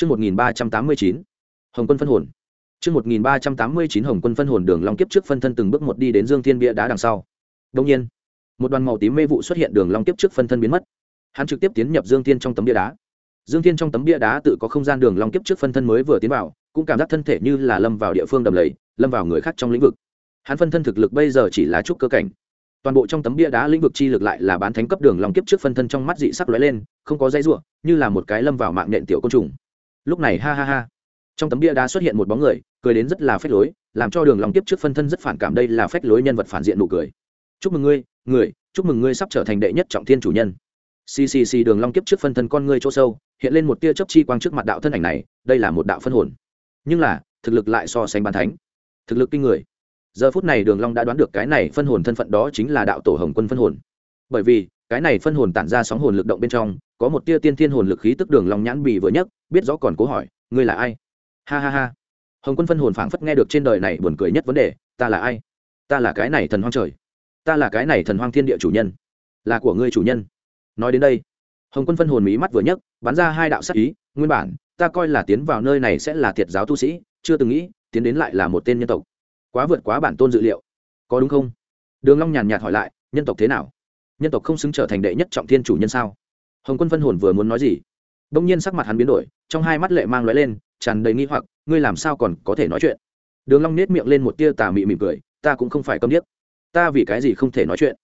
Chương 1389. Hồng Quân phân hồn. Chương 1389 Hồng Quân phân hồn đường long kiếp trước phân thân từng bước một đi đến Dương Thiên bia đá đằng sau. Đương nhiên, một đoàn màu tím mê vụ xuất hiện đường long kiếp trước phân thân biến mất. Hắn trực tiếp tiến nhập Dương Thiên trong tấm bia đá. Dương Thiên trong tấm bia đá tự có không gian đường long kiếp trước phân thân mới vừa tiến vào, cũng cảm giác thân thể như là lâm vào địa phương đầm lầy, lâm vào người khác trong lĩnh vực. Hắn phân thân thực lực bây giờ chỉ là chút cơ cảnh. Toàn bộ trong tấm bia đá lĩnh vực chi lực lại là bán thánh cấp đường long kiếp trước phân thân trong mắt dị sắc lóe lên, không có dây rủa, như là một cái lâm vào mạng nhện tiểu côn trùng. Lúc này ha ha ha, trong tấm bia đá xuất hiện một bóng người, cười đến rất là phách lối, làm cho đường long tiếp trước phân thân rất phản cảm đây là phách lối nhân vật phản diện nụ cười. Chúc mừng ngươi, người, chúc mừng ngươi sắp trở thành đệ nhất trọng thiên chủ nhân. Ccc đường long kiếp trước phân thân con ngươi chỗ sâu hiện lên một tia chớp chi quang trước mặt đạo thân ảnh này đây là một đạo phân hồn. Nhưng là thực lực lại so sánh bàn thánh. Thực lực kinh người. Giờ phút này đường long đã đoán được cái này phân hồn thân phận đó chính là đạo tổ hồng quân phân hồn. Bởi vì cái này phân hồn tản ra sóng hồn lực động bên trong có một tia tiên thiên hồn lực khí tức đường long nhãn bì vừa nhất biết rõ còn cố hỏi, ngươi là ai? Ha ha ha. Hồng quân phân hồn phảng phất nghe được trên đời này buồn cười nhất vấn đề, ta là ai? Ta là cái này thần hoang trời. Ta là cái này thần hoang thiên địa chủ nhân. Là của ngươi chủ nhân. Nói đến đây, hồng quân phân hồn mí mắt vừa nhấc, bắn ra hai đạo sắc ý, nguyên bản, ta coi là tiến vào nơi này sẽ là thiệt giáo tu sĩ, chưa từng nghĩ, tiến đến lại là một tên nhân tộc. Quá vượt quá bản tôn dự liệu. Có đúng không? Đường long nhàn nhạt hỏi lại, nhân tộc thế nào? Nhân tộc không xứng trở thành đệ nhất trọng thiên chủ nhân sao? Hồng quân phân hồn vừa muốn nói gì đông nhiên sắc mặt hắn biến đổi, trong hai mắt lệ mang lóe lên, tràn đầy nghi hoặc, ngươi làm sao còn có thể nói chuyện? Đường long nét miệng lên một tia tà mị mỉm cười, ta cũng không phải câm điếc. Ta vì cái gì không thể nói chuyện?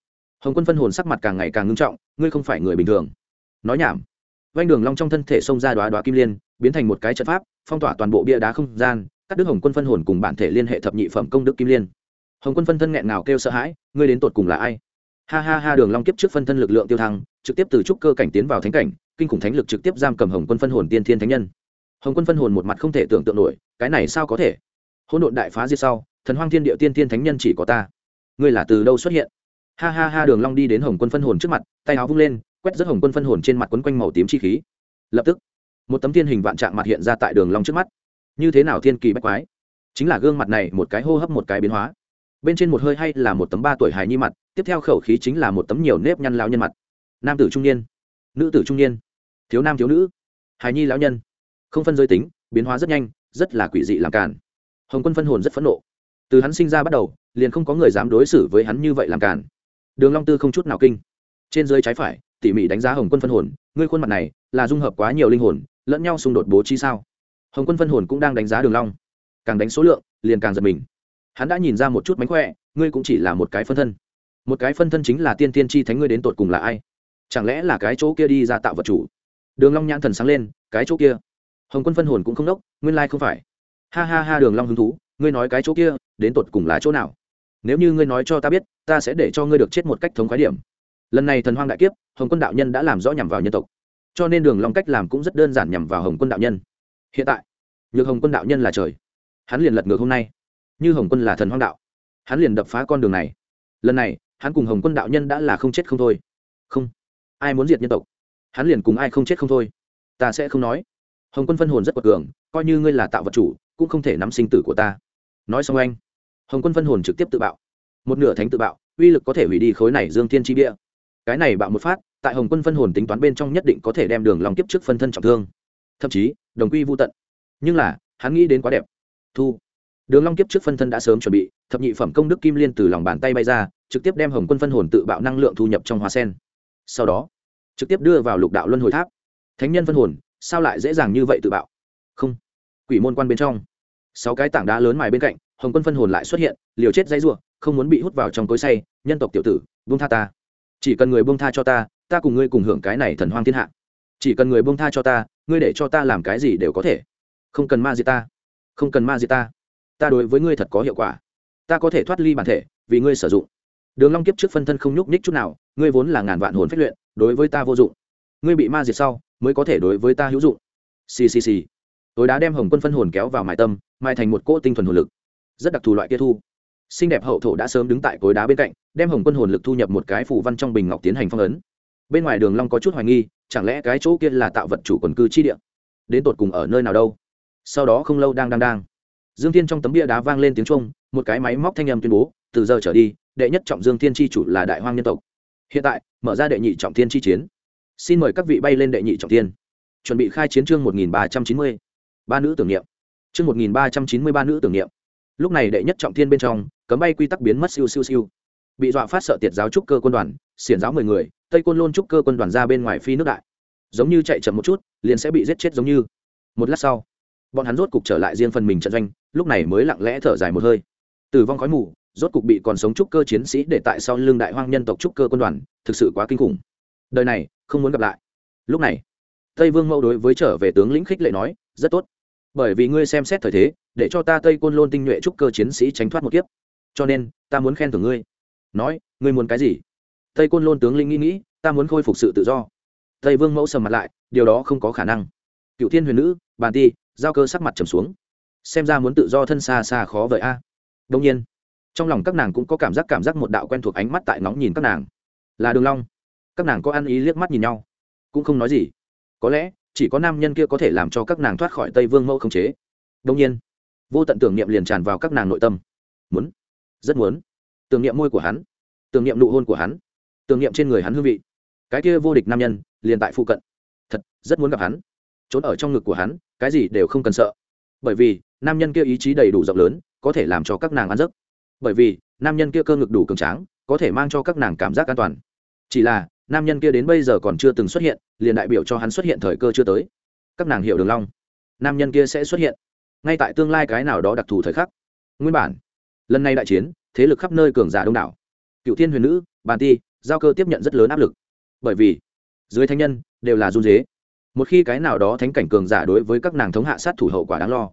Hồng quân phân hồn sắc mặt càng ngày càng ngưng trọng, ngươi không phải người bình thường. Nói nhảm. Vanh đường long trong thân thể xông ra đóa đóa kim liên, biến thành một cái trận pháp, phong tỏa toàn bộ bia đá không gian, cắt đứt hồng quân phân hồn cùng bản thể liên hệ thập nhị phẩm công đức kim liên. Hồng quân phân thân nghẹn ngào kêu sợ hãi, ngươi đến tột cùng là ai? Ha ha ha, đường long kiếp trước phân thân lực lượng tiêu thăng trực tiếp từ trúc cơ cảnh tiến vào thánh cảnh, kinh khủng thánh lực trực tiếp giam cầm hồng quân phân hồn tiên thiên thánh nhân. Hồng quân phân hồn một mặt không thể tưởng tượng nổi, cái này sao có thể? Hỗn độn đại phá diệt sau, thần hoang thiên địa tiên thiên thánh nhân chỉ có ta. Ngươi là từ đâu xuất hiện? Ha ha ha, đường long đi đến hồng quân phân hồn trước mặt, tay áo vung lên, quét rất hồng quân phân hồn trên mặt quấn quanh màu tím chi khí. Lập tức, một tấm thiên hình vạn trạng mặt hiện ra tại đường long trước mắt. Như thế nào thiên kỳ bách quái? Chính là gương mặt này một cái hô hấp một cái biến hóa. Bên trên một hơi hay là một tấm ba tuổi hài nhi mặt, tiếp theo khẩu khí chính là một tấm nhiều nếp nhăn lão nhân mặt nam tử trung niên, nữ tử trung niên, thiếu nam thiếu nữ, hài nhi lão nhân, không phân giới tính, biến hóa rất nhanh, rất là quỷ dị làm cản hồng quân phân hồn rất phẫn nộ. Từ hắn sinh ra bắt đầu, liền không có người dám đối xử với hắn như vậy làm cản đường long tư không chút nào kinh. Trên dưới trái phải, tỉ mỉ đánh giá hồng quân phân hồn, ngươi khuôn mặt này là dung hợp quá nhiều linh hồn, lẫn nhau xung đột bố trí sao? Hồng quân phân hồn cũng đang đánh giá đường long. Càng đánh số lượng, liền càng giật mình. Hắn đã nhìn ra một chút mánh khỏe, ngươi cũng chỉ là một cái phân thân. Một cái phân thân chính là tiên tiên chi thánh, ngươi đến tột cùng là ai? Chẳng lẽ là cái chỗ kia đi ra tạo vật chủ? Đường long nhãn thần sáng lên, cái chỗ kia? Hồng quân phân hồn cũng không đốc, nguyên lai like không phải. Ha ha ha, đường long hứng thú, ngươi nói cái chỗ kia, đến tột cùng là chỗ nào? Nếu như ngươi nói cho ta biết, ta sẽ để cho ngươi được chết một cách thống khoái điểm. Lần này thần hoang đại kiếp, hồng quân đạo nhân đã làm rõ nhằm vào nhân tộc. Cho nên đường long cách làm cũng rất đơn giản nhằm vào hồng quân đạo nhân. Hiện tại, nhược hồng quân đạo nhân là trời. Hắn liền lật ngược hôm nay. Như hồng quân là thần hoang đạo, hắn liền đập phá con đường này. Lần này, hắn cùng hồng quân đạo nhân đã là không chết không thôi. Không ai muốn diệt nhân tộc, hắn liền cùng ai không chết không thôi. Ta sẽ không nói. Hồng quân phân hồn rất quật cường, coi như ngươi là tạo vật chủ, cũng không thể nắm sinh tử của ta. Nói xong anh, hồng quân phân hồn trực tiếp tự bạo. Một nửa thánh tự bạo, uy lực có thể hủy đi khối này dương thiên chi bia. Cái này bạo một phát, tại hồng quân phân hồn tính toán bên trong nhất định có thể đem đường lòng kiếp trước phân thân trọng thương. Thậm chí, đồng quy vô tận. Nhưng là, hắn nghĩ đến quá đẹp. Thu. Đường long kiếp trước phân thân đã sớm chuẩn bị, thập nhị phẩm công đức kim liên từ lòng bàn tay bay ra, trực tiếp đem hồng quân phân hồn tự bạo năng lượng thu nhập trong hoa sen sau đó trực tiếp đưa vào lục đạo luân hồi tháp. Thánh nhân phân hồn, sao lại dễ dàng như vậy tự bạo? Không. Quỷ môn quan bên trong, sáu cái tảng đá lớn mài bên cạnh, hồng quân phân hồn lại xuất hiện, liều chết dãy rủa, không muốn bị hút vào trong cối say, nhân tộc tiểu tử, buông tha ta. Chỉ cần người buông tha cho ta ta cùng ngươi cùng hưởng cái này thần hoang thiên hạ. Chỉ cần người buông tha cho ta, ngươi để cho ta làm cái gì đều có thể. Không cần ma diệt ta. Không cần ma diệt ta. Ta đối với ngươi thật có hiệu quả. Ta có thể thoát ly bản thể, vì ngươi sử dụng. Đường long kiếp trước phân thân không nhúc nhích chút nào ngươi vốn là ngàn vạn hồn phách luyện, đối với ta vô dụng. Ngươi bị ma diệt sau, mới có thể đối với ta hữu dụng. Xì xì xì. Tối đá đem hồng quân phân hồn kéo vào mài tâm, mài thành một cỗ tinh thuần hồn lực. Rất đặc thù loại kia thu. Xinh đẹp hậu thổ đã sớm đứng tại cối đá bên cạnh, đem hồng quân hồn lực thu nhập một cái phủ văn trong bình ngọc tiến hành phong ấn. Bên ngoài đường long có chút hoài nghi, chẳng lẽ cái chỗ kia là tạo vật chủ quần cư chi địa? Đến tột cùng ở nơi nào đâu? Sau đó không lâu đang đang đang. Dương thiên trong tấm bia đá vang lên tiếng trung một cái máy móc thanh âm tuyên bố, từ giờ trở đi, đệ nhất trọng dương thiên chi chủ là đại hoang nhân tộc hiện tại, mở ra đệ nhị trọng thiên chi chiến. Xin mời các vị bay lên đệ nhị trọng thiên. Chuẩn bị khai chiến chương một nghìn ba trăm chín mươi. Ba nữ tưởng niệm. Chương một nghìn ba trăm chín mươi ba nữ tưởng niệm. Lúc này đệ nhất trọng thiên bên trong, cấm bay quy tắc biến mất siêu siêu siêu. Bị dọa phát sợ tiệt giáo trúc cơ quân đoàn, xiển giáo mười người, tây côn lôn trúc cơ quân đoàn ra bên ngoài phi nước đại. Giống như chạy chậm một chút, liền sẽ bị giết chết giống như. Một lát sau, bọn hắn rốt cục trở lại riêng phần mình trận doanh, lúc này mới lặng lẽ thở dài một hơi. Tử vong khói mù rốt cục bị còn sống trúc cơ chiến sĩ để tại sau lưng đại hoang nhân tộc trúc cơ quân đoàn, thực sự quá kinh khủng. Đời này, không muốn gặp lại. Lúc này, tây vương mẫu đối với trở về tướng lĩnh khích lệ nói, rất tốt. Bởi vì ngươi xem xét thời thế, để cho ta tây côn lôn tinh nhuệ trúc cơ chiến sĩ tránh thoát một kiếp. Cho nên, ta muốn khen thưởng ngươi. Nói, ngươi muốn cái gì? Tây côn lôn tướng lĩnh nghĩ nghĩ, ta muốn khôi phục sự tự do. Tây vương mẫu sầm mặt lại, điều đó không có khả năng. Cựu thiên huyền nữ, bàn ti, giao cơ sắc mặt trầm xuống. Xem ra muốn tự do thân xa xa khó vậy a. Đông nhiên trong lòng các nàng cũng có cảm giác cảm giác một đạo quen thuộc ánh mắt tại ngóng nhìn các nàng. Là đường long. Các nàng có ăn ý liếc mắt nhìn nhau. Cũng không nói gì. Có lẽ, chỉ có nam nhân kia có thể làm cho các nàng thoát khỏi tây vương mẫu không chế. Đông nhiên, vô tận tưởng niệm liền tràn vào các nàng nội tâm. Muốn, rất muốn. Tưởng niệm môi của hắn, tưởng niệm nụ hôn của hắn, tưởng niệm trên người hắn hương vị. Cái kia vô địch nam nhân, liền tại phụ cận. Thật, rất muốn gặp hắn. Trốn ở trong ngực của hắn, cái gì đều không cần sợ. Bởi vì, nam nhân kia ý chí đầy đủ rộng lớn, có thể làm cho các nàng ăn giấc bởi vì, nam nhân kia cơ ngực đủ cường tráng, có thể mang cho các nàng cảm giác an toàn. Chỉ là, nam nhân kia đến bây giờ còn chưa từng xuất hiện, liền đại biểu cho hắn xuất hiện thời cơ chưa tới. Các nàng hiểu đường long. Nam nhân kia sẽ xuất hiện. Ngay tại tương lai cái nào đó đặc thù thời khắc. Nguyên bản, lần này đại chiến, thế lực khắp nơi cường giả đông đảo. Cựu thiên huyền nữ, bàn ti, giao cơ tiếp nhận rất lớn áp lực. Bởi vì, dưới thánh nhân, đều là run dế một khi cái nào đó thánh cảnh cường giả đối với các nàng thống hạ sát thủ hậu quả đáng lo.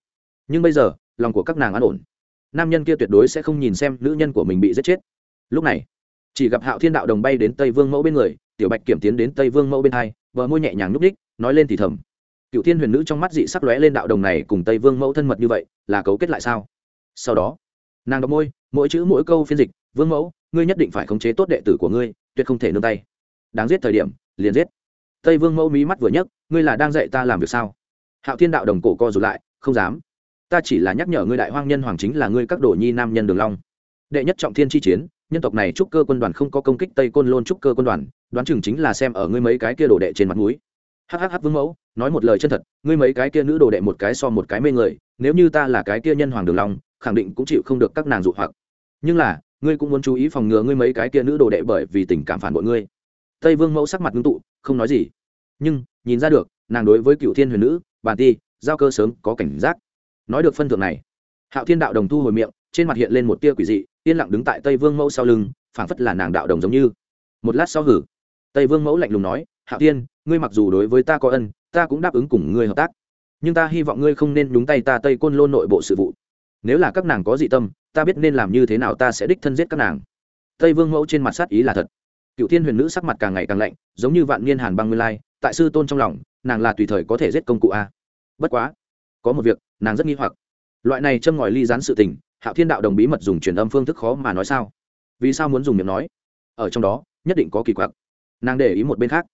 Nhưng bây giờ, lòng của các nàng an ổn nam nhân kia tuyệt đối sẽ không nhìn xem nữ nhân của mình bị giết chết. Lúc này, chỉ gặp hạo thiên đạo đồng bay đến tây vương mẫu bên người, tiểu bạch kiểm tiến đến tây vương mẫu bên hai vợ môi nhẹ nhàng núp ních, nói lên thì thầm. Cựu thiên huyền nữ trong mắt dị sắc lóe lên đạo đồng này cùng tây vương mẫu thân mật như vậy, là cấu kết lại sao? Sau đó, nàng đọc môi, mỗi chữ mỗi câu phiên dịch, vương mẫu, ngươi nhất định phải khống chế tốt đệ tử của ngươi, tuyệt không thể nương tay. Đáng giết thời điểm, liền giết. Tây vương mẫu mí mắt vừa nhấc, ngươi là đang dạy ta làm việc sao? Hạo thiên đạo đồng cổ co rụt lại, không dám ta chỉ là nhắc nhở ngươi đại hoang nhân hoàng chính là ngươi các đồ nhi nam nhân đường long. Đệ nhất trọng thiên chi chiến, nhân tộc này trúc cơ quân đoàn không có công kích tây côn lôn trúc cơ quân đoàn, đoán chừng chính là xem ở ngươi mấy cái kia đồ đệ trên mặt núi hhh vương mẫu, nói một lời chân thật, ngươi mấy cái kia nữ đồ đệ một cái so một cái mê người, nếu như ta là cái kia nhân hoàng đường long, khẳng định cũng chịu không được các nàng dụ hoặc. Nhưng là, ngươi cũng muốn chú ý phòng ngừa ngươi mấy cái kia nữ đồ đệ bởi vì tình cảm phản bội ngươi. Tây vương mẫu sắc mặt ngưng tụ, không nói gì. Nhưng, nhìn ra được, nàng đối với cựu thiên huyền nữ bàn ti, giao cơ sớm có cảnh giác nói được phân thượng này. Hạo thiên đạo đồng thu hồi miệng, trên mặt hiện lên một tia quỷ dị, yên lặng đứng tại tây vương mẫu sau lưng, phảng phất là nàng đạo đồng giống như. Một lát sau hử, tây vương mẫu lạnh lùng nói, hạo thiên, ngươi mặc dù đối với ta có ân, ta cũng đáp ứng cùng ngươi hợp tác. Nhưng ta hy vọng ngươi không nên nhúng tay ta tây côn lôn nội bộ sự vụ. Nếu là các nàng có dị tâm, ta biết nên làm như thế nào ta sẽ đích thân giết các nàng. Tây vương mẫu trên mặt sát ý là thật. Cựu thiên huyền nữ sắc mặt càng ngày càng lạnh, giống như vạn niên hàn băng nguyên lai, tại sư tôn trong lòng, nàng là tùy thời có thể giết công cụ a. Bất quá có một việc, nàng rất nghi hoặc. Loại này châm ngòi ly rán sự tình, hạo thiên đạo đồng bí mật dùng truyền âm phương thức khó mà nói sao? Vì sao muốn dùng miệng nói? Ở trong đó, nhất định có kỳ quặc. Nàng để ý một bên khác.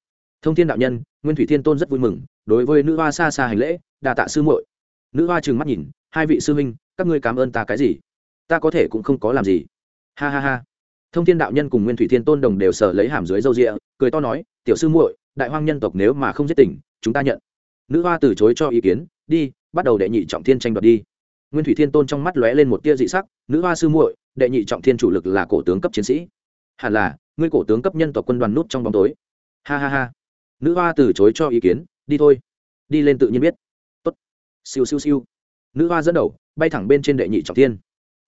Thông thiên đạo nhân, nguyên thủy thiên tôn rất vui mừng, đối với nữ hoa xa xa hành lễ đà tạ sư muội. Nữ hoa trừng mắt nhìn, hai vị sư huynh, các ngươi cảm ơn ta cái gì? Ta có thể cũng không có làm gì. Ha ha ha. Thông thiên đạo nhân cùng nguyên thủy thiên tôn đồng đều sở lấy hàm dưới râu rịa cười to nói, tiểu sư muội, đại hoang nhân tộc nếu mà không giết tỉnh chúng ta nhận. Nữ hoa từ chối cho ý kiến, đi bắt đầu đệ nhị trọng thiên tranh đoạt đi. Nguyên thủy thiên tôn trong mắt lóe lên một tia dị sắc, nữ hoa sư muội, đệ nhị trọng thiên chủ lực là cổ tướng cấp chiến sĩ. Hẳn là, ngươi cổ tướng cấp nhân tộc quân đoàn nút trong bóng tối. Ha ha ha. Nữ hoa từ chối cho ý kiến, đi thôi. Đi lên tự nhiên biết. Tốt. Siêu siêu siêu. Nữ hoa dẫn đầu, bay thẳng bên trên đệ nhị trọng thiên.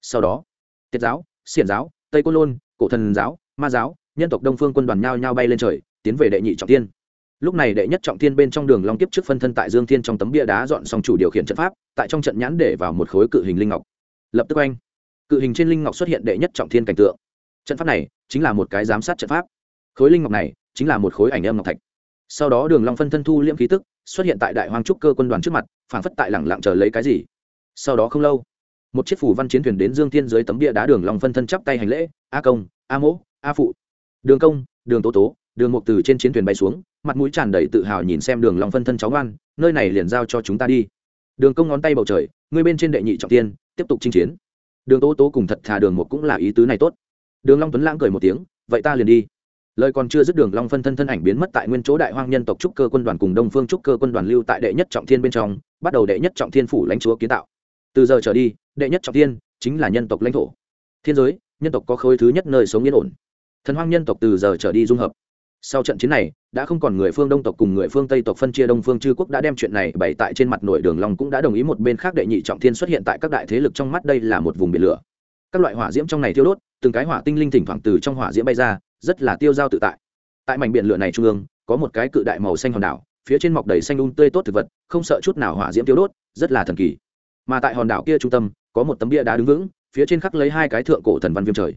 Sau đó, tiết giáo, xiển giáo, tây côn lôn, cổ thần giáo, ma giáo, nhân tộc đông phương quân đoàn nhao nhao bay lên trời, tiến về đệ nhị trọng thiên lúc này đệ nhất trọng thiên bên trong đường long kiếp trước phân thân tại dương thiên trong tấm bia đá dọn xong chủ điều khiển trận pháp, tại trong trận nhãn để vào một khối cự hình linh ngọc. Lập tức anh cự hình trên linh ngọc xuất hiện đệ nhất trọng thiên cảnh tượng. Trận pháp này chính là một cái giám sát trận pháp. Khối linh ngọc này chính là một khối ảnh âm ngọc thạch. Sau đó đường long phân thân thu liễm khí tức, xuất hiện tại đại hoang trúc cơ quân đoàn trước mặt, phảng phất tại lẳng lặng chờ lấy cái gì. Sau đó không lâu, một chiếc phủ văn chiến thuyền đến dương thiên dưới tấm bia đá đường long phân thân chắp tay hành lễ, a công, a mỗ, a phụ. Đường công, đường tố tố đường mục từ trên chiến thuyền bay xuống, mặt mũi tràn đầy tự hào nhìn xem đường long phân thân cháu ngoan, nơi này liền giao cho chúng ta đi. Đường công ngón tay bầu trời người bên trên đệ nhị trọng tiên, tiếp tục chinh chiến. Đường tố tố cùng thật thà đường mục cũng là ý tứ này tốt. Đường long tuấn lãng cười một tiếng, vậy ta liền đi. Lời còn chưa dứt đường long phân thân thân ảnh biến mất tại nguyên chỗ đại hoang nhân tộc trúc cơ quân đoàn cùng đông phương trúc cơ quân đoàn lưu tại đệ nhất trọng thiên bên trong, bắt đầu đệ nhất trọng thiên phủ lãnh chúa kiến tạo. Từ giờ trở đi, đệ nhất trọng thiên chính là nhân tộc lãnh thổ. Thiên giới, nhân tộc có khối thứ nhất nơi sống yên ổn. Thần hoang nhân tộc từ giờ trở đi dung hợp sau trận chiến này đã không còn người phương đông tộc cùng người phương tây tộc phân chia đông phương chư quốc đã đem chuyện này bày tại trên mặt nội đường long cũng đã đồng ý một bên khác đệ nhị trọng thiên xuất hiện tại các đại thế lực trong mắt đây là một vùng biển lửa. Các loại hỏa diễm trong này thiêu đốt từng cái hỏa tinh linh thỉnh thoảng từ trong hỏa diễm bay ra rất là tiêu dao tự tại. Tại mảnh biển lửa này trung ương có một cái cự đại màu xanh hòn đảo phía trên mọc đầy xanh un um tươi tốt thực vật không sợ chút nào hỏa diễm tiêu đốt rất là thần kỳ. Mà tại hòn đảo kia trung tâm có một tấm bia đá đứng vững phía trên khắc lấy hai cái thượng cổ thần văn viêm trời.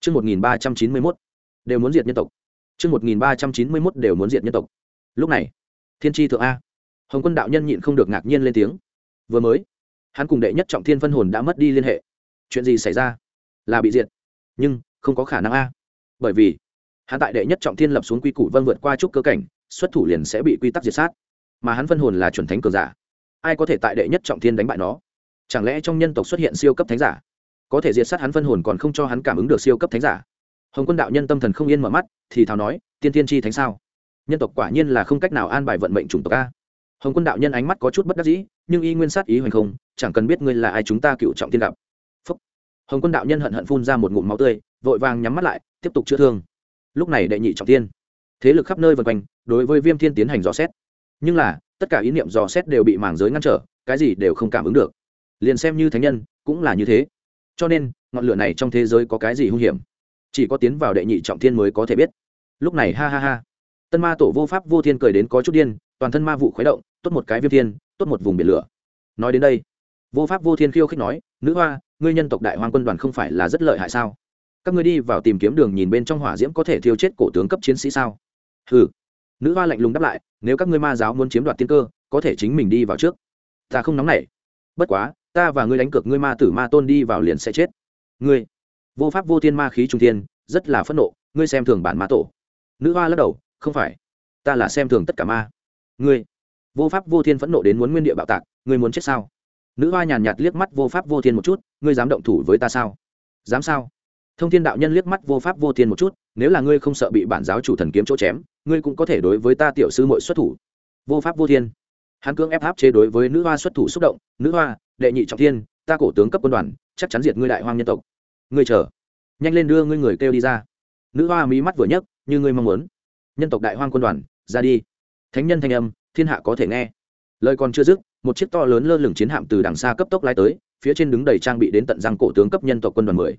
Trước 1391, đều muốn diệt nhân tộc. Chương 1391 đều muốn diệt nhân tộc. Lúc này, Thiên tri thượng a. Hồng Quân đạo nhân nhịn không được ngạc nhiên lên tiếng. Vừa mới, hắn cùng đệ nhất trọng thiên phân hồn đã mất đi liên hệ. Chuyện gì xảy ra? Là bị diệt. Nhưng, không có khả năng a. Bởi vì, hắn tại đệ nhất trọng thiên lập xuống quy củ vân vượt qua chút cơ cảnh, xuất thủ liền sẽ bị quy tắc diệt sát. Mà hắn phân hồn là chuẩn thánh cường giả. Ai có thể tại đệ nhất trọng thiên đánh bại nó? Chẳng lẽ trong nhân tộc xuất hiện siêu cấp thánh giả? Có thể diệt sát hắn phân hồn còn không cho hắn cảm ứng được siêu cấp thánh giả hồng quân đạo nhân tâm thần không yên mở mắt, thì thào nói, tiên tiên chi thánh sao? Nhân tộc quả nhiên là không cách nào an bài vận mệnh chủng tộc a. Hồng quân đạo nhân ánh mắt có chút bất đắc dĩ, nhưng y nguyên sát ý hoành không, chẳng cần biết ngươi là ai chúng ta cựu trọng tiên gặp. Phúc. hồng quân đạo nhân hận hận phun ra một ngụm máu tươi, vội vàng nhắm mắt lại, tiếp tục chữa thương. Lúc này đệ nhị trọng tiên thế lực khắp nơi vần quanh, đối với viêm thiên tiến hành dò xét. Nhưng là, tất cả ý niệm dò xét đều bị mảng giới ngăn trở, cái gì đều không cảm ứng được. Liền xem như thánh nhân, cũng là như thế. Cho nên, ngọn lửa này trong thế giới có cái gì hung hiểm? Chỉ có tiến vào đệ nhị trọng thiên mới có thể biết. Lúc này, ha ha ha. Tân ma tổ vô pháp vô thiên cười đến có chút điên, toàn thân ma vụ khuấy động, tốt một cái viêm thiên, tốt một vùng biển lửa. Nói đến đây, vô pháp vô thiên khiêu khích nói, nữ hoa, ngươi nhân tộc đại hoàng quân đoàn không phải là rất lợi hại sao? Các ngươi đi vào tìm kiếm đường nhìn bên trong hỏa diễm có thể thiêu chết cổ tướng cấp chiến sĩ sao? Ừ nữ hoa lạnh lùng đáp lại, nếu các ngươi ma giáo muốn chiếm đoạt tiên cơ, có thể chính mình đi vào trước. Ta không nóng nảy. Bất quá, ta và ngươi đánh cược ngươi ma tử ma tôn đi vào liền sẽ chết. Ngươi vô pháp vô thiên ma khí trung thiên, rất là phẫn nộ, ngươi xem thường bản ma tổ. Nữ hoa lắc đầu, không phải, ta là xem thường tất cả ma. Ngươi, vô pháp vô thiên phẫn nộ đến muốn nguyên địa bạo tạc, ngươi muốn chết sao? Nữ hoa nhàn nhạt liếc mắt vô pháp vô thiên một chút, ngươi dám động thủ với ta sao? Dám sao? Thông thiên đạo nhân liếc mắt vô pháp vô thiên một chút, nếu là ngươi không sợ bị bản giáo chủ thần kiếm chỗ chém, ngươi cũng có thể đối với ta tiểu sư mội xuất thủ. Vô pháp vô thiên. Hắn cưỡng ép áp chế đối với nữ hoa xuất thủ xúc động, nữ hoa, đệ nhị trọng thiên, ta cổ tướng cấp quân đoàn, chắc chắn diệt ngươi đại hoang nhân tộc ngươi chờ. Nhanh lên đưa ngươi người kêu đi ra. Nữ hoa mí mắt vừa nhấc, như ngươi mong muốn. Nhân tộc đại hoang quân đoàn, ra đi. Thánh nhân thanh âm, thiên hạ có thể nghe. Lời còn chưa dứt, một chiếc to lớn lơ lửng chiến hạm từ đằng xa cấp tốc lái tới, phía trên đứng đầy trang bị đến tận răng cổ tướng cấp nhân tộc quân đoàn mười.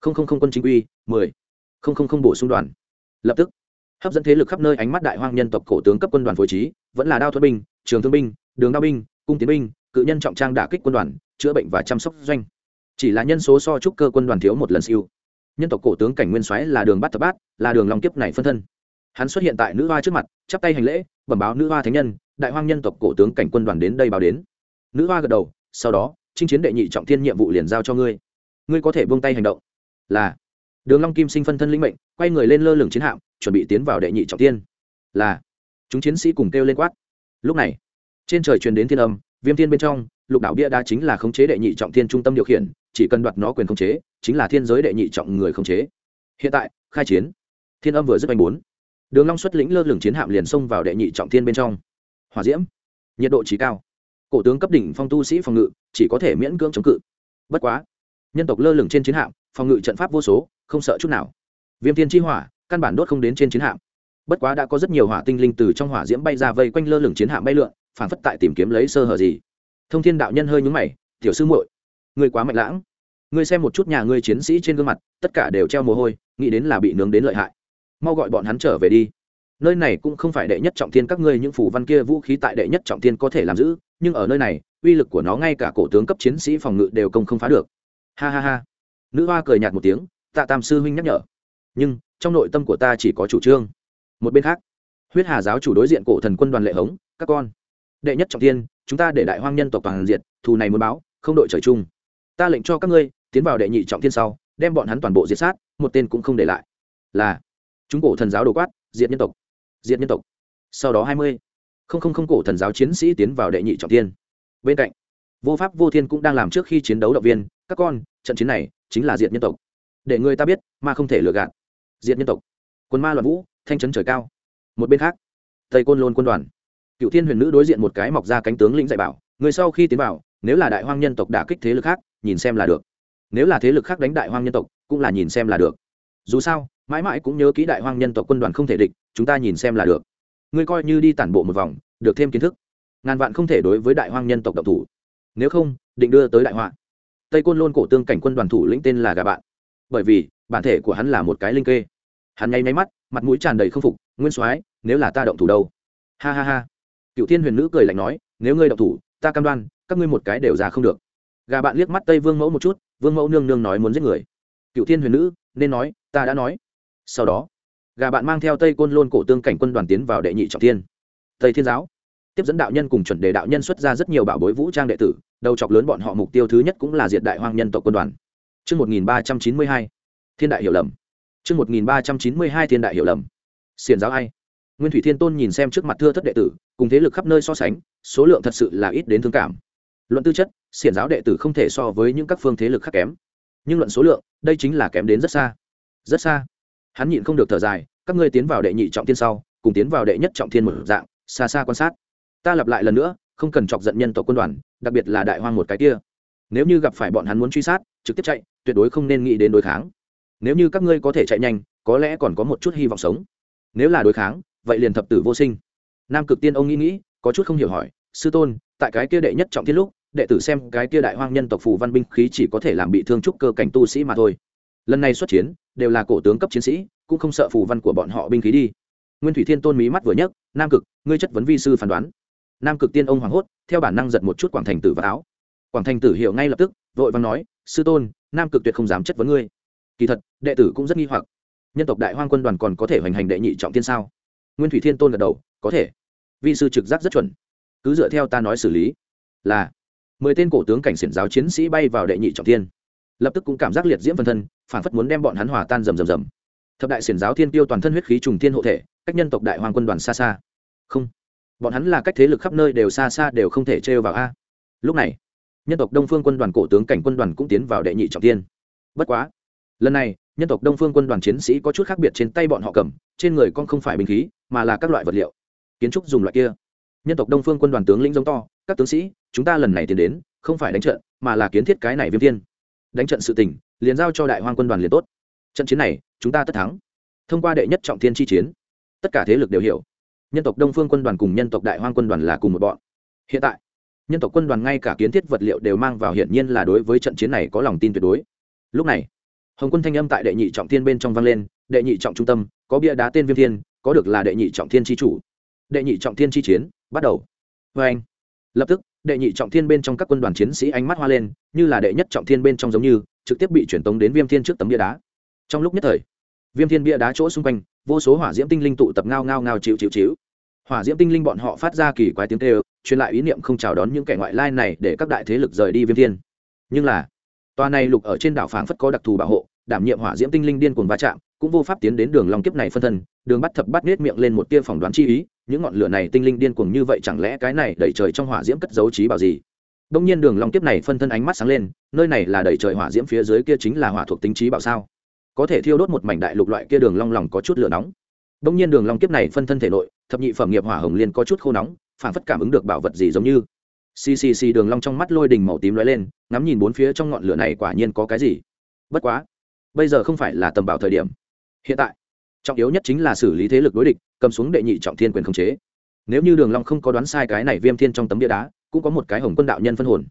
Không không không quân chính quy, mười. Không không không bổ sung đoàn. Lập tức, hấp dẫn thế lực khắp nơi ánh mắt đại hoang nhân tộc cổ tướng cấp quân đoàn phối trí, vẫn là đao thuật binh, trường thương binh, đường đao binh, cung tiến binh, cự nhân trọng trang đả kích quân đoàn, chữa bệnh và chăm sóc doanh chỉ là nhân số so trúc cơ quân đoàn thiếu một lần siêu. Nhân tộc cổ tướng cảnh nguyên soái là đường bát thập bát, là đường long kiếp này phân thân. Hắn xuất hiện tại nữ hoa trước mặt, chắp tay hành lễ, bẩm báo nữ hoa thánh nhân, đại hoang nhân tộc cổ tướng cảnh quân đoàn đến đây báo đến. Nữ hoa gật đầu, sau đó, chinh chiến đệ nhị trọng thiên nhiệm vụ liền giao cho ngươi. Ngươi có thể buông tay hành động. Là. Đường long kim sinh phân thân linh mệnh, quay người lên lơ lửng chiến hạm, chuẩn bị tiến vào đệ nhị trọng thiên. Là. Chúng chiến sĩ cùng kêu lên quát. Lúc này, trên trời truyền đến thiên âm, viêm thiên bên trong, lục đảo bia đá chính là khống chế đệ nhị trọng thiên trung tâm điều khiển chỉ cần đoạt nó quyền khống chế, chính là thiên giới đệ nhị trọng người khống chế. Hiện tại, khai chiến. Thiên âm vừa dứt bánh bốn. Đường long xuất lĩnh lơ lửng chiến hạm liền xông vào đệ nhị trọng thiên bên trong. Hỏa diễm. Nhiệt độ trí cao. Cổ tướng cấp đỉnh phong tu sĩ phòng ngự, chỉ có thể miễn cưỡng chống cự. Bất quá, nhân tộc lơ lửng trên chiến hạm, phòng ngự trận pháp vô số, không sợ chút nào. Viêm thiên chi hỏa, căn bản đốt không đến trên chiến hạm. Bất quá đã có rất nhiều hỏa tinh linh từ trong hỏa diễm bay ra vây quanh lơ lửng chiến hạm bay lượn, phản phất tại tìm kiếm lấy sơ hở gì. Thông thiên đạo nhân hơi nhúng mày, tiểu sư muội ngươi quá mạnh lãng. Ngươi xem một chút nhà ngươi chiến sĩ trên gương mặt, tất cả đều treo mồ hôi, nghĩ đến là bị nướng đến lợi hại. Mau gọi bọn hắn trở về đi. Nơi này cũng không phải đệ nhất trọng thiên các ngươi, những phủ văn kia vũ khí tại đệ nhất trọng thiên có thể làm giữ, nhưng ở nơi này, uy lực của nó ngay cả cổ tướng cấp chiến sĩ phòng ngự đều công không phá được. Ha ha ha. Nữ hoa cười nhạt một tiếng, tạ tam sư huynh nhắc nhở. Nhưng, trong nội tâm của ta chỉ có chủ trương. Một bên khác, huyết hà giáo chủ đối diện cổ thần quân đoàn lệ hống, các con, đệ nhất trọng thiên, chúng ta để đại hoang nhân tộc toàn diệt thù này muốn báo, không đội trời chung ta lệnh cho các ngươi tiến vào đệ nhị trọng thiên sau, đem bọn hắn toàn bộ diệt sát, một tên cũng không để lại. Là, chúng cổ thần giáo đồ quát, diệt nhân tộc, diệt nhân tộc. Sau đó hai mươi, không không không cổ thần giáo chiến sĩ tiến vào đệ nhị trọng thiên. Bên cạnh, vô pháp vô thiên cũng đang làm trước khi chiến đấu động viên, các con, trận chiến này chính là diệt nhân tộc. Để người ta biết mà không thể lừa gạt. Diệt nhân tộc. Quân ma loạn vũ, thanh trấn trời cao. Một bên khác, tây côn lôn quân đoàn. Cựu thiên huyền nữ đối diện một cái mọc ra cánh tướng lĩnh dạy bảo, người sau khi tiến vào, nếu là đại hoang nhân tộc đả kích thế lực khác nhìn xem là được. Nếu là thế lực khác đánh đại hoang nhân tộc, cũng là nhìn xem là được. Dù sao, mãi mãi cũng nhớ kỹ đại hoang nhân tộc quân đoàn không thể địch, chúng ta nhìn xem là được. Ngươi coi như đi tản bộ một vòng, được thêm kiến thức. Ngàn vạn không thể đối với đại hoang nhân tộc độc thủ. Nếu không, định đưa tới đại họa. Tây côn lôn cổ tương cảnh quân đoàn thủ lĩnh tên là gà bạn. Bởi vì, bản thể của hắn là một cái linh kê. Hắn nháy máy mắt, mặt mũi tràn đầy k phục, nguyên soái, nếu là ta động thủ đâu? Ha ha ha. Cựu thiên huyền nữ cười lạnh nói, nếu ngươi động thủ, ta cam đoan, các ngươi một cái đều ra không được gà bạn liếc mắt tây vương mẫu một chút vương mẫu nương nương nói muốn giết người cựu thiên huyền nữ nên nói ta đã nói sau đó gà bạn mang theo tây côn lôn cổ tương cảnh quân đoàn tiến vào đệ nhị trọng thiên tây thiên giáo tiếp dẫn đạo nhân cùng chuẩn đề đạo nhân xuất ra rất nhiều bảo bối vũ trang đệ tử đầu chọc lớn bọn họ mục tiêu thứ nhất cũng là diệt đại hoang nhân tộc quân đoàn Trước 1392, thiên đại hiểu lầm. Trước 1392 thiên đại hiểu lầm. Xiển giáo ai? Nguyên Thủy Thiên Tôn nhìn xem trước mặt thưa thất đệ tử, cùng thế lực khắp nơi so sánh, số lượng thật sự là ít đến thương cảm. Luận tư chất, xiển giáo đệ tử không thể so với những các phương thế lực khác kém. Nhưng luận số lượng, đây chính là kém đến rất xa. Rất xa. Hắn nhịn không được thở dài, các ngươi tiến vào đệ nhị trọng thiên sau, cùng tiến vào đệ nhất trọng thiên một dạng, xa xa quan sát. Ta lặp lại lần nữa, không cần chọc giận nhân tộc quân đoàn, đặc biệt là đại hoang một cái kia. Nếu như gặp phải bọn hắn muốn truy sát, trực tiếp chạy, tuyệt đối không nên nghĩ đến đối kháng. Nếu như các ngươi có thể chạy nhanh, có lẽ còn có một chút hy vọng sống. Nếu là đối kháng, vậy liền thập tử vô sinh nam cực tiên ông nghĩ nghĩ có chút không hiểu hỏi sư tôn tại cái kia đệ nhất trọng thiên lúc, đệ tử xem cái kia đại hoang nhân tộc phù văn binh khí chỉ có thể làm bị thương trúc cơ cảnh tu sĩ mà thôi. Lần này xuất chiến, đều là cổ tướng cấp chiến sĩ, cũng không sợ phù văn của bọn họ binh khí đi. Nguyên thủy thiên tôn mí mắt vừa nhấc, nam cực, ngươi chất vấn vi sư phán đoán. Nam cực tiên ông hoảng hốt, theo bản năng giật một chút quảng thành tử vào áo. Quảng thành tử hiểu ngay lập tức, vội vàng nói, sư tôn, nam cực tuyệt không dám chất vấn ngươi. Kỳ thật, đệ tử cũng rất nghi hoặc. Nhân tộc đại hoang quân đoàn còn có thể hoành hành đệ nhị trọng tiên sao? Nguyên thủy thiên tôn gật đầu, có thể. Vi sư trực giác rất chuẩn cứ dựa theo ta nói xử lý. Là. Mười tên cổ tướng cảnh xiển giáo chiến sĩ bay vào đệ nhị trọng thiên. Lập tức cũng cảm giác liệt diễm phân thân phản phất muốn đem bọn hắn hòa tan rầm rầm rầm. Thập đại xiển giáo thiên tiêu toàn thân huyết khí trùng thiên hộ thể, cách nhân tộc đại hoàng quân đoàn xa xa. Không. Bọn hắn là cách thế lực khắp nơi đều xa xa đều không thể trêu vào a. Lúc này, nhân tộc đông phương quân đoàn cổ tướng cảnh quân đoàn cũng tiến vào đệ nhị trọng thiên. Bất quá, lần này, nhân tộc đông phương quân đoàn chiến sĩ có chút khác biệt trên tay bọn họ cầm, trên người con không phải binh khí, mà là các loại vật liệu. Kiến trúc dùng loại kia nhân tộc đông phương quân đoàn tướng lĩnh giống to, các tướng sĩ, chúng ta lần này tiến đến, không phải đánh trận, mà là kiến thiết cái này viêm thiên đánh trận sự tình, liền giao cho đại hoang quân đoàn liền tốt. Trận chiến này, chúng ta tất thắng. Thông qua đệ nhất trọng thiên chi chiến, tất cả thế lực đều hiểu. Nhân tộc đông phương quân đoàn cùng nhân tộc đại hoang quân đoàn là cùng một bọn. Hiện tại, nhân tộc quân đoàn ngay cả kiến thiết vật liệu đều mang vào hiển nhiên là đối với trận chiến này có lòng tin tuyệt đối. Lúc này, hồng quân thanh âm tại đệ nhị trọng thiên bên trong vang lên, đệ nhị trọng trung tâm, có bia đá tên viêm thiên, có được là đệ nhị trọng thiên tri chủ đệ nhị trọng thiên chi chiến, bắt đầu. Vê anh, lập tức, đệ nhị trọng thiên bên trong các quân đoàn chiến sĩ ánh mắt hoa lên, như là đệ nhất trọng thiên bên trong giống như, trực tiếp bị truyền tống đến viêm thiên trước tấm bia đá. Trong lúc nhất thời, viêm thiên bia đá chỗ xung quanh, vô số hỏa diễm tinh linh tụ tập ngao ngao ngao chịu chịu chịu. Hỏa diễm tinh linh bọn họ phát ra kỳ quái tiếng tê truyền lại ý niệm không chào đón những kẻ ngoại lai này để các đại thế lực rời đi viêm thiên. Nhưng là, tòa này lục ở trên đảo phảng phất có đặc thù bảo hộ, đảm nhiệm hỏa diễm tinh linh điên cuồng va chạm, cũng vô pháp tiến đến đường long kiếp này phân thân, đường bắt thập bắt nết miệng lên một tia phỏng đoán chi ý những ngọn lửa này tinh linh điên cuồng như vậy chẳng lẽ cái này đẩy trời trong hỏa diễm cất giấu trí bảo gì? Đông nhiên đường long kiếp này phân thân ánh mắt sáng lên, nơi này là đẩy trời hỏa diễm phía dưới kia chính là hỏa thuộc tính trí bảo sao? Có thể thiêu đốt một mảnh đại lục loại kia đường long lòng có chút lửa nóng. Đông nhiên đường long kiếp này phân thân thể nội, thập nhị phẩm nghiệp hỏa hồng liên có chút khô nóng, phản phất cảm ứng được bảo vật gì giống như. Ccc đường long trong mắt lôi đình màu tím lóe lên, ngắm nhìn bốn phía trong ngọn lửa này quả nhiên có cái gì. Bất quá, bây giờ không phải là tầm bảo thời điểm. Hiện tại trọng yếu nhất chính là xử lý thế lực đối địch, cầm xuống đệ nhị trọng thiên quyền khống chế. Nếu như đường long không có đoán sai cái này viêm thiên trong tấm bia đá, cũng có một cái hồng quân đạo nhân phân hồn.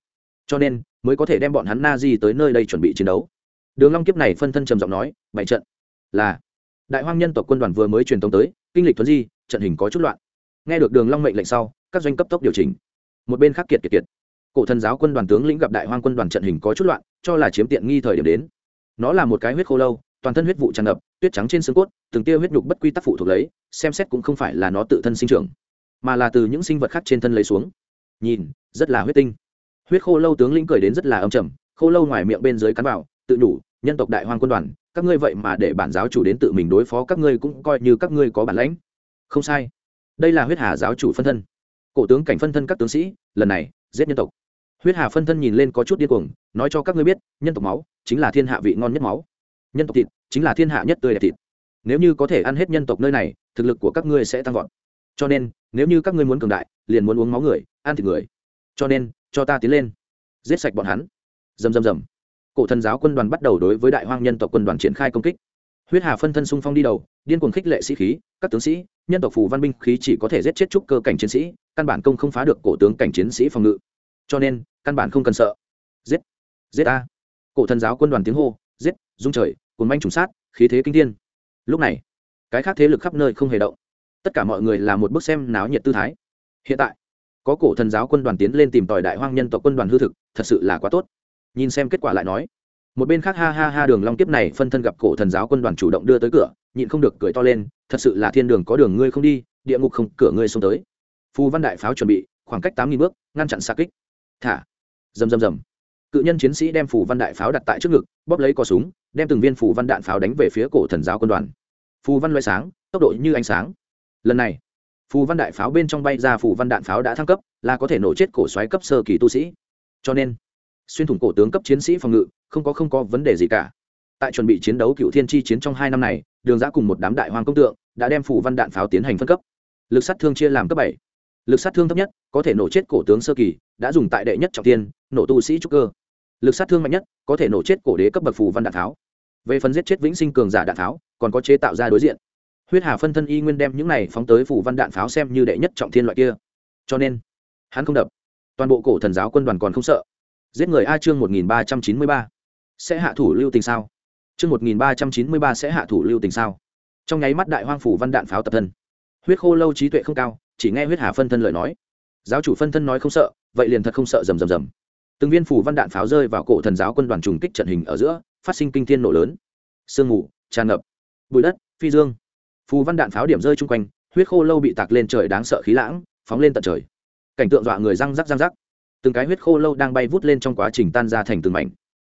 Cho nên, mới có thể đem bọn hắn na di tới nơi đây chuẩn bị chiến đấu. Đường long kiếp này phân thân trầm giọng nói, bảy trận. Là, đại hoang nhân tộc quân đoàn vừa mới truyền tống tới, kinh lịch thuấn di, trận hình có chút loạn. Nghe được đường long mệnh lệnh sau, các doanh cấp tốc điều chỉnh. Một bên khác kiệt kiệt kiệt. Cổ thần giáo quân đoàn tướng lĩnh gặp đại hoang quân đoàn trận hình có chút loạn, cho là chiếm tiện nghi thời điểm đến. Nó là một cái huyết khô lâu toàn thân huyết vụ tràn ngập, tuyết trắng trên xương cốt, từng tia huyết nhục bất quy tắc phụ thuộc lấy, xem xét cũng không phải là nó tự thân sinh trưởng, mà là từ những sinh vật khác trên thân lấy xuống. Nhìn, rất là huyết tinh. Huyết khô lâu tướng lĩnh cười đến rất là âm trầm, khô lâu ngoài miệng bên dưới cắn vào, tự nhủ, nhân tộc đại hoang quân đoàn, các ngươi vậy mà để bản giáo chủ đến tự mình đối phó các ngươi cũng coi như các ngươi có bản lãnh. Không sai. Đây là huyết hà giáo chủ phân thân. Cổ tướng cảnh phân thân các tướng sĩ, lần này, giết nhân tộc. Huyết hà phân thân nhìn lên có chút điên cuồng, nói cho các ngươi biết, nhân tộc máu, chính là thiên hạ vị ngon nhất máu nhân tộc thịt chính là thiên hạ nhất tươi đẹp thịt. Nếu như có thể ăn hết nhân tộc nơi này, thực lực của các ngươi sẽ tăng vọt. Cho nên, nếu như các ngươi muốn cường đại, liền muốn uống máu người, ăn thịt người. Cho nên, cho ta tiến lên. Giết sạch bọn hắn. Dầm dầm dầm cổ thần giáo quân đoàn bắt đầu đối với đại hoang nhân tộc quân đoàn triển khai công kích. Huyết hà phân thân xung phong đi đầu, điên cuồng khích lệ sĩ khí, các tướng sĩ, nhân tộc phù văn binh khí chỉ có thể giết chết trúc cơ cảnh chiến sĩ, căn bản công không phá được cổ tướng cảnh chiến sĩ phòng ngự. Cho nên, căn bản không cần sợ. Giết. Giết a cổ thần giáo quân đoàn tiếng hô. Giết. Dung trời cuốn manh trùng sát, khí thế kinh thiên. Lúc này, cái khác thế lực khắp nơi không hề động. Tất cả mọi người là một bước xem náo nhiệt tư thái. Hiện tại, có cổ thần giáo quân đoàn tiến lên tìm tòi đại hoang nhân tộc quân đoàn hư thực, thật sự là quá tốt. Nhìn xem kết quả lại nói, một bên khác ha ha ha đường long kiếp này phân thân gặp cổ thần giáo quân đoàn chủ động đưa tới cửa, nhịn không được cười to lên, thật sự là thiên đường có đường ngươi không đi, địa ngục không, cửa ngươi xông tới. Phù văn đại pháo chuẩn bị, khoảng cách tám nghìn bước, ngăn chặn xa kích. Thả. Rầm rầm rầm cự nhân chiến sĩ đem phù văn đại pháo đặt tại trước ngực, bóp lấy cò súng, đem từng viên phù văn đạn pháo đánh về phía cổ thần giáo quân đoàn. Phù văn loại sáng, tốc độ như ánh sáng. Lần này, phù văn đại pháo bên trong bay ra phù văn đạn pháo đã thăng cấp, là có thể nổ chết cổ xoáy cấp sơ kỳ tu sĩ. Cho nên, xuyên thủng cổ tướng cấp chiến sĩ phòng ngự, không có không có vấn đề gì cả. Tại chuẩn bị chiến đấu cựu thiên chi chiến trong hai năm này, đường giã cùng một đám đại hoàng công tượng đã đem phù văn đạn pháo tiến hành phân cấp. Lực sát thương chia làm cấp bảy. Lực sát thương thấp nhất, có thể nổ chết cổ tướng sơ kỳ, đã dùng tại đệ nhất trọng tiên nổ tu sĩ trúc cơ lực sát thương mạnh nhất, có thể nổ chết cổ đế cấp bậc phù văn đạn pháo về phần giết chết vĩnh sinh cường giả đạn pháo còn có chế tạo ra đối diện. Huyết hà phân thân y nguyên đem những này phóng tới phù văn đạn pháo xem như đệ nhất trọng thiên loại kia. Cho nên, hắn không đập. Toàn bộ cổ thần giáo quân đoàn còn không sợ. Giết người a chương một nghìn ba trăm chín mươi ba. Sẽ hạ thủ lưu tình sao? Chương một nghìn ba trăm chín mươi ba sẽ hạ thủ lưu tình sao? Trong nháy mắt đại hoang phủ văn đạn pháo tập thân. Huyết khô lâu trí tuệ không cao, chỉ nghe huyết hà phân thân lời nói. Giáo chủ phân thân nói không sợ, vậy liền thật không sợ, rầm rầm rầm từng viên phủ văn đạn pháo rơi vào cổ thần giáo quân đoàn trùng kích trận hình ở giữa, phát sinh kinh thiên nổ lớn. Sương mù, tràn ngập. Bụi đất, phi dương. Phù văn đạn pháo điểm rơi chung quanh, huyết khô lâu bị tạc lên trời đáng sợ khí lãng, phóng lên tận trời. Cảnh tượng dọa người răng rắc răng rắc. Từng cái huyết khô lâu đang bay vút lên trong quá trình tan ra thành từng mảnh.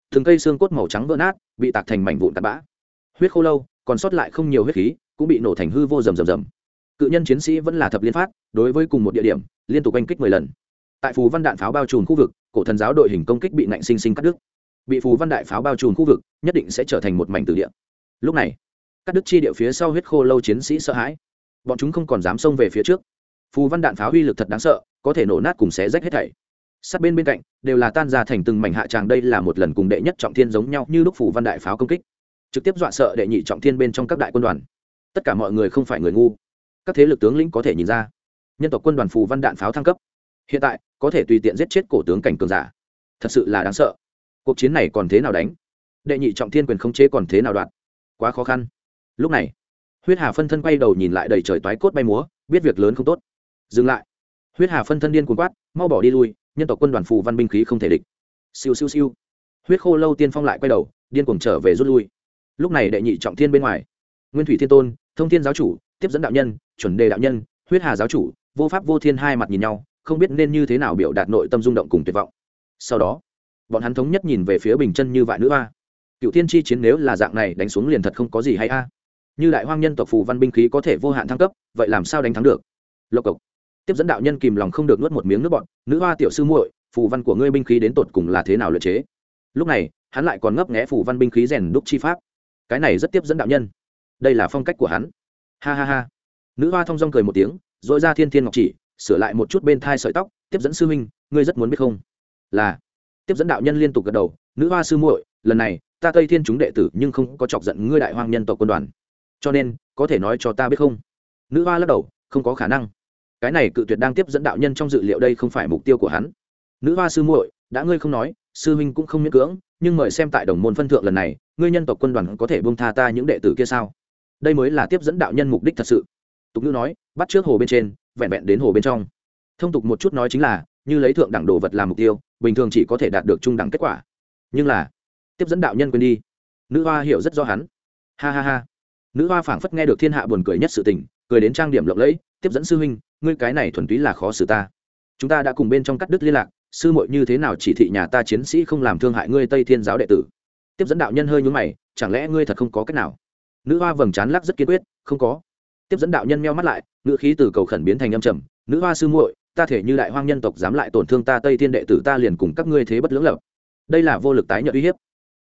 Từng cây xương cốt màu trắng vỡ nát, bị tạc thành mảnh vụn tạt bã. Huyết khô lâu, còn sót lại không nhiều huyết khí, cũng bị nổ thành hư vô rầm rầm rầm. Cự nhân chiến sĩ vẫn là thập liên phát, đối với cùng một địa điểm, liên tục oanh kích mười lần tại phù văn đạn pháo bao trùm khu vực, cổ thần giáo đội hình công kích bị nạnh sinh sinh cắt đứt. Bị phù văn đại pháo bao trùm khu vực, nhất định sẽ trở thành một mảnh từ địa. Lúc này các đức chi địa phía sau huyết khô lâu chiến sĩ sợ hãi. Bọn chúng không còn dám xông về phía trước. Phù văn đạn pháo uy lực thật đáng sợ, có thể nổ nát cùng xé rách hết thảy. Sát bên bên cạnh, đều là tan ra thành từng mảnh hạ tràng đây là một lần cùng đệ nhất trọng thiên giống nhau như lúc Phù văn đại pháo công kích. Trực tiếp dọa sợ đệ nhị trọng thiên bên trong các đại quân đoàn. Tất cả mọi người không phải người ngu. Các thế lực tướng lĩnh có thể nhìn ra. Nhân tộc quân đoàn phù văn đạn pháo thăng cấp hiện tại, có thể tùy tiện giết chết cổ tướng cảnh cường giả. Thật sự là đáng sợ. Cuộc chiến này còn thế nào đánh? Đệ nhị trọng thiên quyền không chế còn thế nào đoạn quá khó khăn. Lúc này, huyết hà phân thân quay đầu nhìn lại đầy trời toái cốt bay múa, biết việc lớn không tốt. Dừng lại. Huyết hà phân thân điên cuồng quát, mau bỏ đi lui, nhân tộc quân đoàn phù văn binh khí không thể địch. Siêu siêu siêu. Huyết khô lâu tiên phong lại quay đầu, điên cuồng trở về rút lui. Lúc này đệ nhị trọng thiên bên ngoài, nguyên thủy thiên tôn, thông thiên giáo chủ, tiếp dẫn đạo nhân, chuẩn đề đạo nhân, huyết hà giáo chủ, vô pháp vô thiên hai mặt nhìn nhau không biết nên như thế nào biểu đạt nội tâm rung động cùng tuyệt vọng. Sau đó, bọn hắn thống nhất nhìn về phía bình chân như vại nữ hoa. Cựu thiên chi chiến nếu là dạng này đánh xuống liền thật không có gì hay a. Như đại hoang nhân tộc phù văn binh khí có thể vô hạn thăng cấp, vậy làm sao đánh thắng được? Lộc cộc. Tiếp dẫn đạo nhân kìm lòng không được nuốt một miếng nước bọn nữ hoa tiểu sư muội, phù văn của ngươi binh khí đến tột cùng là thế nào luyện chế? Lúc này, hắn lại còn ngấp nghẽ phù văn binh khí rèn đúc chi pháp. Cái này rất tiếp dẫn đạo nhân. Đây là phong cách của hắn. Ha ha ha. Nữ hoa thong dong cười một tiếng dội ra thiên thiên ngọc chỉ sửa lại một chút bên thai sợi tóc, tiếp dẫn sư huynh, ngươi rất muốn biết không? Là. Tiếp dẫn đạo nhân liên tục gật đầu, nữ hoa sư muội, lần này, ta tây thiên chúng đệ tử nhưng không có chọc giận ngươi đại hoang nhân tộc quân đoàn. Cho nên, có thể nói cho ta biết không? Nữ hoa lắc đầu, không có khả năng. Cái này cự tuyệt đang tiếp dẫn đạo nhân trong dự liệu đây không phải mục tiêu của hắn. Nữ hoa sư muội, đã ngươi không nói, sư huynh cũng không miễn cưỡng, nhưng mời xem tại đồng môn phân thượng lần này, ngươi nhân tộc quân đoàn có thể buông tha ta những đệ tử kia sao? Đây mới là tiếp dẫn đạo nhân mục đích thật sự. Tục ngữ nói, bắt trước hồ bên trên vẹn vẹn đến hồ bên trong. Thông tục một chút nói chính là, như lấy thượng đẳng đồ vật làm mục tiêu, bình thường chỉ có thể đạt được trung đẳng kết quả. Nhưng là, tiếp dẫn đạo nhân quên đi. Nữ hoa hiểu rất rõ hắn. Ha ha ha. Nữ hoa phảng phất nghe được thiên hạ buồn cười nhất sự tình, cười đến trang điểm lộng lẫy, tiếp dẫn sư huynh, ngươi cái này thuần túy là khó xử ta. Chúng ta đã cùng bên trong cắt đứt liên lạc, sư muội như thế nào chỉ thị nhà ta chiến sĩ không làm thương hại ngươi tây thiên giáo đệ tử? Tiếp dẫn đạo nhân hơi nhún mày, chẳng lẽ ngươi thật không có cách nào? Nữ hoa vầng trán lắc rất kiên quyết, không có tiếp dẫn đạo nhân meo mắt lại, ngữ khí từ cầu khẩn biến thành âm trầm, nữ hoa sư muội, ta thể như đại hoang nhân tộc dám lại tổn thương ta tây thiên đệ tử ta liền cùng các ngươi thế bất lưỡng lập. Đây là vô lực tái nhận uy hiếp.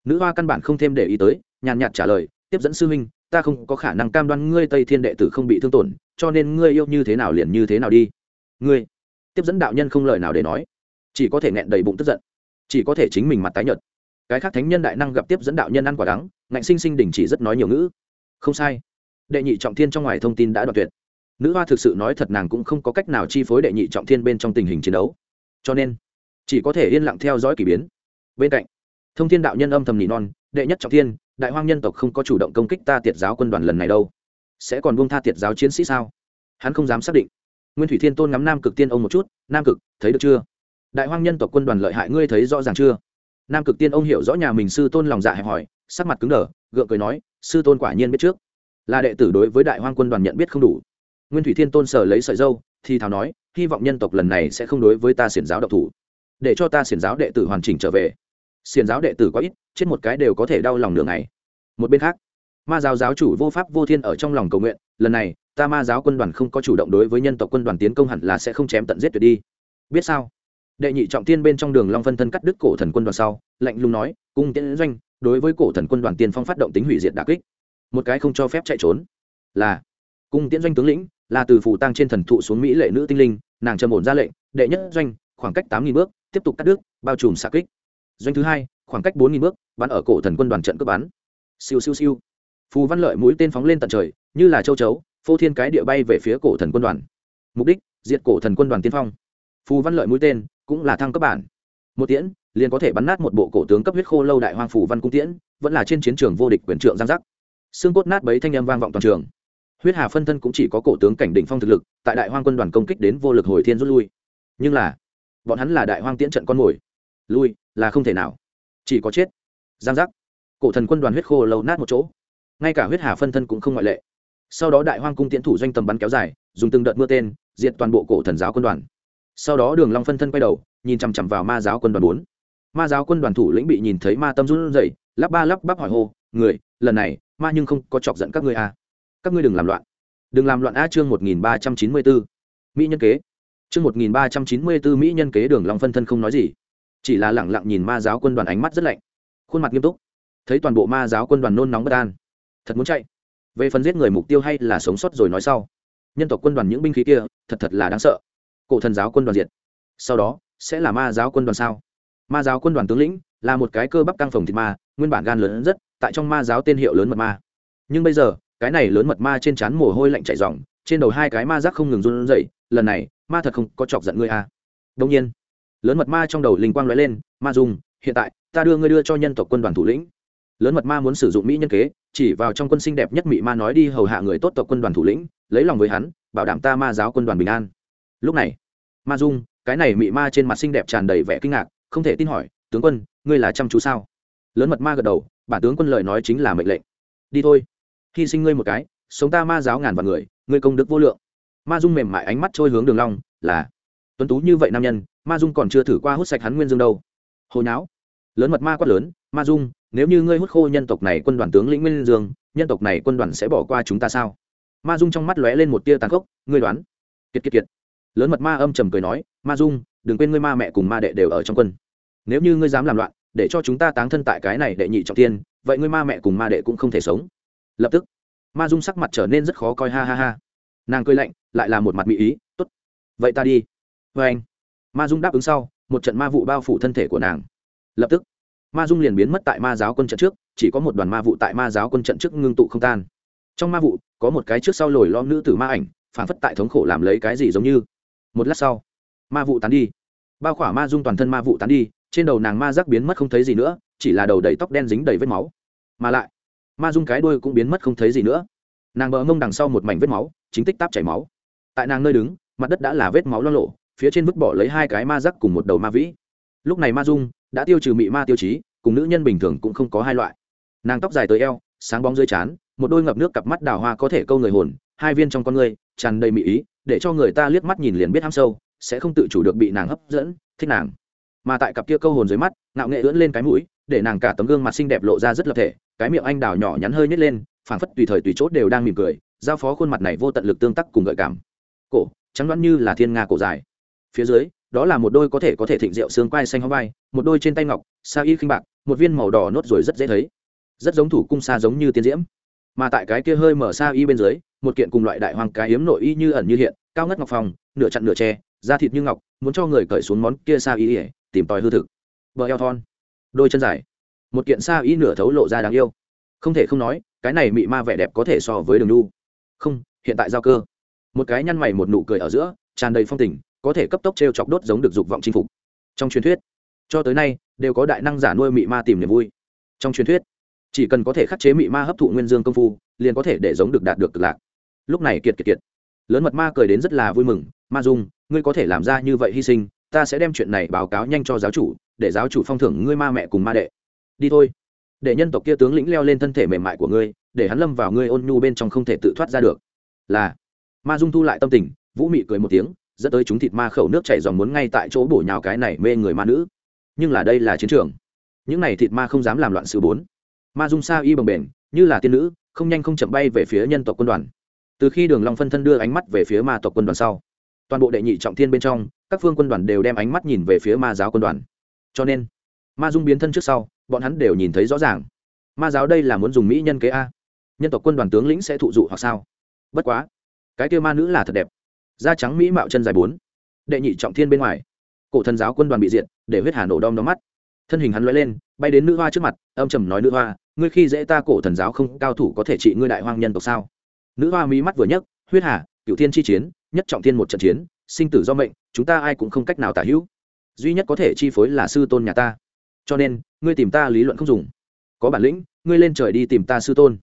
Nữ hoa căn bản không thêm để ý tới, nhàn nhạt trả lời, tiếp dẫn sư huynh, ta không có khả năng cam đoan ngươi tây thiên đệ tử không bị thương tổn, cho nên ngươi yêu như thế nào liền như thế nào đi. Ngươi? Tiếp dẫn đạo nhân không lời nào để nói, chỉ có thể nghẹn đầy bụng tức giận, chỉ có thể chính mình mặt tái nhợt. Cái khác thánh nhân đại năng gặp tiếp dẫn đạo nhân ăn quả đắng, ngạnh sinh sinh đình chỉ rất nói nhiều ngữ. Không sai đệ nhị trọng thiên trong ngoài thông tin đã đoạt tuyệt. Nữ hoa thực sự nói thật nàng cũng không có cách nào chi phối đệ nhị trọng thiên bên trong tình hình chiến đấu. Cho nên, chỉ có thể yên lặng theo dõi k ỳ biến. Bên cạnh, thông thiên đạo nhân âm thầm nỉ non, đệ nhất trọng thiên, đại hoang nhân tộc không có chủ động công kích ta tiệt giáo quân đoàn lần này đâu. Sẽ còn buông tha tiệt giáo chiến sĩ sao? Hắn không dám xác định. Nguyên thủy thiên tôn ngắm nam cực tiên ông một chút, nam cực, thấy được chưa? Đại hoang nhân tộc quân đoàn lợi hại ngươi thấy rõ ràng chưa? Nam cực tiên ông hiểu rõ nhà mình sư tôn lòng dạ hẹp hỏi sắc mặt cứng đờ, gượng cười nói, sư tôn quả nhiên biết trước là đệ tử đối với đại hoang quân đoàn nhận biết không đủ. Nguyên thủy thiên tôn sở lấy sợi dâu, thì thào nói, hy vọng nhân tộc lần này sẽ không đối với ta xiển giáo độc thủ. Để cho ta xiển giáo đệ tử hoàn chỉnh trở về. Xiển giáo đệ tử có ít, chết một cái đều có thể đau lòng nửa ngày. Một bên khác, ma giáo giáo chủ vô pháp vô thiên ở trong lòng cầu nguyện, lần này, ta ma giáo quân đoàn không có chủ động đối với nhân tộc quân đoàn tiến công hẳn là sẽ không chém tận giết tuyệt đi. Biết sao? Đệ nhị trọng tiên bên trong đường long phân thân cắt đứt cổ thần quân đoàn sau, lạnh lùng nói, cung tiễn doanh, đối với cổ thần quân đoàn tiên phong phát động tính hủy diệt đả kích một cái không cho phép chạy trốn. Là, cung tiễn doanh tướng lĩnh, là từ phủ tăng trên thần thụ xuống mỹ lệ nữ tinh linh, nàng trầm ổn ra lệnh, đệ nhất doanh, khoảng cách tám nghìn bước, tiếp tục cắt đứt, bao trùm xạ kích. Doanh thứ hai, khoảng cách bốn nghìn bước, bắn ở cổ thần quân đoàn trận cướp bắn. Siêu siêu siêu. Phù văn lợi mũi tên phóng lên tận trời, như là châu chấu, phô thiên cái địa bay về phía cổ thần quân đoàn. Mục đích, diệt cổ thần quân đoàn tiên phong. Phù văn lợi mũi tên, cũng là thăng cấp bản. Một tiễn, liền có thể bắn nát một bộ cổ tướng cấp huyết khô lâu đại hoang phủ văn cung tiễn, vẫn là trên chiến trường vô địch quyền trượng giang giác xương cốt nát bấy thanh âm vang vọng toàn trường. Huyết hà phân thân cũng chỉ có cổ tướng cảnh đỉnh phong thực lực, tại đại hoang quân đoàn công kích đến vô lực hồi thiên rút lui. Nhưng là, bọn hắn là đại hoang tiễn trận con mồi. Lui, là không thể nào. Chỉ có chết. Giang giác. Cổ thần quân đoàn huyết khô lâu nát một chỗ. Ngay cả huyết hà phân thân cũng không ngoại lệ. Sau đó đại hoang cung tiễn thủ doanh tầm bắn kéo dài, dùng từng đợt mưa tên, diệt toàn bộ cổ thần giáo quân đoàn. Sau đó đường long phân thân quay đầu, nhìn chằm chằm vào ma giáo quân đoàn bốn. Ma giáo quân đoàn thủ lĩnh bị nhìn thấy ma tâm run rẩy, lắp ba lắp bắp hỏi hô, người, lần này ma nhưng không có chọc giận các ngươi à. các ngươi đừng làm loạn. Đừng làm loạn a chương một nghìn ba trăm chín mươi bốn mỹ nhân kế. Chương một nghìn ba trăm chín mươi bốn mỹ nhân kế đường long phân thân không nói gì. Chỉ là lẳng lặng nhìn ma giáo quân đoàn ánh mắt rất lạnh. Khuôn mặt nghiêm túc. Thấy toàn bộ ma giáo quân đoàn nôn nóng bất an. Thật muốn chạy. Về phần giết người mục tiêu hay là sống sót rồi nói sau. Nhân tộc quân đoàn những binh khí kia, thật thật là đáng sợ. Cổ thần giáo quân đoàn diệt. Sau đó, sẽ là ma giáo quân đoàn sao? Ma giáo quân đoàn tướng lĩnh là một cái cơ bắp căng phòng thịt ma, nguyên bản gan lớn rất tại trong ma giáo tên hiệu lớn mật ma. Nhưng bây giờ, cái này lớn mật ma trên trán mồ hôi lạnh chảy ròng, trên đầu hai cái ma rác không ngừng run rẩy, lần này, ma thật không có chọc giận ngươi à. đông nhiên, lớn mật ma trong đầu linh quang lóe lên, ma dung, hiện tại, ta đưa ngươi đưa cho nhân tộc quân đoàn thủ lĩnh. Lớn mật ma muốn sử dụng mỹ nhân kế, chỉ vào trong quân xinh đẹp nhất mỹ ma nói đi, hầu hạ người tốt tộc quân đoàn thủ lĩnh, lấy lòng với hắn, bảo đảm ta ma giáo quân đoàn bình an. Lúc này, ma dung, cái này mỹ ma trên mặt xinh đẹp tràn đầy vẻ kinh ngạc, không thể tin hỏi, tướng quân, ngươi là chăm chú sao? Lớn mật ma gật đầu, bản tướng quân lời nói chính là mệnh lệnh. Đi thôi. Hy sinh ngươi một cái, sống ta ma giáo ngàn vạn người, ngươi công đức vô lượng. Ma dung mềm mại ánh mắt trôi hướng đường long, là. Tuấn tú như vậy nam nhân, ma dung còn chưa thử qua hút sạch hắn nguyên dương đâu. Hồi não lớn mật ma quát lớn, ma dung, nếu như ngươi hút khô nhân tộc này quân đoàn tướng lĩnh nguyên dương, nhân tộc này quân đoàn sẽ bỏ qua chúng ta sao? Ma dung trong mắt lóe lên một tia tàn khốc, ngươi đoán. Kiệt kiệt kiệt. Lớn mật ma âm trầm cười nói, ma dung, đừng quên ngươi ma mẹ cùng ma đệ đều ở trong quân. Nếu như ngươi dám làm loạn để cho chúng ta táng thân tại cái này đệ nhị trọng tiên vậy ngươi ma mẹ cùng ma đệ cũng không thể sống. Lập tức, ma dung sắc mặt trở nên rất khó coi, ha ha ha. Nàng cười lạnh, lại là một mặt mỹ ý, tốt, vậy ta đi. Vê anh, ma dung đáp ứng sau, một trận ma vụ bao phủ thân thể của nàng. Lập tức, ma dung liền biến mất tại ma giáo quân trận trước, chỉ có một đoàn ma vụ tại ma giáo quân trận trước ngưng tụ không tan. Trong ma vụ, có một cái trước sau lồi lom nữ tử ma ảnh, phản phất tại thống khổ làm lấy cái gì giống như. Một lát sau, ma vụ tán đi. Bao khỏa ma dung toàn thân ma vụ tán đi trên đầu nàng ma rắc biến mất không thấy gì nữa, chỉ là đầu đầy tóc đen dính đầy vết máu. Mà lại, ma dung cái đuôi cũng biến mất không thấy gì nữa. Nàng bờ mông đằng sau một mảnh vết máu, chính tích táp chảy máu. Tại nàng nơi đứng, mặt đất đã là vết máu lo lộ, phía trên vứt bỏ lấy hai cái ma rắc cùng một đầu ma vĩ. Lúc này ma dung đã tiêu trừ mị ma tiêu chí, cùng nữ nhân bình thường cũng không có hai loại. Nàng tóc dài tới eo, sáng bóng dưới chán một đôi ngập nước cặp mắt đào hoa có thể câu người hồn, hai viên trong con người tràn đầy mị ý, để cho người ta liếc mắt nhìn liền biết ham sâu, sẽ không tự chủ được bị nàng hấp dẫn, thích nàng mà tại cặp kia câu hồn dưới mắt, ngạo nghệ ưỡn lên cái mũi, để nàng cả tấm gương mặt xinh đẹp lộ ra rất lập thể, cái miệng anh đào nhỏ nhắn hơi nhét lên, phảng phất tùy thời tùy chốt đều đang mỉm cười, giao phó khuôn mặt này vô tận lực tương tác cùng gợi cảm. Cổ, trắng đoán như là thiên nga cổ dài. Phía dưới, đó là một đôi có thể có thể thịnh rượu xương quai xanh hóng vai, một đôi trên tay ngọc, sa y khinh bạc, một viên màu đỏ nốt rồi rất dễ thấy. Rất giống thủ cung sa giống như tiên diễm. Mà tại cái kia hơi mở xa y bên dưới, một kiện cùng loại đại hoàng cái hiếm nội y như ẩn như hiện, cao ngất ngọc phòng, nửa chặn nửa tre da thịt như ngọc, muốn cho người cởi xuống món kia xa y ỉa tìm tòi hư thực. Bờ eo thon, đôi chân dài, một kiện xa y nửa thấu lộ ra đáng yêu. Không thể không nói, cái này mị ma vẻ đẹp có thể so với đường nu không, hiện tại giao cơ. Một cái nhăn mày một nụ cười ở giữa, tràn đầy phong tình, có thể cấp tốc t r e o chọc đốt giống được dục vọng chinh phục. Trong truyền thuyết, cho tới nay, đều có đại năng giả nuôi mị ma tìm niềm vui. Trong truyền thuyết, chỉ cần có thể khắc chế mị ma hấp thụ nguyên dương công phu, liền có thể để giống được đạt được cực lạc. Lúc này kiệt kiệt kiệt. Lớn mật ma cười đến rất là vui mừng. Ma dung, ngươi có thể làm ra như vậy hy sinh ta sẽ đem chuyện này báo cáo nhanh cho giáo chủ, để giáo chủ phong thưởng ngươi ma mẹ cùng ma đệ. Đi thôi. Để nhân tộc kia tướng lĩnh leo lên thân thể mềm mại của ngươi, để hắn lâm vào ngươi ôn nhu bên trong không thể tự thoát ra được. Là. Ma dung thu lại tâm tình, vũ mị cười một tiếng, dẫn tới chúng thịt ma khẩu nước chảy dòng muốn ngay tại chỗ bổ nhào cái này mê người ma nữ. Nhưng là đây là chiến trường. Những này thịt ma không dám làm loạn sự bốn. Ma dung sa y bồng bềnh, như là tiên nữ, không nhanh không chậm bay về phía nhân tộc quân đoàn. Từ khi đường long phân thân đưa ánh mắt về phía ma tộc quân đoàn sau toàn bộ đệ nhị trọng thiên bên trong, các phương quân đoàn đều đem ánh mắt nhìn về phía ma giáo quân đoàn. Cho nên, ma dung biến thân trước sau, bọn hắn đều nhìn thấy rõ ràng. Ma giáo đây là muốn dùng mỹ nhân kế a. Nhân tộc quân đoàn tướng lĩnh sẽ thụ dụ hoặc sao? Bất quá, cái kêu ma nữ là thật đẹp. Da trắng mỹ mạo chân dài bốn. Đệ nhị trọng thiên bên ngoài, cổ thần giáo quân đoàn bị diện để huyết hà nổ đom đóm mắt. Thân hình hắn l lên, bay đến nữ hoa trước mặt, âm trầm nói nữ hoa, ngươi khi dễ ta cổ thần giáo không cao thủ có thể trị ngươi đại hoang nhân tộc sao? Nữ hoa mỹ mắt vừa nhấc, huyết hà cựu thiên chi chiến nhất trọng thiên một trận chiến, sinh tử do mệnh, chúng ta ai cũng không cách nào tả hữu. Duy nhất có thể chi phối là sư tôn nhà ta. Cho nên, ngươi tìm ta lý luận không dùng. Có bản lĩnh, ngươi lên trời đi tìm ta sư tôn.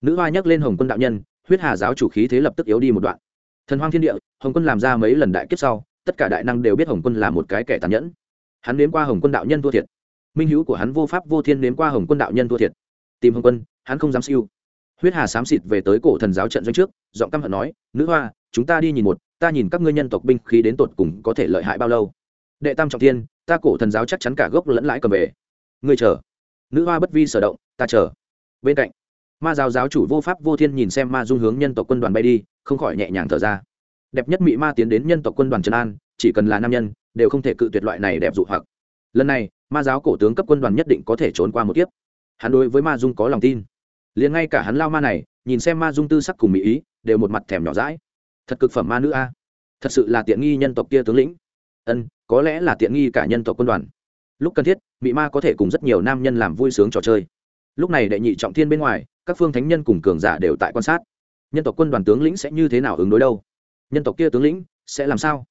Nữ hoa nhắc lên hồng quân đạo nhân, huyết hà giáo chủ khí thế lập tức yếu đi một đoạn. Thần hoang thiên địa, hồng quân làm ra mấy lần đại kiếp sau, tất cả đại năng đều biết hồng quân là một cái kẻ tàn nhẫn. Hắn nếm qua hồng quân đạo nhân thua thiệt. Minh hữu của hắn vô pháp vô thiên nếm qua hồng quân đạo nhân thua thiệt. Tìm hồng quân, hắn không dám siêu huyết hà xám xịt về tới cổ thần giáo trận doanh trước, giọng căm hận nói, nữ hoa, chúng ta đi nhìn một, ta nhìn các ngươi nhân tộc binh khí đến tột cùng có thể lợi hại bao lâu? Đệ tam trọng thiên, ta cổ thần giáo chắc chắn cả gốc lẫn lãi cầm về. Ngươi chờ. Nữ hoa bất vi sở động, ta chờ. Bên cạnh, ma giáo giáo chủ vô pháp vô thiên nhìn xem ma dung hướng nhân tộc quân đoàn bay đi, không khỏi nhẹ nhàng thở ra. Đẹp nhất mỹ ma tiến đến nhân tộc quân đoàn trần an, chỉ cần là nam nhân, đều không thể cự tuyệt loại này đẹp dụ hoặc. Lần này, ma giáo cổ tướng cấp quân đoàn nhất định có thể trốn qua một kiếp. Hắn đối với ma dung có lòng tin liền ngay cả hắn lao ma này, nhìn xem ma dung tư sắc cùng mỹ ý, đều một mặt thèm nhỏ rãi thật cực phẩm ma nữ a. Thật sự là tiện nghi nhân tộc kia tướng lĩnh. Ân, có lẽ là tiện nghi cả nhân tộc quân đoàn. Lúc cần thiết mỹ ma có thể cùng rất nhiều nam nhân làm vui sướng trò chơi. Lúc này đệ nhị trọng thiên bên ngoài, các phương thánh nhân cùng cường giả đều tại quan sát. Nhân tộc quân đoàn tướng lĩnh sẽ như thế nào ứng đối đâu? Nhân tộc kia tướng lĩnh sẽ làm sao?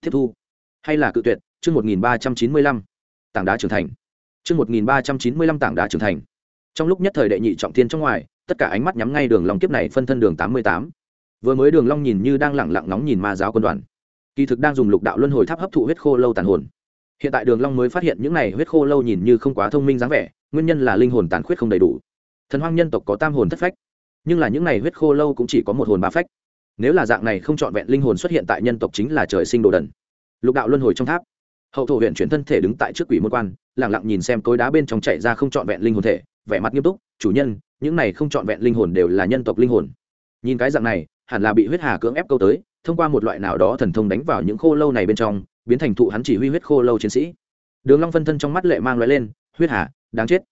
Tiếp thu. Hay là cự tuyệt, chương một nghìn ba trăm chín mươi lăm, tảng đá trưởng thành. Chương một nghìn ba trăm chín mươi lăm tảng đá trưởng thành trong lúc nhất thời đệ nhị trọng thiên trong ngoài, tất cả ánh mắt nhắm ngay đường long kiếp này phân thân đường tám mươi tám. Vừa mới đường long nhìn như đang lẳng lặng nóng nhìn ma giáo quân đoàn. Kỳ thực đang dùng lục đạo luân hồi tháp hấp thụ huyết khô lâu tàn hồn. Hiện tại đường long mới phát hiện những này huyết khô lâu nhìn như không quá thông minh dáng vẻ, nguyên nhân là linh hồn tàn khuyết không đầy đủ. Thần hoang nhân tộc có tam hồn thất phách, nhưng là những này huyết khô lâu cũng chỉ có một hồn ba phách. Nếu là dạng này không trọn vẹn linh hồn xuất hiện tại nhân tộc chính là trời sinh đồ đần. Lục đạo luân hồi trong tháp. Hậu thổ huyện chuyển thân thể đứng tại trước quỷ môn quan, lặng lặng nhìn xem cối đá bên trong chạy ra không trọn vẹn linh hồn thể vẻ mặt nghiêm túc, chủ nhân, những này không trọn vẹn linh hồn đều là nhân tộc linh hồn. Nhìn cái dạng này, hẳn là bị huyết hà cưỡng ép câu tới, thông qua một loại nào đó thần thông đánh vào những khô lâu này bên trong, biến thành thụ hắn chỉ huy huyết khô lâu chiến sĩ. Đường long phân thân trong mắt lệ mang loại lên, huyết hà, đáng chết.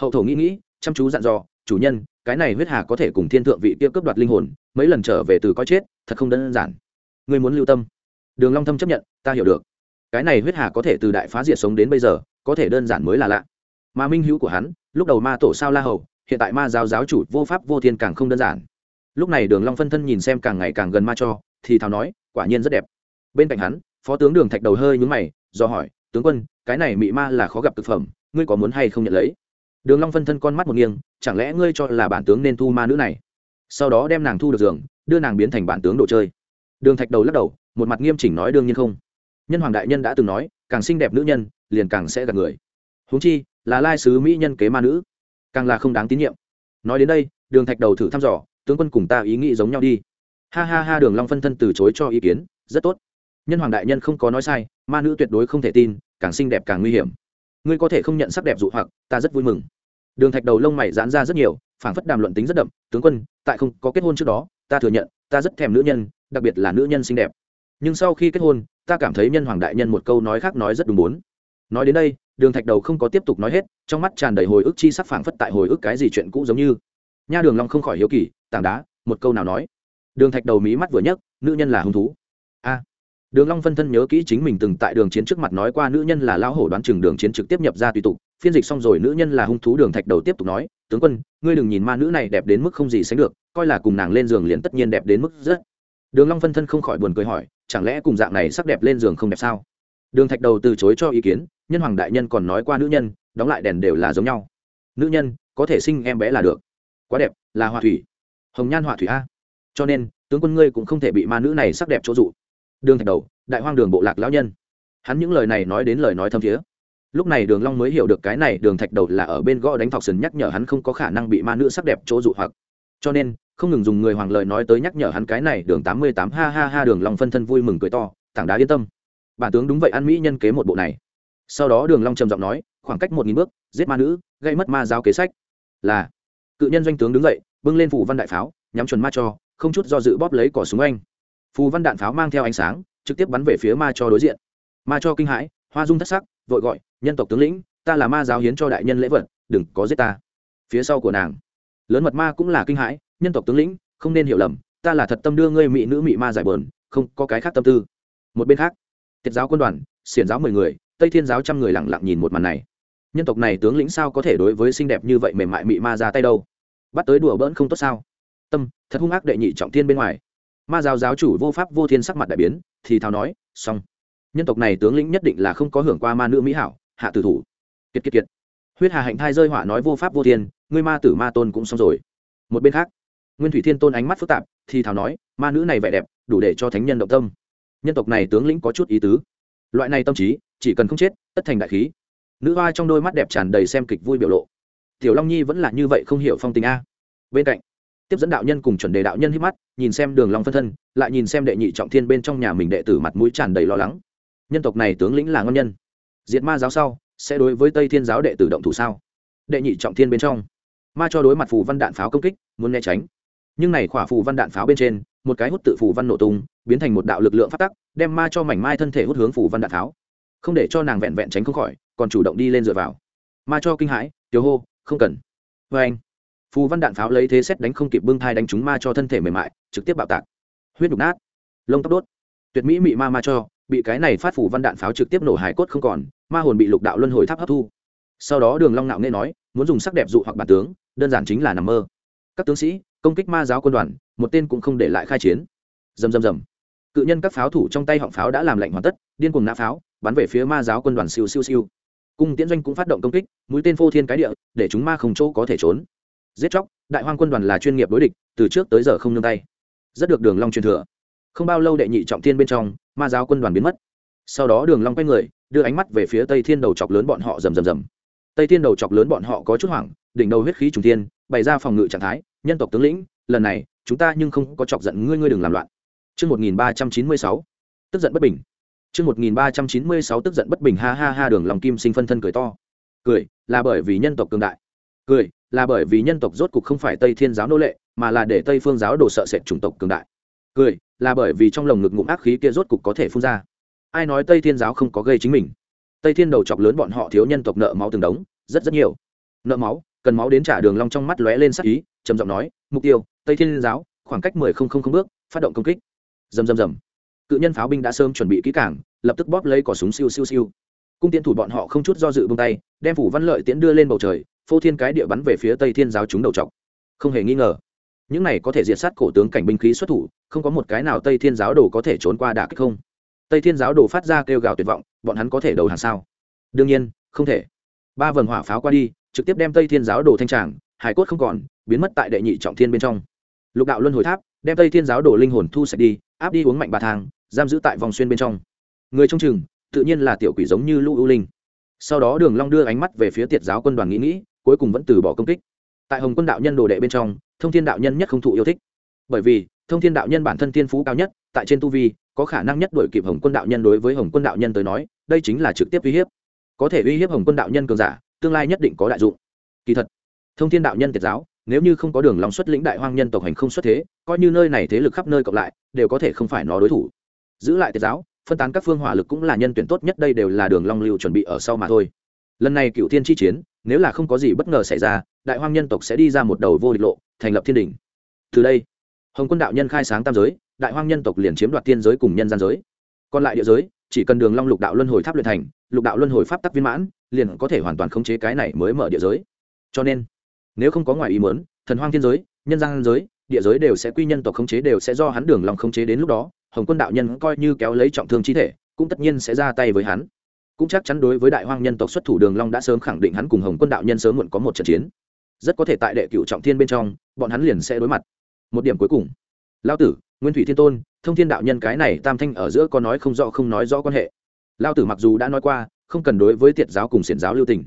Hậu thổ nghĩ nghĩ, chăm chú dặn dò, chủ nhân, cái này huyết hà có thể cùng thiên thượng vị kia cướp đoạt linh hồn, mấy lần trở về từ coi chết, thật không đơn giản. Ngươi muốn lưu tâm. Đường long thâm chấp nhận, ta hiểu được. Cái này huyết hà có thể từ đại phá diệt sống đến bây giờ, có thể đơn giản mới là lạ. Mà minh hữu của hắn lúc đầu ma tổ sao la hầu, hiện tại ma giáo giáo chủ vô pháp vô thiên càng không đơn giản. Lúc này đường long phân thân nhìn xem càng ngày càng gần ma cho, thì thào nói, quả nhiên rất đẹp. Bên cạnh hắn, phó tướng đường thạch đầu hơi nhướng mày, do hỏi, tướng quân, cái này mị ma là khó gặp thực phẩm, ngươi có muốn hay không nhận lấy? Đường long phân thân con mắt một nghiêng, chẳng lẽ ngươi cho là bản tướng nên thu ma nữ này? Sau đó đem nàng thu được giường, đưa nàng biến thành bản tướng đồ chơi. Đường thạch đầu lắc đầu, một mặt nghiêm chỉnh nói đương nhiên không. Nhân hoàng đại nhân đã từng nói, càng xinh đẹp nữ nhân, liền càng sẽ gạt người. Huống chi là lai sứ mỹ nhân kế ma nữ. Càng là không đáng tín nhiệm. Nói đến đây, đường thạch đầu thử thăm dò, tướng quân cùng ta ý nghĩ giống nhau đi. Ha ha ha, đường long phân thân từ chối cho ý kiến, rất tốt. Nhân hoàng đại nhân không có nói sai, ma nữ tuyệt đối không thể tin, càng xinh đẹp càng nguy hiểm. Ngươi có thể không nhận sắc đẹp dụ hoặc, ta rất vui mừng. Đường thạch đầu lông mày giãn ra rất nhiều, phảng phất đàm luận tính rất đậm, tướng quân, tại không có kết hôn trước đó, ta thừa nhận, ta rất thèm nữ nhân, đặc biệt là nữ nhân xinh đẹp. Nhưng sau khi kết hôn, ta cảm thấy nhân hoàng đại nhân một câu nói khác nói rất đúng bốn nói đến đây đường thạch đầu không có tiếp tục nói hết, trong mắt tràn đầy hồi ức chi sắc phảng phất tại hồi ức cái gì chuyện cũ giống như. Nha đường long không khỏi hiếu kỳ, tảng đá, một câu nào nói. Đường thạch đầu mí mắt vừa nhấc, nữ nhân là hung thú. A. Đường long phân thân nhớ kỹ chính mình từng tại đường chiến trước mặt nói qua nữ nhân là lão hổ đoán chừng đường chiến trực tiếp nhập ra tùy tục, phiên dịch xong rồi nữ nhân là hung thú đường thạch đầu tiếp tục nói, tướng quân, ngươi đừng nhìn ma nữ này đẹp đến mức không gì sánh được, coi là cùng nàng lên giường liền tất nhiên đẹp đến mức rất. Đường long phân thân không khỏi buồn cười hỏi, chẳng lẽ cùng dạng này sắc đẹp lên giường không đẹp sao? Đường thạch đầu từ chối cho ý kiến, nhân hoàng đại nhân còn nói qua nữ nhân, đóng lại đèn đều là giống nhau. Nữ nhân, có thể sinh em bé là được. Quá đẹp, là họa thủy. Hồng nhan họa thủy a. Cho nên, tướng quân ngươi cũng không thể bị ma nữ này sắc đẹp chỗ dụ. Đường thạch đầu, đại hoang đường bộ lạc lão nhân. Hắn những lời này nói đến lời nói thâm thiế. Lúc này đường long mới hiểu được cái này, đường thạch đầu là ở bên gõ đánh thọc sừng nhắc nhở hắn không có khả năng bị ma nữ sắc đẹp chỗ dụ hoặc. Cho nên, không ngừng dùng người hoàng lời nói tới nhắc nhở hắn cái này, đường tám mươi tám, ha ha ha, đường long phân thân vui mừng cười to, tảng đá yên tâm bản tướng đúng vậy ăn mỹ nhân kế một bộ này. Sau đó đường long trầm giọng nói, khoảng cách một nghìn bước, giết ma nữ, gây mất ma giáo kế sách. Là, cự nhân doanh tướng đứng dậy, bưng lên phù văn đại pháo, nhắm chuẩn ma cho, không chút do dự bóp lấy cỏ súng anh. Phù văn đạn pháo mang theo ánh sáng, trực tiếp bắn về phía ma cho đối diện. Ma cho kinh hãi, hoa dung thất sắc, vội gọi, nhân tộc tướng lĩnh, ta là ma giáo hiến cho đại nhân lễ vật, đừng có giết ta. Phía sau của nàng, lớn mật ma cũng là kinh hãi, nhân tộc tướng lĩnh, không nên hiểu lầm, ta là thật tâm đưa ngươi mỹ nữ mỹ ma giải bờn không có cái khác tâm tư. Một bên khác tiết giáo quân đoàn, xiển giáo mười người, tây thiên giáo trăm người lẳng lặng nhìn một màn này. Nhân tộc này tướng lĩnh sao có thể đối với xinh đẹp như vậy mềm mại mị ma ra tay đâu? Bắt tới đùa bỡn không tốt sao? Tâm, thật hung ác đệ nhị trọng thiên bên ngoài. Ma giáo giáo chủ vô pháp vô thiên sắc mặt đại biến, thì thào nói, xong. Nhân tộc này tướng lĩnh nhất định là không có hưởng qua ma nữ mỹ hảo, hạ tử thủ. Kiệt kiệt kiệt. Huyết hà hạnh thai rơi hỏa nói vô pháp vô thiên, ngươi ma tử ma tôn cũng xong rồi. Một bên khác, nguyên thủy thiên tôn ánh mắt phức tạp, thì thào nói, ma nữ này vẻ đẹp, đủ để cho thánh nhân động tâm nhân tộc này tướng lĩnh có chút ý tứ. Loại này tâm trí, chỉ cần không chết, tất thành đại khí. Nữ hoa trong đôi mắt đẹp tràn đầy xem kịch vui biểu lộ. Tiểu long nhi vẫn là như vậy không hiểu phong tình a. Bên cạnh, tiếp dẫn đạo nhân cùng chuẩn đề đạo nhân hít mắt, nhìn xem đường long phân thân, lại nhìn xem đệ nhị trọng thiên bên trong nhà mình đệ tử mặt mũi tràn đầy lo lắng. Nhân tộc này tướng lĩnh là ngon nhân. Diệt ma giáo sau, sẽ đối với tây thiên giáo đệ tử động thủ sao? Đệ nhị trọng thiên bên trong, ma cho đối mặt phù văn đạn pháo công kích, muốn né tránh. Nhưng này khỏa phù văn đạn pháo bên trên, một cái hút tự phù văn nổ tung biến thành một đạo lực lượng phát tắc, đem ma cho mảnh mai thân thể hút hướng phù văn đạn pháo không để cho nàng vẹn vẹn tránh không khỏi, còn chủ động đi lên dựa vào. Ma cho kinh hãi, tiểu hô, không cần. Vê anh. Phù văn đạn pháo lấy thế xét đánh không kịp bưng thai đánh chúng ma cho thân thể mềm mại, trực tiếp bạo tạc. Huyết đục nát. Lông tóc đốt. Tuyệt mỹ mị ma ma cho, bị cái này phát phủ văn đạn pháo trực tiếp nổ hải cốt không còn, ma hồn bị lục đạo luân hồi tháp hấp thu. Sau đó đường long nạo nghe nói, muốn dùng sắc đẹp dụ hoặc bản tướng, đơn giản chính là nằm mơ. Các tướng sĩ, công kích ma giáo quân đoàn, một tên cũng không để lại khai chiến. Rầm rầm rầm cự nhân các pháo thủ trong tay họng pháo đã làm lạnh hoàn tất, điên cuồng nã pháo, bắn về phía ma giáo quân đoàn siêu siêu siêu. Cung tiễn doanh cũng phát động công kích, mũi tên phô thiên cái địa, để chúng ma không chỗ có thể trốn. Giết chóc, đại hoang quân đoàn là chuyên nghiệp đối địch, từ trước tới giờ không nương tay. Rất được đường long truyền thừa. Không bao lâu đệ nhị trọng thiên bên trong, ma giáo quân đoàn biến mất. Sau đó đường long quay người, đưa ánh mắt về phía tây thiên đầu chọc lớn bọn họ rầm rầm rầm. Tây thiên đầu chọc lớn bọn họ có chút hoảng, đỉnh đầu huyết khí trùng thiên, bày ra phòng ngự trạng thái, nhân tộc tướng lĩnh, lần này, chúng ta nhưng không có chọc giận ngươi ngươi đừng làm loạn chương 1396, tức giận bất bình. chương 1396 tức giận bất bình ha ha ha đường long kim sinh phân thân cười to. Cười, là bởi vì nhân tộc cường đại. Cười, là bởi vì nhân tộc rốt cục không phải Tây Thiên giáo nô lệ, mà là để Tây Phương giáo đồ sợ sệt chủng tộc cường đại. Cười, là bởi vì trong lồng ngực ngụm ác khí kia rốt cục có thể phun ra. Ai nói Tây Thiên giáo không có gây chính mình? Tây Thiên đầu chọc lớn bọn họ thiếu nhân tộc nợ máu từng đống, rất rất nhiều. Nợ máu, cần máu đến trả đường long trong mắt lóe lên sắc ý, trầm giọng nói, mục tiêu, Tây Thiên giáo, khoảng cách mười không không không bước, phát động công kích. Rầm rầm rầm. Cự nhân pháo binh đã sớm chuẩn bị kỹ cảng lập tức bóp lấy cỏ súng siêu siêu siêu. Cung tiến thủ bọn họ không chút do dự bông tay, đem phủ văn lợi tiễn đưa lên bầu trời, phô thiên cái địa bắn về phía tây thiên giáo chúng đầu trọc. Không hề nghi ngờ, những này có thể diệt sát cổ tướng cảnh binh khí xuất thủ, không có một cái nào tây thiên giáo đồ có thể trốn qua đả kích không. Tây thiên giáo đồ phát ra kêu gào tuyệt vọng, bọn hắn có thể đầu hàng sao? Đương nhiên, không thể. Ba vầng hỏa pháo qua đi, trực tiếp đem tây thiên giáo đồ thanh tràng hải cốt không còn, biến mất tại đệ nhị trọng thiên bên trong. Lục đạo luân hồi tháp đem tây thiên giáo đồ linh hồn thu sạch đi, áp đi uống mạnh bà thang, giam giữ tại vòng xuyên bên trong. Người trong chừng, tự nhiên là tiểu quỷ giống như lũ ưu linh. Sau đó đường long đưa ánh mắt về phía tiệt giáo quân đoàn nghĩ nghĩ, cuối cùng vẫn từ bỏ công kích. Tại hồng quân đạo nhân đồ đệ bên trong, thông thiên đạo nhân nhất không thụ yêu thích. Bởi vì, thông thiên đạo nhân bản thân thiên phú cao nhất, tại trên tu vi, có khả năng nhất đuổi kịp hồng quân đạo nhân đối với hồng quân đạo nhân tới nói, đây chính là trực tiếp uy hiếp. Có thể uy hiếp hồng quân đạo nhân cường giả, tương lai nhất định có đại dụng. Kỳ thật, thông thiên đạo nhân tiệt giáo nếu như không có đường lòng xuất lĩnh đại hoang nhân tộc hành không xuất thế, coi như nơi này thế lực khắp nơi cộng lại, đều có thể không phải nó đối thủ. Giữ lại tiết giáo, phân tán các phương hỏa lực cũng là nhân tuyển tốt nhất, đây đều là đường long lưu chuẩn bị ở sau mà thôi. Lần này cựu thiên chi chiến, nếu là không có gì bất ngờ xảy ra, đại hoang nhân tộc sẽ đi ra một đầu vô địch lộ, thành lập thiên đình. Từ đây, hồng quân đạo nhân khai sáng tam giới, đại hoang nhân tộc liền chiếm đoạt thiên giới cùng nhân gian giới. Còn lại địa giới, chỉ cần đường long lục đạo luân hồi tháp luyện thành, lục đạo luân hồi pháp tắc viên mãn, liền có thể hoàn toàn khống chế cái này mới mở địa giới. Cho nên nếu không có ngoài ý muốn, thần hoang thiên giới, nhân gian giới, địa giới đều sẽ quy nhân tộc khống chế đều sẽ do hắn đường long khống chế đến lúc đó, hồng quân đạo nhân coi như kéo lấy trọng thương chi thể, cũng tất nhiên sẽ ra tay với hắn. Cũng chắc chắn đối với đại hoang nhân tộc xuất thủ đường long đã sớm khẳng định hắn cùng hồng quân đạo nhân sớm muộn có một trận chiến. Rất có thể tại đệ cửu trọng thiên bên trong, bọn hắn liền sẽ đối mặt. Một điểm cuối cùng. Lao tử, nguyên thủy thiên tôn, thông thiên đạo nhân cái này tam thanh ở giữa có nói không rõ không nói rõ quan hệ. Lao tử mặc dù đã nói qua, không cần đối với tiệt giáo cùng xiển giáo lưu tình.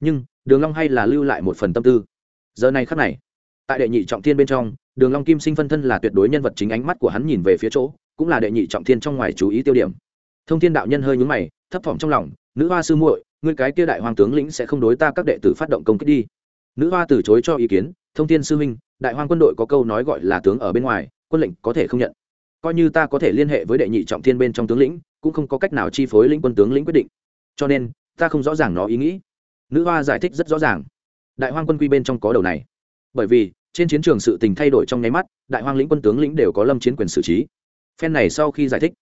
Nhưng, đường long hay là lưu lại một phần tâm tư giờ này khắc này, tại đệ nhị trọng thiên bên trong, đường long kim sinh phân thân là tuyệt đối nhân vật chính ánh mắt của hắn nhìn về phía chỗ, cũng là đệ nhị trọng thiên trong ngoài chú ý tiêu điểm. Thông thiên đạo nhân hơi nhướng mày, thấp thỏm trong lòng, nữ hoa sư muội, ngươi cái kia đại hoàng tướng lĩnh sẽ không đối ta các đệ tử phát động công kích đi. Nữ hoa từ chối cho ý kiến, thông thiên sư huynh, đại hoàng quân đội có câu nói gọi là tướng ở bên ngoài, quân lệnh có thể không nhận. Coi như ta có thể liên hệ với đệ nhị trọng thiên bên trong tướng lĩnh, cũng không có cách nào chi phối lĩnh quân tướng lĩnh quyết định. Cho nên, ta không rõ ràng nó ý nghĩ. Nữ hoa giải thích rất rõ ràng đại hoang quân quy bên trong có đầu này. Bởi vì, trên chiến trường sự tình thay đổi trong nháy mắt, đại hoang lĩnh quân tướng lĩnh đều có lâm chiến quyền xử trí. Phen này sau khi giải thích,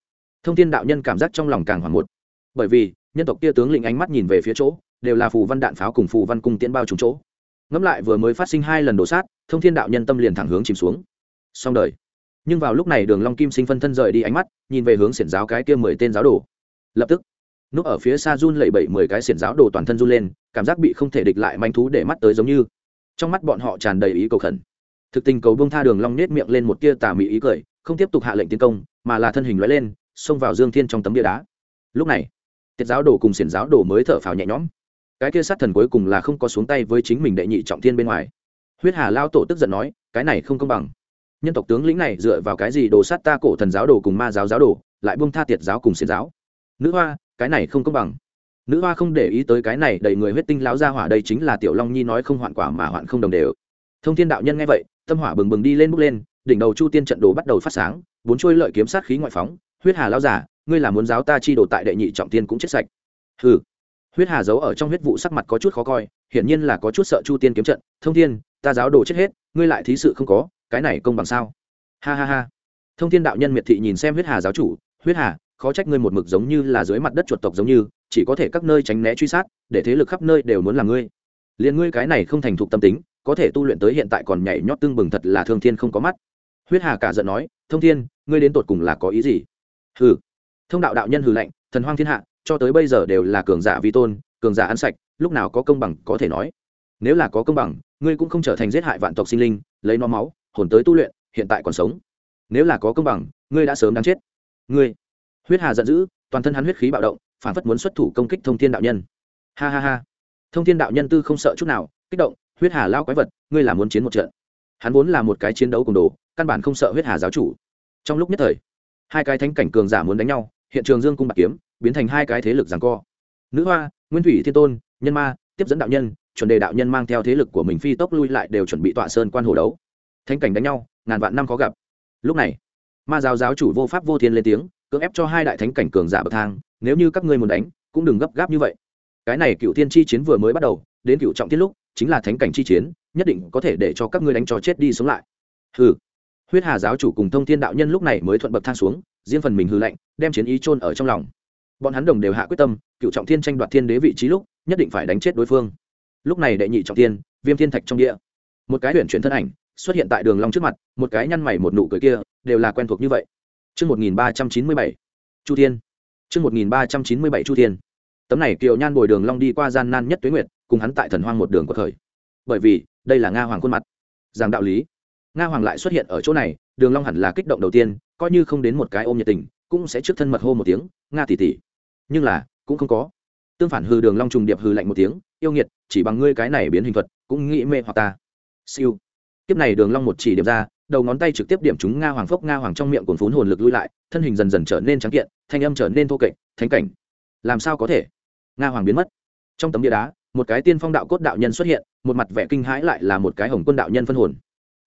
thông tin đạo nhân cảm giác trong lòng càng hoảng một. Bởi vì, nhân tộc kia tướng lĩnh ánh mắt nhìn về phía chỗ, đều là phù văn đạn pháo cùng phù văn cung tiễn bao trùng chỗ. Ngẫm lại vừa mới phát sinh hai lần đổ sát, thông thiên đạo nhân tâm liền thẳng hướng chìm xuống. Xong đời. Nhưng vào lúc này đường long kim sinh phân thân rời đi ánh mắt, nhìn về hướng xiển giáo cái kia mười tên giáo đồ. Lập tức núp ở phía xa run lẩy bẩy mười cái xiển giáo đồ toàn thân run lên, cảm giác bị không thể địch lại manh thú để mắt tới giống như. Trong mắt bọn họ tràn đầy ý cầu khẩn. Thực tình cầu bông tha đường long nết miệng lên một tia tà mị ý cười, không tiếp tục hạ lệnh tiến công, mà là thân hình lóe lên, xông vào dương thiên trong tấm địa đá. Lúc này, tiết giáo đồ cùng xiển giáo đồ mới thở phào nhẹ nhõm. Cái kia sát thần cuối cùng là không có xuống tay với chính mình đệ nhị trọng thiên bên ngoài. Huyết hà lao tổ tức giận nói, cái này không công bằng. Nhân tộc tướng lĩnh này dựa vào cái gì đồ sát ta cổ thần giáo đồ cùng ma giáo giáo đồ, lại buông tha tiệt giáo cùng xiển giáo? Nữ hoa cái này không công bằng. Nữ hoa không để ý tới cái này, đầy người huyết tinh lão gia hỏa đây chính là tiểu long nhi nói không hoạn quả mà hoạn không đồng đều. Thông thiên đạo nhân nghe vậy, tâm hỏa bừng bừng đi lên bước lên, đỉnh đầu chu tiên trận đồ bắt đầu phát sáng, bốn chuôi lợi kiếm sát khí ngoại phóng, huyết hà lão giả, ngươi là muốn giáo ta chi đồ tại đệ nhị trọng tiên cũng chết sạch. Hừ. Huyết hà giấu ở trong huyết vụ sắc mặt có chút khó coi, hiển nhiên là có chút sợ chu tiên kiếm trận. Thông thiên, ta giáo đồ chết hết, ngươi lại thí sự không có, cái này công bằng sao? Ha ha ha. Thông thiên đạo nhân miệt thị nhìn xem huyết hà giáo chủ, huyết hà khó trách ngươi một mực giống như là dưới mặt đất chuột tộc giống như, chỉ có thể các nơi tránh né truy sát, để thế lực khắp nơi đều muốn làm ngươi. Liền ngươi cái này không thành thục tâm tính, có thể tu luyện tới hiện tại còn nhảy nhót tương bừng thật là thương thiên không có mắt. Huyết hà cả giận nói, thông thiên, ngươi đến tột cùng là có ý gì? Hừ. Thông đạo đạo nhân hừ lạnh, thần hoang thiên hạ, cho tới bây giờ đều là cường giả vi tôn, cường giả ăn sạch, lúc nào có công bằng có thể nói. Nếu là có công bằng, ngươi cũng không trở thành giết hại vạn tộc sinh linh, lấy nó máu, hồn tới tu luyện, hiện tại còn sống. Nếu là có công bằng, ngươi đã sớm đáng chết. Ngươi huyết hà giận dữ, toàn thân hắn huyết khí bạo động, phản phất muốn xuất thủ công kích thông thiên đạo nhân. Ha ha ha. Thông thiên đạo nhân tư không sợ chút nào, kích động, huyết hà lao quái vật, ngươi là muốn chiến một trận. Hắn vốn là một cái chiến đấu cùng đồ, căn bản không sợ huyết hà giáo chủ. Trong lúc nhất thời, hai cái thánh cảnh cường giả muốn đánh nhau, hiện trường dương cung bạc kiếm, biến thành hai cái thế lực giằng co. Nữ hoa, nguyên thủy thiên tôn, nhân ma, tiếp dẫn đạo nhân, chuẩn đề đạo nhân mang theo thế lực của mình phi tốc lui lại đều chuẩn bị tọa sơn quan hồ đấu. Thánh cảnh đánh nhau, ngàn vạn năm khó gặp. Lúc này, ma giáo giáo chủ vô pháp vô thiên lên tiếng cưỡng ép cho hai đại thánh cảnh cường giả bậc thang, nếu như các ngươi muốn đánh, cũng đừng gấp gáp như vậy. Cái này cựu tiên chi chiến vừa mới bắt đầu, đến cựu trọng tiết lúc, chính là thánh cảnh chi chiến, nhất định có thể để cho các ngươi đánh cho chết đi sống lại. Hừ. Huyết hà giáo chủ cùng thông thiên đạo nhân lúc này mới thuận bậc thang xuống, riêng phần mình hư lệnh, đem chiến ý chôn ở trong lòng. Bọn hắn đồng đều hạ quyết tâm cựu trọng thiên tranh đoạt thiên đế vị trí lúc, nhất định phải đánh chết đối phương. Lúc này đệ nhị trọng thiên, viêm thiên thạch trong địa. Một cái huyền chuyển thân ảnh, xuất hiện tại đường long trước mặt, một cái nhăn mày một nụ cười kia, đều là quen thuộc như vậy chương 1397, Chu Thiên. chương 1397 Chu Thiên. Tấm này kiều nhan bồi đường long đi qua gian nan nhất tuyết nguyệt, cùng hắn tại thần hoang một đường của thời. Bởi vì, đây là Nga hoàng khuôn mặt. Giảng đạo lý. Nga hoàng lại xuất hiện ở chỗ này, đường long hẳn là kích động đầu tiên, coi như không đến một cái ôm nhiệt tình, cũng sẽ trước thân mật hô một tiếng, Nga tỷ tỷ. Nhưng là, cũng không có. Tương phản hư đường long trùng điệp hư lạnh một tiếng, yêu nghiệt, chỉ bằng ngươi cái này biến hình thuật, cũng nghĩ mê hoặc ta. Siêu. Kiếp này đường long một chỉ điểm ra, đầu ngón tay trực tiếp điểm chúng nga hoàng phốc nga hoàng trong miệng cuồn phún hồn lực lui lại, thân hình dần dần trở nên trắng kiện, thanh âm trở nên thô kệch, thánh cảnh. Làm sao có thể? Nga hoàng biến mất. Trong tấm địa đá, một cái tiên phong đạo cốt đạo nhân xuất hiện, một mặt vẻ kinh hãi lại là một cái hồng quân đạo nhân phân hồn.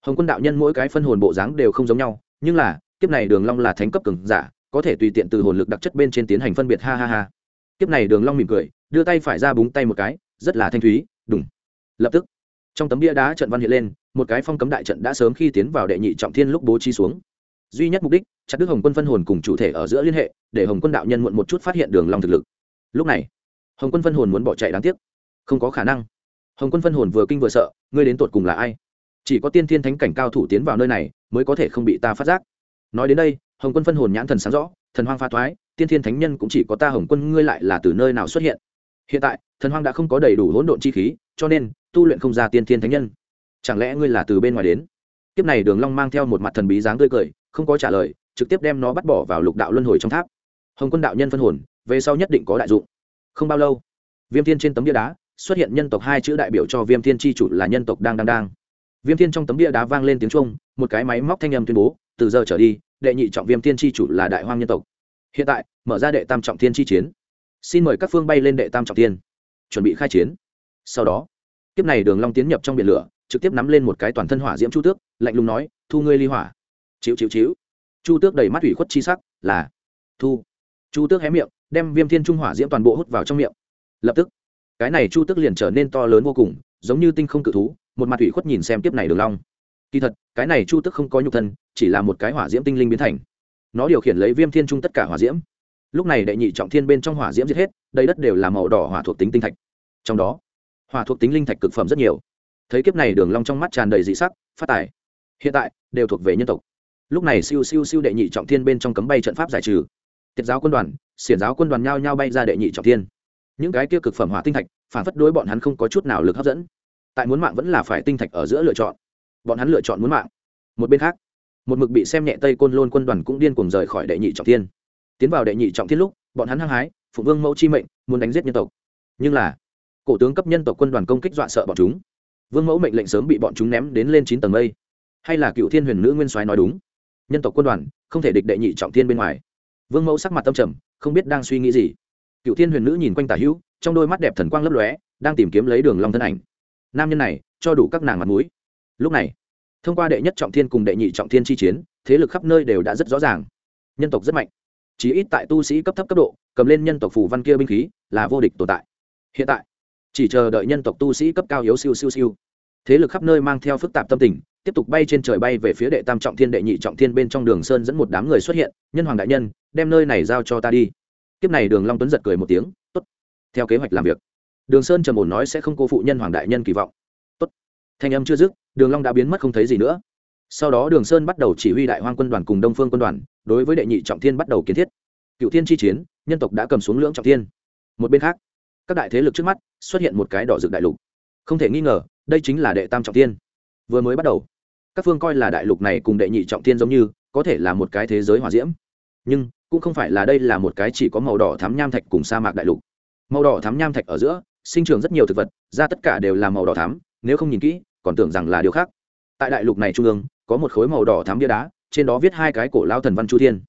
Hồng quân đạo nhân mỗi cái phân hồn bộ dáng đều không giống nhau, nhưng là, kiếp này đường long là thánh cấp cường giả, có thể tùy tiện từ hồn lực đặc chất bên trên tiến hành phân biệt, ha ha ha. Kiếp này đường long mỉm cười, đưa tay phải ra búng tay một cái, rất là thanh thúy, đùng. Lập tức, trong tấm bia đá trận văn hiện lên một cái phong cấm đại trận đã sớm khi tiến vào đệ nhị trọng thiên lúc bố trí xuống. Duy nhất mục đích, chặt đức hồng quân phân hồn cùng chủ thể ở giữa liên hệ, để hồng quân đạo nhân muộn một chút phát hiện đường long thực lực. Lúc này, hồng quân phân hồn muốn bỏ chạy đáng tiếc. Không có khả năng. Hồng quân phân hồn vừa kinh vừa sợ, ngươi đến tột cùng là ai? Chỉ có tiên thiên thánh cảnh cao thủ tiến vào nơi này, mới có thể không bị ta phát giác. Nói đến đây, hồng quân phân hồn nhãn thần sáng rõ, thần hoang pha thoái, tiên thiên thánh nhân cũng chỉ có ta hồng quân, ngươi lại là từ nơi nào xuất hiện? Hiện tại, thần hoang đã không có đầy đủ hỗn độn chi khí, cho nên, tu luyện không ra tiên thiên thánh nhân chẳng lẽ ngươi là từ bên ngoài đến? Kiếp này đường long mang theo một mặt thần bí dáng tươi cười, không có trả lời, trực tiếp đem nó bắt bỏ vào lục đạo luân hồi trong tháp. Hồng quân đạo nhân phân hồn, về sau nhất định có đại dụng. Không bao lâu, viêm thiên trên tấm bia đá xuất hiện nhân tộc hai chữ đại biểu cho viêm thiên chi chủ là nhân tộc đang đang đang. Viêm thiên trong tấm bia đá vang lên tiếng trung một cái máy móc thanh âm tuyên bố, từ giờ trở đi, đệ nhị trọng viêm thiên chi chủ là đại hoang nhân tộc. Hiện tại, mở ra đệ tam trọng thiên chi chiến. Xin mời các phương bay lên đệ tam trọng thiên. Chuẩn bị khai chiến. Sau đó, kiếp này đường long tiến nhập trong biển lửa trực tiếp nắm lên một cái toàn thân hỏa diễm chu tước, lạnh lùng nói, thu ngươi ly hỏa. Chịu chịu chịu. Chu tước đầy mắt ủy khuất chi sắc, là, thu. Chu tước hé miệng, đem viêm thiên trung hỏa diễm toàn bộ hút vào trong miệng. Lập tức, cái này chu tước liền trở nên to lớn vô cùng, giống như tinh không cự thú, một mặt ủy khuất nhìn xem tiếp này đường long. Kỳ thật, cái này chu tước không có nhục thân, chỉ là một cái hỏa diễm tinh linh biến thành. Nó điều khiển lấy viêm thiên trung tất cả hỏa diễm. Lúc này đệ nhị trọng thiên bên trong hỏa diễm giết hết, đầy đất đều là màu đỏ hỏa thuộc tính tinh thạch. Trong đó, hỏa thuộc tính linh thạch cực phẩm rất nhiều thấy kiếp này đường long trong mắt tràn đầy dị sắc, phát tài. Hiện tại, đều thuộc về nhân tộc. Lúc này siêu siêu siêu đệ nhị trọng thiên bên trong cấm bay trận pháp giải trừ. Tiết giáo quân đoàn, xiển giáo quân đoàn nhao nhao bay ra đệ nhị trọng thiên. Những cái kia cực phẩm hỏa tinh thạch, phản phất đối bọn hắn không có chút nào lực hấp dẫn. Tại muốn mạng vẫn là phải tinh thạch ở giữa lựa chọn. Bọn hắn lựa chọn muốn mạng. Một bên khác, một mực bị xem nhẹ tây côn lôn quân đoàn cũng điên cuồng rời khỏi đệ nhị trọng thiên. Tiến vào đệ nhị trọng thiên lúc, bọn hắn hăng hái phụ vương mẫu chi mệnh, muốn đánh giết nhân tộc. Nhưng là, cổ tướng cấp nhân tộc quân đoàn công kích dọa sợ bọn chúng vương mẫu mệnh lệnh sớm bị bọn chúng ném đến lên chín tầng mây. Hay là cựu thiên huyền nữ nguyên soái nói đúng? Nhân tộc quân đoàn, không thể địch đệ nhị trọng thiên bên ngoài. Vương mẫu sắc mặt tâm trầm, không biết đang suy nghĩ gì. Cựu thiên huyền nữ nhìn quanh tả hữu, trong đôi mắt đẹp thần quang lấp lóe, đang tìm kiếm lấy đường long thân ảnh. Nam nhân này, cho đủ các nàng mặt mũi. Lúc này, thông qua đệ nhất trọng thiên cùng đệ nhị trọng thiên chi chiến, thế lực khắp nơi đều đã rất rõ ràng. Nhân tộc rất mạnh chỉ ít tại tu sĩ cấp thấp cấp độ, cầm lên nhân tộc phủ văn kia binh khí, là vô địch tồn tại. Hiện tại chỉ chờ đợi nhân tộc tu sĩ cấp cao yếu siêu siêu siêu. Thế lực khắp nơi mang theo phức tạp tâm tình, tiếp tục bay trên trời bay về phía đệ tam trọng thiên đệ nhị trọng thiên bên trong đường sơn dẫn một đám người xuất hiện, nhân hoàng đại nhân, đem nơi này giao cho ta đi. Kiếp này đường long tuấn giật cười một tiếng, tốt, theo kế hoạch làm việc. Đường sơn trầm ổn nói sẽ không cô phụ nhân hoàng đại nhân kỳ vọng. Tốt. Thanh âm chưa dứt, đường long đã biến mất không thấy gì nữa. Sau đó đường sơn bắt đầu chỉ huy đại hoang quân đoàn cùng đông phương quân đoàn, đối với đệ nhị trọng thiên bắt đầu kiến thiết. Cựu thiên chi chiến, nhân tộc đã cầm xuống lưỡng trọng thiên. Một bên khác các đại thế lực trước mắt xuất hiện một cái đỏ rực đại lục. Không thể nghi ngờ, đây chính là đệ tam trọng thiên. Vừa mới bắt đầu, các phương coi là đại lục này cùng đệ nhị trọng thiên giống như, có thể là một cái thế giới hòa diễm. Nhưng, cũng không phải là đây là một cái chỉ có màu đỏ thám nham thạch cùng sa mạc đại lục. Màu đỏ thám nham thạch ở giữa, sinh trường rất nhiều thực vật, ra tất cả đều là màu đỏ thám nếu không nhìn kỹ, còn tưởng rằng là điều khác. Tại đại lục này trung ương, có một khối màu đỏ thám bia đá, trên đó viết hai cái cổ lao thần văn chu thiên.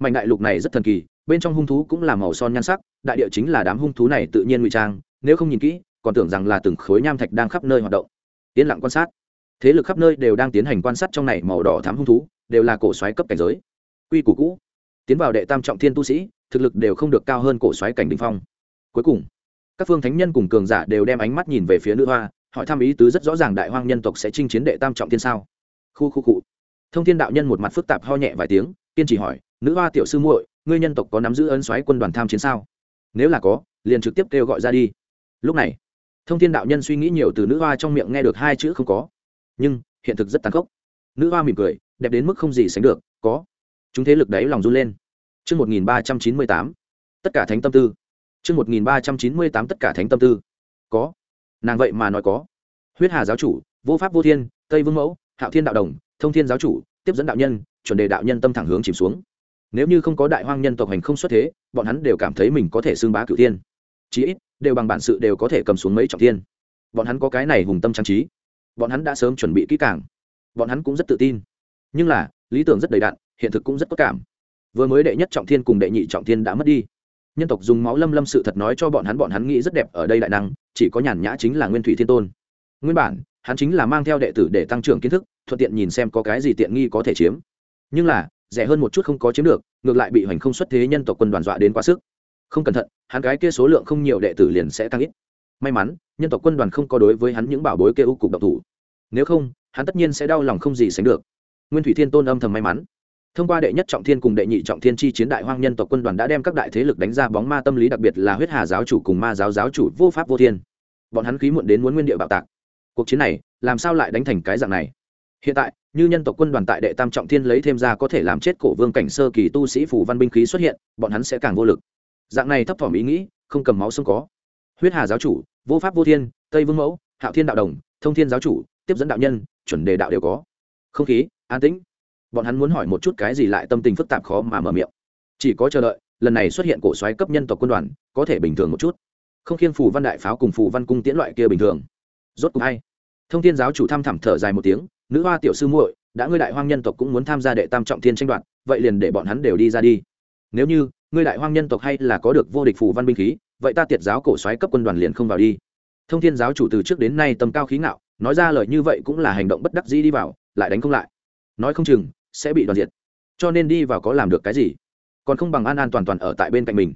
Mảnh đại lục này rất thần kỳ bên trong hung thú cũng là màu son nhan sắc, đại địa chính là đám hung thú này tự nhiên ngụy trang, nếu không nhìn kỹ, còn tưởng rằng là từng khối nham thạch đang khắp nơi hoạt động. Yên lặng quan sát. Thế lực khắp nơi đều đang tiến hành quan sát trong này màu đỏ thám hung thú, đều là cổ xoáy cấp cảnh giới. Quy củ cũ. Tiến vào đệ tam trọng thiên tu sĩ, thực lực đều không được cao hơn cổ xoáy cảnh đình phong. Cuối cùng, các phương thánh nhân cùng cường giả đều đem ánh mắt nhìn về phía nữ hoa, hỏi thăm ý tứ rất rõ ràng đại hoang nhân tộc sẽ chinh chiến đệ tam trọng thiên sao. Khu khu cụ thông thiên đạo nhân một mặt phức tạp ho nhẹ vài tiếng, kiên trì hỏi, nữ hoa tiểu sư muội ngươi nhân tộc có nắm giữ ấn xoáy quân đoàn tham chiến sao nếu là có liền trực tiếp kêu gọi ra đi lúc này thông thiên đạo nhân suy nghĩ nhiều từ nữ hoa trong miệng nghe được hai chữ không có nhưng hiện thực rất tàn khốc nữ hoa mỉm cười đẹp đến mức không gì sánh được có chúng thế lực đấy lòng run lên Trước 1398, tất cả thánh tâm tư. Trước 1398 tất cả thánh tâm tư. Có. Nàng vậy mà nói có. Huyết Hà giáo chủ, Vô Pháp Vô Thiên, Tây Vương Mẫu, Hạo Thiên đạo đồng, Thông Thiên giáo chủ, tiếp dẫn đạo nhân, chuẩn đề đạo nhân tâm thẳng hướng chìm xuống. Nếu như không có đại hoang nhân tộc hành không xuất thế, bọn hắn đều cảm thấy mình có thể xưng bá cửu thiên. Chí ít, đều bằng bản sự đều có thể cầm xuống mấy trọng thiên. Bọn hắn có cái này hùng tâm trang trí. Bọn hắn đã sớm chuẩn bị kỹ càng. Bọn hắn cũng rất tự tin. Nhưng là, lý tưởng rất đầy đạn, hiện thực cũng rất tốt cảm vừa mới đệ nhất trọng thiên cùng đệ nhị trọng thiên đã mất đi nhân tộc dùng máu lâm lâm sự thật nói cho bọn hắn bọn hắn nghĩ rất đẹp ở đây đại năng chỉ có nhàn nhã chính là nguyên thủy thiên tôn nguyên bản hắn chính là mang theo đệ tử để tăng trưởng kiến thức thuận tiện nhìn xem có cái gì tiện nghi có thể chiếm nhưng là rẻ hơn một chút không có chiếm được, ngược lại bị hoành không xuất thế nhân tộc quân đoàn dọa đến quá sức. Không cẩn thận, hắn cái kia số lượng không nhiều đệ tử liền sẽ tăng ít. May mắn, nhân tộc quân đoàn không có đối với hắn những bảo bối kêu cục độc thủ. Nếu không, hắn tất nhiên sẽ đau lòng không gì sánh được. Nguyên thủy thiên tôn âm thầm may mắn. Thông qua đệ nhất trọng thiên cùng đệ nhị trọng thiên chi chiến đại hoang nhân tộc quân đoàn đã đem các đại thế lực đánh ra bóng ma tâm lý đặc biệt là huyết hà giáo chủ cùng ma giáo giáo chủ vô pháp vô thiên. Bọn hắn khí muộn đến muốn nguyên địa bạo tạc. Cuộc chiến này, làm sao lại đánh thành cái dạng này? Hiện tại, như nhân tộc quân đoàn tại đệ tam trọng thiên lấy thêm ra có thể làm chết cổ vương cảnh sơ kỳ tu sĩ phủ văn binh khí xuất hiện, bọn hắn sẽ càng vô lực. Dạng này thấp thỏm ý nghĩ, không cầm máu sông có. Huyết hà giáo chủ, vô pháp vô thiên, tây vương mẫu, hạo thiên đạo đồng, thông thiên giáo chủ, tiếp dẫn đạo nhân, chuẩn đề đạo đều có. Không khí, an tĩnh. Bọn hắn muốn hỏi một chút cái gì lại tâm tình phức tạp khó mà mở miệng. Chỉ có chờ đợi, lần này xuất hiện cổ xoáy cấp nhân tộc quân đoàn, có thể bình thường một chút. Không khiên phù văn đại pháo cùng phù văn cung tiễn loại kia bình thường. Rốt cuộc hay. Thông thiên giáo chủ thăm thẳm thở dài một tiếng nữ hoa tiểu sư muội, đã ngươi đại hoang nhân tộc cũng muốn tham gia đệ tam trọng thiên tranh đoạt, vậy liền để bọn hắn đều đi ra đi. Nếu như, ngươi đại hoang nhân tộc hay là có được vô địch phù văn binh khí, vậy ta tiệt giáo cổ xoáy cấp quân đoàn liền không vào đi. Thông thiên giáo chủ từ trước đến nay tầm cao khí ngạo, nói ra lời như vậy cũng là hành động bất đắc dĩ đi vào, lại đánh không lại. Nói không chừng, sẽ bị đoàn diệt. Cho nên đi vào có làm được cái gì? Còn không bằng an an toàn toàn ở tại bên cạnh mình.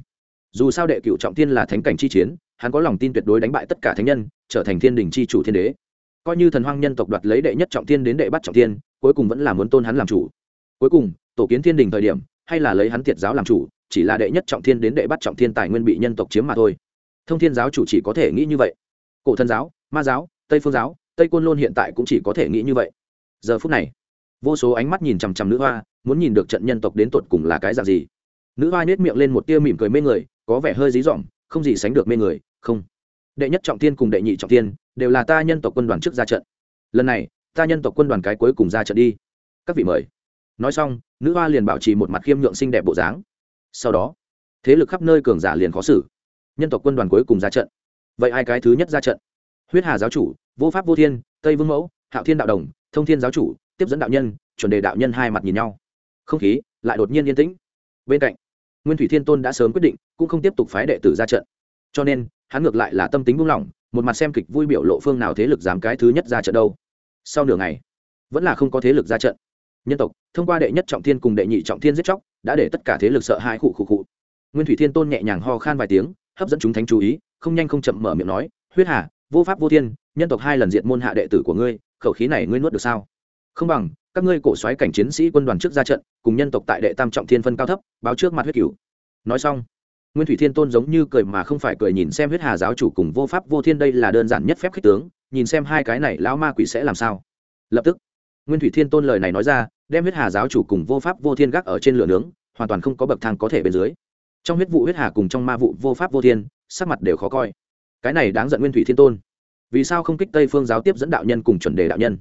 Dù sao đệ cựu trọng thiên là thánh cảnh chi chiến, hắn có lòng tin tuyệt đối đánh bại tất cả thánh nhân, trở thành thiên đình chi chủ thiên đế coi như thần hoang nhân tộc đoạt lấy đệ nhất trọng thiên đến đệ bắt trọng thiên, cuối cùng vẫn là muốn tôn hắn làm chủ. Cuối cùng, tổ kiến thiên đình thời điểm, hay là lấy hắn tiệt giáo làm chủ, chỉ là đệ nhất trọng thiên đến đệ bắt trọng thiên tài nguyên bị nhân tộc chiếm mà thôi. Thông thiên giáo chủ chỉ có thể nghĩ như vậy. Cổ thần giáo, ma giáo, tây phương giáo, tây côn lôn hiện tại cũng chỉ có thể nghĩ như vậy. Giờ phút này, vô số ánh mắt nhìn chằm chằm nữ hoa, muốn nhìn được trận nhân tộc đến tột cùng là cái dạng gì. Nữ hoa nhét miệng lên một tia mỉm cười mê người, có vẻ hơi dí dỏm, không gì sánh được mê người, không đệ nhất trọng tiên cùng đệ nhị trọng tiên đều là ta nhân tộc quân đoàn trước ra trận. Lần này, ta nhân tộc quân đoàn cái cuối cùng ra trận đi. Các vị mời. Nói xong, nữ hoa liền bảo trì một mặt khiêm nhượng xinh đẹp bộ dáng. Sau đó, thế lực khắp nơi cường giả liền khó xử. Nhân tộc quân đoàn cuối cùng ra trận. Vậy ai cái thứ nhất ra trận? Huyết hà giáo chủ, vô pháp vô thiên, tây vương mẫu, hạo thiên đạo đồng, thông thiên giáo chủ, tiếp dẫn đạo nhân, chuẩn đề đạo nhân hai mặt nhìn nhau. Không khí lại đột nhiên yên tĩnh. Bên cạnh, nguyên thủy thiên tôn đã sớm quyết định cũng không tiếp tục phái đệ tử ra trận. Cho nên hắn ngược lại là tâm tính buông lỏng, một mặt xem kịch vui biểu lộ phương nào thế lực dám cái thứ nhất ra trận đâu. Sau nửa ngày, vẫn là không có thế lực ra trận. Nhân tộc, thông qua đệ nhất trọng thiên cùng đệ nhị trọng thiên giết chóc, đã để tất cả thế lực sợ hãi khụ khụ khụ. Nguyên thủy thiên tôn nhẹ nhàng ho khan vài tiếng, hấp dẫn chúng thánh chú ý, không nhanh không chậm mở miệng nói, huyết hà, vô pháp vô thiên, nhân tộc hai lần diện môn hạ đệ tử của ngươi, khẩu khí này ngươi nuốt được sao? Không bằng, các ngươi cổ xoáy cảnh chiến sĩ quân đoàn trước ra trận, cùng nhân tộc tại đệ tam trọng thiên phân cao thấp, báo trước mặt huyết cửu. Nói xong nguyên thủy thiên tôn giống như cười mà không phải cười nhìn xem huyết hà giáo chủ cùng vô pháp vô thiên đây là đơn giản nhất phép khích tướng, nhìn xem hai cái này lão ma quỷ sẽ làm sao. Lập tức, nguyên thủy thiên tôn lời này nói ra, đem huyết hà giáo chủ cùng vô pháp vô thiên gác ở trên lửa nướng, hoàn toàn không có bậc thang có thể bên dưới. Trong huyết vụ huyết hà cùng trong ma vụ vô pháp vô thiên, sắc mặt đều khó coi. Cái này đáng giận nguyên thủy thiên tôn. Vì sao không kích tây phương giáo tiếp dẫn đạo nhân cùng chuẩn đề đạo nhân?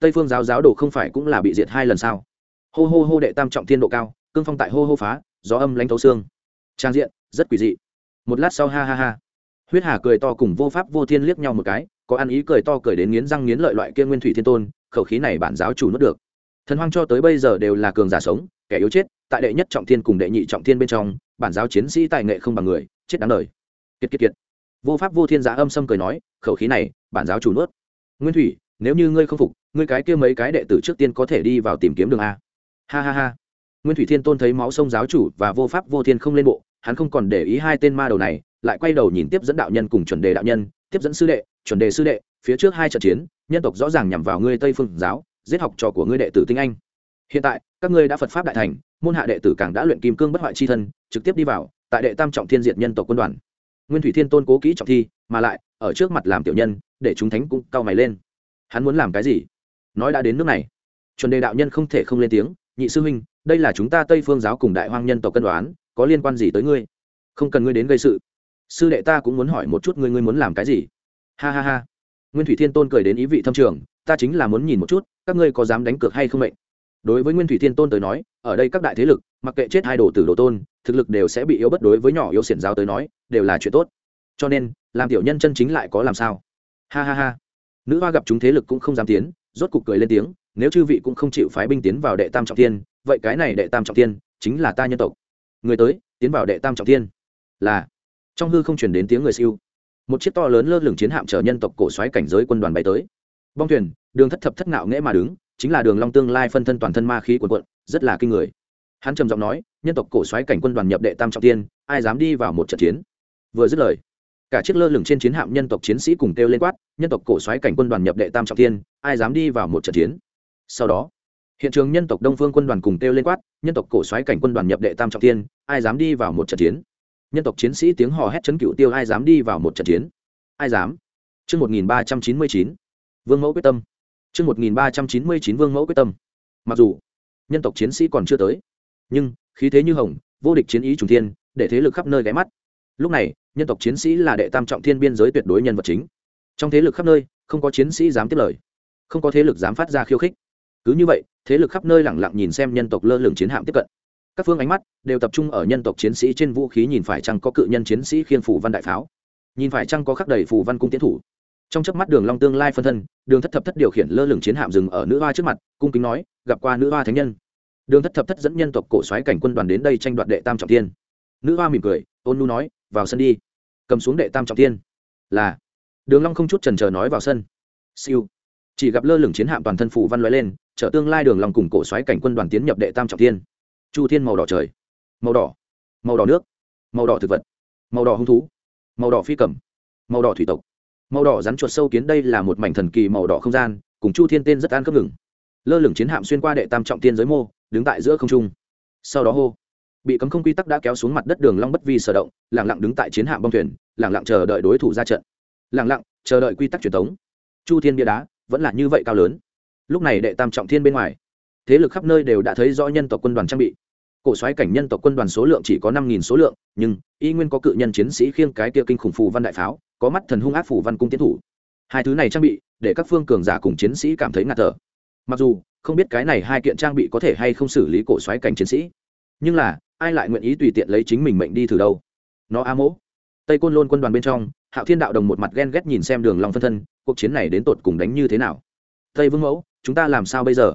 Tây phương giáo giáo đồ không phải cũng là bị diệt hai lần sao? Hô hô hô đệ tam trọng thiên độ cao, cương phong tại hô hô phá, gió âm lánh thấu xương. Trang diện rất quỷ dị. Một lát sau ha ha ha. Huyết hà cười to cùng vô pháp vô thiên liếc nhau một cái, có ăn ý cười to cười đến nghiến răng nghiến lợi loại kia nguyên thủy thiên tôn, khẩu khí này bản giáo chủ nuốt được. Thần hoang cho tới bây giờ đều là cường giả sống, kẻ yếu chết, tại đệ nhất trọng thiên cùng đệ nhị trọng thiên bên trong, bản giáo chiến sĩ tài nghệ không bằng người, chết đáng đời. Kiệt kiệt kiệt. Vô pháp vô thiên giá âm sâm cười nói, khẩu khí này, bản giáo chủ nuốt. Nguyên thủy, nếu như ngươi không phục, ngươi cái kia mấy cái đệ tử trước tiên có thể đi vào tìm kiếm đường a. Ha ha ha. Nguyên thủy thiên tôn thấy máu sông giáo chủ và vô pháp vô thiên không lên bộ hắn không còn để ý hai tên ma đầu này, lại quay đầu nhìn tiếp dẫn đạo nhân cùng chuẩn đề đạo nhân, tiếp dẫn sư đệ, chuẩn đề sư đệ, phía trước hai trận chiến, nhân tộc rõ ràng nhằm vào ngươi tây phương giáo, giết học trò của ngươi đệ tử tinh anh. Hiện tại, các ngươi đã phật pháp đại thành, môn hạ đệ tử càng đã luyện kim cương bất hoại chi thân, trực tiếp đi vào, tại đệ tam trọng thiên diệt nhân tộc quân đoàn. Nguyên thủy thiên tôn cố kỹ trọng thi, mà lại, ở trước mặt làm tiểu nhân, để chúng thánh cũng cau mày lên. Hắn muốn làm cái gì? Nói đã đến nước này. Chuẩn đề đạo nhân không thể không lên tiếng, nhị sư huynh, đây là chúng ta tây phương giáo cùng đại hoang nhân tộc cân đoán có liên quan gì tới ngươi? Không cần ngươi đến gây sự. Sư đệ ta cũng muốn hỏi một chút ngươi ngươi muốn làm cái gì? Ha ha ha. Nguyên thủy thiên tôn cười đến ý vị thâm trường, ta chính là muốn nhìn một chút, các ngươi có dám đánh cược hay không mệnh? Đối với nguyên thủy thiên tôn tới nói, ở đây các đại thế lực, mặc kệ chết hai đồ tử đồ tôn, thực lực đều sẽ bị yếu bất đối với nhỏ yếu xiển giáo tới nói, đều là chuyện tốt. Cho nên, làm tiểu nhân chân chính lại có làm sao? Ha ha ha. Nữ hoa gặp chúng thế lực cũng không dám tiến, rốt cục cười lên tiếng, nếu chư vị cũng không chịu phái binh tiến vào đệ tam trọng thiên, vậy cái này đệ tam trọng thiên chính là ta nhân tộc người tới, tiến vào đệ tam trọng thiên. Là, trong hư không chuyển đến tiếng người siêu. Một chiếc to lớn lơ lửng chiến hạm chở nhân tộc cổ xoáy cảnh giới quân đoàn bay tới. Bong thuyền, đường thất thập thất ngạo nghễ mà đứng, chính là đường long tương lai phân thân toàn thân ma khí cuộn cuộn, rất là kinh người. Hắn trầm giọng nói, nhân tộc cổ xoáy cảnh quân đoàn nhập đệ tam trọng thiên, ai dám đi vào một trận chiến? Vừa dứt lời, cả chiếc lơ lửng trên chiến hạm nhân tộc chiến sĩ cùng kêu lên quát, nhân tộc cổ xoáy cảnh quân đoàn nhập đệ tam trọng thiên, ai dám đi vào một trận chiến? Sau đó hiện trường nhân tộc đông phương quân đoàn cùng kêu lên quát, nhân tộc cổ xoáy cảnh quân đoàn nhập đệ tam trọng thiên, ai dám đi vào một trận chiến? Nhân tộc chiến sĩ tiếng hò hét chấn cựu tiêu, ai dám đi vào một trận chiến? Ai dám? Chương một nghìn ba trăm chín mươi chín, vương mẫu quyết tâm. Chương một nghìn ba trăm chín mươi chín, vương mẫu quyết tâm. Mặc dù, nhân tộc chiến sĩ còn chưa tới, nhưng khí thế như hồng, vô địch chiến ý trùng thiên, để thế lực khắp nơi ghé mắt. Lúc này, nhân tộc chiến sĩ là đệ tam trọng thiên biên giới tuyệt đối nhân vật chính. Trong thế lực khắp nơi, không có chiến sĩ dám tiếp lời, không có thế lực dám phát ra khiêu khích cứ như vậy, thế lực khắp nơi lẳng lặng nhìn xem nhân tộc lơ lửng chiến hạm tiếp cận. Các phương ánh mắt đều tập trung ở nhân tộc chiến sĩ trên vũ khí nhìn phải chăng có cự nhân chiến sĩ khiên phủ văn đại pháo. Nhìn phải chăng có khắc đầy phủ văn cung tiến thủ. Trong chớp mắt đường long tương lai phân thân, đường thất thập thất điều khiển lơ lửng chiến hạm dừng ở nữ hoa trước mặt, cung kính nói, gặp qua nữ hoa thánh nhân. Đường thất thập thất dẫn nhân tộc cổ xoáy cảnh quân đoàn đến đây tranh đoạt đệ tam trọng thiên. Nữ hoa mỉm cười, ôn nu nói, vào sân đi. Cầm xuống đệ tam trọng thiên. Là. Đường long không chút chần chờ nói vào sân. Siêu chỉ gặp lơ lửng chiến hạm toàn thân phủ văn loại lên, chở tương lai đường long cùng cổ xoáy cảnh quân đoàn tiến nhập đệ tam trọng thiên. Chu thiên màu đỏ trời, màu đỏ màu đỏ nước, màu đỏ thực vật, màu đỏ hung thú, màu đỏ phi cầm, màu đỏ thủy tộc, màu đỏ rắn chuột sâu kiến đây là một mảnh thần kỳ màu đỏ không gian, cùng chu thiên tên rất an cấp ngừng. Lơ lửng chiến hạm xuyên qua đệ tam trọng tiên giới mô, đứng tại giữa không trung. Sau đó hô, bị cấm không quy tắc đã kéo xuống mặt đất đường long bất vi sở động, lặng lặng đứng tại chiến hạm bong thuyền, lặng lặng chờ đợi đối thủ ra trận. Lặng lặng, chờ đợi quy tắc truyền thống. Chu thiên bia đá vẫn là như vậy cao lớn. Lúc này đệ tam trọng thiên bên ngoài, thế lực khắp nơi đều đã thấy rõ nhân tộc quân đoàn trang bị. Cổ xoáy cảnh nhân tộc quân đoàn số lượng chỉ có năm nghìn số lượng, nhưng y nguyên có cự nhân chiến sĩ khiêng cái kia kinh khủng phù văn đại pháo, có mắt thần hung ác phù văn cung tiến thủ. Hai thứ này trang bị, để các phương cường giả cùng chiến sĩ cảm thấy ngạt thở. Mặc dù, không biết cái này hai kiện trang bị có thể hay không xử lý cổ xoáy cảnh chiến sĩ, nhưng là, ai lại nguyện ý tùy tiện lấy chính mình mệnh đi thử đâu? Nó a mỗ, tây côn lôn quân đoàn bên trong hạo thiên đạo đồng một mặt ghen ghét nhìn xem đường long phân thân, cuộc chiến này đến tột cùng đánh như thế nào? Tây vương mẫu, chúng ta làm sao bây giờ?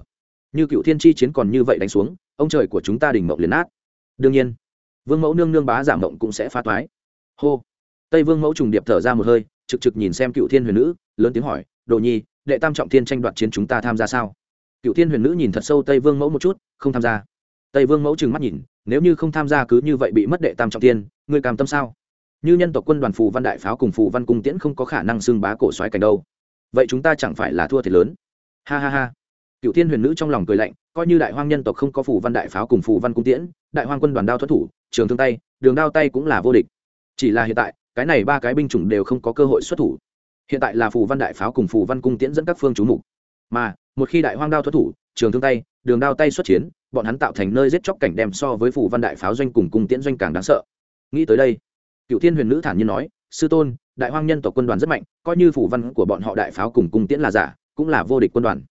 Như cựu thiên chi chiến còn như vậy đánh xuống, ông trời của chúng ta đỉnh mộng liền nát. Đương nhiên, vương mẫu nương nương bá giảm mộng cũng sẽ phá toái. Hô. Tây vương mẫu trùng điệp thở ra một hơi, trực trực nhìn xem cựu thiên huyền nữ, lớn tiếng hỏi, đồ nhi, đệ tam trọng thiên tranh đoạt chiến chúng ta tham gia sao? Cựu thiên huyền nữ nhìn thật sâu tây vương mẫu một chút, không tham gia. Tây vương mẫu trừng mắt nhìn, nếu như không tham gia cứ như vậy bị mất đệ tam trọng thiên, ngươi cam tâm sao? Như nhân tộc quân đoàn phù văn đại pháo cùng phù văn cung tiễn không có khả năng xưng bá cổ xoáy cảnh đâu. Vậy chúng ta chẳng phải là thua thiệt lớn? Ha ha ha. Cựu thiên huyền nữ trong lòng cười lạnh, coi như đại hoang nhân tộc không có phù văn đại pháo cùng phù văn cung tiễn, đại hoang quân đoàn đao thoát thủ, trường thương tay, đường đao tay cũng là vô địch. Chỉ là hiện tại, cái này ba cái binh chủng đều không có cơ hội xuất thủ. Hiện tại là phù văn đại pháo cùng phù văn cung tiễn dẫn các phương chú mục. Mà, một khi đại hoang đao thoát thủ, trường thương tay, đường đao tay xuất chiến, bọn hắn tạo thành nơi giết chóc cảnh đem so với phù văn đại pháo doanh cùng cung tiễn doanh càng đáng sợ. Nghĩ tới đây cựu thiên huyền nữ thản nhiên nói, sư tôn, đại hoang nhân tộc quân đoàn rất mạnh, coi như phù văn của bọn họ đại pháo cùng cung tiễn là giả, cũng là vô địch quân đoàn.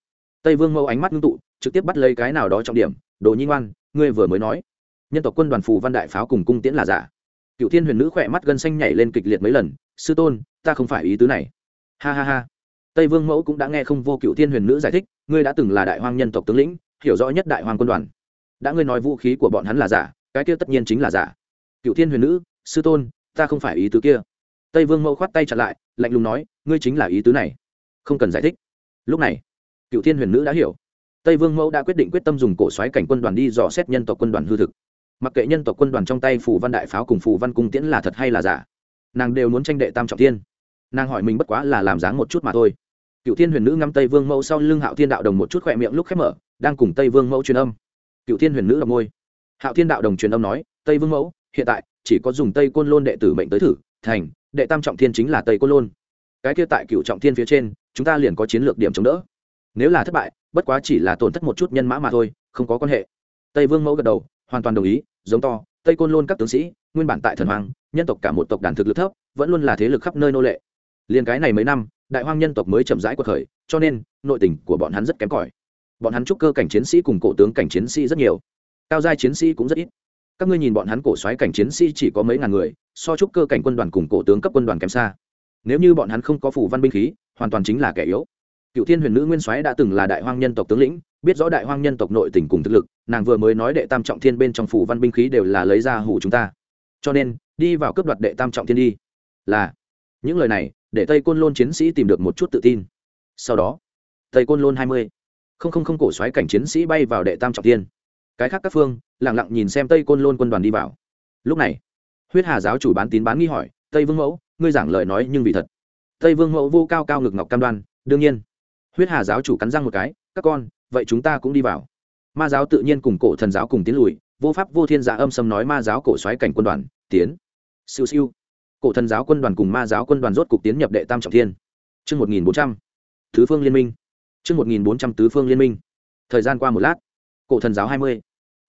Tây vương mẫu ánh mắt ngưng tụ, trực tiếp bắt lấy cái nào đó trọng điểm, đồ nhi ngoan, ngươi vừa mới nói, nhân tộc quân đoàn phù văn đại pháo cùng cung tiễn là giả. Cựu thiên huyền nữ khỏe mắt gân xanh nhảy lên kịch liệt mấy lần, sư tôn, ta không phải ý tứ này. Ha ha ha. Tây vương mẫu cũng đã nghe không vô cựu thiên huyền nữ giải thích, ngươi đã từng là đại hoang nhân tộc tướng lĩnh, hiểu rõ nhất đại hoang quân đoàn. Đã ngươi nói vũ khí của bọn hắn là giả, cái kia tất nhiên chính là giả. Cựu thiên huyền nữ, sư tôn ta không phải ý tứ kia. Tây vương mẫu khoát tay chặt lại, lạnh lùng nói, ngươi chính là ý tứ này. Không cần giải thích. Lúc này, cựu thiên huyền nữ đã hiểu. Tây vương mẫu đã quyết định quyết tâm dùng cổ xoáy cảnh quân đoàn đi dò xét nhân tộc quân đoàn hư thực. Mặc kệ nhân tộc quân đoàn trong tay phù văn đại pháo cùng phù văn cung tiễn là thật hay là giả, nàng đều muốn tranh đệ tam trọng thiên. Nàng hỏi mình bất quá là làm dáng một chút mà thôi. Cựu thiên huyền nữ ngắm tây vương mẫu sau lưng hạo thiên đạo đồng một chút khỏe miệng lúc khép mở, đang cùng tây vương mẫu truyền âm. Cựu thiên huyền nữ đọc môi. Hạo thiên đạo đồng truyền âm nói, tây vương mẫu, hiện tại chỉ có dùng tây côn lôn đệ tử mệnh tới thử, thành, đệ tam trọng thiên chính là tây côn lôn. Cái kia tại cựu trọng thiên phía trên, chúng ta liền có chiến lược điểm chống đỡ. Nếu là thất bại, bất quá chỉ là tổn thất một chút nhân mã mà thôi, không có quan hệ. Tây vương mẫu gật đầu, hoàn toàn đồng ý, giống to, tây côn lôn các tướng sĩ, nguyên bản tại thần hoàng nhân tộc cả một tộc đàn thực lực thấp, vẫn luôn là thế lực khắp nơi nô lệ. Liền cái này mấy năm, đại hoang nhân tộc mới chậm rãi cuộc khởi, cho nên, nội tình của bọn hắn rất kém cỏi. Bọn hắn trúc cơ cảnh chiến sĩ cùng cổ tướng cảnh chiến sĩ rất nhiều, cao giai chiến sĩ cũng rất ít các ngươi nhìn bọn hắn cổ xoáy cảnh chiến sĩ chỉ có mấy ngàn người, so chúc cơ cảnh quân đoàn cùng cổ tướng cấp quân đoàn kém xa. Nếu như bọn hắn không có phủ văn binh khí, hoàn toàn chính là kẻ yếu. Cựu thiên huyền nữ nguyên soái đã từng là đại hoang nhân tộc tướng lĩnh, biết rõ đại hoang nhân tộc nội tình cùng thực lực, nàng vừa mới nói đệ tam trọng thiên bên trong phủ văn binh khí đều là lấy ra hủ chúng ta. Cho nên, đi vào cướp đoạt đệ tam trọng thiên đi. Là. Những lời này, để tây côn lôn chiến sĩ tìm được một chút tự tin. Sau đó, tây côn lôn hai mươi, không không không cổ xoáy cảnh chiến sĩ bay vào đệ tam trọng thiên. Cái khác các phương lẳng lặng nhìn xem tây côn lôn quân đoàn đi vào. Lúc này, huyết hà giáo chủ bán tín bán nghi hỏi, tây vương mẫu, ngươi giảng lời nói nhưng vì thật. Tây vương mẫu vô cao cao ngực ngọc cam đoan, đương nhiên. Huyết hà giáo chủ cắn răng một cái, các con, vậy chúng ta cũng đi vào. Ma giáo tự nhiên cùng cổ thần giáo cùng tiến lùi, vô pháp vô thiên giả âm sâm nói ma giáo cổ xoáy cảnh quân đoàn, tiến. Siêu siêu. Cổ thần giáo quân đoàn cùng ma giáo quân đoàn rốt cục tiến nhập đệ tam trọng thiên. Chương một nghìn bốn trăm, tứ phương liên minh. Chương một nghìn bốn trăm tứ phương liên minh. Thời gian qua một lát, cổ thần giáo hai mươi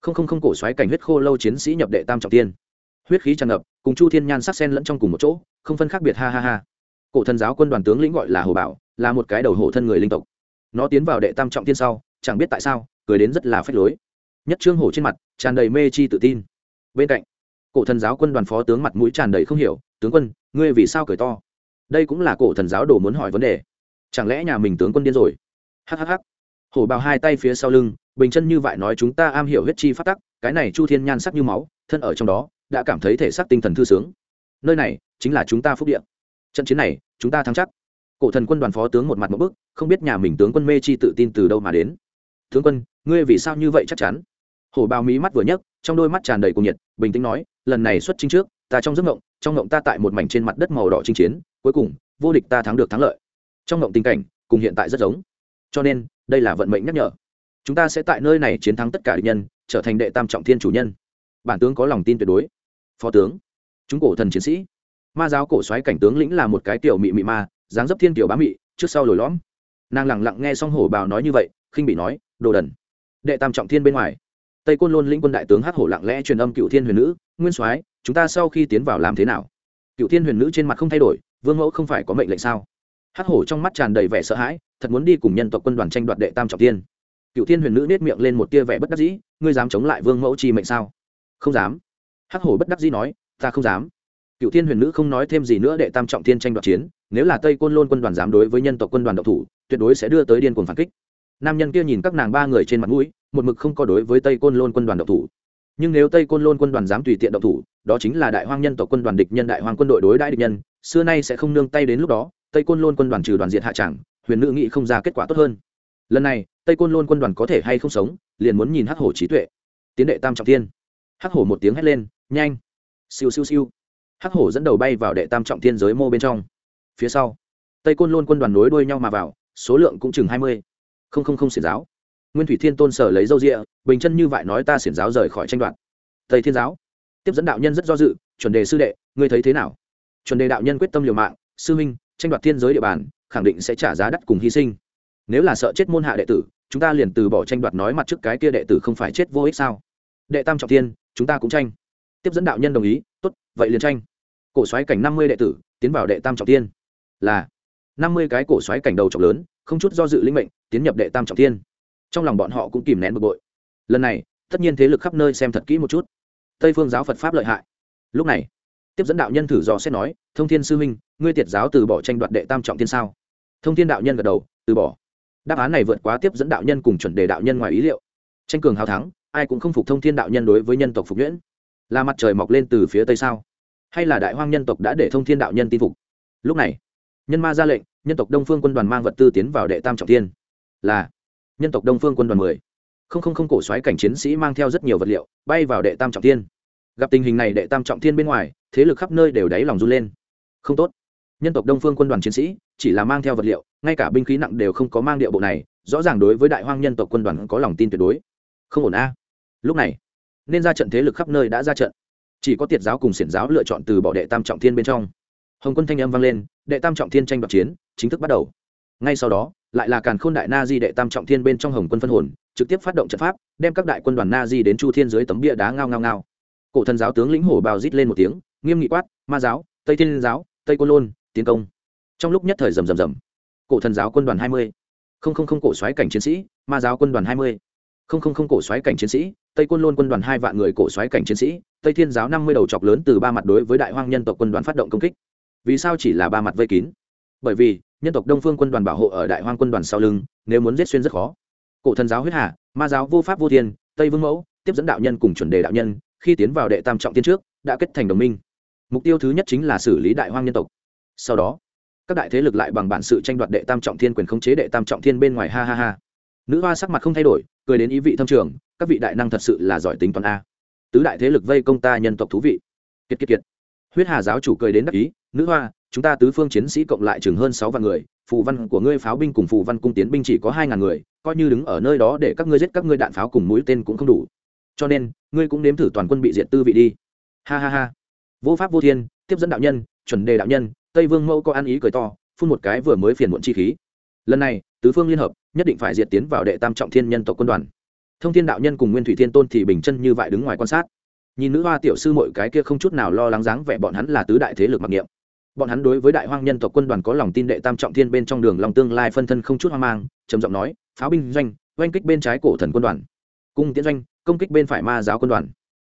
không không không cổ xoáy cảnh huyết khô lâu chiến sĩ nhập đệ tam trọng tiên. Huyết khí tràn ngập, cùng chu thiên nhan sắc sen lẫn trong cùng một chỗ, không phân khác biệt, ha ha ha. Cổ thần giáo quân đoàn tướng lĩnh gọi là hồ bảo, là một cái đầu hổ thân người linh tộc. Nó tiến vào đệ tam trọng tiên sau, chẳng biết tại sao, cười đến rất là phách lối. Nhất trương hổ trên mặt, tràn đầy mê chi tự tin. Bên cạnh, cổ thần giáo quân đoàn phó tướng mặt mũi tràn đầy không hiểu, tướng quân, ngươi vì sao cười to? Đây cũng là cổ thần giáo đồ muốn hỏi vấn đề. Chẳng lẽ nhà mình tướng quân điên rồi? Hhh hổ bào hai tay phía sau lưng bình chân như vậy nói chúng ta am hiểu huyết chi phát tắc, cái này chu thiên nhan sắc như máu, thân ở trong đó, đã cảm thấy thể xác tinh thần thư sướng. Nơi này chính là chúng ta phúc địa. trận chiến này, chúng ta thắng chắc. Cổ thần quân đoàn phó tướng một mặt một bức, không biết nhà mình tướng quân mê chi tự tin từ đâu mà đến. Tướng quân, ngươi vì sao như vậy chắc chắn? Hổ bào mí mắt vừa nhấc, trong đôi mắt tràn đầy cuồng nhiệt, bình tĩnh nói, lần này xuất chinh trước, ta trong giấc ngộng trong ngộng ta tại một mảnh trên mặt đất màu đỏ chinh chiến, cuối cùng, vô địch ta thắng được thắng lợi. Trong ngộng tình cảnh, cùng hiện tại rất giống. Cho nên, đây là vận mệnh nhắc nhở chúng ta sẽ tại nơi này chiến thắng tất cả địch nhân, trở thành đệ tam trọng thiên chủ nhân. Bản tướng có lòng tin tuyệt đối. Phó tướng, chúng cổ thần chiến sĩ. Ma giáo cổ xoáy cảnh tướng lĩnh là một cái tiểu mị mị ma, dáng dấp thiên tiểu bá mị, trước sau lồi lõm. Nàng lẳng lặng nghe xong hổ bào nói như vậy, khinh bị nói, đồ đần, đệ tam trọng thiên bên ngoài. Tây côn lôn lĩnh quân đại tướng hát hổ lặng lẽ truyền âm cựu thiên huyền nữ, nguyên soái, chúng ta sau khi tiến vào làm thế nào? Cựu thiên huyền nữ trên mặt không thay đổi, vương mẫu không phải có mệnh lệnh sao? Hát hổ trong mắt tràn đầy vẻ sợ hãi, thật muốn đi cùng nhân tộc quân đoàn tranh đoạt đệ tam trọng thiên cựu thiên huyền nữ nết miệng lên một tia vẻ bất đắc dĩ ngươi dám chống lại vương mẫu chi mệnh sao? Không dám. Hắc hổ bất đắc dĩ nói ta không dám. Cựu thiên huyền nữ không nói thêm gì nữa để tam trọng thiên tranh đoạt chiến nếu là tây côn lôn quân đoàn dám đối với nhân tộc quân đoàn độc thủ tuyệt đối sẽ đưa tới điên cuồng phản kích. Nam nhân kia nhìn các nàng ba người trên mặt mũi một mực không có đối với tây côn lôn quân đoàn độc thủ. Nhưng nếu tây côn lôn quân đoàn dám tùy tiện độc thủ đó chính là đại hoang nhân tộc quân đoàn địch nhân đại hoang quân đội đối đãi địch nhân xưa nay sẽ không nương tay đến lúc đó tây côn lôn quân đoàn trừ đoàn diệt hạ chẳng, huyền nữ nghĩ không ra kết quả tốt hơn lần này, tây côn lôn quân đoàn có thể hay không sống, liền muốn nhìn hắc hổ trí tuệ. Tiến đệ tam trọng thiên. Hắc hổ một tiếng hét lên, nhanh. Siêu siêu siêu. Hắc hổ dẫn đầu bay vào đệ tam trọng thiên giới mô bên trong. Phía sau, tây côn lôn quân đoàn nối đuôi nhau mà vào, số lượng cũng chừng hai mươi. Không không không xiển giáo. Nguyên thủy thiên tôn sở lấy dâu rịa, bình chân như vậy nói ta xiển giáo rời khỏi tranh đoạt. Tây thiên giáo. Tiếp dẫn đạo nhân rất do dự, chuẩn đề sư đệ, ngươi thấy thế nào? Chuẩn đề đạo nhân quyết tâm liều mạng, sư Minh tranh đoạt thiên giới địa bàn, khẳng định sẽ trả giá đắt cùng hy sinh nếu là sợ chết môn hạ đệ tử, chúng ta liền từ bỏ tranh đoạt nói mặt trước cái kia đệ tử không phải chết vô ích sao? Đệ tam trọng thiên, chúng ta cũng tranh. Tiếp dẫn đạo nhân đồng ý, tốt, vậy liền tranh. Cổ xoáy cảnh năm mươi đệ tử, tiến vào đệ tam trọng thiên. Là, năm mươi cái cổ xoáy cảnh đầu trọng lớn, không chút do dự linh mệnh, tiến nhập đệ tam trọng thiên. Trong lòng bọn họ cũng kìm nén bực bội. Lần này, tất nhiên thế lực khắp nơi xem thật kỹ một chút. Tây phương giáo phật pháp lợi hại. Lúc này, tiếp dẫn đạo nhân thử dò xét nói, thông thiên sư huynh, ngươi tiệt giáo từ bỏ tranh đoạt đệ tam trọng thiên sao? Thông thiên đạo nhân gật đầu, từ bỏ đáp án này vượt quá tiếp dẫn đạo nhân cùng chuẩn đề đạo nhân ngoài ý liệu. Tranh cường hào thắng, ai cũng không phục thông thiên đạo nhân đối với nhân tộc phục nhuyễn. Là mặt trời mọc lên từ phía tây sao? Hay là đại hoang nhân tộc đã để thông thiên đạo nhân tin phục? Lúc này, nhân ma ra lệnh, nhân tộc đông phương quân đoàn mang vật tư tiến vào đệ tam trọng thiên. Là, nhân tộc đông phương quân đoàn mười. Không không không cổ xoáy cảnh chiến sĩ mang theo rất nhiều vật liệu, bay vào đệ tam trọng thiên. Gặp tình hình này đệ tam trọng thiên bên ngoài, thế lực khắp nơi đều đáy lòng run lên. Không tốt nhân tộc đông phương quân đoàn chiến sĩ, chỉ là mang theo vật liệu, ngay cả binh khí nặng đều không có mang địa bộ này, rõ ràng đối với đại hoang nhân tộc quân đoàn có lòng tin tuyệt đối. Không ổn a. Lúc này, nên ra trận thế lực khắp nơi đã ra trận. Chỉ có tiệt giáo cùng xiển giáo lựa chọn từ bỏ đệ tam trọng thiên bên trong. Hồng quân thanh âm vang lên, đệ tam trọng thiên tranh đoạt chiến, chính thức bắt đầu. Ngay sau đó, lại là càn khôn đại na di đệ tam trọng thiên bên trong hồng quân phân hồn, trực tiếp phát động trận pháp, đem các đại quân đoàn na di đến chu thiên dưới tấm bia đá ngao ngao ngao. Cổ thần giáo tướng lĩnh hổ bào rít lên một tiếng, nghiêm nghị quát, ma giáo, tây thiên giáo, tây côn lôn tiến công. Trong lúc nhất thời rầm rầm rầm, cổ thần giáo quân đoàn hai mươi, không không không cổ xoáy cảnh chiến sĩ, ma giáo quân đoàn hai mươi, không không không cổ xoáy cảnh chiến sĩ, tây quân lôn quân đoàn hai vạn người cổ xoáy cảnh chiến sĩ, tây thiên giáo năm mươi đầu chọc lớn từ ba mặt đối với đại hoang nhân tộc quân đoàn phát động công kích. Vì sao chỉ là ba mặt vây kín? Bởi vì, nhân tộc đông phương quân đoàn bảo hộ ở đại hoang quân đoàn sau lưng, nếu muốn giết xuyên rất khó. Cổ thần giáo huyết hà, ma giáo vô pháp vô thiên, tây vương mẫu, tiếp dẫn đạo nhân cùng chuẩn đề đạo nhân, khi tiến vào đệ tam trọng tiên trước, đã kết thành đồng minh. Mục tiêu thứ nhất chính là xử lý đại hoang nhân tộc sau đó, các đại thế lực lại bằng bản sự tranh đoạt đệ tam trọng thiên quyền khống chế đệ tam trọng thiên bên ngoài, ha ha ha. Nữ hoa sắc mặt không thay đổi, cười đến ý vị thâm trường, các vị đại năng thật sự là giỏi tính toán a. Tứ đại thế lực vây công ta nhân tộc thú vị. Kiệt kiệt kiệt. Huyết hà giáo chủ cười đến đắc ý, nữ hoa, chúng ta tứ phương chiến sĩ cộng lại chừng hơn sáu vạn người, phù văn của ngươi pháo binh cùng phù văn cung tiến binh chỉ có hai ngàn người, coi như đứng ở nơi đó để các ngươi giết các ngươi đạn pháo cùng mũi tên cũng không đủ. Cho nên, ngươi cũng nếm thử toàn quân bị diệt tư vị đi. Ha ha ha. Vô pháp vô thiên, tiếp dẫn đạo nhân, chuẩn đề đạo nhân tây vương mẫu có ăn ý cười to, phun một cái vừa mới phiền muộn chi khí. Lần này, tứ phương liên hợp, nhất định phải diệt tiến vào đệ tam trọng thiên nhân tộc quân đoàn. Thông thiên đạo nhân cùng nguyên thủy thiên tôn thì bình chân như vậy đứng ngoài quan sát. Nhìn nữ hoa tiểu sư mọi cái kia không chút nào lo lắng dáng vẻ, bọn hắn là tứ đại thế lực mặc niệm. Bọn hắn đối với đại hoang nhân tộc quân đoàn có lòng tin đệ tam trọng thiên bên trong đường lòng tương lai phân thân không chút hoang mang, trầm giọng nói, pháo binh doanh, oanh kích bên trái cổ thần quân đoàn. Cung tiễn doanh, công kích bên phải ma giáo quân đoàn.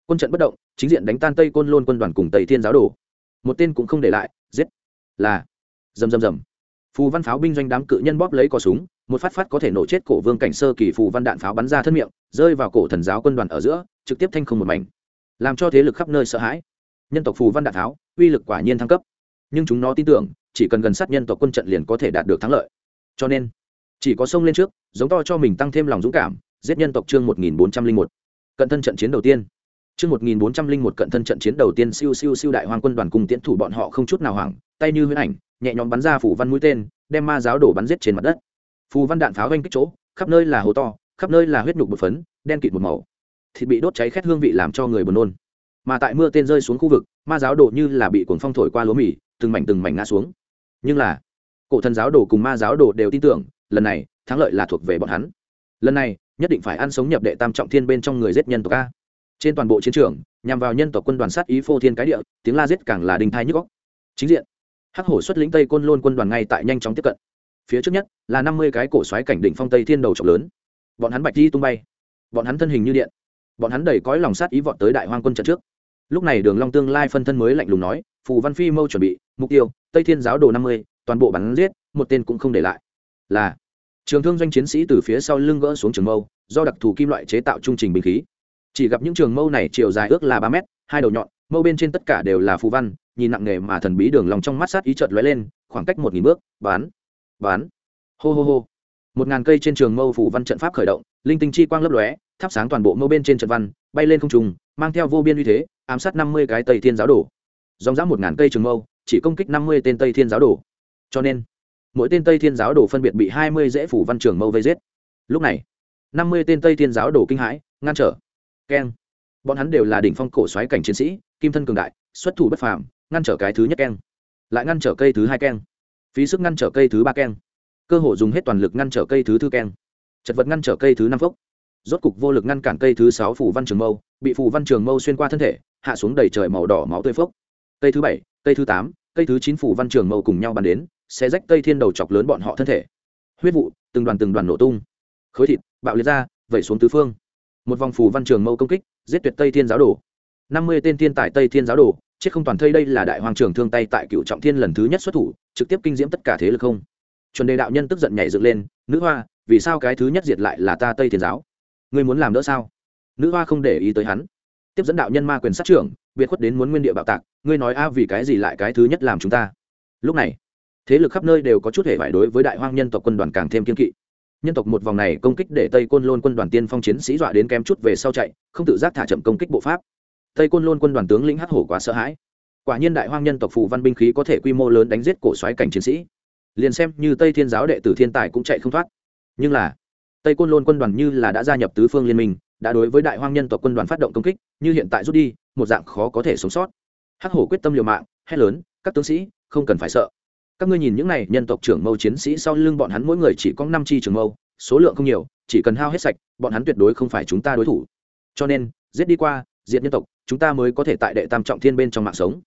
Quân trận bất động, chính diện đánh tan tây côn lôn quân đoàn cùng tây thiên giáo đồ. Một tên cũng không để lại, giết là rầm rầm rầm phù văn pháo binh doanh đám cự nhân bóp lấy cò súng, một phát phát có thể nổ chết cổ vương cảnh sơ kỳ phù văn đạn pháo bắn ra thân miệng, rơi vào cổ thần giáo quân đoàn ở giữa, trực tiếp thanh không một mảnh. Làm cho thế lực khắp nơi sợ hãi. Nhân tộc phù văn đạn pháo, uy lực quả nhiên thăng cấp. Nhưng chúng nó tin tưởng, chỉ cần gần sát nhân tộc quân trận liền có thể đạt được thắng lợi. Cho nên, chỉ có sông lên trước, giống to cho mình tăng thêm lòng dũng cảm, giết nhân tộc chương một nghìn bốn trăm linh một. Cận thân trận chiến đầu tiên. Trước 1401 cận thân trận chiến đầu tiên siêu siêu siêu đại hoàng quân đoàn cùng tiễn thủ bọn họ không chút nào hoảng, tay như huyễn ảnh, nhẹ nhõm bắn ra phủ văn mũi tên, đem ma giáo đổ bắn giết trên mặt đất. Phù văn đạn pháo vang kích chỗ, khắp nơi là hố to, khắp nơi là huyết nhục bột phấn, đen kịt một màu. Thịt bị đốt cháy khét hương vị làm cho người buồn nôn. Mà tại mưa tên rơi xuống khu vực, ma giáo đổ như là bị cuồng phong thổi qua lúa mì, từng mảnh từng mảnh ngã xuống. Nhưng là, cổ thần giáo đồ cùng ma giáo đồ đều tin tưởng, lần này, thắng lợi là thuộc về bọn hắn. Lần này, nhất định phải ăn sống nhập đệ tam trọng thiên bên trong người giết nhân tộc a trên toàn bộ chiến trường, nhằm vào nhân tộc quân đoàn sát ý phô thiên cái địa, tiếng la giết càng là đình thai nhức góc chính diện, hắc hổ xuất lĩnh tây côn lôn quân đoàn ngay tại nhanh chóng tiếp cận. Phía trước nhất là năm mươi cái cổ xoáy cảnh đỉnh phong tây thiên đầu trọng lớn. Bọn hắn bạch di tung bay. Bọn hắn thân hình như điện. Bọn hắn đầy cõi lòng sát ý vọt tới đại hoang quân trận trước. Lúc này đường long tương lai phân thân mới lạnh lùng nói, phù văn phi mâu chuẩn bị, mục tiêu, tây thiên giáo đồ năm mươi, toàn bộ bắn giết, một tên cũng không để lại. Là, trường thương doanh chiến sĩ từ phía sau lưng gỡ xuống trường mâu, do đặc thù kim loại chế tạo trung trình bình khí chỉ gặp những trường mâu này chiều dài ước là ba mét, hai đầu nhọn, mâu bên trên tất cả đều là phù văn, nhìn nặng nề mà thần bí đường lòng trong mắt sát ý chợt lóe lên, khoảng cách một nghìn bước, bán bán. Hô hô hô. Một ngàn cây trên trường mâu phủ văn trận pháp khởi động, linh tinh chi quang lấp lóe, thắp sáng toàn bộ mâu bên trên trận văn, bay lên không trùng mang theo vô biên uy thế, ám sát năm mươi cái tây thiên giáo đồ. Dòng dã một ngàn cây trường mâu, chỉ công kích năm mươi tên tây thiên giáo đồ. Cho nên, mỗi tên tây thiên giáo đồ phân biệt bị hai mươi dễ phủ văn trường mâu vây giết. Lúc này, năm mươi tên tây thiên giáo đồ kinh hãi, ngăn trở keng. Bọn hắn đều là đỉnh phong cổ xoáy cảnh chiến sĩ, kim thân cường đại, xuất thủ bất phàm, ngăn trở cái thứ nhất keng. Lại ngăn trở cây thứ hai keng. Phí sức ngăn trở cây thứ ba keng. Cơ hội dùng hết toàn lực ngăn trở cây thứ tư keng. Chật vật ngăn trở cây thứ năm phốc rốt cục vô lực ngăn cản cây thứ sáu phủ văn trường mâu, bị phủ văn trường mâu xuyên qua thân thể, hạ xuống đầy trời màu đỏ máu tươi phốc cây thứ bảy, cây thứ tám, cây thứ chín phủ văn trường mâu cùng nhau bắn đến sẽ rách tây thiên đầu chọc lớn bọn họ thân thể. Huyết vụ, từng đoàn từng đoàn nổ tung. Khối thịt, bạo liệt ra, vẩy xuống tứ phương một vòng phù văn trường mâu công kích, giết tuyệt tây thiên giáo đồ. Năm mươi tên thiên tài tây thiên giáo đồ, chết không toàn thây đây là đại hoàng trường thương tay tại cựu trọng thiên lần thứ nhất xuất thủ, trực tiếp kinh diễm tất cả thế lực không. Chuẩn đề đạo nhân tức giận nhảy dựng lên, nữ hoa, vì sao cái thứ nhất diệt lại là ta tây thiên giáo? Ngươi muốn làm đỡ sao? Nữ hoa không để ý tới hắn. Tiếp dẫn đạo nhân ma quyền sát trưởng, biệt khuất đến muốn nguyên địa bạo tạc, ngươi nói a, vì cái gì lại cái thứ nhất làm chúng ta? Lúc này, thế lực khắp nơi đều có chút hệ vải đối với đại hoang nhân tộc quân đoàn càng thêm kiên kỵ nhân tộc một vòng này công kích để tây côn lôn quân đoàn tiên phong chiến sĩ dọa đến kém chút về sau chạy, không tự giác thả chậm công kích bộ pháp. Tây côn lôn quân đoàn tướng lĩnh hắc hổ quá sợ hãi. Quả nhiên đại hoang nhân tộc phù văn binh khí có thể quy mô lớn đánh giết cổ xoáy cảnh chiến sĩ. Liền xem như tây thiên giáo đệ tử thiên tài cũng chạy không thoát. Nhưng là, tây côn lôn quân đoàn như là đã gia nhập tứ phương liên minh, đã đối với đại hoang nhân tộc quân đoàn phát động công kích, như hiện tại rút đi, một dạng khó có thể sống sót. Hắc hổ quyết tâm liều mạng, hét lớn, các tướng sĩ, không cần phải sợ các ngươi nhìn những này nhân tộc trưởng mâu chiến sĩ sau lưng bọn hắn mỗi người chỉ có năm chi trưởng mâu, số lượng không nhiều, chỉ cần hao hết sạch, bọn hắn tuyệt đối không phải chúng ta đối thủ. Cho nên, giết đi qua, diệt nhân tộc, chúng ta mới có thể tại đệ tam trọng thiên bên trong mạng sống.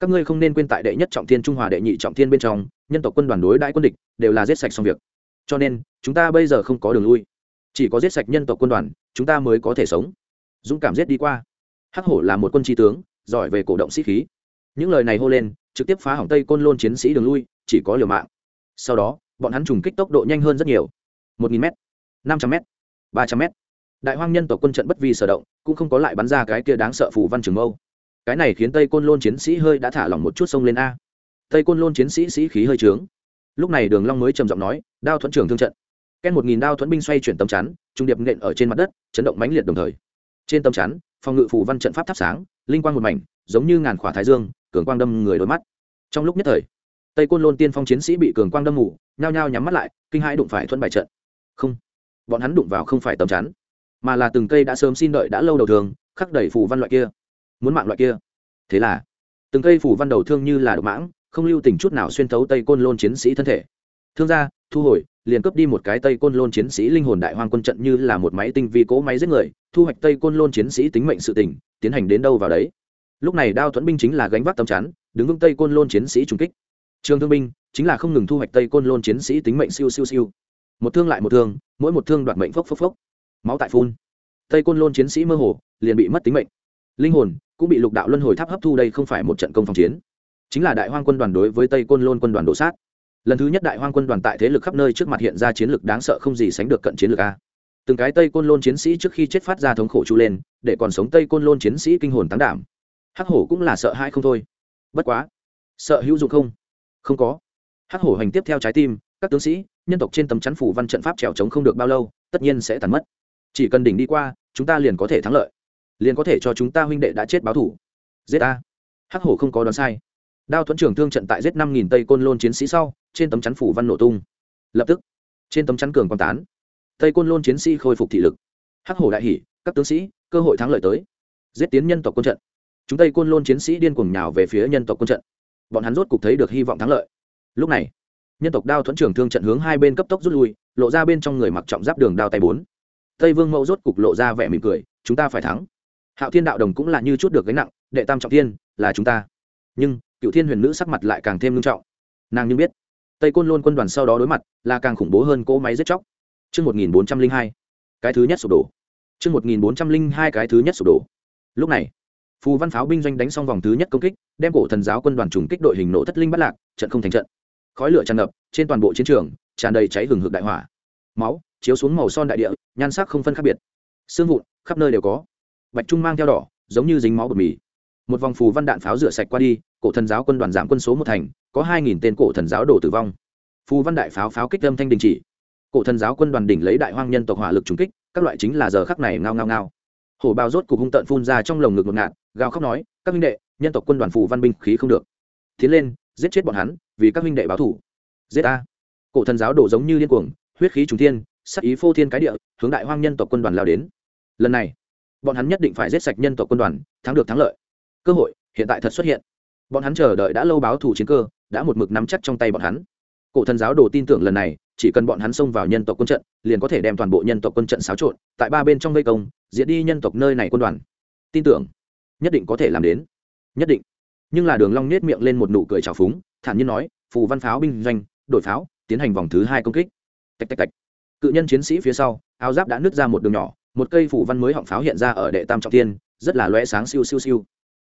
Các ngươi không nên quên tại đệ nhất trọng thiên trung hòa đệ nhị trọng thiên bên trong, nhân tộc quân đoàn đối đãi quân địch đều là giết sạch xong việc. Cho nên, chúng ta bây giờ không có đường lui. Chỉ có giết sạch nhân tộc quân đoàn, chúng ta mới có thể sống. Dũng cảm giết đi qua. Hắc hổ là một quân tri tướng, giỏi về cổ động sĩ khí. Những lời này hô lên, trực tiếp phá hỏng tây côn lôn chiến sĩ đường lui chỉ có liều mạng. Sau đó, bọn hắn trùng kích tốc độ nhanh hơn rất nhiều. Một nghìn m năm trăm m ba trăm m đại hoang nhân tộc quân trận bất vi sở động, cũng không có lại bắn ra cái kia đáng sợ phủ văn trường mâu. Cái này khiến tây côn lôn chiến sĩ hơi đã thả lỏng một chút sông lên a. Tây côn lôn chiến sĩ sĩ khí hơi trướng. Lúc này đường long mới trầm giọng nói, đao thuẫn trường thương trận. Ken một nghìn đao thuẫn binh xoay chuyển tấm chắn, trung điệp nện ở trên mặt đất, chấn động mãnh liệt đồng thời. Trên tấm chắn, phòng ngự phủ văn trận pháp thắp sáng, linh quang một mảnh, giống như ngàn khỏa thái dương, cường quang đâm người đôi mắt. Trong lúc nhất thời tây côn lôn tiên phong chiến sĩ bị cường quang đâm mù, nhao nhao nhắm mắt lại, kinh hãi đụng phải thuẫn bài trận. Không, bọn hắn đụng vào không phải tầm chắn, mà là từng cây đã sớm xin đợi đã lâu đầu thường khắc đẩy phù văn loại kia. Muốn mạng loại kia. Thế là, từng cây phù văn đầu thương như là độc mãng, không lưu tình chút nào xuyên thấu tây côn lôn chiến sĩ thân thể. Thương gia, thu hồi, liền cướp đi một cái tây côn lôn chiến sĩ linh hồn đại hoang quân trận như là một máy tinh vi cỗ máy giết người, thu hoạch tây côn lôn chiến sĩ tính mệnh sự tỉnh tiến hành đến đâu vào đấy. Lúc này đao thuẫn binh chính là gánh vác tầm chắn, đứng vững tây côn lôn chiến sĩ trung kích trường thương binh chính là không ngừng thu hoạch tây côn lôn chiến sĩ tính mệnh siêu siêu siêu. Một thương lại một thương, mỗi một thương đoạt mệnh phốc phốc phốc. Máu tại phun. Tây côn lôn chiến sĩ mơ hồ, liền bị mất tính mệnh. Linh hồn cũng bị lục đạo luân hồi tháp hấp thu đây không phải một trận công phòng chiến. Chính là đại hoang quân đoàn đối với tây côn lôn quân đoàn đổ sát. Lần thứ nhất đại hoang quân đoàn tại thế lực khắp nơi trước mặt hiện ra chiến lược đáng sợ không gì sánh được cận chiến lược a. Từng cái tây côn lôn chiến sĩ trước khi chết phát ra thống khổ chu lên, để còn sống tây côn lôn chiến sĩ kinh hồn tán đảm. Hắc hổ cũng là sợ hãi không thôi. Bất quá, sợ hữu dụng không không có. Hắc hổ hành tiếp theo trái tim các tướng sĩ nhân tộc trên tấm chắn phủ văn trận pháp trèo trống không được bao lâu tất nhiên sẽ tàn mất. Chỉ cần đỉnh đi qua chúng ta liền có thể thắng lợi. Liền có thể cho chúng ta huynh đệ đã chết báo thủ. Giết a hắc hổ không có đoán sai. Đao thuẫn trưởng thương trận tại giết năm nghìn tây côn lôn chiến sĩ sau trên tấm chắn phủ văn nổ tung. Lập tức trên tấm chắn cường quan tán. Tây côn lôn chiến sĩ khôi phục thị lực. Hắc hổ đại hỉ, các tướng sĩ cơ hội thắng lợi tới. Giết tiến nhân tộc quân trận. Chúng tây côn lôn chiến sĩ điên cuồng nhào về phía nhân tộc quân trận bọn hắn rốt cục thấy được hy vọng thắng lợi. Lúc này nhân tộc đao thuẫn trường thương trận hướng hai bên cấp tốc rút lui lộ ra bên trong người mặc trọng giáp đường đao tay bốn. Tây vương mẫu rốt cục lộ ra vẻ mỉm cười chúng ta phải thắng. Hạo thiên đạo đồng cũng là như chút được gánh nặng đệ tam trọng thiên là chúng ta. Nhưng cựu thiên huyền nữ sắc mặt lại càng thêm nghiêm trọng. Nàng như biết tây côn lôn quân đoàn sau đó đối mặt là càng khủng bố hơn cỗ máy giết chóc. Trước 1402, cái thứ nhất sụp đổ. Trước 1402 cái thứ nhất sụp đổ. Lúc này, phù văn pháo binh doanh đánh xong vòng thứ nhất công kích, đem cổ thần giáo quân đoàn trùng kích đội hình nổ thất linh bắt lạc, trận không thành trận. Khói lửa tràn ngập, trên toàn bộ chiến trường, tràn đầy cháy hừng hực đại hỏa. Máu, chiếu xuống màu son đại địa, nhan sắc không phân khác biệt. Xương vụn, khắp nơi đều có. Bạch trung mang theo đỏ, giống như dính máu bột mì. Một vòng phù văn đạn pháo rửa sạch qua đi, cổ thần giáo quân đoàn giảm quân số một thành, có hai nghìn tên cổ thần giáo đổ tử vong. Phù văn đại pháo pháo kích âm thanh đình chỉ. Cổ thần giáo quân đoàn đỉnh lấy đại hoang nhân tộc hỏa lực trùng kích, các loại chính là giờ khắc này ngao ngao ngao hổ bao rốt cục hung tận phun ra trong lồng ngực ngột ngạt, gào khóc nói, các huynh đệ, nhân tộc quân đoàn phù văn binh khí không được. Tiến lên, giết chết bọn hắn, vì các huynh đệ báo thủ giết a. Cổ thần giáo đổ giống như điên cuồng, huyết khí trùng thiên sắc ý phô thiên cái địa, hướng đại hoang nhân tộc quân đoàn lao đến. Lần này, bọn hắn nhất định phải giết sạch nhân tộc quân đoàn, thắng được thắng lợi. Cơ hội hiện tại thật xuất hiện. Bọn hắn chờ đợi đã lâu báo thủ chiến cơ, đã một mực nắm chắc trong tay bọn hắn cổ thần giáo đồ tin tưởng lần này, chỉ cần bọn hắn xông vào nhân tộc quân trận, liền có thể đem toàn bộ nhân tộc quân trận xáo trộn, tại ba bên trong vây công diễn đi nhân tộc nơi này quân đoàn. Tin tưởng, nhất định có thể làm đến. Nhất định. Nhưng là đường long nết miệng lên một nụ cười trào phúng, thản nhiên nói, phù văn pháo binh doanh đổi pháo, tiến hành vòng thứ hai công kích. Tạch tạch tạch. Cự nhân chiến sĩ phía sau, áo giáp đã nứt ra một đường nhỏ, một cây phủ văn mới họng pháo hiện ra ở đệ tam trọng thiên rất là loe sáng siêu siêu siêu.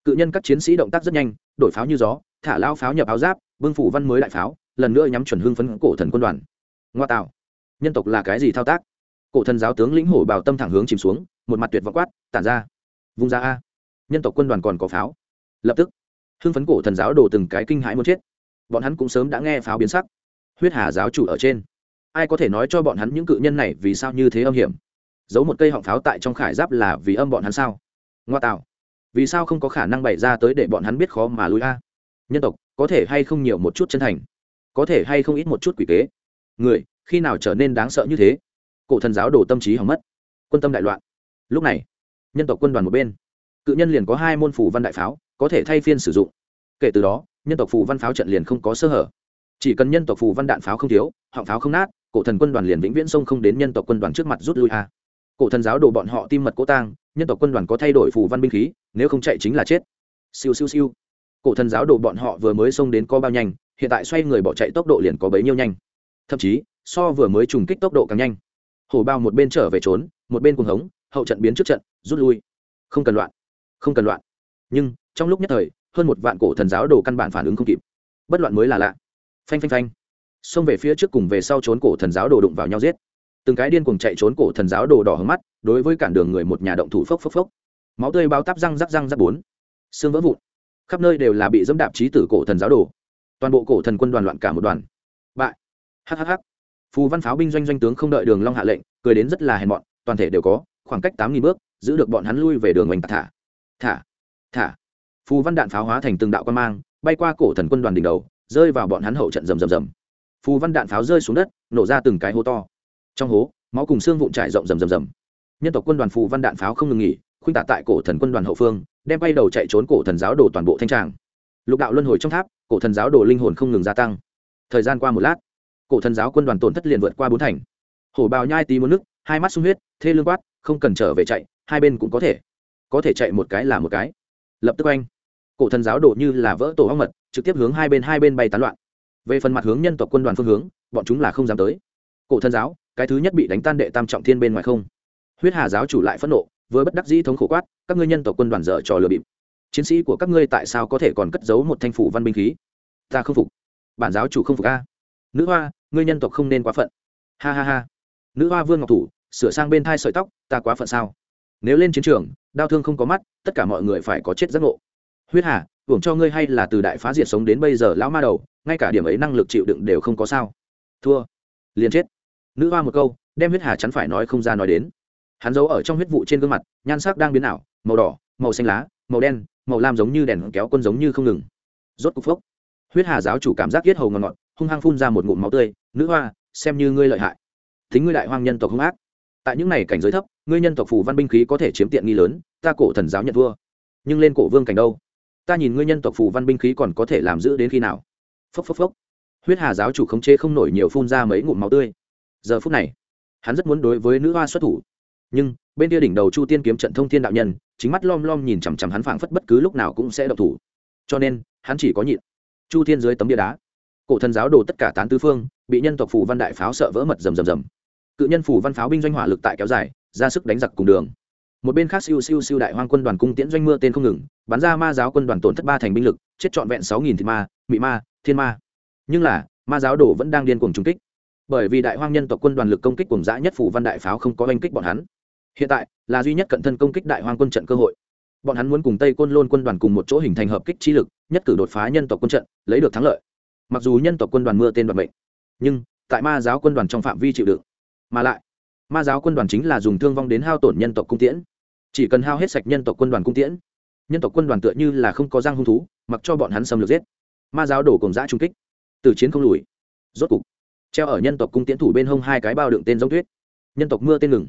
Cự nhân các chiến sĩ động tác rất nhanh đổi pháo như gió, thả lao pháo nhập áo giáp, bưng phủ văn mới đại pháo lần nữa nhắm chuẩn hương phấn cổ thần quân đoàn. Ngoa tạo. Nhân tộc là cái gì thao tác? Cổ thần giáo tướng lĩnh hổ bào tâm thẳng hướng chìm xuống, một mặt tuyệt vọng quát, tản ra. Vung ra a. Nhân tộc quân đoàn còn có pháo. Lập tức, hưng phấn cổ thần giáo đổ từng cái kinh hãi muốn chết. Bọn hắn cũng sớm đã nghe pháo biến sắc. Huyết hà giáo chủ ở trên. Ai có thể nói cho bọn hắn những cự nhân này vì sao như thế âm hiểm? Giấu một cây họng pháo tại trong khải giáp là vì âm bọn hắn sao? Ngoa tạo. Vì sao không có khả năng bày ra tới để bọn hắn biết khó mà lui a? Nhân tộc, có thể hay không nhiều một chút chân thành? Có thể hay không ít một chút quỷ kế. Người, khi nào trở nên đáng sợ như thế? Cổ thần giáo đổ tâm trí hỏng mất. Quân tâm đại loạn. Lúc này, nhân tộc quân đoàn một bên. Cự nhân liền có hai môn phủ văn đại pháo, có thể thay phiên sử dụng. Kể từ đó, nhân tộc phù văn pháo trận liền không có sơ hở. Chỉ cần nhân tộc phù văn đạn pháo không thiếu, họng pháo không nát, cổ thần quân đoàn liền vĩnh viễn sông không đến nhân tộc quân đoàn trước mặt rút lui a. Cổ thần giáo đồ bọn họ tim mật cố tang, nhân tộc quân đoàn có thay đổi phù văn binh khí, nếu không chạy chính là chết. Siêu siêu siêu. Cổ thần giáo đồ bọn họ vừa mới xông đến có bao nhanh hiện tại xoay người bỏ chạy tốc độ liền có bấy nhiêu nhanh. Thậm chí, so vừa mới trùng kích tốc độ càng nhanh. Hổ bao một bên trở về trốn, một bên cuồng hống, hậu trận biến trước trận, rút lui. Không cần loạn. Không cần loạn. Nhưng, trong lúc nhất thời, hơn một vạn cổ thần giáo đồ căn bản phản ứng không kịp. Bất loạn mới là lạ. Phanh phanh phanh. Xông về phía trước cùng về sau trốn cổ thần giáo đồ đụng vào nhau giết. Từng cái điên cùng chạy trốn cổ thần giáo đồ đỏ hứng mắt, đối với cản đường người một nhà động thủ phốc phốc phốc. Máu tươi bao tắp răng rắc răng rắc bốn. Xương vỡ vụn. Khắp nơi đều là bị dẫm đạp trí tử cổ thần giáo đồ toàn bộ cổ thần quân đoàn loạn cả một đoàn. Bại. Hhh phù văn pháo binh doanh doanh tướng không đợi đường long hạ lệnh, cười đến rất là hèn mọn, toàn thể đều có, khoảng cách tám nghìn bước, giữ được bọn hắn lui về đường oanh thả. Thả. Thả. Phù văn đạn pháo hóa thành từng đạo quan mang, bay qua cổ thần quân đoàn đỉnh đầu, rơi vào bọn hắn hậu trận rầm rầm rầm. Phù văn đạn pháo rơi xuống đất, nổ ra từng cái hố to. Trong hố, máu cùng xương vụn trải rộng rầm rầm rầm. Nhân tộc quân đoàn phù văn đạn pháo không ngừng nghỉ, khuynh tả tại cổ thần quân đoàn hậu phương, đem bay đầu chạy trốn cổ thần giáo đồ toàn bộ thanh tràng. Lục đạo luân hồi trong tháp cổ thần giáo đồ linh hồn không ngừng gia tăng. Thời gian qua một lát, cổ thần giáo quân đoàn tổn thất liền vượt qua bốn thành. Hổ bào nhai tí muốn nước, hai mắt sung huyết, thê lương quát, không cần trở về chạy, hai bên cũng có thể. Có thể chạy một cái là một cái. Lập tức anh cổ thần giáo đổ như là vỡ tổ hong mật, trực tiếp hướng hai bên hai bên bay tán loạn. Về phần mặt hướng nhân tộc quân đoàn phương hướng, bọn chúng là không dám tới. Cổ thần giáo, cái thứ nhất bị đánh tan đệ tam trọng thiên bên ngoài không. Huyết hà giáo chủ lại phẫn nộ với bất đắc dĩ thống khổ quát, các ngươi nhân tộc quân đoàn dở trò lừa bịp chiến sĩ của các ngươi tại sao có thể còn cất giấu một thanh phủ văn binh khí? Ta không phục. Bản giáo chủ không phục a. Nữ hoa, ngươi nhân tộc không nên quá phận. Ha ha ha. Nữ hoa vương ngọc thủ, sửa sang bên thai sợi tóc, ta quá phận sao? Nếu lên chiến trường, đau thương không có mắt, tất cả mọi người phải có chết giác ngộ. Huyết hà, hưởng cho ngươi hay là từ đại phá diệt sống đến bây giờ lão ma đầu, ngay cả điểm ấy năng lực chịu đựng đều không có sao. Thua. Liền chết. Nữ hoa một câu, đem huyết hà chắn phải nói không ra nói đến. Hắn giấu ở trong huyết vụ trên gương mặt, nhan sắc đang biến ảo, màu đỏ, màu xanh lá, màu đen màu lam giống như đèn kéo quân giống như không ngừng. Rốt cục phốc. Huyết hà giáo chủ cảm giác yết hầu ngọt ngọt, hung hăng phun ra một ngụm máu tươi, nữ hoa, xem như ngươi lợi hại. Thính ngươi đại hoang nhân tộc hung ác. Tại những này cảnh giới thấp, ngươi nhân tộc phù văn binh khí có thể chiếm tiện nghi lớn, ta cổ thần giáo nhận thua nhưng lên cổ vương cảnh đâu? Ta nhìn ngươi nhân tộc phù văn binh khí còn có thể làm giữ đến khi nào? Phốc phốc phốc. Huyết hà giáo chủ khống chế không nổi nhiều phun ra mấy ngụm máu tươi. Giờ phút này, hắn rất muốn đối với nữ hoa xuất thủ nhưng, bên kia đỉnh đầu chu tiên kiếm trận thông thiên đạo nhân, chính mắt lom lom nhìn chằm chằm hắn phảng phất bất cứ lúc nào cũng sẽ độc thủ. Cho nên, hắn chỉ có nhịn. Chu thiên dưới tấm bia đá. Cổ thần giáo đồ tất cả tán tứ phương, bị nhân tộc phủ văn đại pháo sợ vỡ mật rầm rầm rầm. Cự nhân phủ văn pháo binh doanh hỏa lực tại kéo dài, ra sức đánh giặc cùng đường. Một bên khác siêu siêu siêu đại hoang quân đoàn cung tiễn doanh mưa tên không ngừng, bắn ra ma giáo quân đoàn tổn thất ba thành binh lực, chết trọn vẹn sáu nghìn thị ma, mị ma, thiên ma. Nhưng là, ma giáo đồ vẫn đang điên cuồng trung kích. Bởi vì đại hoang nhân tộc quân đoàn lực công kích cùng dã nhất phủ văn đại pháo không có oanh kích bọn hắn hiện tại, là duy nhất cận thân công kích đại hoang quân trận cơ hội. Bọn hắn muốn cùng tây côn lôn quân đoàn cùng một chỗ hình thành hợp kích trí lực, nhất cử đột phá nhân tộc quân trận, lấy được thắng lợi. Mặc dù nhân tộc quân đoàn mưa tên đoàn mệnh, nhưng tại ma giáo quân đoàn trong phạm vi chịu đựng. Mà lại, ma giáo quân đoàn chính là dùng thương vong đến hao tổn nhân tộc cung tiễn. Chỉ cần hao hết sạch nhân tộc quân đoàn cung tiễn, nhân tộc quân đoàn tựa như là không có răng hung thú, mặc cho bọn hắn xâm lược giết. Ma giáo đổ cùng giã trung kích từ chiến không lùi. Rốt cục, treo ở nhân tộc cung tiễn thủ bên hông hai cái bao đựng tên giống tuyết. Nhân tộc mưa tên ngừng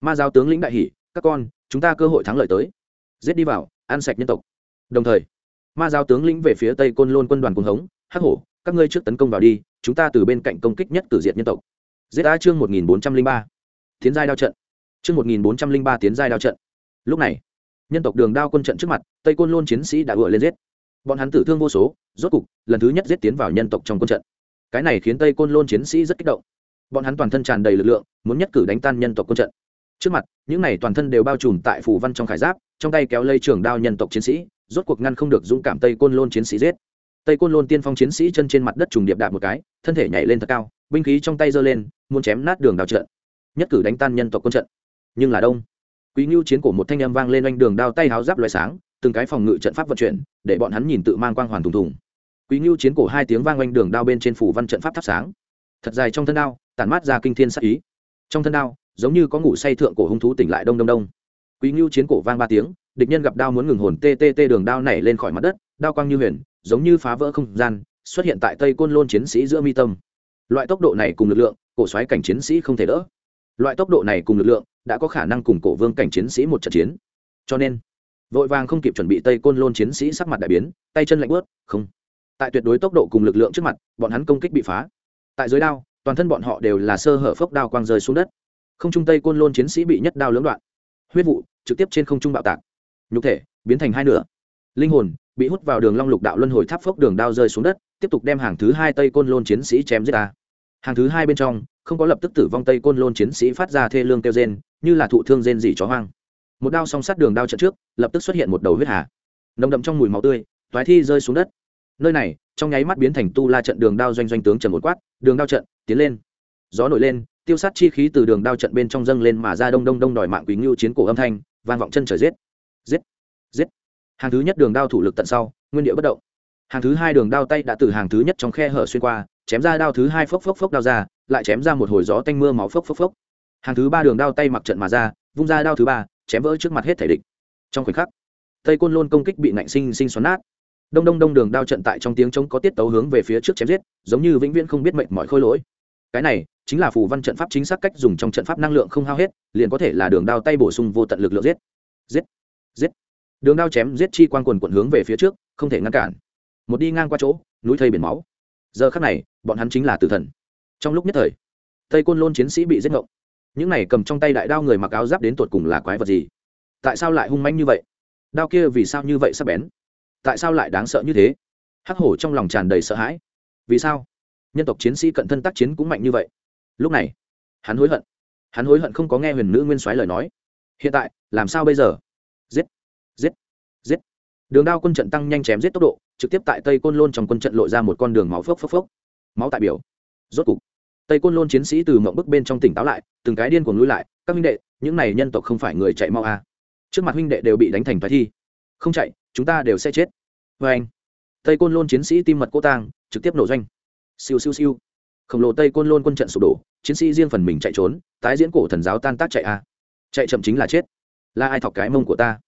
ma giáo tướng lĩnh đại hỷ, các con, chúng ta cơ hội thắng lợi tới. Giết đi vào, ăn sạch nhân tộc. Đồng thời, ma giáo tướng lĩnh về phía tây côn lôn quân đoàn cùng hống, hắc hổ, các ngươi trước tấn công vào đi, chúng ta từ bên cạnh công kích nhất tử diệt nhân tộc. Giết a chương một nghìn bốn trăm linh ba. Tiến giai đao trận. Chương một nghìn bốn trăm linh ba tiến giai đao trận. Lúc này, nhân tộc đường đao quân trận trước mặt, tây côn lôn chiến sĩ đã ựa lên giết. Bọn hắn tử thương vô số, rốt cục, lần thứ nhất giết tiến vào nhân tộc trong quân trận. Cái này khiến tây côn lôn chiến sĩ rất kích động. Bọn hắn toàn thân tràn đầy lực lượng, muốn nhất cử đánh tan nhân tộc quân trận trước mặt, những này toàn thân đều bao trùm tại phù văn trong khải giáp, trong tay kéo lây trường đao nhân tộc chiến sĩ, rốt cuộc ngăn không được dũng cảm tây côn lôn chiến sĩ giết. Tây côn lôn tiên phong chiến sĩ chân trên mặt đất trùng điệp đạp một cái, thân thể nhảy lên thật cao, binh khí trong tay giơ lên, muốn chém nát đường đào trận. Nhất cử đánh tan nhân tộc quân trận. Nhưng là đông. Quý ngưu chiến của một thanh âm vang lên oanh đường đao tay háo giáp loại sáng, từng cái phòng ngự trận pháp vận chuyển, để bọn hắn nhìn tự mang quang hoàn thùng thùng. Quý ngưu chiến cổ hai tiếng vang oanh đường đao bên trên phủ văn trận pháp thắp sáng. Thật dài trong thân đao, tản mát ra kinh thiên sắc ý. Trong thân đao giống như có ngủ say thượng cổ hung thú tỉnh lại đông đông đông. Quý ngưu chiến cổ vang ba tiếng, địch nhân gặp đao muốn ngừng hồn tê tê tê đường đao nảy lên khỏi mặt đất, đao quang như huyền, giống như phá vỡ không gian, xuất hiện tại tây côn lôn chiến sĩ giữa mi tâm. Loại tốc độ này cùng lực lượng, cổ xoáy cảnh chiến sĩ không thể đỡ. Loại tốc độ này cùng lực lượng, đã có khả năng cùng cổ vương cảnh chiến sĩ một trận chiến. Cho nên, vội vàng không kịp chuẩn bị tây côn lôn chiến sĩ sắc mặt đại biến, tay chân lạnh bớt không. Tại tuyệt đối tốc độ cùng lực lượng trước mặt, bọn hắn công kích bị phá. Tại dưới đao, toàn thân bọn họ đều là sơ hở phốc đao quang rơi xuống đất không trung tây côn lôn chiến sĩ bị nhất đao lưỡng đoạn. Huyết vụ trực tiếp trên không trung bạo tạc. Nhục thể biến thành hai nửa. Linh hồn bị hút vào đường long lục đạo luân hồi tháp phốc đường đao rơi xuống đất, tiếp tục đem hàng thứ hai tây côn lôn chiến sĩ chém giết ta hàng thứ hai bên trong, không có lập tức tử vong tây côn lôn chiến sĩ phát ra thê lương kêu rên, như là thụ thương rên dị chó hoang. Một đao song sát đường đao trận trước, lập tức xuất hiện một đầu huyết hà. Nồng đậm trong mùi máu tươi, toái thi rơi xuống đất. Nơi này, trong nháy mắt biến thành tu la trận đường đao doanh doanh tướng trần một quát, đường đao trận, tiến lên. Gió nổi lên tiêu sát chi khí từ đường đao trận bên trong dâng lên mà ra đông đông đông đòi mạng quý ngưu chiến cổ âm thanh, vang vọng chân trời giết giết giết. Hàng thứ nhất đường đao thủ lực tận sau, nguyên địa bất động. Hàng thứ hai đường đao tay đã từ hàng thứ nhất trong khe hở xuyên qua, chém ra đao thứ hai phốc phốc phốc đao ra, lại chém ra một hồi gió tanh mưa máu phốc phốc phốc. Hàng thứ ba đường đao tay mặc trận mà ra, vung ra đao thứ ba, chém vỡ trước mặt hết thể địch. Trong khoảnh khắc, tây côn lôn công kích bị nạnh sinh sinh xoắn nát. Đông đông đông đường đao trận tại trong tiếng trống có tiết tấu hướng về phía trước chém giết, giống như vĩnh viễn không biết mệnh mọi khôi lỗi. Cái này chính là phù văn trận pháp chính xác cách dùng trong trận pháp năng lượng không hao hết, liền có thể là đường đao tay bổ sung vô tận lực lượng giết. Giết giết. Đường đao chém giết chi quan quần quận hướng về phía trước, không thể ngăn cản. Một đi ngang qua chỗ, núi thây biển máu. Giờ khắc này, bọn hắn chính là tử thần. Trong lúc nhất thời, tây côn lôn chiến sĩ bị giết ngộng. Những này cầm trong tay đại đao người mặc áo giáp đến tột cùng là quái vật gì? Tại sao lại hung manh như vậy? Đao kia vì sao như vậy sắp bén? Tại sao lại đáng sợ như thế? Hắc hổ trong lòng tràn đầy sợ hãi. Vì sao? Nhân tộc chiến sĩ cận thân tác chiến cũng mạnh như vậy lúc này, hắn hối hận. Hắn hối hận không có nghe huyền nữ nguyên soái lời nói. Hiện tại, làm sao bây giờ? Giết giết giết. Đường đao quân trận tăng nhanh chém giết tốc độ, trực tiếp tại tây côn lôn trong quân trận lộ ra một con đường máu phốc phốc phốc. Máu tại biểu. Rốt cục, tây côn lôn chiến sĩ từ mộng bức bên trong tỉnh táo lại, từng cái điên cuồng lui lại, các huynh đệ, những này nhân tộc không phải người chạy mau à. trước mặt huynh đệ đều bị đánh thành thoái thi. Không chạy, chúng ta đều sẽ chết. Vê anh, tây côn lôn chiến sĩ tim mật cô tang, trực tiếp nổ doanh. Siêu siêu siêu. Khổng lồ tây côn lôn quân trận sụp đổ chiến sĩ riêng phần mình chạy trốn, tái diễn cổ thần giáo tan tác chạy a. Chạy chậm chính là chết. Là ai thọc cái mông của ta?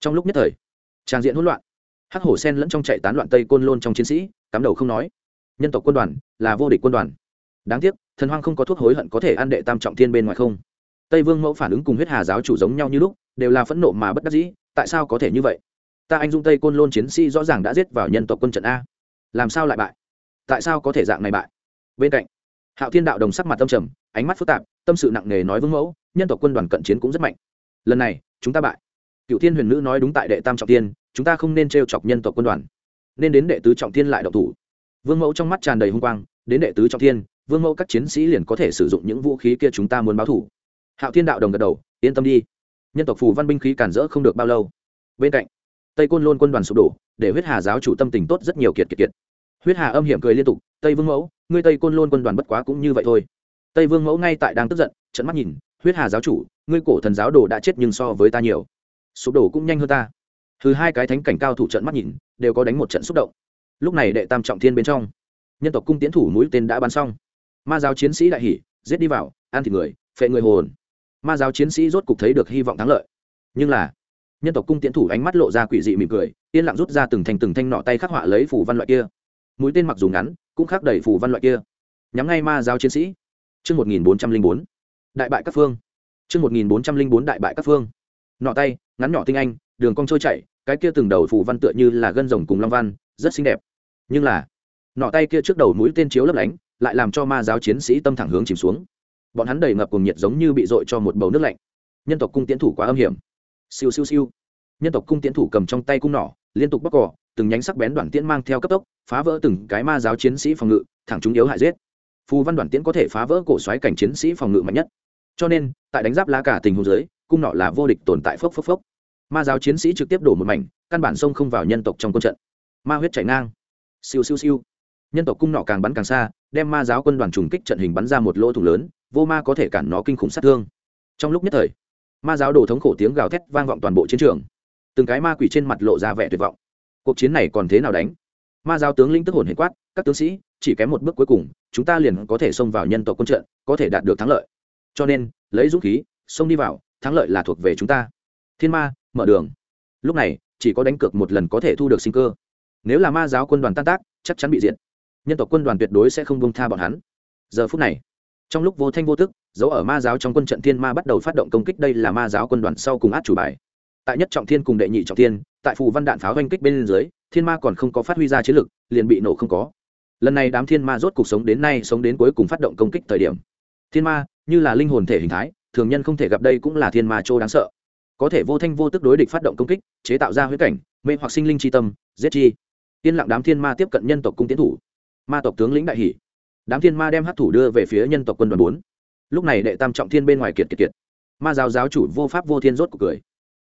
Trong lúc nhất thời, trang diện hỗn loạn. Hắc hổ sen lẫn trong chạy tán loạn tây côn lôn trong chiến sĩ, cắm đầu không nói. Nhân tộc quân đoàn là vô địch quân đoàn. Đáng tiếc, thần hoang không có thuốc hối hận có thể ăn đệ tam trọng thiên bên ngoài không. Tây vương mẫu phản ứng cùng huyết hà giáo chủ giống nhau như lúc, đều là phẫn nộ mà bất đắc dĩ, tại sao có thể như vậy? Ta anh dung tây côn lôn chiến sĩ rõ ràng đã giết vào nhân tộc quân trận a. Làm sao lại bại? Tại sao có thể dạng này bại? Bên cạnh hạo thiên đạo đồng sắc mặt tâm trầm, ánh mắt phức tạp, tâm sự nặng nề nói vương mẫu, nhân tộc quân đoàn cận chiến cũng rất mạnh. Lần này, chúng ta bại. Cựu thiên huyền nữ nói đúng tại đệ tam trọng tiên chúng ta không nên t r e o chọc nhân tộc quân đoàn. Nên đến đệ tứ trọng tiên lại độc thủ. Vương mẫu trong mắt tràn đầy hung quang, đến đệ tứ trọng tiên vương mẫu các chiến sĩ liền có thể sử dụng những vũ khí kia chúng ta muốn báo thủ. Hạo thiên đạo đồng gật đầu, yên tâm đi. Nhân tộc phù văn binh khí cản rỡ không được bao lâu. Bên cạnh, tây côn lôn quân đoàn sụp đổ, để huyết hà giáo chủ tâm tình tốt rất nhiều kiệt kiệt kiệt. Huyết hà âm hiểm cười liên tục, tây vương mẫu ngươi tây côn lôn quân đoàn bất quá cũng như vậy thôi tây vương mẫu ngay tại đang tức giận trận mắt nhìn huyết hà giáo chủ ngươi cổ thần giáo đồ đã chết nhưng so với ta nhiều sụp đổ cũng nhanh hơn ta thứ hai cái thánh cảnh cao thủ trận mắt nhìn đều có đánh một trận xúc động lúc này đệ tam trọng thiên bên trong nhân tộc cung tiến thủ mũi tên đã bắn xong ma giáo chiến sĩ đại hỉ giết đi vào ăn thịt người phệ người hồn ma giáo chiến sĩ rốt cục thấy được hy vọng thắng lợi nhưng là nhân tộc cung tiến thủ ánh mắt lộ ra quỷ dị mỉm cười yên lặng rút ra từng thành từng thanh nọ tay khắc họa lấy phủ văn loại kia mũi tên mặc dù ngắn cũng khác đầy phù văn loại kia nhắm ngay ma giáo chiến sĩ Chương 1404. Đại bại các phương. Chương 1404 đại bại các phương. Nọ tay, ngắn nhỏ tinh anh, đường cong trôi chảy, cái kia từng đầu phù văn tựa như là gân rồng cùng long văn, rất xinh đẹp. Nhưng là, nọ tay kia trước đầu mũi tên chiếu lấp lánh, lại làm cho ma giáo chiến sĩ tâm thẳng hướng chìm xuống. Bọn hắn đầy ngập cùng nhiệt giống như bị dội cho một bầu nước lạnh. Nhân tộc cung tiến thủ quá âm hiểm. Siêu siêu siêu. Nhân tộc cung tiến thủ cầm trong tay cung nỏ, liên tục bóc cỏ, từng nhánh sắc bén đoạn tiễn mang theo cấp tốc, phá vỡ từng cái ma giáo chiến sĩ phòng ngự, thẳng chúng yếu hại giết. Phù văn đoàn tiễn có thể phá vỡ cổ xoáy cảnh chiến sĩ phòng ngự mạnh nhất. Cho nên tại đánh giáp lá cả tình hồ dưới cung nọ là vô địch tồn tại phốc phốc phốc. Ma giáo chiến sĩ trực tiếp đổ một mảnh căn bản sông không vào nhân tộc trong quân trận. Ma huyết chảy ngang. Siêu siêu siêu. Nhân tộc cung nọ càng bắn càng xa đem ma giáo quân đoàn trùng kích trận hình bắn ra một lỗ thủng lớn vô ma có thể cản nó kinh khủng sát thương. Trong lúc nhất thời ma giáo đổ thống khổ tiếng gào thét vang vọng toàn bộ chiến trường. Từng cái ma quỷ trên mặt lộ ra vẻ tuyệt vọng cuộc chiến này còn thế nào đánh? Ma giáo tướng linh tức hồn hệ quát, các tướng sĩ, chỉ kém một bước cuối cùng, chúng ta liền có thể xông vào nhân tộc quân trận, có thể đạt được thắng lợi. Cho nên, lấy dũng khí, xông đi vào, thắng lợi là thuộc về chúng ta. Thiên ma, mở đường. Lúc này, chỉ có đánh cược một lần có thể thu được sinh cơ. Nếu là ma giáo quân đoàn tan tác, chắc chắn bị diệt. Nhân tộc quân đoàn tuyệt đối sẽ không bông tha bọn hắn. Giờ phút này, trong lúc vô thanh vô tức, dấu ở ma giáo trong quân trận thiên ma bắt đầu phát động công kích, đây là ma giáo quân đoàn sau cùng át chủ bài tại nhất trọng thiên cùng đệ nhị trọng thiên, tại phù văn đạn pháo oanh kích bên dưới, thiên ma còn không có phát huy ra chiến lực, liền bị nổ không có. Lần này đám thiên ma rốt cuộc sống đến nay, sống đến cuối cùng phát động công kích thời điểm. Thiên ma, như là linh hồn thể hình thái, thường nhân không thể gặp đây cũng là thiên ma châu đáng sợ. Có thể vô thanh vô tức đối địch phát động công kích, chế tạo ra huyết cảnh, mê hoặc sinh linh c tâm, giết chi. Yên lặng đám thiên ma tiếp cận nhân tộc cung tiến thủ. Ma tộc tướng lĩnh đại hỷ đám thiên ma đem hát thủ đưa về phía nhân tộc quân đoàn bốn. Lúc này đệ tam trọng thiên bên ngoài kiệt kiệt kiệt. Ma giáo giáo chủ vô pháp vô thiên rốt cuộc cười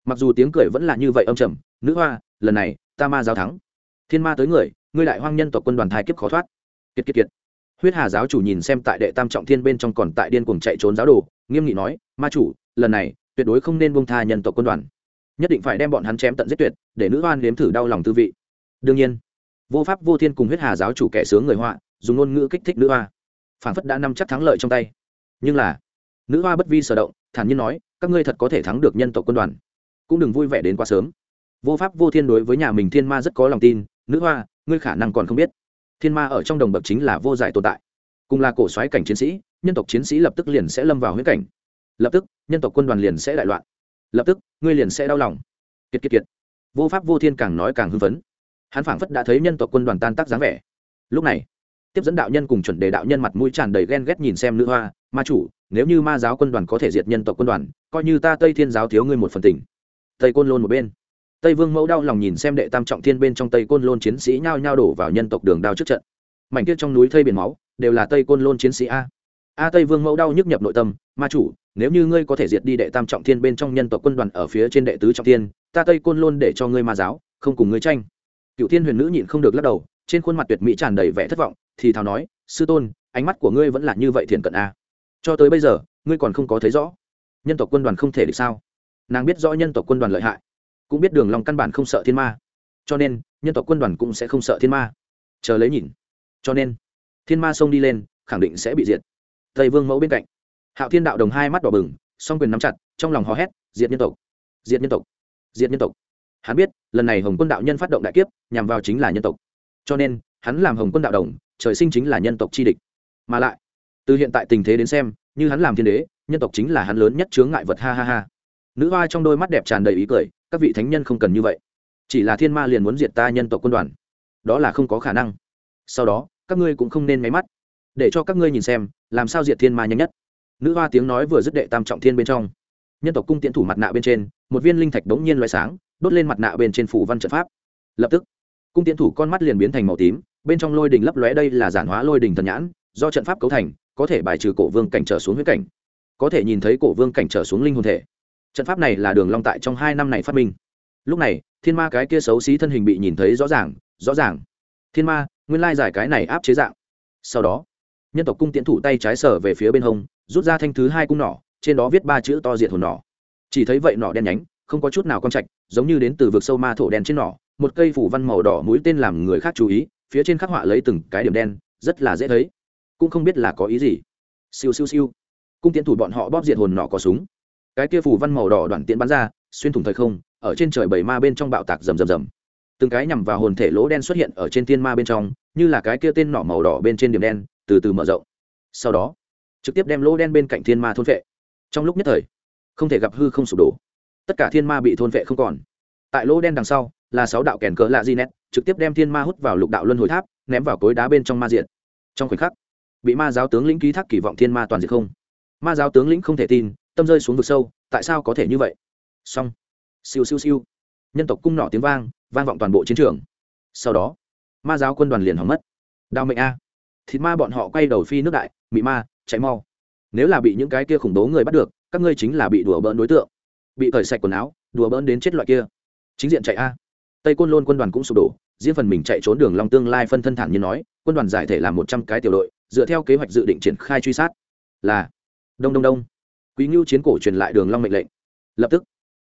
mặc dù tiếng cười vẫn là như vậy âm trầm, nữ hoa, lần này ta ma giáo thắng. Thiên ma tới người, ngươi đại hoang nhân tộc quân đoàn thai kiếp khó thoát. Kiệt kiệt kiệt. Huyết hà giáo chủ nhìn xem tại đệ tam trọng thiên bên trong còn tại điên cuồng chạy trốn giáo đồ, nghiêm nghị nói, ma chủ, lần này tuyệt đối không nên buông tha nhân tộc quân đoàn. Nhất định phải đem bọn hắn chém tận giết tuyệt, để nữ hoan nếm thử đau lòng tư vị. Đương nhiên, vô pháp vô thiên cùng huyết hà giáo chủ kẻ sướng người họa, dùng ngôn ngữ kích thích nữ hoa. Phản phất đã nắm chắc thắng lợi trong tay. Nhưng là, nữ hoa bất vi sở động, thản nhiên nói, các ngươi thật có thể thắng được nhân tộc quân đoàn cũng đừng vui vẻ đến quá sớm. Vô pháp, vô thiên đối với nhà mình thiên ma rất có lòng tin, nữ hoa, ngươi khả năng còn không biết. Thiên ma ở trong đồng bậc chính là vô giải tồn tại. Cùng là cổ xoáy cảnh chiến sĩ, nhân tộc chiến sĩ lập tức liền sẽ lâm vào huyết cảnh. Lập tức, nhân tộc quân đoàn liền sẽ đại loạn. Lập tức, ngươi liền sẽ đau lòng. Kiệt kiệt kiệt. Vô pháp, vô thiên càng nói càng hưng phấn. Hắn phảng phất đã thấy nhân tộc quân đoàn tan tác dáng vẻ. Lúc này, tiếp dẫn đạo nhân cùng chuẩn đề đạo nhân mặt mũi tràn đầy ghen ghét nhìn xem nữ hoa, ma chủ, nếu như ma giáo quân đoàn có thể diệt nhân tộc quân đoàn, coi như ta tây thiên giáo thiếu ngươi một phần tình tây côn lôn một bên tây vương mẫu đau lòng nhìn xem đệ tam trọng thiên bên trong tây côn lôn chiến sĩ nhao nhao đổ vào nhân tộc đường đao trước trận mảnh kia trong núi thây biển máu đều là tây côn lôn chiến sĩ a a tây vương mẫu đau nhức nhập nội tâm ma chủ nếu như ngươi có thể diệt đi đệ tam trọng thiên bên trong nhân tộc quân đoàn ở phía trên đệ tứ trọng thiên ta tây côn lôn để cho ngươi ma giáo không cùng ngươi tranh cựu thiên huyền nữ nhịn không được lắc đầu trên khuôn mặt tuyệt mỹ tràn đầy vẻ thất vọng thì thào nói sư tôn ánh mắt của ngươi vẫn là như vậy thiền cận a cho tới bây giờ ngươi còn không có thấy rõ nhân tộc quân đoàn không thể được sao nàng biết rõ nhân tộc quân đoàn lợi hại, cũng biết đường long căn bản không sợ thiên ma. Cho nên, nhân tộc quân đoàn cũng sẽ không sợ thiên ma. Chờ lấy nhìn. Cho nên, thiên ma xông đi lên, khẳng định sẽ bị diệt. Tây vương mẫu bên cạnh. Hạo thiên đạo đồng hai mắt đỏ bừng, song quyền nắm chặt, trong lòng hò hét, diệt nhân tộc! Diệt nhân tộc! Diệt nhân tộc! Hắn biết, lần này hồng quân đạo nhân phát động đại kiếp, nhằm vào chính là nhân tộc. Cho nên, hắn làm hồng quân đạo đồng, trời sinh chính là nhân tộc chi địch. Mà lại, từ hiện tại tình thế đến xem, như hắn làm thiên đế, nhân tộc chính là hắn lớn nhất chướng ngại vật, ha ha ha nữ hoa trong đôi mắt đẹp tràn đầy ý cười, các vị thánh nhân không cần như vậy. Chỉ là thiên ma liền muốn diệt ta nhân tộc quân đoàn. Đó là không có khả năng. Sau đó, các ngươi cũng không nên máy mắt. Để cho các ngươi nhìn xem, làm sao diệt thiên ma nhanh nhất. Nữ hoa tiếng nói vừa dứt đệ tam trọng thiên bên trong. Nhân tộc cung tiễn thủ mặt nạ bên trên, một viên linh thạch đống nhiên loại sáng, đốt lên mặt nạ bên trên phủ văn trận pháp. Lập tức, cung tiễn thủ con mắt liền biến thành màu tím, bên trong lôi đình lấp lóe đây là giản hóa lôi đình thần nhãn, do trận pháp cấu thành, có thể bài trừ cổ vương cảnh trở xuống huyết cảnh. Có thể nhìn thấy cổ vương cảnh trở xuống linh hồn thể trận pháp này là đường long tại trong hai năm này phát minh. Lúc này, thiên ma cái kia xấu xí thân hình bị nhìn thấy rõ ràng rõ ràng. Thiên ma, nguyên lai giải cái này áp chế dạng. Sau đó, nhân tộc cung tiễn thủ tay trái sở về phía bên hông, rút ra thanh thứ hai cung nỏ, trên đó viết ba chữ to diệt hồn nỏ. Chỉ thấy vậy nỏ đen nhánh, không có chút nào con trạch, giống như đến từ vực sâu ma thổ đen trên nỏ, một cây phủ văn màu đỏ mũi tên làm người khác chú ý, phía trên khắc họa lấy từng cái điểm đen, rất là dễ thấy. Cũng không biết là có ý gì. Siêu siêu siêu. Cung tiến thủ bọn họ bóp diệt hồn nỏ có súng cái kia phủ văn màu đỏ đoạn tiện bắn ra, xuyên thủng thời không, ở trên trời bảy ma bên trong bạo tạc rầm rầm rầm. Từng cái nhằm vào hồn thể lỗ đen xuất hiện ở trên tiên ma bên trong, như là cái kia tên nỏ màu đỏ bên trên điểm đen, từ từ mở rộng. Sau đó, trực tiếp đem lỗ đen bên cạnh thiên ma thôn vệ trong lúc nhất thời, không thể gặp hư không sụp đổ. Tất cả thiên ma bị thôn vệ không còn. Tại lỗ đen đằng sau, là sáu đạo kèn cỡ lạ di nét, trực tiếp đem thiên ma hút vào lục đạo luân hồi tháp, ném vào cối đá bên trong ma diện. Trong khoảnh khắc, bị ma giáo tướng lĩnh ký thác kỳ vọng thiên ma toàn diệt không. Ma giáo tướng lĩnh không thể tin tâm rơi xuống vực sâu, tại sao có thể như vậy? Xong. Siêu siêu siêu. Nhân tộc cung nỏ tiếng vang vang vọng toàn bộ chiến trường. Sau đó, ma giáo quân đoàn liền hỏng mất. Đào mệnh a. Thịt ma bọn họ quay đầu phi nước đại, mị ma, chạy mau. Nếu là bị những cái kia khủng bố người bắt được, các ngươi chính là bị đùa bỡn đối tượng. Bị cởi sạch quần áo, đùa bỡn đến chết loại kia. Chính diện chạy a. Tây côn lôn quân đoàn cũng sụp đổ, riêng phần mình chạy trốn đường long tương lai phân thân thản như nói, quân đoàn giải thể làm một trăm cái tiểu đội, dựa theo kế hoạch dự định triển khai truy sát. Là. Đông đông đông quý ngưu chiến cổ truyền lại đường long mệnh lệnh. Lập tức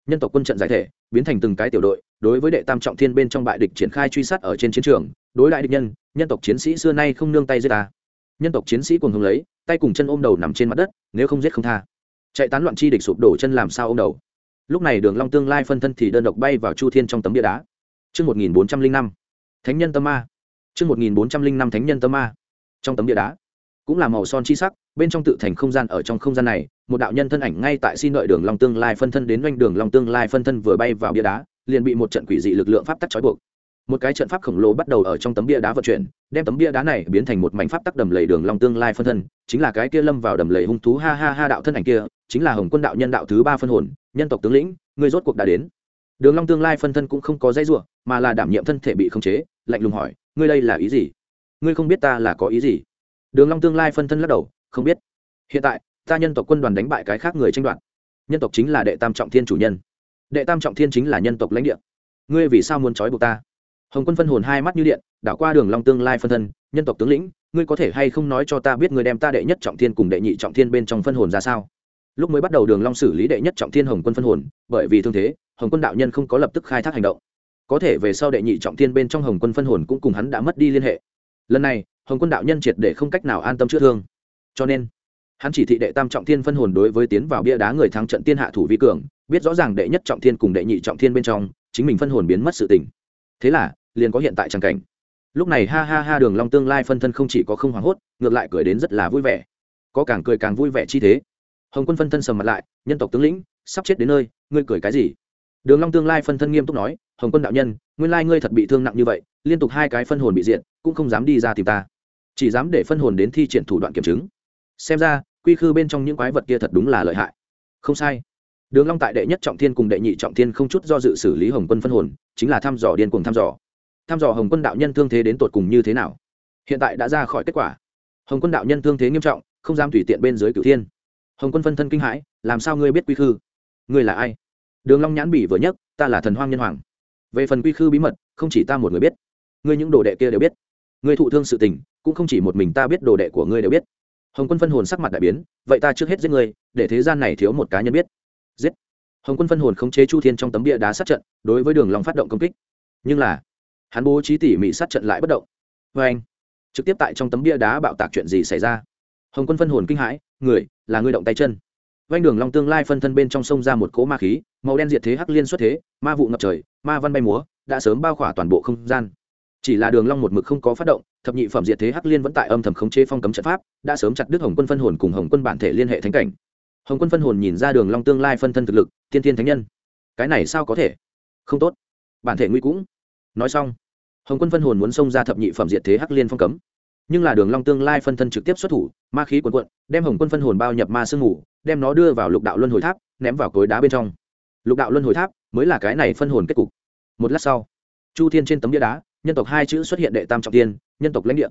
nhân tộc quân trận giải thể biến thành từng cái tiểu đội đối với đệ tam trọng thiên bên trong bại địch triển khai truy sát ở trên chiến trường đối lại địch nhân nhân tộc chiến sĩ xưa nay không nương tay giết ta. Nhân tộc chiến sĩ cùng hùng lấy tay cùng chân ôm đầu nằm trên mặt đất nếu không giết không tha. Chạy tán loạn chi địch sụp đổ chân làm sao ôm đầu. Lúc này đường long tương lai phân thân thì đơn độc bay vào chu thiên trong tấm bia đá. Trước 1405, Thánh nhân tâm ma. Trước 1405 Thánh nhân tâm ma. Trong tấm bia đá, cũng là màu son chi sắc, bên trong tự thành không gian ở trong không gian này, một đạo nhân thân ảnh ngay tại xin đợi đường long tương lai phân thân đến doanh đường long tương lai phân thân vừa bay vào bia đá, liền bị một trận quỷ dị lực lượng pháp tắc trói buộc. Một cái trận pháp khổng lồ bắt đầu ở trong tấm bia đá vận chuyển, đem tấm bia đá này biến thành một mảnh pháp tắc đầm lầy đường long tương lai phân thân, chính là cái kia lâm vào đầm lầy hung thú ha ha ha đạo thân ảnh kia, chính là Hồng Quân đạo nhân đạo thứ ba phân hồn, nhân tộc tướng lĩnh, người rốt cuộc đã đến. Đường long tương lai phân thân cũng không có dây rủa mà là đảm nhiệm thân thể bị khống chế lạnh lùng hỏi ngươi đây là ý gì? Ngươi không biết ta là có ý gì? Đường long tương lai phân thân lắc đầu, không biết. Hiện tại, ta nhân tộc quân đoàn đánh bại cái khác người tranh đoạt. Nhân tộc chính là đệ tam trọng thiên chủ nhân. Đệ tam trọng thiên chính là nhân tộc lãnh địa. Ngươi vì sao muốn trói buộc ta? Hồng quân phân hồn hai mắt như điện, đảo qua đường long tương lai phân thân, nhân tộc tướng lĩnh, ngươi có thể hay không nói cho ta biết ngươi đem ta đệ nhất trọng thiên cùng đệ nhị trọng thiên bên trong phân hồn ra sao? Lúc mới bắt đầu đường long xử lý đệ nhất trọng thiên hồng quân phân hồn, bởi vì thương thế, hồng quân đạo nhân không có lập tức khai thác hành động. Có thể về sau đệ nhị trọng thiên bên trong hồng quân phân hồn cũng cùng hắn đã mất đi liên hệ. Lần này hồng quân đạo nhân triệt để không cách nào an tâm chữa thương. Cho nên hắn chỉ thị đệ tam trọng thiên phân hồn đối với tiến vào bia đá người thắng trận tiên hạ thủ vi cường biết rõ ràng đệ nhất trọng thiên cùng đệ nhị trọng thiên bên trong chính mình phân hồn biến mất sự tình. Thế là liền có hiện tại tràng cảnh. Lúc này ha ha ha đường long tương lai phân thân không chỉ có không hoảng hốt ngược lại cười đến rất là vui vẻ. Có càng cười càng vui vẻ chi thế. Hồng quân phân thân sầm mặt lại nhân tộc tướng lĩnh sắp chết đến nơi ngươi cười cái gì? Đường long tương lai phân thân nghiêm túc nói hồng quân đạo nhân nguyên lai ngươi thật bị thương nặng như vậy liên tục hai cái phân hồn bị diện, cũng không dám đi ra tìm ta chỉ dám để phân hồn đến thi triển thủ đoạn kiểm chứng. Xem ra, quy khư bên trong những quái vật kia thật đúng là lợi hại. Không sai. Đường long tại đệ nhất trọng thiên cùng đệ nhị trọng thiên không chút do dự xử lý hồng quân phân hồn, chính là thăm dò điên cuồng thăm dò. Thăm dò hồng quân đạo nhân thương thế đến tột cùng như thế nào? Hiện tại đã ra khỏi kết quả. Hồng quân đạo nhân thương thế nghiêm trọng, không dám tùy tiện bên dưới cửu thiên. Hồng quân phân thân kinh hãi, làm sao ngươi biết quy khư? Ngươi là ai? Đường long nhãn bỉ vừa nhất ta là thần hoang nhân hoàng. Về phần quy khư bí mật, không chỉ ta một người biết. Ngươi những đồ đệ kia đều biết ngươi thụ thương sự tình, cũng không chỉ một mình ta biết đồ đệ của ngươi đều biết. Hồng quân phân hồn sắc mặt đại biến, vậy ta trước hết giết ngươi, để thế gian này thiếu một cá nhân biết. Giết. Hồng quân phân hồn khống chế chu thiên trong tấm bia đá sát trận, đối với đường long phát động công kích. Nhưng là, hắn bố trí tỉ mỉ sát trận lại bất động. Vê anh, trực tiếp tại trong tấm bia đá bạo tạc chuyện gì xảy ra? Hồng quân phân hồn kinh hãi, người, là người động tay chân. Vanh đường long tương lai phân thân bên trong sông ra một cỗ ma khí, màu đen diệt thế hắc liên xuất thế, ma vụ ngập trời, ma văn bay múa, đã sớm bao khỏa toàn bộ không gian chỉ là đường long một mực không có phát động, thập nhị phẩm diệt thế hắc liên vẫn tại âm thầm khống chế phong cấm trận pháp, đã sớm chặt đứt hồng quân phân hồn cùng hồng quân bản thể liên hệ thánh cảnh. Hồng quân phân hồn nhìn ra đường long tương lai phân thân thực lực, tiên thiên thánh nhân. Cái này sao có thể? Không tốt. Bản thể nguy cũng. Nói xong, hồng quân phân hồn muốn xông ra thập nhị phẩm diệt thế hắc liên phong cấm. Nhưng là đường long tương lai phân thân trực tiếp xuất thủ, ma khí cuồn cuộn, đem hồng quân phân hồn bao nhập ma sương ngủ, đem nó đưa vào lục đạo luân hồi tháp, ném vào cối đá bên trong. Lục đạo luân hồi tháp mới là cái này phân hồn kết cục. Một lát sau, chu thiên trên tấm bia đá nhân tộc hai chữ xuất hiện đệ tam trọng tiên nhân tộc lãnh địa.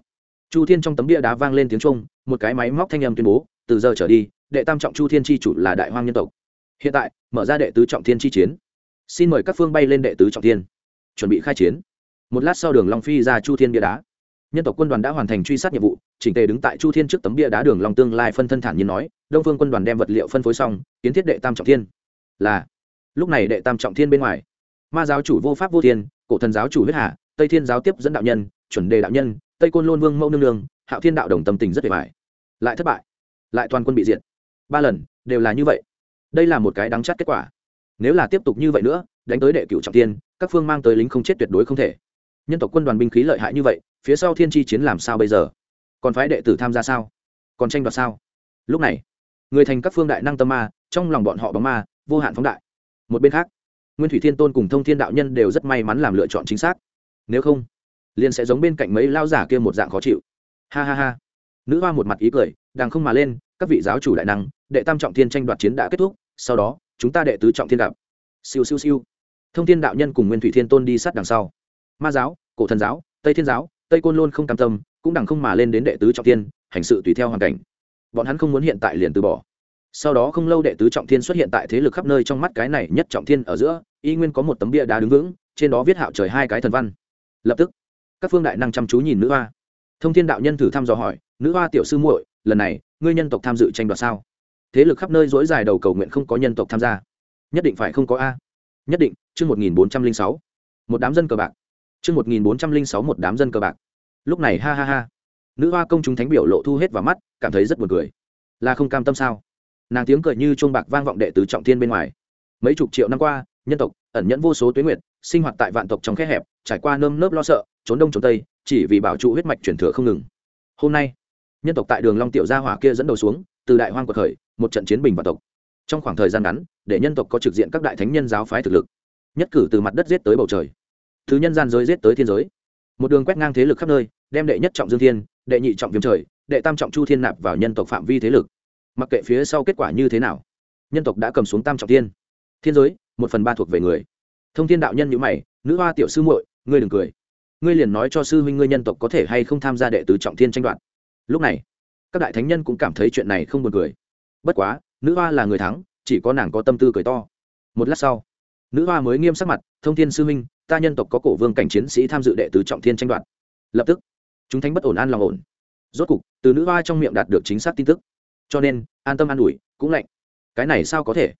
Chu thiên trong tấm bia đá vang lên tiếng trung một cái máy móc thanh âm tuyên bố, từ giờ trở đi, đệ tam trọng chu thiên tri chủ là đại hoang nhân tộc. Hiện tại, mở ra đệ tứ trọng thiên chi chiến. Xin mời các phương bay lên đệ tứ trọng thiên. Chuẩn bị khai chiến. Một lát sau đường long phi ra chu thiên bia đá. Nhân tộc quân đoàn đã hoàn thành truy sát nhiệm vụ, chỉnh tề đứng tại chu thiên trước tấm bia đá đường long tương lai phân thân thản nhiên nói, đông phương quân đoàn đem vật liệu phân phối xong, kiến thiết đệ tam trọng thiên. Là, lúc này đệ tam trọng thiên bên ngoài. Ma giáo chủ vô pháp vô thiên, cổ thần giáo chủ huyết hạ tây thiên giáo tiếp dẫn đạo nhân, chuẩn đề đạo nhân, tây côn lôn vương mẫu nương nương, hạo thiên đạo đồng tâm tình rất tuyệt vời lại thất bại, lại toàn quân bị diệt. Ba lần, đều là như vậy. Đây là một cái đáng chắc kết quả. Nếu là tiếp tục như vậy nữa, đánh tới đệ cửu trọng thiên các phương mang tới lính không chết tuyệt đối không thể. Nhân tộc quân đoàn binh khí lợi hại như vậy, phía sau thiên tri chiến làm sao bây giờ? Còn phái đệ tử tham gia sao? Còn tranh đoạt sao? Lúc này, người thành các phương đại năng tâm ma, trong lòng bọn họ bóng ma, vô hạn phóng đại. Một bên khác, nguyên thủy thiên tôn cùng thông thiên đạo nhân đều rất may mắn làm lựa chọn chính xác nếu không, liền sẽ giống bên cạnh mấy lao giả kia một dạng khó chịu. Ha ha ha. Nữ hoa một mặt ý cười đang không mà lên, các vị giáo chủ đại năng, đệ tam trọng thiên tranh đoạt chiến đã kết thúc, sau đó, chúng ta đệ tứ trọng thiên gặp. Siêu siêu siêu. Thông thiên đạo nhân cùng nguyên thủy thiên tôn đi sát đằng sau. Ma giáo, cổ thần giáo, tây thiên giáo, tây côn luôn không cam tâm, cũng đằng không mà lên đến đệ tứ trọng thiên, hành sự tùy theo hoàn cảnh. Bọn hắn không muốn hiện tại liền từ bỏ. Sau đó không lâu đệ tứ trọng thiên xuất hiện tại thế lực khắp nơi trong mắt cái này nhất trọng thiên ở giữa, y nguyên có một tấm bia đá đứng vững, trên đó viết hạo trời hai cái thần văn lập tức, các phương đại năng chăm chú nhìn nữ hoa. Thông thiên đạo nhân thử thăm dò hỏi, nữ hoa tiểu sư muội, lần này, ngươi nhân tộc tham dự tranh đoạt sao? Thế lực khắp nơi dối dài đầu cầu nguyện không có nhân tộc tham gia. Nhất định phải không có a? Nhất định, chương một nghìn bốn trăm linh sáu, một đám dân cờ bạc. Chương một nghìn bốn trăm linh sáu, một đám dân cờ bạc. Lúc này, ha ha ha. Nữ hoa công chúng thánh biểu lộ thu hết vào mắt, cảm thấy rất buồn cười. Là không cam tâm sao? Nàng tiếng cười như chuông bạc vang vọng đệ tứ trọng thiên bên ngoài. Mấy chục triệu năm qua, nhân tộc, ẩn nhẫn vô số tuyến nguyện sinh hoạt tại vạn tộc trong khe hẹp trải qua nơm nớp lo sợ, trốn đông trốn tây, chỉ vì bảo trụ huyết mạch chuyển thừa không ngừng. Hôm nay, nhân tộc tại đường long tiểu gia hỏa kia dẫn đầu xuống, từ đại hoang của khởi, một trận chiến bình vạn tộc. Trong khoảng thời gian ngắn, để nhân tộc có trực diện các đại thánh nhân giáo phái thực lực, nhất cử từ mặt đất giết tới bầu trời, thứ nhân gian giới giết tới thiên giới. Một đường quét ngang thế lực khắp nơi, đem đệ nhất trọng dương thiên, đệ nhị trọng viêm trời, đệ tam trọng chu thiên nạp vào nhân tộc phạm vi thế lực. Mặc kệ phía sau kết quả như thế nào, nhân tộc đã cầm xuống tam trọng thiên. Thiên giới, một phần ba thuộc về người. Thông thiên đạo nhân nhữ mày, nữ hoa tiểu sư muội ngươi đừng cười. Ngươi liền nói cho sư huynh ngươi nhân tộc có thể hay không tham gia đệ tứ trọng thiên tranh đoạt. Lúc này, các đại thánh nhân cũng cảm thấy chuyện này không buồn cười. Bất quá, nữ hoa là người thắng, chỉ có nàng có tâm tư cười to. Một lát sau, nữ hoa mới nghiêm sắc mặt, thông thiên sư huynh, ta nhân tộc có cổ vương cảnh chiến sĩ tham dự đệ tứ trọng thiên tranh đoạt. Lập tức, chúng thánh bất ổn an lòng ổn. Rốt cục, từ nữ hoa trong miệng đạt được chính xác tin tức. Cho nên, an tâm an ủi, cũng lạnh. Cái này sao có thể?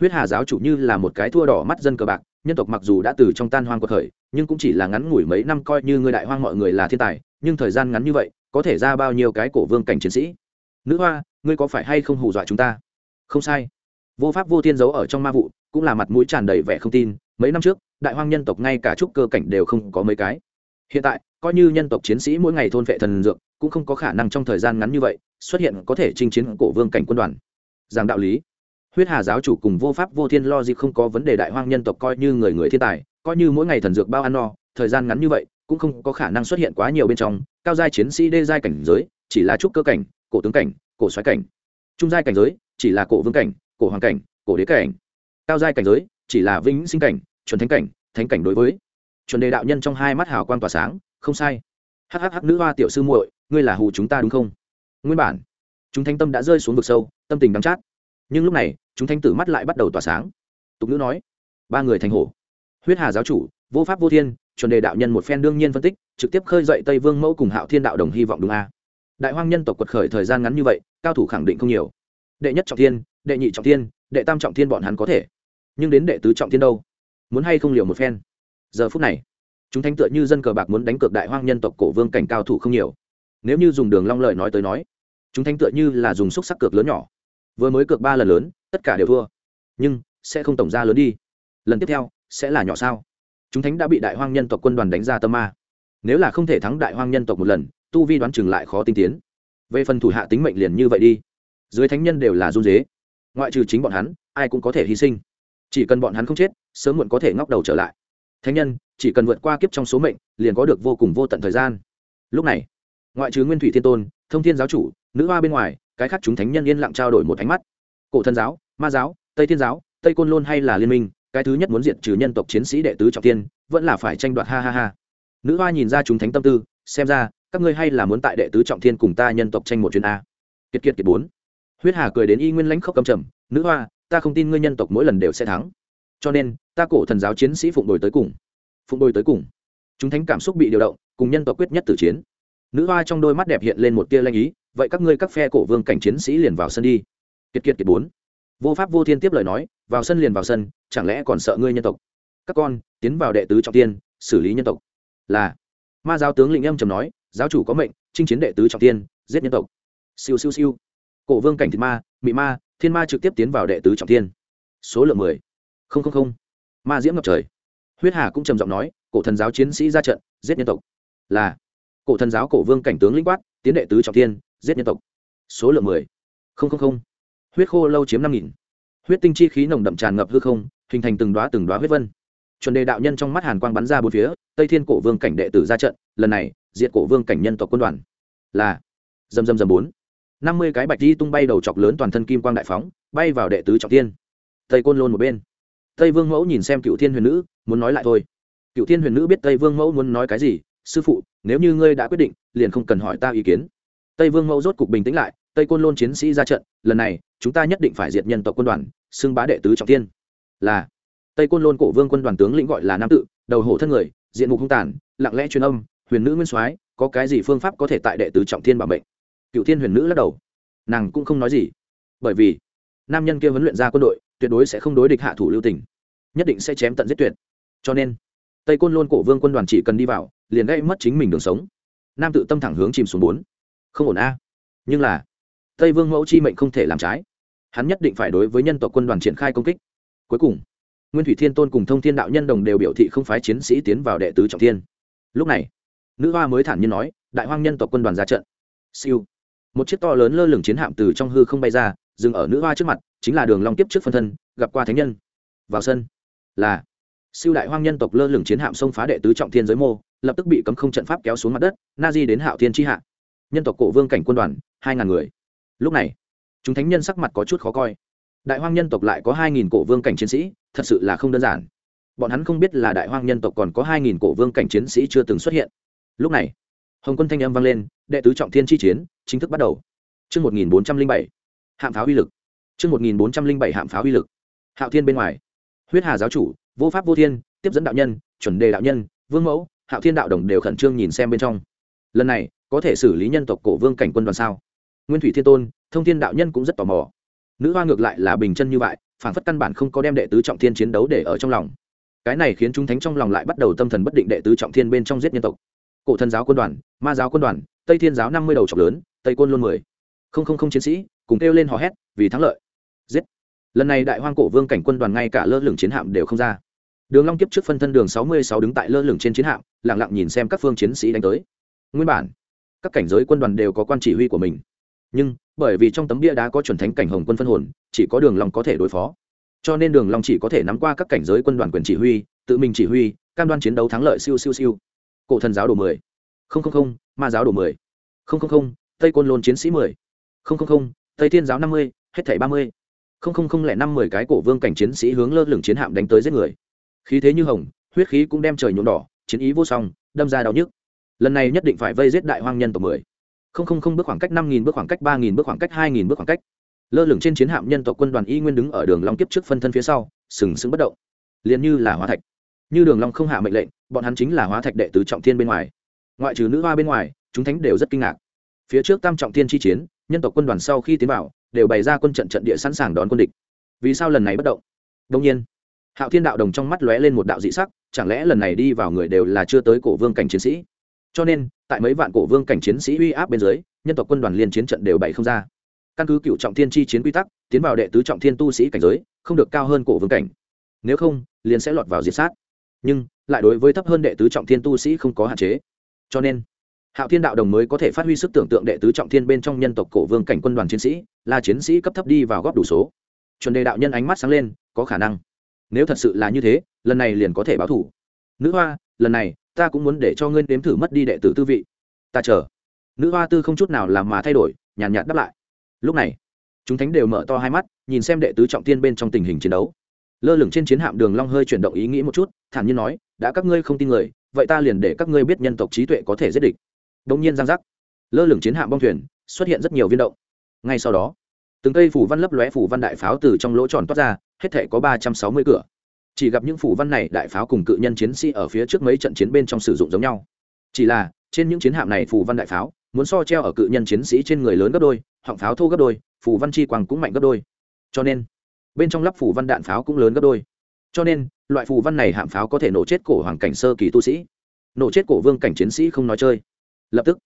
Huyết hà giáo chủ như là một cái thua đỏ mắt dân cờ bạc, nhân tộc mặc dù đã từ trong tan hoang cuộc khởi, nhưng cũng chỉ là ngắn ngủi mấy năm coi như ngươi đại hoang mọi người là thiên tài, nhưng thời gian ngắn như vậy, có thể ra bao nhiêu cái cổ vương cảnh chiến sĩ? Nữ hoa, ngươi có phải hay không hù dọa chúng ta? Không sai. Vô pháp vô thiên giấu ở trong ma vụ, cũng là mặt mũi tràn đầy vẻ không tin, mấy năm trước, đại hoang nhân tộc ngay cả chút cơ cảnh đều không có mấy cái. Hiện tại, coi như nhân tộc chiến sĩ mỗi ngày thôn vệ thần dược, cũng không có khả năng trong thời gian ngắn như vậy, xuất hiện có thể chinh chiến cổ vương cảnh quân đoàn. Giảng đạo lý huyết hà giáo chủ cùng vô pháp vô thiên lo gì không có vấn đề đại hoang nhân tộc coi như người người thiên tài, coi như mỗi ngày thần dược bao ăn no, thời gian ngắn như vậy, cũng không có khả năng xuất hiện quá nhiều bên trong, cao giai chiến sĩ đê giai cảnh giới, chỉ là trúc cơ cảnh, cổ tướng cảnh, cổ xoáy cảnh. Trung giai cảnh giới, chỉ là cổ vương cảnh, cổ hoàng cảnh, cổ đế cảnh. Cao giai cảnh giới, chỉ là vĩnh sinh cảnh, chuẩn thánh cảnh thánh cảnh đối với. Chuẩn đề đạo nhân trong hai mắt hào quang tỏa sáng, không sai. Hhh nữ hoa tiểu sư muội, ngươi là hù chúng ta đúng không? Nguyên bản, chúng thánh tâm đã rơi xuống vực sâu, tâm tình đắng chát. Nhưng lúc này chúng thánh tử mắt lại bắt đầu tỏa sáng. Tục nữ nói, ba người thành hổ. Huyết hà giáo chủ, vô pháp vô thiên, chuẩn đề đạo nhân một phen đương nhiên phân tích, trực tiếp khơi dậy tây vương mẫu cùng hạo thiên đạo đồng hy vọng đúng a. Đại hoang nhân tộc quật khởi thời gian ngắn như vậy, cao thủ khẳng định không nhiều. Đệ nhất trọng thiên, đệ nhị trọng thiên, đệ tam trọng thiên bọn hắn có thể. Nhưng đến đệ tứ trọng thiên đâu? Muốn hay không liều một phen? Giờ phút này, chúng thánh tựa như dân cờ bạc muốn đánh cược đại hoang nhân tộc cổ vương cảnh cao thủ không nhiều. Nếu như dùng đường long lợi nói tới nói, chúng thánh tựa như là dùng xúc sắc cược lớn nhỏ. Vừa mới cược ba lần lớn tất cả đều thua. Nhưng, sẽ không tổng ra lớn đi. Lần tiếp theo, sẽ là nhỏ sao? Chúng thánh đã bị đại hoang nhân tộc quân đoàn đánh ra tâm ma. Nếu là không thể thắng đại hoang nhân tộc một lần, tu vi đoán chừng lại khó tinh tiến. Về phần thủ hạ tính mệnh liền như vậy đi. Dưới thánh nhân đều là run dế ngoại trừ chính bọn hắn, ai cũng có thể hy sinh. Chỉ cần bọn hắn không chết, sớm muộn có thể ngóc đầu trở lại. Thánh nhân, chỉ cần vượt qua kiếp trong số mệnh, liền có được vô cùng vô tận thời gian. Lúc này, ngoại trừ nguyên thủy thiên tôn, thông thiên giáo chủ, nữ hoa bên ngoài, cái khác chúng thánh nhân yên lặng trao đổi một ánh mắt cổ thần giáo, ma giáo, tây thiên giáo, tây côn lôn hay là liên minh, cái thứ nhất muốn diện trừ nhân tộc chiến sĩ đệ tứ trọng tiên vẫn là phải tranh đoạt ha ha ha. Nữ hoa nhìn ra chúng thánh tâm tư, xem ra, các ngươi hay là muốn tại đệ tứ trọng thiên cùng ta nhân tộc tranh một chuyến a. Kiệt kiệt kiệt bốn. Huyết hà cười đến y nguyên lãnh khốc cầm trầm, nữ hoa, ta không tin ngươi nhân tộc mỗi lần đều sẽ thắng. Cho nên, ta cổ thần giáo chiến sĩ phụng đổi tới cùng. Phụng đổi tới cùng. Chúng thánh cảm xúc bị điều động, cùng nhân tộc quyết nhất tử chiến. Nữ hoa trong đôi mắt đẹp hiện lên một tia lanh ý, vậy các ngươi các phe cổ vương cảnh chiến sĩ liền vào sân đi kiệt kiệt kiệt bốn. Vô pháp vô thiên tiếp lời nói, vào sân liền vào sân, chẳng lẽ còn sợ ngươi nhân tộc? Các con, tiến vào đệ tứ trọng tiên, xử lý nhân tộc. Là. Ma giáo tướng lĩnh âm trầm nói, giáo chủ có mệnh, chinh chiến đệ tứ trọng tiên, giết nhân tộc. Siêu siêu siêu. Cổ vương cảnh thịt ma, mị ma, thiên ma trực tiếp tiến vào đệ tứ trọng tiên. Số lượng mười. Không không không. Ma diễm ngập trời. Huyết hà cũng trầm giọng nói, cổ thần giáo chiến sĩ ra trận, giết nhân tộc. Là. Cổ thần giáo cổ vương cảnh tướng lĩnh quát, tiến đệ tứ trọng tiên, giết nhân tộc. Số lượng mười. Không không không huyết khô lâu chiếm năm nghìn. Huyết tinh chi khí nồng đậm tràn ngập hư không, hình thành từng đoá từng đoá huyết vân. Chuẩn đề đạo nhân trong mắt hàn quang bắn ra bốn phía, tây thiên cổ vương cảnh đệ tử ra trận, lần này, diệt cổ vương cảnh nhân tộc quân đoàn. Là, dầm dầm dầm bốn. Năm mươi cái bạch di tung bay đầu chọc lớn toàn thân kim quang đại phóng, bay vào đệ tứ trọng tiên tây côn lôn một bên. Tây vương mẫu nhìn xem cựu thiên huyền nữ, muốn nói lại thôi. Cựu thiên huyền nữ biết tây vương mẫu muốn nói cái gì, sư phụ, nếu như ngươi đã quyết định, liền không cần hỏi ta ý kiến. Tây vương mẫu rốt cục bình tĩnh lại, tây côn lôn chiến sĩ ra trận, lần này chúng ta nhất định phải diệt nhân tộc quân đoàn, xưng bá đệ tứ trọng tiên là, tây côn lôn cổ vương quân đoàn tướng lĩnh gọi là nam tự, đầu hổ thân người, diện mục hung tàn, lặng lẽ truyền âm, huyền nữ nguyên soái, có cái gì phương pháp có thể tại đệ tứ trọng thiên bảo mệnh? Cựu thiên huyền nữ lắc đầu. Nàng cũng không nói gì, bởi vì nam nhân kia huấn luyện ra quân đội, tuyệt đối sẽ không đối địch hạ thủ lưu tình, nhất định sẽ chém tận giết tuyệt. Cho nên, tây côn lôn cổ vương quân đoàn chỉ cần đi vào, liền gây mất chính mình đường sống. Nam tự tâm thẳng hướng chìm xuống bốn. Không ổn a. Nhưng là tây vương mẫu chi mệnh không thể làm trái. Hắn nhất định phải đối với nhân tộc quân đoàn triển khai công kích. Cuối cùng, nguyên thủy thiên tôn cùng thông thiên đạo nhân đồng đều biểu thị không phái chiến sĩ tiến vào đệ tứ trọng thiên. Lúc này, nữ hoa mới thản nhiên nói, đại hoang nhân tộc quân đoàn ra trận. Siêu. Một chiếc to lớn lơ lửng chiến hạm từ trong hư không bay ra, dừng ở nữ hoa trước mặt, chính là đường long tiếp trước phân thân, gặp qua thánh nhân. Vào sân, là siêu đại hoang nhân tộc lơ lửng chiến hạm xông phá đệ tứ trọng thiên giới mô, lập tức bị cấm không trận pháp kéo xuống mặt đất, na di đến hạo thiên tri hạ. Nhân tộc cổ vương cảnh quân đoàn, hai ngàn người lúc này chúng thánh nhân sắc mặt có chút khó coi đại hoang nhân tộc lại có hai nghìn cổ vương cảnh chiến sĩ thật sự là không đơn giản bọn hắn không biết là đại hoang nhân tộc còn có hai nghìn cổ vương cảnh chiến sĩ chưa từng xuất hiện lúc này hồng quân thanh âm vang lên đệ tứ trọng thiên chi chiến chính thức bắt đầu Trước 1407, hạm pháo uy lực. Trước 1407 hạm pháo uy lực. Hạo Thiên bên ngoài, huyết hà giáo chủ, vô pháp vô thiên, tiếp dẫn đạo nhân, chuẩn đề đạo nhân, vương mẫu, hạo thiên đạo đồng đều khẩn trương nhìn xem bên trong. Lần này, có thể xử lý nhân tộc cổ vương cảnh quân đoàn sao? Nguyên thủy thiên tôn, thông thiên đạo nhân cũng rất tò mò. Nữ hoa ngược lại là bình chân như vậy, phản phất căn bản không có đem đệ tứ trọng thiên chiến đấu để ở trong lòng. Cái này khiến chúng thánh trong lòng lại bắt đầu tâm thần bất định đệ tứ trọng thiên bên trong giết nhân tộc. Cổ thần giáo quân đoàn ma giáo quân đoàn tây thiên giáo năm mươi đầu trọc lớn tây quân luôn mười. Không không không chiến sĩ cùng kêu lên hò hét vì thắng lợi. Giết. Lần này đại hoang cổ vương cảnh quân đoàn ngay cả lơ lửng chiến hạm đều không ra. Đường long kiếp trước phân thân đường sáu mươi sáu đứng tại lơ lửng trên chiến hạm lặng lặng nhìn xem các phương chiến sĩ đánh tới. Nguyên bản các cảnh giới quân đoàn đều có quan chỉ huy của mình nhưng, bởi vì trong tấm bia đá có chuẩn thánh cảnh hồng quân phân hồn, chỉ có đường long có thể đối phó. Cho nên đường long chỉ có thể nắm qua các cảnh giới quân đoàn quyền chỉ huy, tự mình chỉ huy, cam đoan chiến đấu thắng lợi siêu siêu siêu. Cổ thần giáo đồ mười. Không không không, ma giáo đồ mười. Không không không, tây côn lôn chiến sĩ mười. Không không không, tây thiên giáo năm mươi, hết thảy ba mươi. Không không không lẻ năm mười cái cổ vương cảnh chiến sĩ hướng lơ lửng chiến hạm đánh tới giết người. Khí thế như hồng, huyết khí cũng đem trời nhuộm đỏ, chiến ý vô song, đâm ra đau nhức. Lần này nhất định phải vây giết đại hoang nhân tộc mười không không không bước khoảng cách năm nghìn bước khoảng cách ba nghìn bước khoảng cách hai nghìn bước khoảng cách. Lơ lửng trên chiến hạm nhân tộc quân đoàn y nguyên đứng ở đường long kiếp trước phân thân phía sau, sừng sững bất động. Liền như là hóa thạch. Như đường long không hạ mệnh lệnh, bọn hắn chính là hóa thạch đệ tứ trọng thiên bên ngoài. Ngoại trừ nữ hoa bên ngoài, chúng thánh đều rất kinh ngạc. Phía trước tam trọng thiên chi chiến, nhân tộc quân đoàn sau khi tiến vào, đều bày ra quân trận trận địa sẵn sàng đón quân địch. Vì sao lần này bất động? Đương nhiên, hạo thiên đạo đồng trong mắt lóe lên một đạo dị sắc, chẳng lẽ lần này đi vào người đều là chưa tới cổ vương cảnh chiến sĩ? Cho nên, tại mấy vạn cổ vương cảnh chiến sĩ uy áp bên dưới, nhân tộc quân đoàn liên chiến trận đều bày không ra. Căn cứ cựu trọng thiên chi chiến quy tắc, tiến vào đệ tứ trọng thiên tu sĩ cảnh giới, không được cao hơn cổ vương cảnh. Nếu không, liền sẽ lọt vào diệt sát. Nhưng, lại đối với thấp hơn đệ tứ trọng thiên tu sĩ không có hạn chế. Cho nên, hạo thiên đạo đồng mới có thể phát huy sức tưởng tượng đệ tứ trọng thiên bên trong nhân tộc cổ vương cảnh quân đoàn chiến sĩ, là chiến sĩ cấp thấp đi vào góp đủ số. Chuẩn đề đạo nhân ánh mắt sáng lên, có khả năng. Nếu thật sự là như thế, lần này liền có thể báo thủ. Nữ hoa, lần này ta cũng muốn để cho ngươi nếm thử mất đi đệ tử tư vị. Ta chờ. Nữ hoa tư không chút nào làm mà thay đổi, nhàn nhạt đáp lại. Lúc này, chúng thánh đều mở to hai mắt, nhìn xem đệ tứ trọng tiên bên trong tình hình chiến đấu. Lơ lửng trên chiến hạm đường long hơi chuyển động ý nghĩ một chút, thản nhiên nói, đã các ngươi không tin người, vậy ta liền để các ngươi biết nhân tộc trí tuệ có thể giết địch. Đông nhiên giang giác, lơ lửng chiến hạm bong thuyền, xuất hiện rất nhiều viên động. Ngay sau đó, từng cây phủ văn lấp lóe phủ văn đại pháo từ trong lỗ tròn toát ra, hết thể có ba trăm sáu mươi cửa chỉ gặp những phủ văn này đại pháo cùng cự nhân chiến sĩ ở phía trước mấy trận chiến bên trong sử dụng giống nhau. Chỉ là, trên những chiến hạm này phủ văn đại pháo, muốn so treo ở cự nhân chiến sĩ trên người lớn gấp đôi, họng pháo thô gấp đôi, phủ văn chi quang cũng mạnh gấp đôi. Cho nên, bên trong lắp phủ văn đạn pháo cũng lớn gấp đôi. Cho nên, loại phủ văn này hạm pháo có thể nổ chết cổ hoàng cảnh sơ kỳ tu sĩ. Nổ chết cổ vương cảnh chiến sĩ không nói chơi. Lập tức,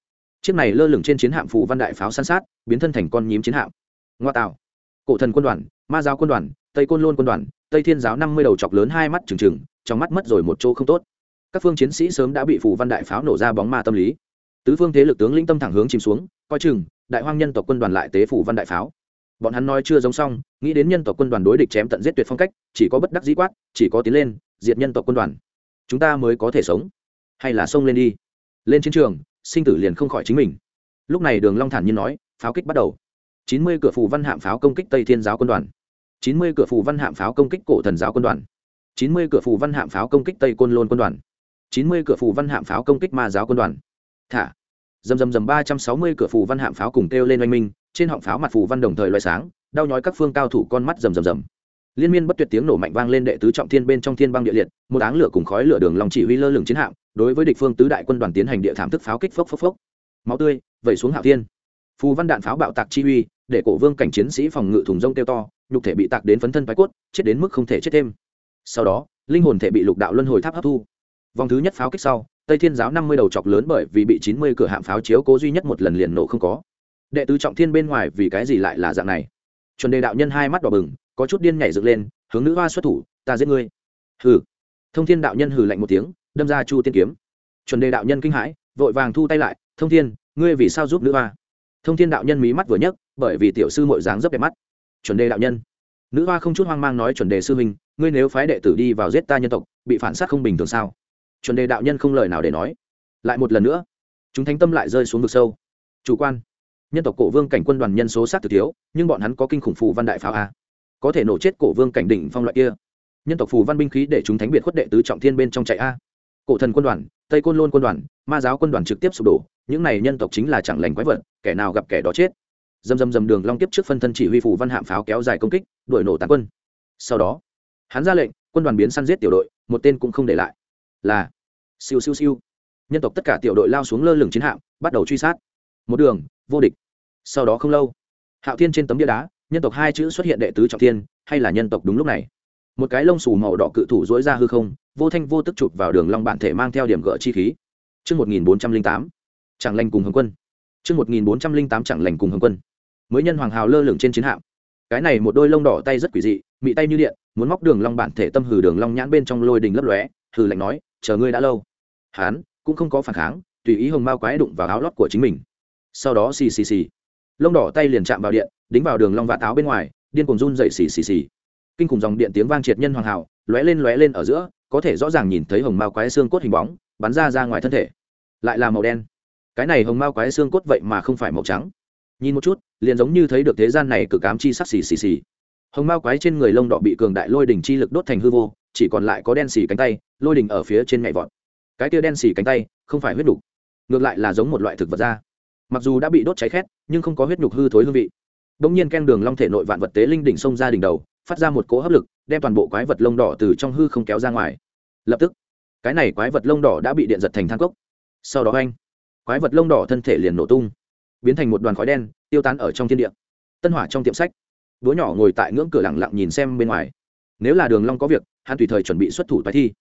chiếc này lơ lửng trên chiến hạm phủ văn đại pháo san sát, biến thân thành con nhím chiến hạm. Ngoa tạo. Cổ thần quân đoàn ma giáo quân đoàn, tây côn lôn quân đoàn, tây thiên giáo năm mươi đầu chọc lớn hai mắt trừng trừng, trong mắt mất rồi một chỗ không tốt. Các phương chiến sĩ sớm đã bị phù văn đại pháo nổ ra bóng ma tâm lý. Tứ phương thế lực tướng lĩnh tâm thẳng hướng chìm xuống, coi chừng, đại hoang nhân tộc quân đoàn lại tế phủ văn đại pháo. Bọn hắn nói chưa giống xong, nghĩ đến nhân tộc quân đoàn đối địch chém tận giết tuyệt phong cách, chỉ có bất đắc dĩ quát, chỉ có tiến lên, diệt nhân tộc quân đoàn. Chúng ta mới có thể sống. Hay là xông lên đi. Lên chiến trường, sinh tử liền không khỏi chính mình. Lúc này đường long thản nhiên nói, pháo kích bắt đầu. Chín mươi cửa phủ văn hạm pháo công kích tây thiên giáo quân đoàn chín mươi cửa phù văn hạm pháo công kích cổ thần giáo quân đoàn. Chín mươi cửa phù văn hạm pháo công kích tây côn lôn quân đoàn. Chín mươi cửa phù văn hạm pháo công kích ma giáo quân đoàn. Thả. Dầm dầm dầm ba trăm sáu mươi cửa phù văn hạm pháo cùng kêu lên oanh minh, trên họng pháo mặt phù văn đồng thời loại sáng, đau nhói các phương cao thủ con mắt rầm rầm rầm. Liên miên bất tuyệt tiếng nổ mạnh vang lên đệ tứ trọng thiên bên trong thiên băng địa liệt, một áng lửa cùng khói lửa đường lòng chỉ huy lơ lửng chiến hạm, đối với địch phương tứ đại quân đoàn tiến hành địa thảm thức pháo kích phốc phốc phốc. Máu tươi vẩy xuống hạ thiên. Phù văn đạn pháo bạo tạc chi uy, để cổ vương cảnh chiến sĩ phòng ngự thùng rông kêu to nhục thể bị tạc đến phấn thân phái cốt, chết đến mức không thể chết thêm. Sau đó, linh hồn thể bị lục đạo luân hồi tháp hấp thu. Vòng thứ nhất pháo kích sau, tây thiên giáo năm mươi đầu chọc lớn bởi vì bị chín mươi cửa hạm pháo chiếu cố duy nhất một lần liền nổ không có. Đệ tứ trọng thiên bên ngoài vì cái gì lại là dạng này? Chuẩn đề đạo nhân hai mắt đỏ bừng, có chút điên nhảy dựng lên, hướng nữ hoa xuất thủ, ta giết ngươi. Hừ. Thông thiên đạo nhân hừ lạnh một tiếng, đâm ra chu tiên kiếm. Chuẩn đề đạo nhân kinh hãi, vội vàng thu tay lại, thông thiên, ngươi vì sao giúp nữ hoa? Thông thiên đạo nhân mí mắt vừa nhấc, bởi vì tiểu sư mội dáng rất đẹp mắt chuẩn đề đạo nhân. Nữ hoa không chút hoang mang nói chuẩn đề sư huynh, ngươi nếu phái đệ tử đi vào giết ta nhân tộc, bị phản sát không bình thường sao? Chuẩn đề đạo nhân không lời nào để nói. Lại một lần nữa, chúng thánh tâm lại rơi xuống vực sâu. Chủ quan. Nhân tộc cổ vương cảnh quân đoàn nhân số sát thực thiếu, nhưng bọn hắn có kinh khủng phù văn đại pháo a. Có thể nổ chết cổ vương cảnh đỉnh phong loại kia. Nhân tộc phù văn binh khí để chúng thánh biệt khuất đệ tứ trọng thiên bên trong chạy a. Cổ thần quân đoàn, tây côn lôn quân đoàn, ma giáo quân đoàn trực tiếp sụp đổ, những này nhân tộc chính là chẳng lành quái vật, kẻ nào gặp kẻ đó chết dầm dầm dầm đường long tiếp trước phân thân chỉ huy phủ văn hạm pháo kéo dài công kích đuổi nổ tàn quân. Sau đó hắn ra lệnh quân đoàn biến săn giết tiểu đội một tên cũng không để lại. Là siêu siêu siêu. Nhân tộc tất cả tiểu đội lao xuống lơ lửng chiến hạm bắt đầu truy sát. Một đường vô địch. Sau đó không lâu hạo thiên trên tấm bia đá nhân tộc hai chữ xuất hiện đệ tứ trọng thiên hay là nhân tộc đúng lúc này. Một cái lông xù màu đỏ cự thủ dối ra hư không vô thanh vô tức chụp vào đường long bản thể mang theo điểm gỡ chi khí. Trước 1408, chẳng lành cùng hướng quân. Trước 1408 chẳng lành cùng hướng quân. Mới nhân hoàng hào lơ lửng trên chiến hạm. cái này một đôi lông đỏ tay rất quỷ dị, mị tay như điện, muốn móc đường long bản thể tâm hử đường long nhãn bên trong lôi đình lấp lóe, hừ lạnh nói, chờ ngươi đã lâu. Hắn cũng không có phản kháng, tùy ý hồng mao quái đụng vào áo lót của chính mình. Sau đó xì xì xì. Lông đỏ tay liền chạm vào điện, đính vào đường long vạ táo bên ngoài, điên cuồng run dậy xì xì xì. Kinh khủng dòng điện tiếng vang triệt nhân hoàng hào lóe lên lóe lên ở giữa, có thể rõ ràng nhìn thấy hồng mao quái xương cốt hình bóng, bắn ra ra ngoài thân thể. Lại là màu đen. Cái này hồng mao quái xương cốt vậy mà không phải màu trắng nhìn một chút, liền giống như thấy được thế gian này cực ám chi sắc xì xì xì. Hồng mao quái trên người lông đỏ bị cường đại lôi đỉnh chi lực đốt thành hư vô, chỉ còn lại có đen xì cánh tay, lôi đỉnh ở phía trên nhảy vọt. Cái tia đen xì cánh tay, không phải huyết đục ngược lại là giống một loại thực vật da. Mặc dù đã bị đốt cháy khét, nhưng không có huyết nhục hư thối hương vị. Đ ỗ n g nhiên ken đường long thể nội vạn vật tế linh đỉnh xông ra đỉnh đầu, phát ra một cỗ hấp lực, đem toàn bộ quái vật lông đỏ từ trong hư không kéo ra ngoài. Lập tức, cái này quái vật lông đỏ đã bị điện giật thành thang cốc. Sau đó anh, quái vật lông đỏ thân thể liền nổ tung biến thành một đoàn khói đen, tiêu tán ở trong thiên địa. Tân hỏa trong tiệm sách. Đứa nhỏ ngồi tại ngưỡng cửa lặng lặng nhìn xem bên ngoài. Nếu là đường long có việc, hắn tùy thời chuẩn bị xuất thủ tái thi.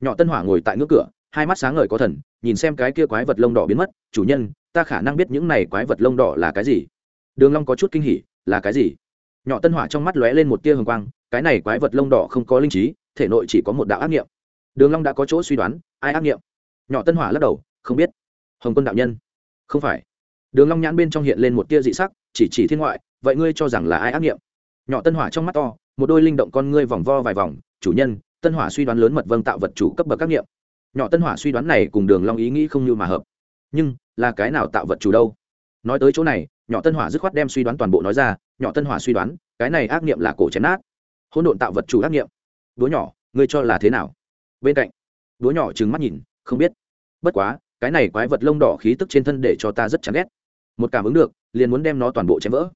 Nhỏ tân hỏa ngồi tại ngưỡng cửa, hai mắt sáng ngời có thần, nhìn xem cái kia quái vật lông đỏ biến mất. Chủ nhân, ta khả năng biết những này quái vật lông đỏ là cái gì? Đường long có chút kinh hỉ, là cái gì? Nhỏ tân hỏa trong mắt lóe lên một tia hồng quang, cái này quái vật lông đỏ không có linh trí, thể nội chỉ có một đạo ác niệm đường long đã có chỗ suy đoán, ai ác niệm nhỏ tân hỏa lắc đầu, không biết. Hồng quân đạo nhân. Không phải đường long nhãn bên trong hiện lên một tia dị sắc, chỉ chỉ thiên ngoại, vậy ngươi cho rằng là ai ác niệm nhỏ tân hỏa trong mắt to, một đôi linh động con ngươi vòng vo vài vòng, chủ nhân, tân hỏa suy đoán lớn mật vâng tạo vật chủ cấp bậc các niệm nhỏ tân hỏa suy đoán này cùng đường long ý nghĩ không như mà hợp. Nhưng, là cái nào tạo vật chủ đâu? Nói tới chỗ này, nhỏ tân hỏa dứt khoát đem suy đoán toàn bộ nói ra, nhỏ tân hỏa suy đoán, cái này ác niệm là cổ chém nát. Hỗn độn tạo vật chủ ác niệm đứa nhỏ, ngươi cho là thế nào? Bên cạnh đứa nhỏ trừng mắt nhìn, không biết. Bất quá, cái này quái vật lông đỏ khí tức trên thân để cho ta rất chán ghét một cảm ứng được, liền muốn đem nó toàn bộ chém vỡ.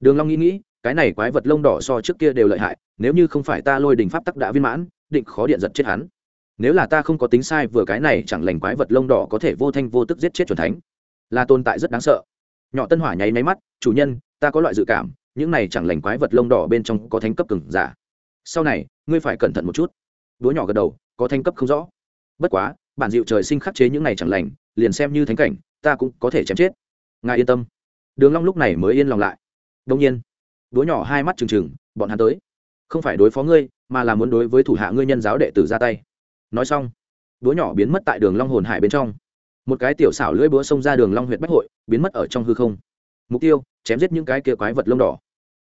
Đường long nghĩ nghĩ, cái này quái vật lông đỏ so trước kia đều lợi hại, nếu như không phải ta lôi đỉnh pháp tắc đã viên mãn, định khó điện giật chết hắn. Nếu là ta không có tính sai vừa cái này, chẳng lành quái vật lông đỏ có thể vô thanh vô tức giết chết chuẩn thánh. Là tồn tại rất đáng sợ. Nhỏ tân hỏa nháy máy mắt, chủ nhân, ta có loại dự cảm, những này chẳng lành quái vật lông đỏ bên trong có thánh cấp cứng giả. Sau này, ngươi phải cẩn thận một chút. Đứa nhỏ gật đầu, có thanh cấp không rõ. Bất quá, bản dịu trời sinh khắc chế những này chẳng lành, liền xem như thánh cảnh, ta cũng có thể chém chết ngài yên tâm. Đường long lúc này mới yên lòng lại. Đông nhiên đứa nhỏ hai mắt trừng trừng, bọn hắn tới. Không phải đối phó ngươi, mà là muốn đối với thủ hạ ngươi nhân giáo đệ tử ra tay. Nói xong đứa nhỏ biến mất tại đường long hồn hải bên trong. Một cái tiểu xảo lưỡi búa xông ra đường long huyệt bách hội, biến mất ở trong hư không. Mục tiêu, chém giết những cái kia quái vật lông đỏ.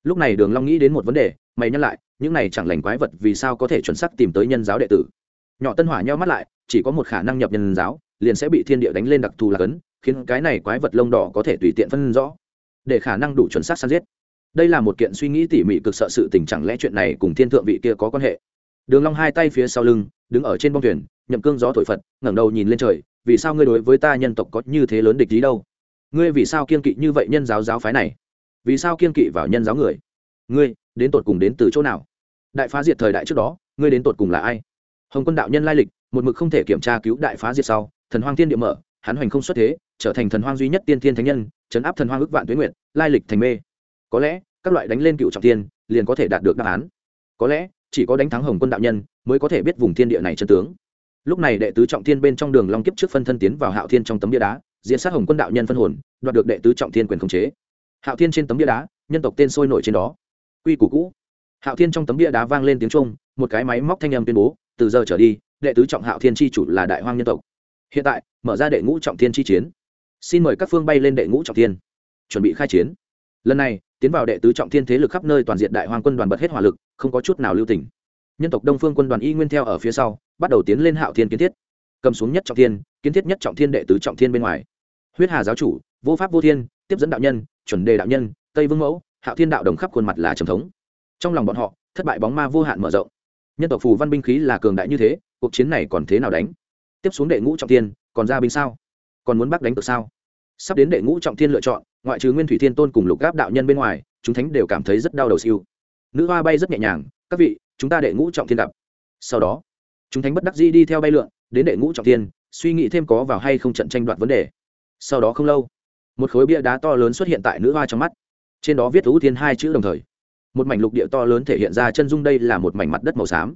Lúc này đường long nghĩ đến một vấn đề, mày nhắc lại, những này chẳng lành quái vật vì sao có thể chuẩn xác tìm tới nhân giáo đệ tử? Nhỏ tân hỏa nheo mắt lại, chỉ có một khả năng nhập nhân giáo, liền sẽ bị thiên địa đánh lên đặc thù là cấn khiến cái này quái vật lông đỏ có thể tùy tiện phân rõ, để khả năng đủ chuẩn xác săn giết. Đây là một kiện suy nghĩ tỉ mỉ cực sợ sự tình, chẳng lẽ chuyện này cùng thiên thượng vị kia có quan hệ? Đường long hai tay phía sau lưng, đứng ở trên bong thuyền, nhậm cương gió thổi phật, ngẩng đầu nhìn lên trời, vì sao ngươi đối với ta nhân tộc có như thế lớn địch ý đâu? Ngươi vì sao kiên kỵ như vậy nhân giáo giáo phái này? Vì sao kiên kỵ vào nhân giáo người? Ngươi, đến tột cùng đến từ chỗ nào? Đại phá diệt thời đại trước đó, ngươi đến tột cùng là ai? Hồng quân đạo nhân lai lịch, một mực không thể kiểm tra cứu đại phá diệt sau, thần hoang thiên địa mở, hắn hoành không xuất thế trở thành thần hoang duy nhất tiên thiên thánh nhân, chấn áp thần hoang ước vạn tuyến nguyện lai lịch thành mê. Có lẽ, các loại đánh lên cựu trọng tiên, liền có thể đạt được đáp án. Có lẽ, chỉ có đánh thắng hồng quân đạo nhân, mới có thể biết vùng thiên địa này chân tướng. Lúc này đệ tứ trọng thiên bên trong đường long kiếp trước phân thân tiến vào hạo thiên trong tấm bia đá diễn sát hồng quân đạo nhân phân hồn, đoạt được đệ tứ trọng thiên quyền khống chế. Hạo thiên trên tấm bia đá, nhân tộc tên sôi nổi trên đó. Quy củ cũ. Hạo thiên trong tấm bia đá vang lên tiếng trung một cái máy móc thanh âm tuyên bố, từ giờ trở đi, đệ tứ trọng hạo thiên chi chủ là đại hoang nhân tộc. Hiện tại, mở ra đệ ngũ trọng thiên chi chiến xin mời các phương bay lên đệ ngũ trọng thiên. Chuẩn bị khai chiến. Lần này, tiến vào đệ tứ trọng thiên thế lực khắp nơi toàn diện đại hoàng quân đoàn bật hết hỏa lực, không có chút nào lưu tình. Nhân tộc đông phương quân đoàn y nguyên theo ở phía sau, bắt đầu tiến lên hạo thiên kiến thiết. Cầm xuống nhất trọng thiên, kiến thiết nhất trọng thiên đệ tứ trọng thiên bên ngoài. Huyết hà giáo chủ, vô pháp vô thiên, tiếp dẫn đạo nhân, chuẩn đề đạo nhân, tây vương mẫu, hạo thiên đạo đồng khắp khuôn mặt là trầm thống. Trong lòng bọn họ, thất bại bóng ma vô hạn mở rộng. Nhân tộc phù văn binh khí là cường đại như thế, cuộc chiến này còn thế nào đánh? Tiếp xuống đệ ngũ trọng thiên, còn ra binh sao? Còn muốn bác đánh được sao? Sắp đến đệ ngũ trọng thiên lựa chọn, ngoại trừ nguyên thủy thiên tôn cùng lục gáp đạo nhân bên ngoài, chúng thánh đều cảm thấy rất đau đầu siêu. Nữ hoa bay rất nhẹ nhàng, các vị, chúng ta đệ ngũ trọng thiên gặp. Sau đó, chúng thánh bất đắc dĩ đi theo bay lượn, đến đệ ngũ trọng thiên, suy nghĩ thêm có vào hay không trận tranh đoạt vấn đề. Sau đó không lâu, một khối bia đá to lớn xuất hiện tại nữ hoa trong mắt. Trên đó viết ưu thiên hai chữ đồng thời. Một mảnh lục địa to lớn thể hiện ra chân dung đây là một mảnh mặt đất màu xám.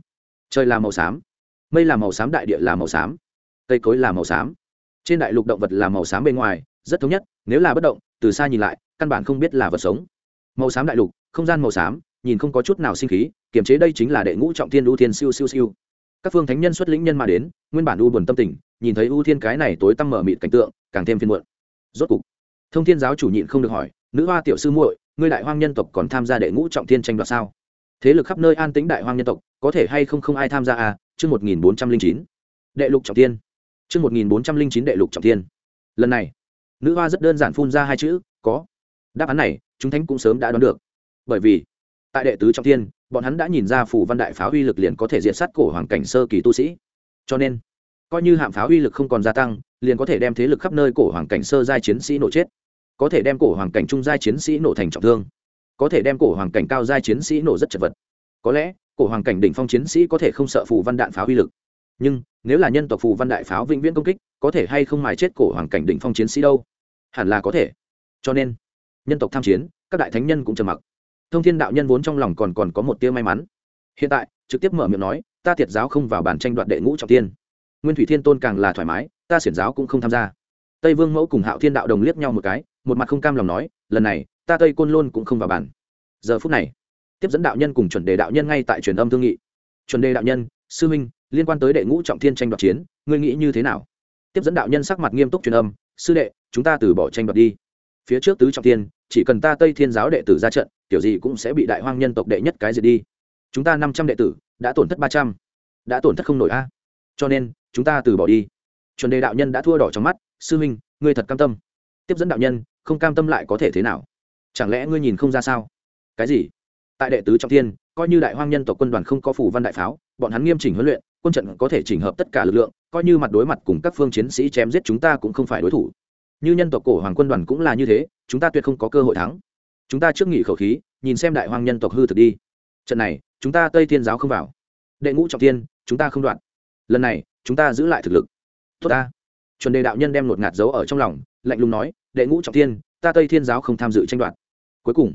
Trời là màu xám, mây là màu xám, đại địa là màu xám, cây cối là màu xám trên đại lục động vật là màu xám bên ngoài, rất thống nhất, nếu là bất động, từ xa nhìn lại, căn bản không biết là vật sống. Màu xám đại lục, không gian màu xám, nhìn không có chút nào sinh khí, kiềm chế đây chính là đệ ngũ trọng thiên ưu thiên siêu siêu siêu. Các phương thánh nhân xuất lĩnh nhân mà đến, nguyên bản u buồn tâm tình, nhìn thấy ưu thiên cái này tối tăm mở mịt cảnh tượng, càng thêm phiên muộn. Rốt cục, thông thiên giáo chủ nhịn không được hỏi, nữ hoa tiểu sư muội, ngươi đại hoang nhân tộc còn tham gia đệ ngũ trọng thiên tranh đoạt sao? Thế lực khắp nơi an tĩnh đại hoang nhân tộc, có thể hay không không ai tham gia à? Chương một nghìn bốn trăm linh chín. Đệ lục trọng thiên chương một nghìn bốn trăm linh chín đệ lục trọng thiên. Lần này, nữ hoa rất đơn giản phun ra hai chữ, có. Đáp án này, chúng thánh cũng sớm đã đoán được. Bởi vì, tại đệ tứ trọng thiên, bọn hắn đã nhìn ra phù văn đại pháo uy lực liền có thể diệt sát cổ hoàng cảnh sơ kỳ tu sĩ. Cho nên, coi như hạm pháo uy lực không còn gia tăng, liền có thể đem thế lực khắp nơi cổ hoàng cảnh sơ giai chiến sĩ nổ chết. Có thể đem cổ hoàng cảnh trung giai chiến sĩ nổ thành trọng thương. Có thể đem cổ hoàng cảnh cao giai chiến sĩ nổ rất chật vật. Có lẽ, cổ hoàng cảnh đỉnh phong chiến sĩ có thể không sợ phù văn đạn pháo uy lực nhưng, nếu là nhân tộc phù văn đại pháo vĩnh viễn công kích, có thể hay không mài chết cổ hoàng cảnh đỉnh phong chiến sĩ đâu? Hẳn là có thể. Cho nên, nhân tộc tham chiến, các đại thánh nhân cũng trầm mặc. Thông thiên đạo nhân vốn trong lòng còn còn có một tia may mắn. Hiện tại, trực tiếp mở miệng nói, ta thiệt giáo không vào bản tranh đoạt đệ ngũ trọng tiên. Nguyên thủy thiên tôn càng là thoải mái, ta xiển giáo cũng không tham gia. Tây vương mẫu cùng hạo thiên đạo đồng liếc nhau một cái, một mặt không cam lòng nói, lần này, ta tây côn lôn cũng không vào bản. Giờ phút này, tiếp dẫn đạo nhân cùng chuẩn đề đạo nhân ngay tại truyền âm thương nghị. Chuẩn đề đạo nhân, sư minh liên quan tới đệ ngũ trọng thiên tranh đoạt chiến, ngươi nghĩ như thế nào? Tiếp dẫn đạo nhân sắc mặt nghiêm túc truyền âm, sư đệ, chúng ta từ bỏ tranh đoạt đi. Phía trước tứ trọng thiên, chỉ cần ta tây thiên giáo đệ tử ra trận, kiểu gì cũng sẽ bị đại hoang nhân tộc đệ nhất cái gì đi. Chúng ta năm trăm đệ tử, đã tổn thất ba trăm. Đã tổn thất không nổi a. Cho nên, chúng ta từ bỏ đi. Chuẩn đề đạo nhân đã thua đỏ trong mắt, sư huynh, ngươi thật cam tâm. Tiếp dẫn đạo nhân, không cam tâm lại có thể thế nào? Chẳng lẽ ngươi nhìn không ra sao? Cái gì? Tại đệ tứ trọng thiên, coi như đại hoang nhân tộc quân đoàn không có phủ văn đại pháo, bọn hắn nghiêm chỉnh huấn luyện quân trận có thể chỉnh hợp tất cả lực lượng, coi như mặt đối mặt cùng các phương chiến sĩ chém giết chúng ta cũng không phải đối thủ. Như nhân tộc cổ hoàng quân đoàn cũng là như thế, chúng ta tuyệt không có cơ hội thắng. Chúng ta trước nghỉ khẩu khí, nhìn xem đại hoang nhân tộc hư thực đi. Trận này, chúng ta tây thiên giáo không vào. Đệ ngũ trọng thiên, chúng ta không đoạn. Lần này, chúng ta giữ lại thực lực. Tốt ta. Chuẩn đề đạo nhân đem một ngạt dấu ở trong lòng, lạnh lùng nói, đệ ngũ trọng thiên, ta tây thiên giáo không tham dự tranh đoạt. Cuối cùng,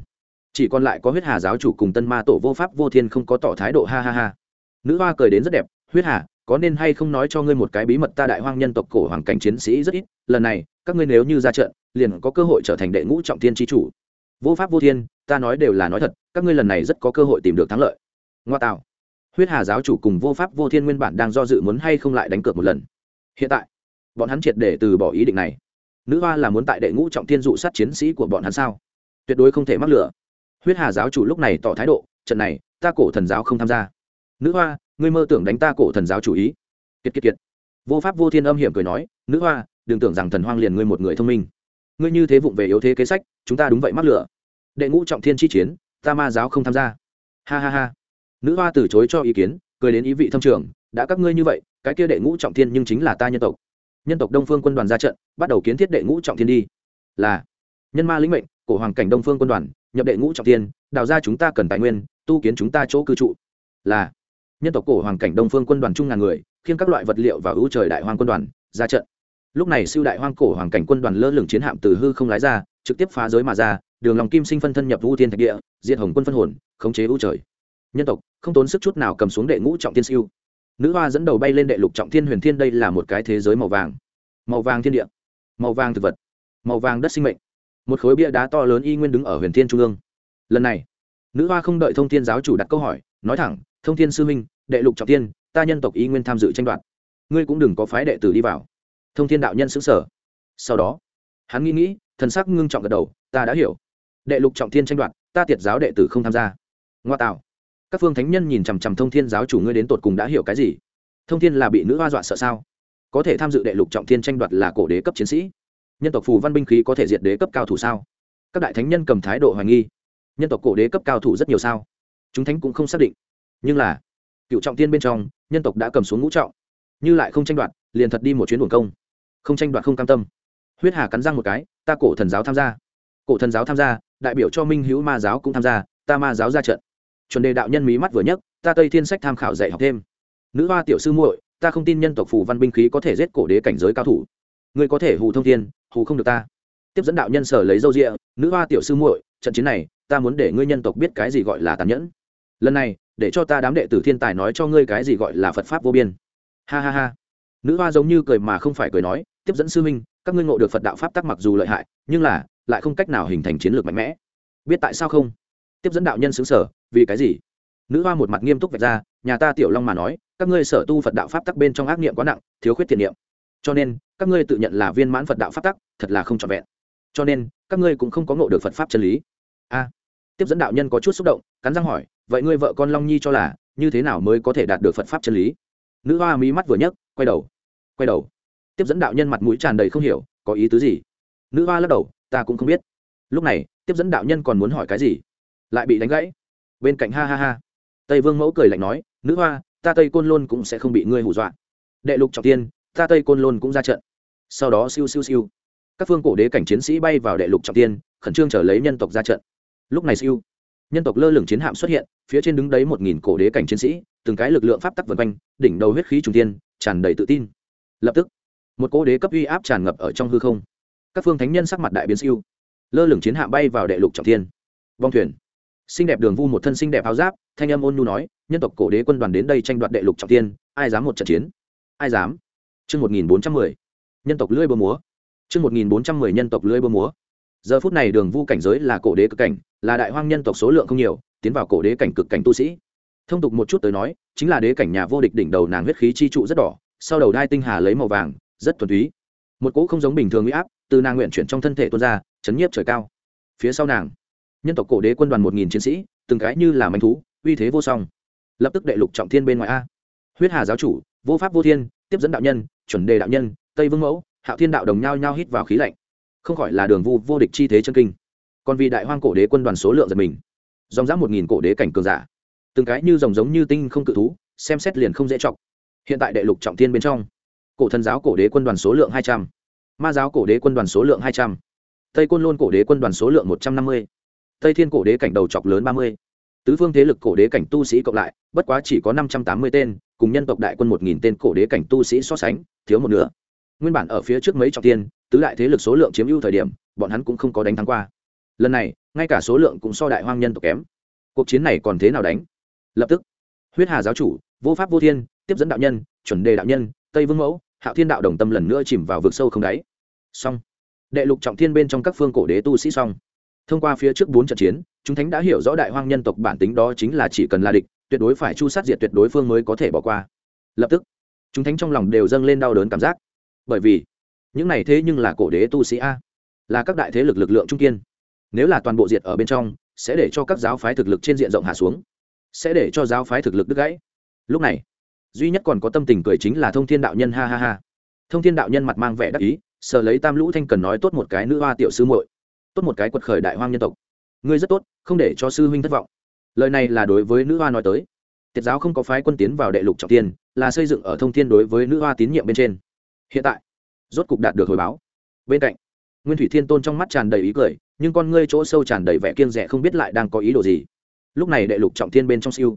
chỉ còn lại có huyết hà giáo chủ cùng tân ma tổ vô pháp vô thiên không có tỏ thái độ, ha ha ha. Nữ hoa cười đến rất đẹp huyết hà, có nên hay không nói cho ngươi một cái bí mật ta đại hoang nhân tộc cổ hoàng cảnh chiến sĩ rất ít, lần này, các ngươi nếu như ra trận, liền có cơ hội trở thành đệ ngũ trọng thiên tri chủ. Vô pháp vô thiên, ta nói đều là nói thật, các ngươi lần này rất có cơ hội tìm được thắng lợi. Ngoa tạo. Huyết hà giáo chủ cùng vô pháp vô thiên nguyên bản đang do dự muốn hay không lại đánh cược một lần. Hiện tại, bọn hắn triệt để từ bỏ ý định này. Nữ hoa là muốn tại đệ ngũ trọng thiên dụ sát chiến sĩ của bọn hắn sao? Tuyệt đối không thể mắc lửa. Huyết hà giáo chủ lúc này tỏ thái độ, trận này, ta cổ thần giáo không tham gia. Nữ hoa ngươi mơ tưởng đánh ta cổ thần giáo chủ ý. Kiệt kiệt kiệt. Vô pháp vô thiên âm hiểm cười nói, nữ hoa, đừng tưởng rằng thần hoang liền ngươi một người thông minh. Ngươi như thế vụng về yếu thế kế sách, chúng ta đúng vậy mắc lửa. Đệ ngũ trọng thiên chi chiến, ta ma giáo không tham gia. Ha ha ha. Nữ hoa từ chối cho ý kiến, cười đến ý vị thâm trường, đã các ngươi như vậy, cái kia đệ ngũ trọng thiên nhưng chính là ta nhân tộc. Nhân tộc đông phương quân đoàn ra trận, bắt đầu kiến thiết đệ ngũ trọng thiên đi. Là nhân ma lĩnh mệnh, cổ hoàng cảnh đông phương quân đoàn, nhập đệ ngũ trọng thiên, đào ra chúng ta cần tài nguyên, tu kiến chúng ta chỗ cư trụ. Là nhân tộc cổ hoàng cảnh đông phương quân đoàn chung ngàn người, khiêng các loại vật liệu và ưu trời đại hoang quân đoàn, ra trận. Lúc này siêu đại hoang cổ hoàng cảnh quân đoàn lơ lửng chiến hạm từ hư không lái ra, trực tiếp phá giới mà ra, đường lòng kim sinh phân thân nhập vũ thiên thạch địa, diệt hồng quân phân hồn, khống chế ưu trời. Nhân tộc, không tốn sức chút nào cầm xuống đệ ngũ trọng thiên siêu. Nữ hoa dẫn đầu bay lên đệ lục trọng thiên huyền thiên đây là một cái thế giới màu vàng. Màu vàng thiên địa, màu vàng thực vật, màu vàng đất sinh mệnh. Một khối bia đá to lớn y nguyên đứng ở huyền thiên trung ương. Lần này, nữ hoa không đợi thông thiên giáo chủ đặt câu hỏi, nói thẳng, thông thiên sư minh đệ lục trọng thiên, ta nhân tộc y nguyên tham dự tranh đoạt. Ngươi cũng đừng có phái đệ tử đi vào. Thông thiên đạo nhân xứng sở sau đó, hắn nghĩ nghĩ, thần sắc ngưng trọng gật đầu, ta đã hiểu. Đệ lục trọng thiên tranh đoạt, ta tiệt giáo đệ tử không tham gia. Ngoa tạo. Các phương thánh nhân nhìn chằm chằm thông thiên giáo chủ ngươi đến tột cùng đã hiểu cái gì? Thông thiên là bị nữ hoa dọa sợ sao? Có thể tham dự đệ lục trọng thiên tranh đoạt là cổ đế cấp chiến sĩ. Nhân tộc phù văn binh khí có thể diệt đế cấp cao thủ sao? Các đại thánh nhân cầm thái độ hoài nghi. Nhân tộc cổ đế cấp cao thủ rất nhiều sao? Chúng thánh cũng không xác định. Nhưng là cựu trọng tiên bên trong, nhân tộc đã cầm xuống ngũ trọng. Như lại không tranh đoạt, liền thật đi một chuyến buồn công. Không tranh đoạt không cam tâm. Huyết hà cắn răng một cái, ta cổ thần giáo tham gia. Cổ thần giáo tham gia, đại biểu cho minh hữu ma giáo cũng tham gia, ta ma giáo ra trận. Chuẩn đề đạo nhân mí mắt vừa nhấc, ta tây thiên sách tham khảo dạy học thêm. Nữ hoa tiểu sư muội, ta không tin nhân tộc phù văn binh khí có thể giết cổ đế cảnh giới cao thủ. Ngươi có thể hù thông thiên, hù không được ta. Tiếp dẫn đạo nhân sở lấy dâu rịa, nữ hoa tiểu sư muội, trận chiến này, ta muốn để ngươi nhân tộc biết cái gì gọi là tàn nhẫn. Lần này để cho ta đám đệ tử thiên tài nói cho ngươi cái gì gọi là phật pháp vô biên. Ha ha ha. Nữ hoa giống như cười mà không phải cười nói, tiếp dẫn sư minh các ngươi ngộ được phật đạo pháp tắc mặc dù lợi hại, nhưng là, lại không cách nào hình thành chiến lược mạnh mẽ. Biết tại sao không? Tiếp dẫn đạo nhân xứng sở, vì cái gì? Nữ hoa một mặt nghiêm túc vạch ra, nhà ta tiểu long mà nói, các ngươi sở tu phật đạo pháp tắc bên trong ác niệm quá nặng, thiếu khuyết thiện niệm. Cho nên, các ngươi tự nhận là viên mãn phật đạo pháp tắc, thật là không trọn vẹn. Cho nên, các ngươi cũng không có ngộ được phật pháp chân lý. A. Tiếp dẫn đạo nhân có chút xúc động, cắn răng hỏi vậy ngươi vợ con long nhi cho là, như thế nào mới có thể đạt được phật pháp chân lý? Nữ hoa mí mắt vừa nhấc, quay đầu quay đầu. Tiếp dẫn đạo nhân mặt mũi tràn đầy không hiểu, có ý tứ gì? Nữ hoa lắc đầu, ta cũng không biết. Lúc này, tiếp dẫn đạo nhân còn muốn hỏi cái gì? Lại bị đánh gãy. Bên cạnh ha ha ha. Tây vương mẫu cười lạnh nói, nữ hoa, ta tây côn lôn cũng sẽ không bị ngươi hù dọa. Đệ lục trọng tiên, ta tây côn lôn cũng ra trận. Sau đó siêu siêu siêu. Các phương cổ đế cảnh chiến sĩ bay vào đệ lục trọng tiên, khẩn trương trở lấy nhân tộc ra trận. Lúc này siêu nhân tộc lơ lửng chiến hạm xuất hiện, phía trên đứng đấy một nghìn cổ đế cảnh chiến sĩ, từng cái lực lượng pháp tắc vân quanh, đỉnh đầu huyết khí trung tiên tràn đầy tự tin. Lập tức, một cổ đế cấp uy áp tràn ngập ở trong hư không. Các phương thánh nhân sắc mặt đại biến siêu. Lơ lửng chiến hạm bay vào đệ lục trọng thiên. Vong thuyền. Xinh đẹp đường vu một thân xinh đẹp áo giáp, thanh âm ôn nhu nói, nhân tộc cổ đế quân đoàn đến đây tranh đoạt đệ lục trọng thiên, ai dám một trận chiến? Ai dám? Chương một nghìn bốn trăm mười. Nhân tộc lưỡi bơ múa. Chương một nghìn bốn trăm mười nhân tộc lưỡi bơ múa. Giờ phút này đường vu cảnh giới là cổ đế cực cảnh là đại hoang nhân tộc số lượng không nhiều, tiến vào cổ đế cảnh cực cảnh tu sĩ. Thông tục một chút tới nói, chính là đế cảnh nhà vô địch đỉnh đầu nàng huyết khí chi trụ rất đỏ, sau đầu đai tinh hà lấy màu vàng, rất thuần túy. Một cỗ không giống bình thường huy áp, từ nàng nguyện chuyển trong thân thể tuôn ra, chấn nhiếp trời cao. Phía sau nàng, nhân tộc cổ đế quân đoàn một nghìn chiến sĩ, từng cái như là manh thú, uy thế vô song. Lập tức đệ lục trọng thiên bên ngoài a. Huyết hà giáo chủ, vô pháp vô thiên, tiếp dẫn đạo nhân, chuẩn đề đạo nhân, tây vương mẫu, hạo thiên đạo đồng nhau nhau hít vào khí lạnh. Không khỏi là đường vu vô địch chi thế chân kinh còn vì đại hoang cổ đế quân đoàn số lượng giật mình. Dòng dã một nghìn cổ đế cảnh cường giả. Từng cái như dòng giống như tinh không cự thú, xem xét liền không dễ chọc. Hiện tại đệ lục trọng thiên bên trong, cổ thần giáo cổ đế quân đoàn số lượng hai trăm, ma giáo cổ đế quân đoàn số lượng hai trăm, tây côn lôn cổ đế quân đoàn số lượng một trăm năm mươi, tây thiên cổ đế cảnh đầu chọc lớn ba mươi, tứ phương thế lực cổ đế cảnh tu sĩ cộng lại, bất quá chỉ có năm trăm tám mươi tên, cùng nhân tộc đại quân một nghìn tên cổ đế cảnh tu sĩ so sánh, thiếu một nửa. Nguyên bản ở phía trước mấy trọng tiên tứ đại thế lực số lượng chiếm ưu thời điểm, bọn hắn cũng không có đánh thắng qua lần này, ngay cả số lượng cũng so đại hoang nhân tộc kém. Cuộc chiến này còn thế nào đánh? Lập tức, huyết hà giáo chủ, vô pháp vô thiên, tiếp dẫn đạo nhân, chuẩn đề đạo nhân, tây vương mẫu, hạo thiên đạo đồng tâm lần nữa chìm vào vực sâu không đáy. Xong. Đệ lục trọng thiên bên trong các phương cổ đế tu sĩ xong. Thông qua phía trước bốn trận chiến, chúng thánh đã hiểu rõ đại hoang nhân tộc bản tính đó chính là chỉ cần là địch, tuyệt đối phải chu sát diệt tuyệt đối phương mới có thể bỏ qua. Lập tức, chúng thánh trong lòng đều dâng lên đau đớn cảm giác. Bởi vì, những này thế nhưng là cổ đế tu sĩ a, là các đại thế lực lực lượng trung kiên nếu là toàn bộ diệt ở bên trong, sẽ để cho các giáo phái thực lực trên diện rộng hạ xuống. Sẽ để cho giáo phái thực lực đứt gãy. Lúc này, duy nhất còn có tâm tình cười chính là thông thiên đạo nhân, ha ha ha. Thông thiên đạo nhân mặt mang vẻ đắc ý sợ lấy tam lũ thanh cần nói tốt một cái nữ hoa tiểu sư muội, tốt một cái quật khởi đại hoang nhân tộc. Ngươi rất tốt, không để cho sư huynh thất vọng. Lời này là đối với nữ hoa nói tới. Tiết giáo không có phái quân tiến vào đệ lục trọng tiên, là xây dựng ở thông thiên đối với nữ hoa tín nhiệm bên trên. Hiện tại, rốt cục đạt được hồi báo. Bên cạnh nguyên thủy thiên tôn trong mắt tràn đầy ý cười, nhưng con ngươi chỗ sâu tràn đầy vẻ kiêng rẻ không biết lại đang có ý đồ gì. Lúc này đệ lục trọng thiên bên trong siêu,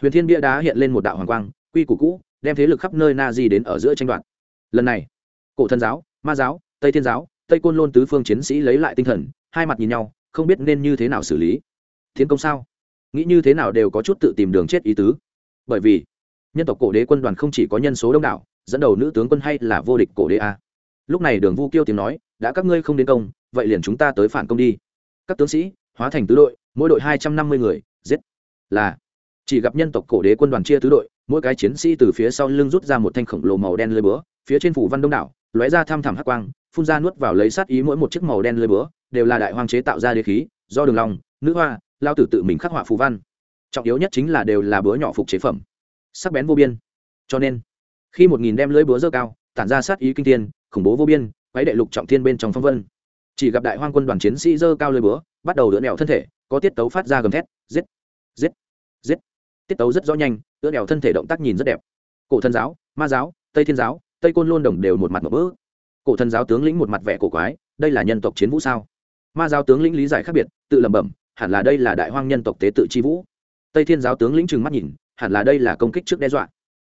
huyền thiên bia đá hiện lên một đạo hoàng quang, quy củ cũ, đem thế lực khắp nơi na di đến ở giữa tranh đoạt. Lần này, cổ thân giáo, ma giáo, tây thiên giáo, tây côn lôn tứ phương chiến sĩ lấy lại tinh thần, hai mặt nhìn nhau, không biết nên như thế nào xử lý. Thiên công sao? Nghĩ như thế nào đều có chút tự tìm đường chết ý tứ. Bởi vì, nhân tộc cổ đế quân đoàn không chỉ có nhân số đông đảo, dẫn đầu nữ tướng quân hay là vô địch cổ đế a lúc này đường vu kêu tiếng nói, đã các ngươi không đến công, vậy liền chúng ta tới phản công đi. Các tướng sĩ, hóa thành tứ đội, mỗi đội hai trăm năm mươi người, giết. Là, chỉ gặp nhân tộc cổ đế quân đoàn chia tứ đội, mỗi cái chiến sĩ từ phía sau lưng rút ra một thanh khổng lồ màu đen lơi búa, phía trên phủ văn đông đảo, lóe ra thăm thẳm hắc quang, phun ra nuốt vào lấy sát ý mỗi một chiếc màu đen lơi búa, đều là đại hoang chế tạo ra đế khí, do đường long, nữ hoa, lao tử tự mình khắc họa phù văn. Trọng yếu nhất chính là đều là búa nhỏ phục chế phẩm. Sắc bén vô biên. Cho nên, khi một nghìn đem lưỡi búa dơ cao, tản ra sát ý kinh thiên khủng bố vô biên quấy đệ lục trọng thiên bên trong phong vân. Chỉ gặp đại hoang quân đoàn chiến sĩ dơ cao lôi búa, bắt đầu đỡ nẹo thân thể, có tiết tấu phát ra gầm thét, giết giết giết. Tiết tấu rất rõ nhanh đỡ nẹo thân thể động tác nhìn rất đẹp. Cổ thần giáo, ma giáo, tây thiên giáo, tây côn lôn đồng đều một mặt một bỡ cổ thần giáo tướng lĩnh một mặt vẻ cổ quái, đây là nhân tộc chiến vũ sao? Ma giáo tướng lĩnh lý giải khác biệt, tự lẩm bẩm, hẳn là đây là đại hoang nhân tộc tế tự chi vũ. Tây thiên giáo tướng lĩnh trừng mắt nhìn, hẳn là đây là công kích trước đe dọa.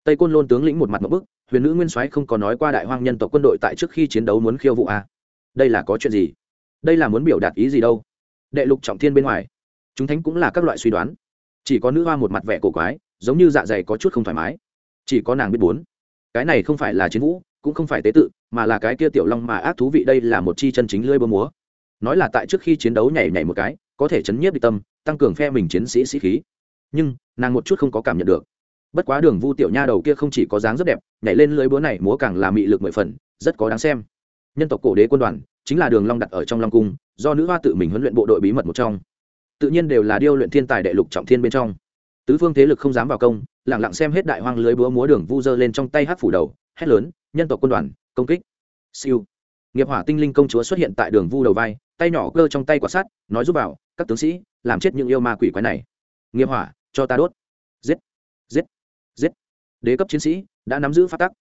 Tây côn lôn tướng lĩnh một mặt một bức huyền nữ nguyên soái không có nói qua đại hoang nhân tộc quân đội tại trước khi chiến đấu muốn khiêu vụ à. đây là có chuyện gì? Đây là muốn biểu đạt ý gì đâu? Đệ lục trọng thiên bên ngoài. Chúng thánh cũng là các loại suy đoán. Chỉ có nữ hoa một mặt vẻ cổ quái, giống như dạ dày có chút không thoải mái. Chỉ có nàng biết bốn. Cái này không phải là chiến vũ, cũng không phải tế tự, mà là cái kia tiểu long mà ác thú vị đây là một chi chân chính lưỡi bơ múa. Nói là tại trước khi chiến đấu nhảy nhảy một cái, có thể chấn nhiếp địch tâm, tăng cường phe mình chiến sĩ sĩ khí. Nhưng, nàng một chút không có cảm nhận được bất quá đường vu tiểu nha đầu kia không chỉ có dáng rất đẹp, nhảy lên lưới búa này múa càng là mị lực mười phần, rất có đáng xem. Nhân tộc cổ đế quân đoàn, chính là đường long đặt ở trong long cung, do nữ hoa tự mình huấn luyện bộ đội bí mật một trong. Tự nhiên đều là điêu luyện thiên tài đệ lục trọng thiên bên trong. Tứ phương thế lực không dám vào công, lặng lặng xem hết đại hoang lưới búa múa đường vu dơ lên trong tay hát phủ đầu, hét lớn, nhân tộc quân đoàn, công kích. Siêu. Nghiệp hỏa tinh linh công chúa xuất hiện tại đường vu đầu vai, tay nhỏ cơ trong tay quả sát nói giúp vào, các tướng sĩ, làm chết những yêu ma quỷ quái này. Nghiệp hỏa, cho ta đốt. Giết giết đế cấp chiến sĩ, đã nắm giữ phát tắc.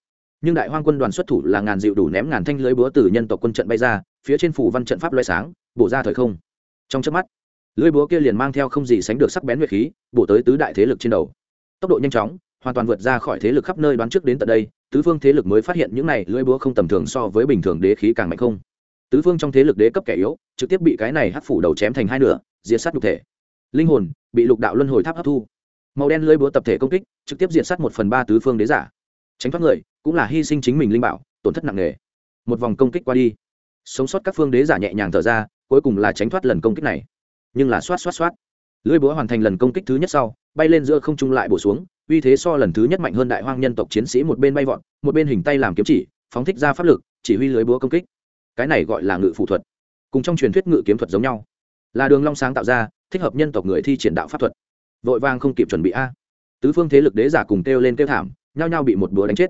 Nhưng đại hoang quân đoàn xuất thủ là ngàn dịu đủ ném ngàn thanh lưới búa từ nhân tộc quân trận bay ra, phía trên phủ văn trận pháp loay sáng, bổ ra thời không. Trong chớp mắt, lưới búa kia liền mang theo không gì sánh được sắc bén nguyệt khí, bổ tới tứ đại thế lực trên đầu. Tốc độ nhanh chóng, hoàn toàn vượt ra khỏi thế lực khắp nơi đoán trước đến tận đây, tứ phương thế lực mới phát hiện những này lưỡi búa không tầm thường so với bình thường đế khí càng mạnh không. Tứ phương trong thế lực đế cấp kẻ yếu, trực tiếp bị cái này hắt phủ đầu chém thành hai nửa, diệt sát nhục thể. Linh hồn bị lục đạo luân hồi tháp hấp thu màu đen lưỡi búa tập thể công kích, trực tiếp diện sát một phần ba tứ phương đế giả. Tránh thoát người, cũng là hy sinh chính mình linh bảo, tổn thất nặng nề. Một vòng công kích qua đi, sống sót các phương đế giả nhẹ nhàng thở ra, cuối cùng là tránh thoát lần công kích này. Nhưng là xoát xoát xoát. Lưỡi búa hoàn thành lần công kích thứ nhất sau, bay lên giữa không trung lại bổ xuống, uy thế so lần thứ nhất mạnh hơn đại hoang nhân tộc chiến sĩ một bên bay vọt, một bên hình tay làm kiếm chỉ, phóng thích ra pháp lực, chỉ huy lưới búa công kích. Cái này gọi là ngự phụ thuật. Cùng trong truyền thuyết ngự kiếm thuật giống nhau. Là đường long sáng tạo ra, thích hợp nhân tộc người thi triển đạo pháp thuật vội vàng không kịp chuẩn bị a. Tứ phương thế lực đế giả cùng kêu lên kêu thảm, nhao nhao bị một búa đánh chết.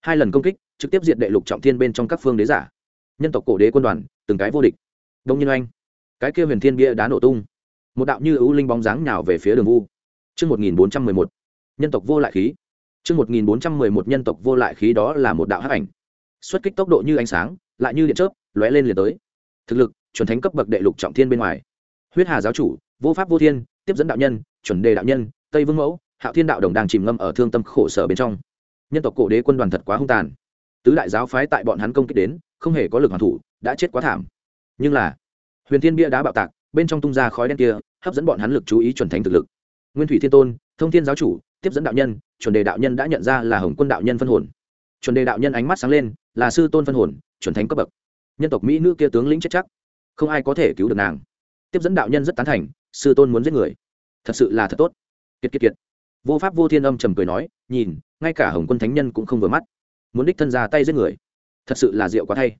Hai lần công kích, trực tiếp diệt đệ lục trọng thiên bên trong các phương đế giả. Nhân tộc cổ đế quân đoàn, từng cái vô địch. Đông nhân oanh, cái kia huyền thiên bia đá nổ tung. Một đạo như ưu linh bóng dáng nhào về phía đường vu. Chương một nghìn bốn trăm mười một, nhân tộc vô lại khí. Chương một nghìn bốn trăm mười một, nhân tộc vô lại khí đó là một đạo hắc ảnh. Xuất kích tốc độ như ánh sáng, lại như điện chớp, lóe lên liền tới. Thực lực, chuẩn thánh cấp bậc đệ lục trọng thiên bên ngoài. Huyết hà giáo chủ, vô pháp vô thiên, tiếp dẫn đạo nhân chuẩn đề đạo nhân, tây vương mẫu, hạo thiên đạo đồng đang chìm ngâm ở thương tâm khổ sở bên trong. Nhân tộc cổ đế quân đoàn thật quá hung tàn. Tứ đại giáo phái tại bọn hắn công kích đến, không hề có lực hoàn thủ, đã chết quá thảm. Nhưng là, huyền thiên bia đá bạo tạc, bên trong tung ra khói đen kia, hấp dẫn bọn hắn lực chú ý chuẩn thánh thực lực. Nguyên thủy thiên tôn, thông thiên giáo chủ, tiếp dẫn đạo nhân, chuẩn đề đạo nhân đã nhận ra là hồng quân đạo nhân phân hồn. Chuẩn đề đạo nhân ánh mắt sáng lên, là sư tôn phân hồn, chuẩn thánh cấp bậc. Nhân tộc mỹ nữ kia tướng lĩnh chết chắc, không ai có thể cứu được nàng. Tiếp dẫn đạo nhân rất tán thành, sư tôn muốn giết người thật sự là thật tốt. Kiệt kiệt kiệt. Vô pháp vô thiên âm trầm cười nói, nhìn, ngay cả hồng quân thánh nhân cũng không vừa mắt. Muốn đích thân ra tay giết người. Thật sự là rượu quá thay.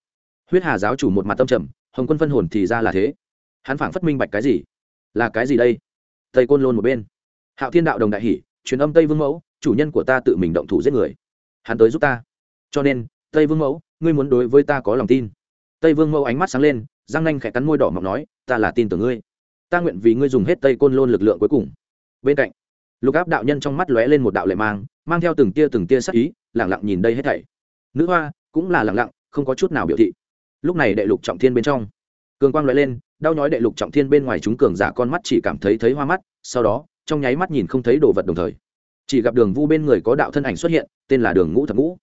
Huyết hà giáo chủ một mặt tâm trầm, hồng quân phân hồn thì ra là thế. Hắn phảng phất minh bạch cái gì? Là cái gì đây? Tây côn lôn một bên. Hạo thiên đạo đồng đại hỷ, truyền âm tây vương mẫu, chủ nhân của ta tự mình động thủ giết người. Hắn tới giúp ta. Cho nên, tây vương mẫu, ngươi muốn đối với ta có lòng tin. Tây vương mẫu ánh mắt sáng lên, răng nanh khẽ cắn môi đỏ mọc nói, ta là tin tưởng ngươi ta nguyện vì ngươi dùng hết tây côn lôn lực lượng cuối cùng. Bên cạnh, lục áp đạo nhân trong mắt lóe lên một đạo lệ mang mang theo từng tia từng tia sắc ý lẳng lặng nhìn đây hết thảy. Nữ hoa, cũng là lẳng lặng, không có chút nào biểu thị. Lúc này đệ lục trọng thiên bên trong, cường quang lóe lên, đau nhói đệ lục trọng thiên bên ngoài chúng cường giả con mắt chỉ cảm thấy thấy hoa mắt, sau đó, trong nháy mắt nhìn không thấy đồ vật đồng thời. Chỉ gặp đường vu bên người có đạo thân ảnh xuất hiện, tên là đường ngũ thập ngũ.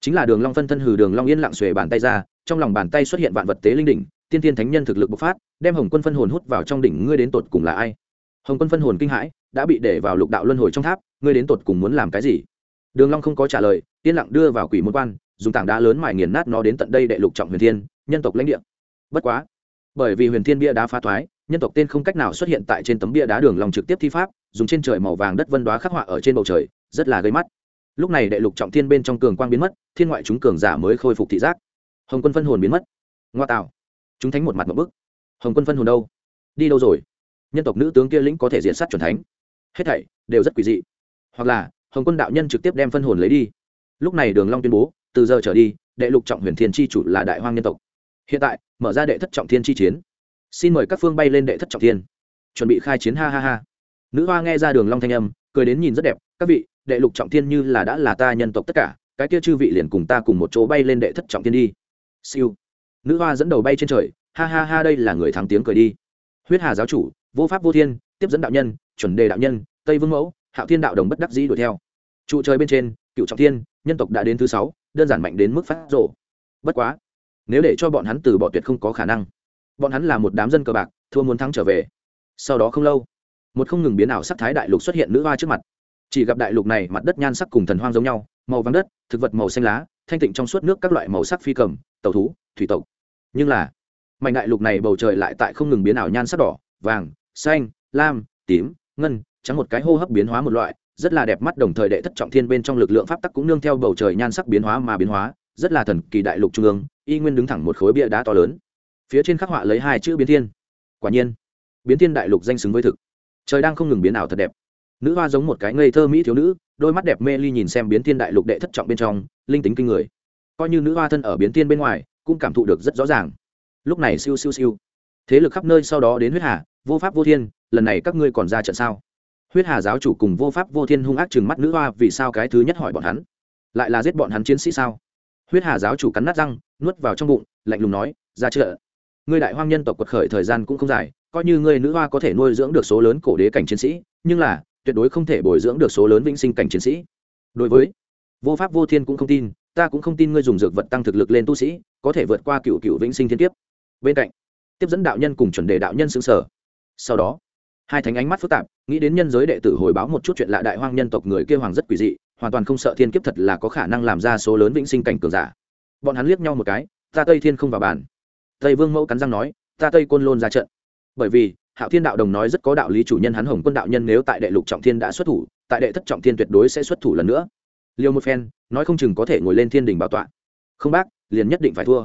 Chính là đường long phân thân hừ đường long yên lặng xuề bàn tay ra, trong lòng bàn tay xuất hiện vạn vật tế linh đỉnh tiên tiên thánh nhân thực lực bộc phát, đem hồng quân phân hồn hút vào trong đỉnh, ngươi đến tột cùng là ai? Hồng quân phân hồn kinh hãi, đã bị để vào lục đạo luân hồi trong tháp, ngươi đến tột cùng muốn làm cái gì? Đường long không có trả lời, yên lặng đưa vào quỷ môn quan, dùng tảng đá lớn mài nghiền nát nó đến tận đây đệ lục trọng huyền thiên, nhân tộc lãnh địa. Bất quá, bởi vì huyền thiên bia đá phá thoái, nhân tộc tên không cách nào xuất hiện tại trên tấm bia đá đường long trực tiếp thi pháp, dùng trên trời màu vàng đất vân đoá khắc họa ở trên bầu trời, rất là gây mắt. Lúc này đệ lục trọng thiên bên trong cường quang biến mất, thiên ngoại chúng cường giả mới khôi phục thị giác. Hồng quân phân hồn biến mất. Ngoa tạo chúng thánh một mặt một bức. Hồng quân phân hồn đâu? Đi đâu rồi? Nhân tộc nữ tướng kia lĩnh có thể diện sát chuẩn thánh. Hết thảy đều rất quỷ dị. Hoặc là, hồng quân đạo nhân trực tiếp đem phân hồn lấy đi. Lúc này đường long tuyên bố, từ giờ trở đi, đệ lục trọng huyền thiên chi chủ là đại hoang nhân tộc. Hiện tại, mở ra đệ thất trọng thiên chi chiến. Xin mời các phương bay lên đệ thất trọng thiên. Chuẩn bị khai chiến, ha ha ha. Nữ hoa nghe ra đường long thanh âm, cười đến nhìn rất đẹp. Các vị, đệ lục trọng thiên như là đã là ta nhân tộc tất cả, cái kia chư vị liền cùng ta cùng một chỗ bay lên đệ thất trọng thiên đi. Siêu nữ hoa dẫn đầu bay trên trời, ha ha ha, đây là người thắng tiếng cười đi. Huyết hà giáo chủ, vô pháp vô thiên, tiếp dẫn đạo nhân, chuẩn đề đạo nhân, tây vương mẫu, hạo thiên đạo đồng bất đắc dĩ đuổi theo. Trụ trời bên trên, cựu trọng thiên, nhân tộc đã đến thứ sáu, đơn giản mạnh đến mức phát rộ bất quá, nếu để cho bọn hắn từ bỏ tuyệt không có khả năng. Bọn hắn là một đám dân cờ bạc, thua muốn thắng trở về. Sau đó không lâu, một không ngừng biến ảo sắc thái đại lục xuất hiện nữ hoa trước mặt. Chỉ gặp đại lục này mặt đất nhan sắc cùng thần hoang giống nhau, màu vàng đất, thực vật màu xanh lá, thanh tịnh trong suốt nước các loại màu sắc phi cầm tàu thú, thủy tộc. Nhưng là, mảnh đại lục này bầu trời lại tại không ngừng biến ảo nhan sắc đỏ, vàng, xanh, lam, tím, ngân, trắng một cái hô hấp biến hóa một loại, rất là đẹp mắt, đồng thời đệ thất trọng thiên bên trong lực lượng pháp tắc cũng nương theo bầu trời nhan sắc biến hóa mà biến hóa, rất là thần kỳ đại lục trung ương, y nguyên đứng thẳng một khối bia đá to lớn. Phía trên khắc họa lấy hai chữ biến thiên. Quả nhiên, biến thiên đại lục danh xứng với thực. Trời đang không ngừng biến ảo thật đẹp. Nữ hoa giống một cái ngây thơ mỹ thiếu nữ, đôi mắt đẹp mê ly nhìn xem biến thiên đại lục đệ thất trọng bên trong, linh tính kinh người coi như nữ hoa thân ở biến thiên bên ngoài, cũng cảm thụ được rất rõ ràng. Lúc này siêu siêu siêu. Thế lực khắp nơi sau đó đến huyết hà, vô pháp vô thiên, lần này các ngươi còn ra trận sao? Huyết hà giáo chủ cùng vô pháp vô thiên hung ác chừng mắt nữ hoa vì sao cái thứ nhất hỏi bọn hắn? Lại là giết bọn hắn chiến sĩ sao? Huyết hà giáo chủ cắn nát răng, nuốt vào trong bụng, lạnh lùng nói, ra chợ. Ngươi đại hoang nhân tộc quật khởi thời gian cũng không dài, coi như ngươi nữ hoa có thể nuôi dưỡng được số lớn cổ đế cảnh chiến sĩ, nhưng là, tuyệt đối không thể bồi dưỡng được số lớn vĩnh sinh cảnh chiến sĩ. Đối với, vô pháp vô thiên cũng không tin ta cũng không tin ngươi dùng dược vật tăng thực lực lên tu sĩ, có thể vượt qua cựu cựu vĩnh sinh thiên kiếp. Bên cạnh, tiếp dẫn đạo nhân cùng chuẩn đề đạo nhân xứng sở sau đó, hai thánh ánh mắt phức tạp, nghĩ đến nhân giới đệ tử hồi báo một chút chuyện lạ đại hoang nhân tộc người kêu hoàng rất quỷ dị, hoàn toàn không sợ thiên kiếp thật là có khả năng làm ra số lớn vĩnh sinh cảnh cường giả. Bọn hắn liếc nhau một cái, ta tây thiên không vào bàn tây vương mẫu cắn răng nói, ta tây côn lôn ra trận. Bởi vì, hạo thiên đạo đồng nói rất có đạo lý chủ nhân hắn hồng quân đạo nhân nếu tại đệ lục trọng thiên đã xuất thủ, tại đệ thất trọng thiên tuyệt đối sẽ xuất thủ lần nữa liêu một phen, nói không chừng có thể ngồi lên thiên đình bảo tọa. Không bác, liền nhất định phải thua.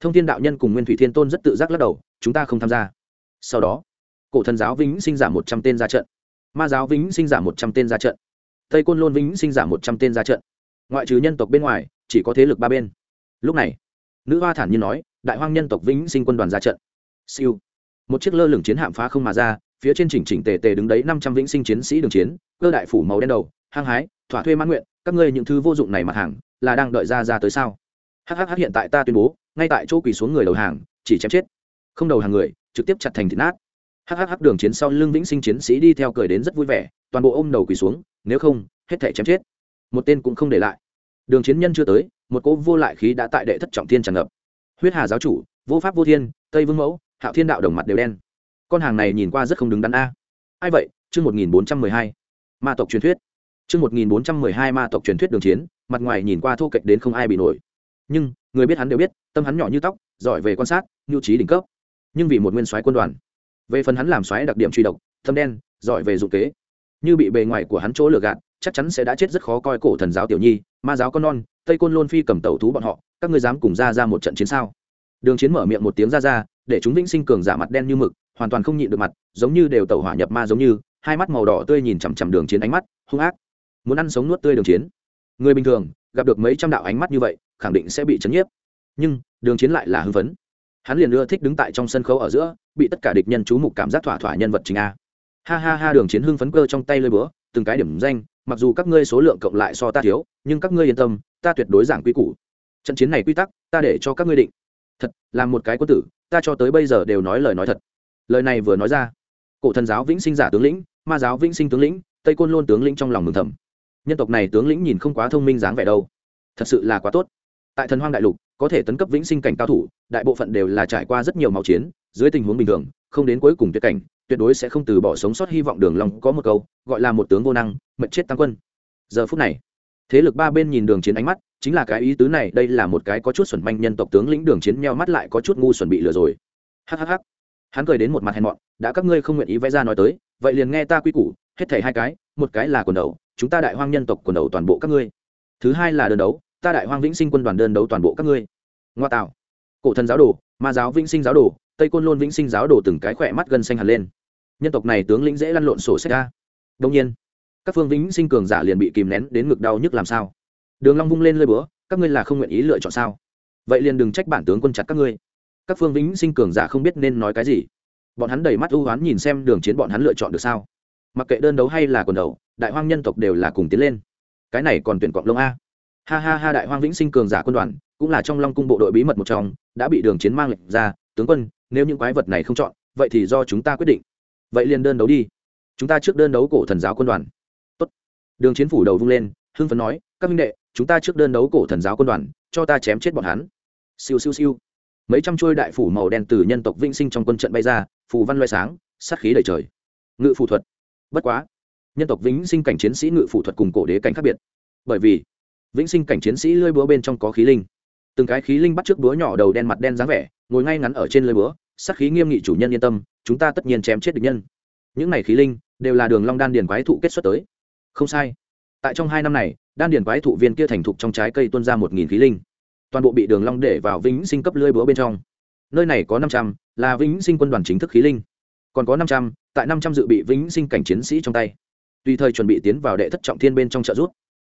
Thông thiên đạo nhân cùng nguyên thủy thiên tôn rất tự giác lắc đầu, chúng ta không tham gia. Sau đó, cổ thần giáo vĩnh sinh giảm một trăm tên ra trận. Ma giáo vĩnh sinh giảm một trăm tên ra trận. Tây côn lôn vĩnh sinh giảm một trăm tên ra trận. Ngoại trừ nhân tộc bên ngoài, chỉ có thế lực ba bên. Lúc này, nữ hoa thản nhiên nói, đại hoang nhân tộc vĩnh sinh quân đoàn ra trận. Siêu. Một chiếc lơ lửng chiến hạm phá không mà ra, phía trên chỉnh chỉnh tề tề đứng đấy năm trăm vĩnh sinh chiến sĩ đường chiến, cơ đại phủ màu đen đầu, hăng hái, thỏa thuê mãn nguyện các ngươi những thứ vô dụng này mặt hàng là đang đợi ra ra tới sao? Hhh hiện tại ta tuyên bố, ngay tại chỗ quỳ xuống người đầu hàng, chỉ chém chết. Không đầu hàng người, trực tiếp chặt thành thịt nát. Hhh đường chiến sau lưng vĩnh sinh chiến sĩ đi theo cười đến rất vui vẻ, toàn bộ ôm đầu quỳ xuống, nếu không, hết thể chém chết. Một tên cũng không để lại. Đường chiến nhân chưa tới, một cỗ vô lại khí đã tại đệ thất trọng thiên tràn ngập. Huyết hà giáo chủ, vô pháp vô thiên, tây vương mẫu, hạo thiên đạo đồng mặt đều đen. Con hàng này nhìn qua rất không đứng đắn a. Ai vậy? Chương một nghìn bốn trăm mười hai. Ma tộc truyền thuyết chương một nghìn bốn trăm mười hai ma tộc truyền thuyết đường chiến, mặt ngoài nhìn qua thô kệch đến không ai bị nổi. Nhưng, người biết hắn đều biết, tâm hắn nhỏ như tóc, giỏi về quan sát, nhu trí đỉnh cấp. Nhưng vì một nguyên soái quân đoàn. Về phần hắn làm soái đặc điểm truy độc, thâm đen, giỏi về dụng kế. Như bị bề ngoài của hắn chỗ lừa gạt, chắc chắn sẽ đã chết rất khó coi cổ thần giáo tiểu nhi, ma giáo con non, tây côn lôn phi cầm tẩu thú bọn họ, các ngươi dám cùng ra ra một trận chiến sao? Đường chiến mở miệng một tiếng ra ra, để chúng vĩnh sinh cường giả mặt đen như mực, hoàn toàn không nhịn được mặt, giống như đều tẩu hỏa nhập ma giống như, hai mắt màu đỏ tươi nhìn chằm chằm đường chiến ánh mắt, hung ác muốn ăn sống nuốt tươi đường chiến. Người bình thường, gặp được mấy trăm đạo ánh mắt như vậy, khẳng định sẽ bị chấn nhiếp. Nhưng, đường chiến lại là hưng phấn. Hắn liền ưa thích đứng tại trong sân khấu ở giữa, bị tất cả địch nhân chú mục cảm giác thỏa thỏa nhân vật chính a. Ha ha ha, đường chiến hưng phấn cơ trong tay lơi búa, từng cái điểm danh, mặc dù các ngươi số lượng cộng lại so ta thiếu, nhưng các ngươi yên tâm, ta tuyệt đối giảng quy củ. Trận chiến này quy tắc, ta để cho các ngươi định. Thật, là một cái quân tử, ta cho tới bây giờ đều nói lời nói thật. Lời này vừa nói ra, cổ thần giáo vĩnh sinh giả tướng lĩnh, ma giáo vĩnh sinh tướng lĩnh, tây côn lôn tướng lĩnh trong lòng mừng thầm nhân tộc này tướng lĩnh nhìn không quá thông minh dáng vẻ đâu. Thật sự là quá tốt. Tại thần hoang đại lục, có thể tấn cấp vĩnh sinh cảnh cao thủ, đại bộ phận đều là trải qua rất nhiều máu chiến, dưới tình huống bình thường, không đến cuối cùng tuyệt cảnh, tuyệt đối sẽ không từ bỏ sống sót hy vọng đường long có một câu, gọi là một tướng vô năng, mệnh chết tăng quân. Giờ phút này, thế lực ba bên nhìn đường chiến ánh mắt, chính là cái ý tứ này, đây là một cái có chút xuẩn manh nhân tộc tướng lĩnh đường chiến meo mắt lại có chút ngu xuẩn bị lừa rồi. Hhh hắn cười đến một mặt hèn mọn, đã các ngươi không nguyện ý vẽ ra nói tới, vậy liền nghe ta quy củ, hết thảy hai cái, một cái là quần đầu chúng ta đại hoang nhân tộc quần đầu toàn bộ các ngươi. Thứ hai là đơn đấu, ta đại hoang vĩnh sinh quân đoàn đơn đấu toàn bộ các ngươi. Ngoa tạo. Cổ thần giáo đồ, ma giáo vĩnh sinh giáo đồ, tây côn lôn vĩnh sinh giáo đồ từng cái khỏe mắt gần xanh hẳn lên. Nhân tộc này tướng lĩnh dễ lăn lộn sổ sách ra. Đông nhiên, các phương vĩnh sinh cường giả liền bị kìm nén đến ngực đau nhức làm sao? Đường long vung lên lơi búa, các ngươi là không nguyện ý lựa chọn sao? Vậy liền đừng trách bản tướng quân chặt các ngươi. Các phương vĩnh sinh cường giả không biết nên nói cái gì. Bọn hắn đầy mắt ưu hoán nhìn xem đường chiến bọn hắn lựa chọn được sao? Mặc kệ đơn đấu hay là quần đầu đại hoang nhân tộc đều là cùng tiến lên. Cái này còn tuyển cọp lông a. Ha ha ha, đại hoang vĩnh sinh cường giả quân đoàn, cũng là trong long cung bộ đội bí mật một trong, đã bị đường chiến mang lệnh ra, tướng quân, nếu những quái vật này không chọn, vậy thì do chúng ta quyết định. Vậy liền đơn đấu đi. Chúng ta trước đơn đấu cổ thần giáo quân đoàn. Tốt. đường chiến phủ đầu vung lên, hưng phấn nói, các minh đệ, chúng ta trước đơn đấu cổ thần giáo quân đoàn, cho ta chém chết bọn hắn. Siêu siêu siêu. Mấy trăm trôi đại phủ màu đen từ nhân tộc vĩnh sinh trong quân trận bay ra, phù văn loay sáng, sát khí đầy trời. Ngự phù thuật. Bất quá nhân tộc vĩnh sinh cảnh chiến sĩ ngự phụ thuật cùng cổ đế cảnh khác biệt. Bởi vì, vĩnh sinh cảnh chiến sĩ lơi búa bên trong có khí linh. Từng cái khí linh bắt trước búa nhỏ đầu đen mặt đen dáng vẻ, ngồi ngay ngắn ở trên lơi búa, sát khí nghiêm nghị chủ nhân yên tâm, chúng ta tất nhiên chém chết địch nhân. Những này khí linh đều là đường long đan điền quái thụ kết xuất tới. Không sai. Tại trong hai năm này, đan điền quái thụ viên kia thành thục trong trái cây tuôn ra một nghìn khí linh. Toàn bộ bị đường long để vào vĩnh sinh cấp lưỡi búa bên trong. Nơi này có năm trăm, là vĩnh sinh quân đoàn chính thức khí linh. Còn có năm trăm, tại năm trăm dự bị vĩnh sinh cảnh chiến sĩ trong tay tùy thời chuẩn bị tiến vào đệ thất trọng thiên bên trong trợ giúp.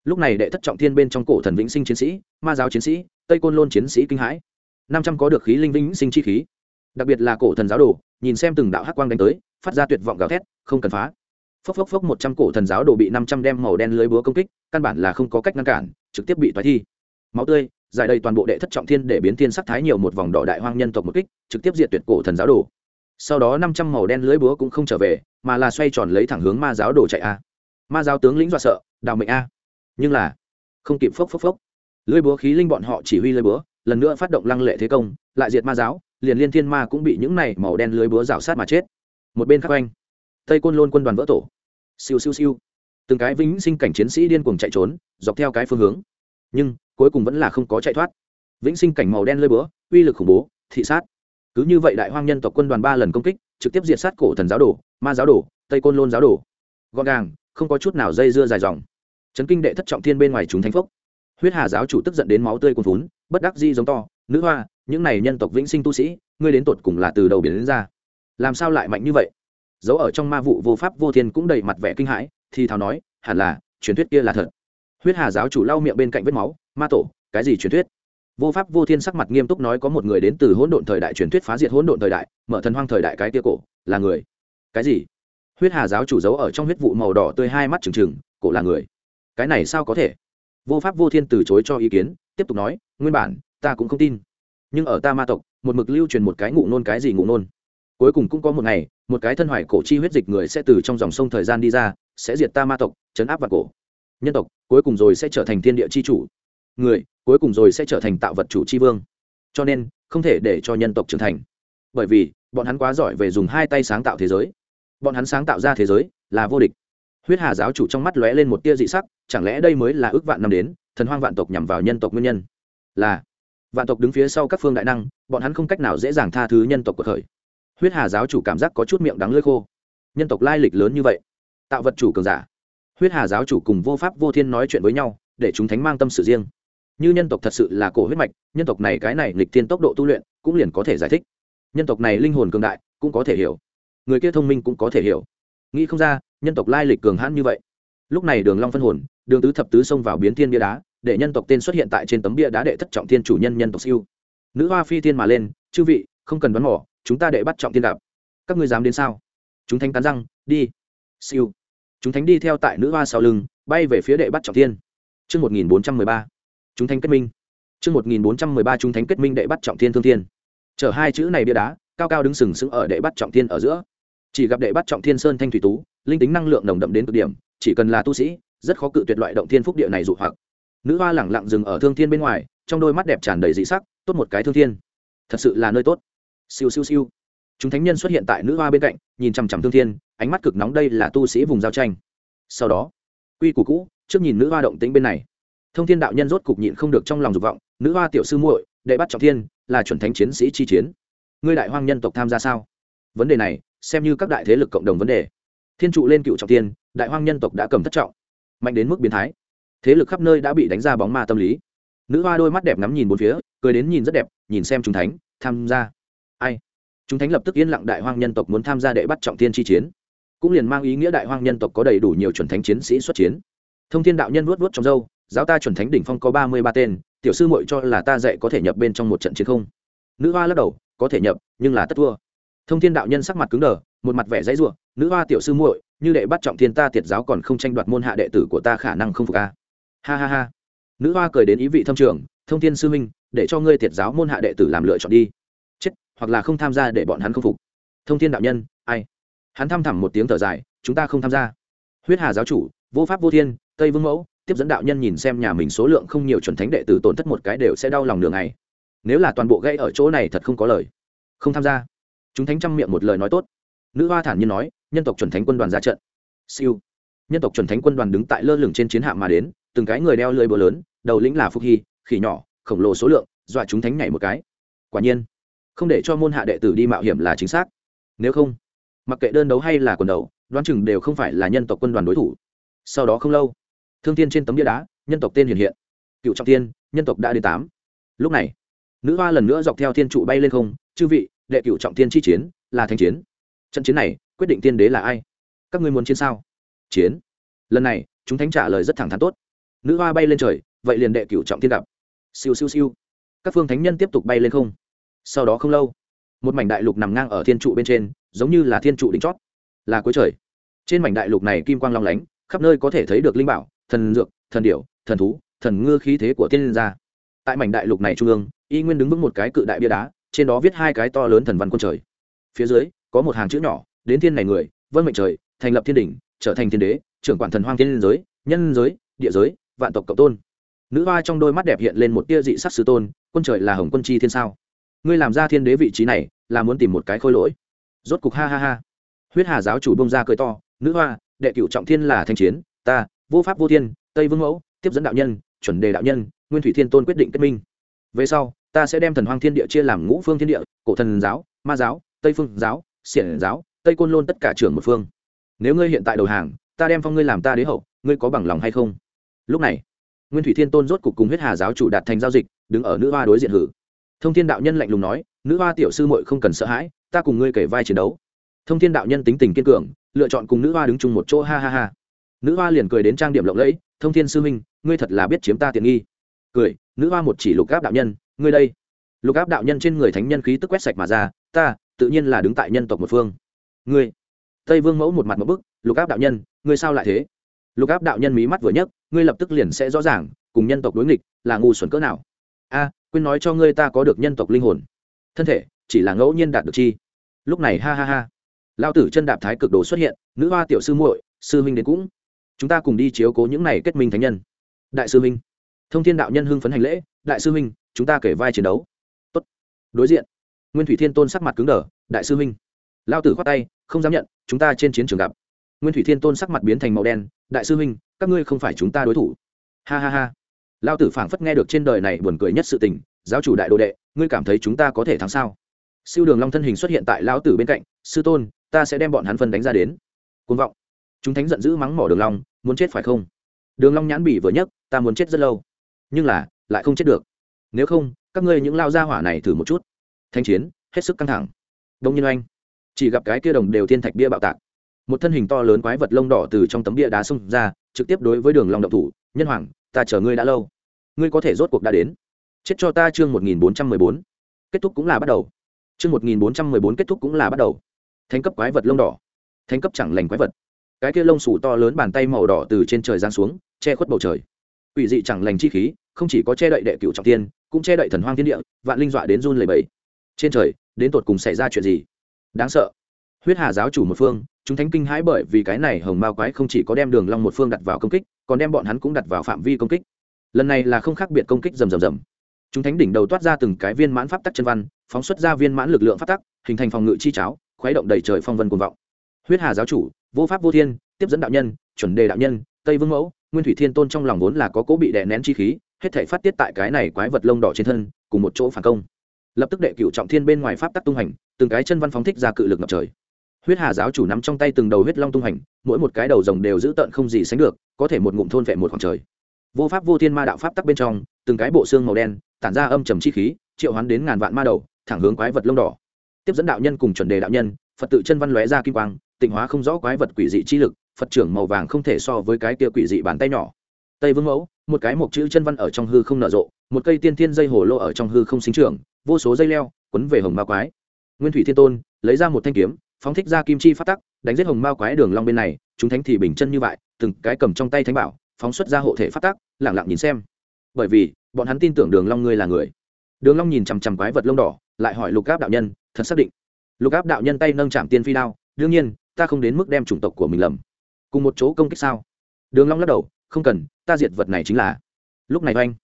Lúc này đệ thất trọng thiên bên trong cổ thần vĩnh sinh chiến sĩ, ma giáo chiến sĩ, tây côn lôn chiến sĩ kinh hãi. Năm trăm có được khí linh vĩnh sinh chi khí. Đặc biệt là cổ thần giáo đồ, nhìn xem từng đạo hắc quang đánh tới, phát ra tuyệt vọng gào thét, không cần phá. Phốc phốc phốc một trăm cổ thần giáo đồ bị năm trăm đem màu đen lưới búa công kích, căn bản là không có cách ngăn cản, trực tiếp bị thoái thi. Máu tươi, giải đầy toàn bộ đệ thất trọng thiên để biến thiên sắc thái nhiều một vòng đỏ đại hoang nhân tộc một kích, trực tiếp diệt tuyệt cổ thần giáo đồ sau đó năm trăm màu đen lưới búa cũng không trở về, mà là xoay tròn lấy thẳng hướng ma giáo đồ chạy a. Ma giáo tướng lĩnh dọa sợ, đào mệnh a. Nhưng là, không kịp phốc phốc phốc. Lưới búa khí linh bọn họ chỉ huy lưới búa, lần nữa phát động lăng lệ thế công, lại diệt ma giáo, liền liên thiên ma cũng bị những này màu đen lưới búa rào sát mà chết. Một bên khác anh tây côn lôn quân đoàn vỡ tổ. Siêu siêu siêu. Từng cái vĩnh sinh cảnh chiến sĩ điên cuồng chạy trốn, dọc theo cái phương hướng. Nhưng, cuối cùng vẫn là không có chạy thoát. Vĩnh sinh cảnh màu đen lơi búa, uy lực khủng bố, thị sát cứ như vậy đại hoang nhân tộc quân đoàn ba lần công kích, trực tiếp diệt sát cổ thần giáo đồ, ma giáo đồ, tây côn lôn giáo đồ. Gọn gàng, không có chút nào dây dưa dài dòng. Chấn kinh đệ thất trọng thiên bên ngoài chúng thánh phốc huyết hà giáo chủ tức giận đến máu tươi cuồn vốn bất đắc di giống to, nữ hoa, những này nhân tộc vĩnh sinh tu sĩ, ngươi đến tột cùng là từ đầu biển đến ra. Làm sao lại mạnh như vậy? Dấu ở trong ma vụ vô pháp vô thiên cũng đầy mặt vẻ kinh hãi, thì thào nói, hẳn là, truyền thuyết kia là thật. Huyết hà giáo chủ lau miệng bên cạnh vết máu, ma tổ, cái gì truyền thuyết? Vô pháp, vô thiên sắc mặt nghiêm túc nói có một người đến từ hỗn độn thời đại truyền thuyết phá diệt hỗn độn thời đại, mở thần hoang thời đại cái kia cổ, là người. Cái gì? Huyết hà giáo chủ giấu ở trong huyết vụ màu đỏ tươi hai mắt trừng trừng, cổ là người. Cái này sao có thể? Vô pháp, vô thiên từ chối cho ý kiến, tiếp tục nói, nguyên bản, ta cũng không tin. Nhưng ở ta ma tộc, một mực lưu truyền một cái ngụ nôn cái gì ngụ nôn cuối cùng cũng có một ngày, một cái thân hoài cổ chi huyết dịch người sẽ từ trong dòng sông thời gian đi ra, sẽ diệt ta ma tộc, chấn áp vào cổ. Nhân tộc, cuối cùng rồi sẽ trở thành thiên địa chi chủ. Người cuối cùng rồi sẽ trở thành tạo vật chủ chi vương. Cho nên, không thể để cho nhân tộc trưởng thành. Bởi vì, bọn hắn quá giỏi về dùng hai tay sáng tạo thế giới. Bọn hắn sáng tạo ra thế giới là vô địch. Huyết hà giáo chủ trong mắt lóe lên một tia dị sắc, chẳng lẽ đây mới là ước vạn năm đến, thần hoang vạn tộc nhằm vào nhân tộc nguyên nhân? Là, vạn tộc đứng phía sau các phương đại năng, bọn hắn không cách nào dễ dàng tha thứ nhân tộc của khởi huyết hà giáo chủ cảm giác có chút miệng đắng lơi khô. Nhân tộc lai lịch lớn như vậy, tạo vật chủ cường giả. Huyết hà giáo chủ cùng vô pháp vô thiên nói chuyện với nhau, để chúng thánh mang tâm sự riêng như nhân tộc thật sự là cổ huyết mạch, nhân tộc này cái này lịch thiên tốc độ tu luyện cũng liền có thể giải thích. Nhân tộc này linh hồn cường đại cũng có thể hiểu. Người kia thông minh cũng có thể hiểu. Nghĩ không ra, nhân tộc lai lịch cường hãn như vậy. Lúc này đường long phân hồn, đường tứ thập tứ xông vào biến thiên bia đá, để nhân tộc tên xuất hiện tại trên tấm bia đá đệ thất trọng thiên chủ nhân nhân tộc siêu. Nữ hoa phi thiên mà lên, chư vị, không cần đoán mò, chúng ta đệ bắt trọng thiên đạp. Các ngươi dám đến sao? Chúng thánh cắn răng, đi. Siêu. Chúng thánh đi theo tại nữ hoa sau lưng, bay về phía đệ bắt trọng thiên. Chương một nghìn bốn trăm mười ba chúng thánh kết minh. Chương một nghìn bốn trăm mười ba chúng thánh kết minh đệ bắt trọng thiên thương thiên. Chở hai chữ này bia đá, cao cao đứng sừng sững ở đệ bắt trọng thiên ở giữa. Chỉ gặp đệ bắt trọng thiên sơn thanh thủy tú, linh tính năng lượng nồng đậm đến cực điểm, chỉ cần là tu sĩ, rất khó cự tuyệt loại động thiên phúc địa này dụ hoặc. Nữ hoa lẳng lặng dừng ở thương thiên bên ngoài, trong đôi mắt đẹp tràn đầy dị sắc, tốt một cái thương thiên. Thật sự là nơi tốt. Siêu siêu siêu. Chúng thánh nhân xuất hiện tại nữ hoa bên cạnh, nhìn chằm chằm thương thiên, ánh mắt cực nóng đây là tu sĩ vùng giao tranh. Sau đó, quy củ cũ, trước nhìn nữ hoa động tĩnh bên này thông thiên đạo nhân rốt cục nhịn không được trong lòng dục vọng, nữ hoa tiểu sư muội, đệ bắt trọng thiên, là chuẩn thánh chiến sĩ chi chiến. Ngươi đại hoang nhân tộc tham gia sao? Vấn đề này, xem như các đại thế lực cộng đồng vấn đề. Thiên trụ lên cựu trọng tiên đại hoang nhân tộc đã cầm thất trọng, mạnh đến mức biến thái. Thế lực khắp nơi đã bị đánh ra bóng ma tâm lý. Nữ hoa đôi mắt đẹp ngắm nhìn bốn phía, cười đến nhìn rất đẹp, nhìn xem chúng thánh, tham gia. Ai? Chúng thánh lập tức yên lặng đại hoang nhân tộc muốn tham gia đệ bắt trọng thiên chi chiến. Cũng liền mang ý nghĩa đại hoang nhân tộc có đầy đủ nhiều chuẩn thánh chiến sĩ xuất chiến. Thông thiên đạo nhân vuốt vuốt trong dâu giáo ta chuẩn thánh đỉnh phong có ba mươi ba tên, tiểu sư muội cho là ta dạy có thể nhập bên trong một trận chiến không? Nữ hoa lắc đầu, có thể nhập, nhưng là tất thua. Thông thiên đạo nhân sắc mặt cứng đờ, một mặt vẻ dãy ruộng nữ hoa tiểu sư muội, như đệ bắt trọng thiên ta tiệt giáo còn không tranh đoạt môn hạ đệ tử của ta khả năng không phục a. Ha ha ha. Nữ hoa cười đến ý vị thâm trường, thông thiên sư minh để cho ngươi tiệt giáo môn hạ đệ tử làm lựa chọn đi. Chết, hoặc là không tham gia để bọn hắn không phục. Thông thiên đạo nhân, ai? Hắn thăm thẳm một tiếng thở dài, chúng ta không tham gia. Huyết hà giáo chủ, vô pháp vô thiên, tây vương mẫu tiếp dẫn đạo nhân nhìn xem nhà mình số lượng không nhiều chuẩn thánh đệ tử tổn thất một cái đều sẽ đau lòng đường này nếu là toàn bộ gây ở chỗ này thật không có lời. Không tham gia. Chúng thánh trăm miệng một lời nói tốt. Nữ hoa thản nhiên nói, nhân tộc chuẩn thánh quân đoàn ra trận. Siêu. Nhân tộc chuẩn thánh quân đoàn đứng tại lơ lửng trên chiến hạm mà đến, từng cái người đeo lưỡi búa lớn, đầu lĩnh là phúc hy, khỉ nhỏ, khổng lồ số lượng, dọa chúng thánh nhảy một cái. Quả nhiên, không để cho môn hạ đệ tử đi mạo hiểm là chính xác. Nếu không, mặc kệ đơn đấu hay là quần đấu đoán chừng đều không phải là nhân tộc quân đoàn đối thủ. Sau đó không lâu thương thiên trên tấm bia đá, nhân tộc tên hiện hiện. Cựu trọng thiên, nhân tộc đã đến tám. Lúc này, nữ hoa lần nữa dọc theo thiên trụ bay lên không, chư vị, đệ cựu trọng thiên chi chiến, là thanh chiến. Trận chiến này, quyết định tiên đế là ai? Các ngươi muốn chiến sao? Chiến. Lần này, chúng thánh trả lời rất thẳng thắn tốt. Nữ hoa bay lên trời, vậy liền đệ cựu trọng thiên gặp. Siêu siêu siêu. Các phương thánh nhân tiếp tục bay lên không. Sau đó không lâu, một mảnh đại lục nằm ngang ở thiên trụ bên trên, giống như là thiên trụ đỉnh chót, là cuối trời. Trên mảnh đại lục này kim quang long lánh, khắp nơi có thể thấy được linh bảo thần dược, thần điểu, thần thú, thần ngư khí thế của tiên gia. Tại mảnh đại lục này trung ương, y nguyên đứng vững một cái cự đại bia đá, trên đó viết hai cái to lớn thần văn quân trời. Phía dưới, có một hàng chữ nhỏ, đến thiên này người, vân mệnh trời, thành lập thiên đỉnh, trở thành thiên đế, trưởng quản thần hoang thiên giới, nhân giới, địa giới, vạn tộc cộng tôn. Nữ hoa trong đôi mắt đẹp hiện lên một tia dị sắc sư tôn, quân trời là hồng quân chi thiên sao? Ngươi làm ra thiên đế vị trí này, là muốn tìm một cái khôi lỗi. Rốt cục ha ha ha. Huyết hà giáo chủ bông ra cười to, nữ hoa, đệ cửu trọng thiên là thanh chiến, ta vô pháp vô thiên, tây vương mẫu, tiếp dẫn đạo nhân, chuẩn đề đạo nhân, nguyên thủy thiên tôn quyết định kết minh. Về sau, ta sẽ đem thần hoang thiên địa chia làm ngũ phương thiên địa, cổ thần giáo, ma giáo, tây phương giáo, xiển giáo, tây côn lôn tất cả trưởng một phương. Nếu ngươi hiện tại đầu hàng, ta đem phong ngươi làm ta đế hậu, ngươi có bằng lòng hay không? Lúc này, nguyên thủy thiên tôn rốt cục cùng huyết hà giáo chủ đạt thành giao dịch, đứng ở nữ hoa đối diện hử. Thông thiên đạo nhân lạnh lùng nói, nữ hoa tiểu sư muội không cần sợ hãi, ta cùng ngươi kể vai chiến đấu. Thông thiên đạo nhân tính tình kiên cường, lựa chọn cùng nữ hoa đứng chung một chỗ, ha ha ha nữ hoa liền cười đến trang điểm lộng lẫy, thông thiên sư huynh, ngươi thật là biết chiếm ta tiện nghi. Cười, nữ hoa một chỉ lục áp đạo nhân, ngươi đây. Lục áp đạo nhân trên người thánh nhân khí tức quét sạch mà ra, ta, tự nhiên là đứng tại nhân tộc một phương. Ngươi? Tây vương mẫu một mặt một bức, lục áp đạo nhân, ngươi sao lại thế? Lục áp đạo nhân mí mắt vừa nhấc, ngươi lập tức liền sẽ rõ ràng, cùng nhân tộc đối nghịch là ngu xuẩn cỡ nào. A, quên nói cho ngươi ta có được nhân tộc linh hồn. Thân thể, chỉ là ngẫu nhiên đạt được chi. Lúc này ha ha ha. Lao tử chân đạp thái cực đồ xuất hiện, nữ hoa tiểu sư muội, sư huynh đến cũng chúng ta cùng đi chiếu cố những này kết minh thánh nhân. Đại sư minh thông thiên đạo nhân hưng phấn hành lễ, đại sư minh chúng ta kể vai chiến đấu. Tốt. đối diện, nguyên thủy thiên tôn sắc mặt cứng đờ, đại sư minh lao tử khoát tay, không dám nhận, chúng ta trên chiến trường gặp. Nguyên thủy thiên tôn sắc mặt biến thành màu đen, đại sư minh các ngươi không phải chúng ta đối thủ. Ha ha ha. Lao tử phảng phất nghe được trên đời này buồn cười nhất sự tình, giáo chủ đại đồ đệ, ngươi cảm thấy chúng ta có thể thắng sao? Siêu đường long thân hình xuất hiện tại lão tử bên cạnh, sư tôn, ta sẽ đem bọn hắn phân đánh ra đến. Côn vọng. Chúng thánh giận dữ mắng mỏ đường long muốn chết phải không? Đường long nhãn bỉ vừa nhấc, ta muốn chết rất lâu. Nhưng là, lại không chết được. Nếu không, các ngươi những lao gia hỏa này thử một chút. Thanh chiến, hết sức căng thẳng. Đông nhân anh chỉ gặp cái kia đồng đều thiên thạch bia bạo tạc. Một thân hình to lớn quái vật lông đỏ từ trong tấm bia đá xông ra, trực tiếp đối với đường long động thủ, nhân hoàng, ta chờ ngươi đã lâu. Ngươi có thể rốt cuộc đã đến. Chết cho ta chương một nghìn bốn trăm mười bốn. Kết thúc cũng là bắt đầu. Chương một nghìn bốn trăm mười bốn kết thúc cũng là bắt đầu. Thánh cấp quái vật lông đỏ. Thánh cấp chẳng lành quái vật cái kia lông sủ to lớn bàn tay màu đỏ từ trên trời giáng xuống, che khuất bầu trời. Ủy dị chẳng lành chi khí, không chỉ có che đậy đệ cựu trọng tiên cũng che đậy thần hoang thiên địa, vạn linh dọa đến run lẩy bẩy. Trên trời, đến tột cùng xảy ra chuyện gì? Đáng sợ. Huyết hà giáo chủ một phương, chúng thánh kinh hãi bởi vì cái này hồng mao quái không chỉ có đem đường long một phương đặt vào công kích, còn đem bọn hắn cũng đặt vào phạm vi công kích. Lần này là không khác biệt công kích rầm rầm rầm. Chúng thánh đỉnh đầu toát ra từng cái viên mãn pháp tắc chân văn, phóng xuất ra viên mãn lực lượng pháp tắc, hình thành phòng ngự chi cháo, khuấy động đầy trời phong vân cuồng vọng. Huyết hà giáo chủ vô pháp vô thiên, tiếp dẫn đạo nhân, chuẩn đề đạo nhân, tây vương mẫu, nguyên thủy thiên tôn trong lòng vốn là có cố bị đè nén chi khí, hết thể phát tiết tại cái này quái vật lông đỏ trên thân, cùng một chỗ phản công. Lập tức đệ cựu trọng thiên bên ngoài pháp tắc tung hành, từng cái chân văn phóng thích ra cự lực ngập trời. Huyết hà giáo chủ nắm trong tay từng đầu huyết long tung hành, mỗi một cái đầu rồng đều giữ tợn không gì sánh được, có thể một ngụm thôn vẹn một khoảng trời. Vô pháp vô thiên ma đạo pháp tắc bên trong, từng cái bộ xương màu đen, tản ra âm trầm chi khí, triệu hoán đến ngàn vạn ma đầu, thẳng hướng quái vật lông đỏ. Tiếp dẫn đạo nhân cùng chuẩn đề đạo nhân, phật tự chân văn lóe ra kim quang tịnh hóa không rõ quái vật quỷ dị chi lực, phật trưởng màu vàng không thể so với cái kia quỷ dị bàn tay nhỏ. Tây vương mẫu, một cái mộc chữ chân văn ở trong hư không nở rộ, một cây tiên thiên dây hồ lô ở trong hư không sinh trưởng, vô số dây leo, quấn về hồng ma quái. Nguyên thủy thiên tôn, lấy ra một thanh kiếm, phóng thích ra kim chi phát tắc, đánh giết hồng ma quái đường long bên này, chúng thánh thì bình chân như vậy, từng cái cầm trong tay thánh bảo, phóng xuất ra hộ thể phát tắc, lặng lặng nhìn xem. Bởi vì, bọn hắn tin tưởng đường long ngươi là người. Đường long nhìn chằm chằm quái vật lông đỏ, lại hỏi lục áp đạo nhân, thật xác định? Lục áp đạo nhân tay nâng chạm tiên phi đao, đương nhiên ta không đến mức đem chủng tộc của mình lầm. Cùng một chỗ công kích sao? Đường long lắc đầu, không cần, ta diệt vật này chính là. Lúc này oanh,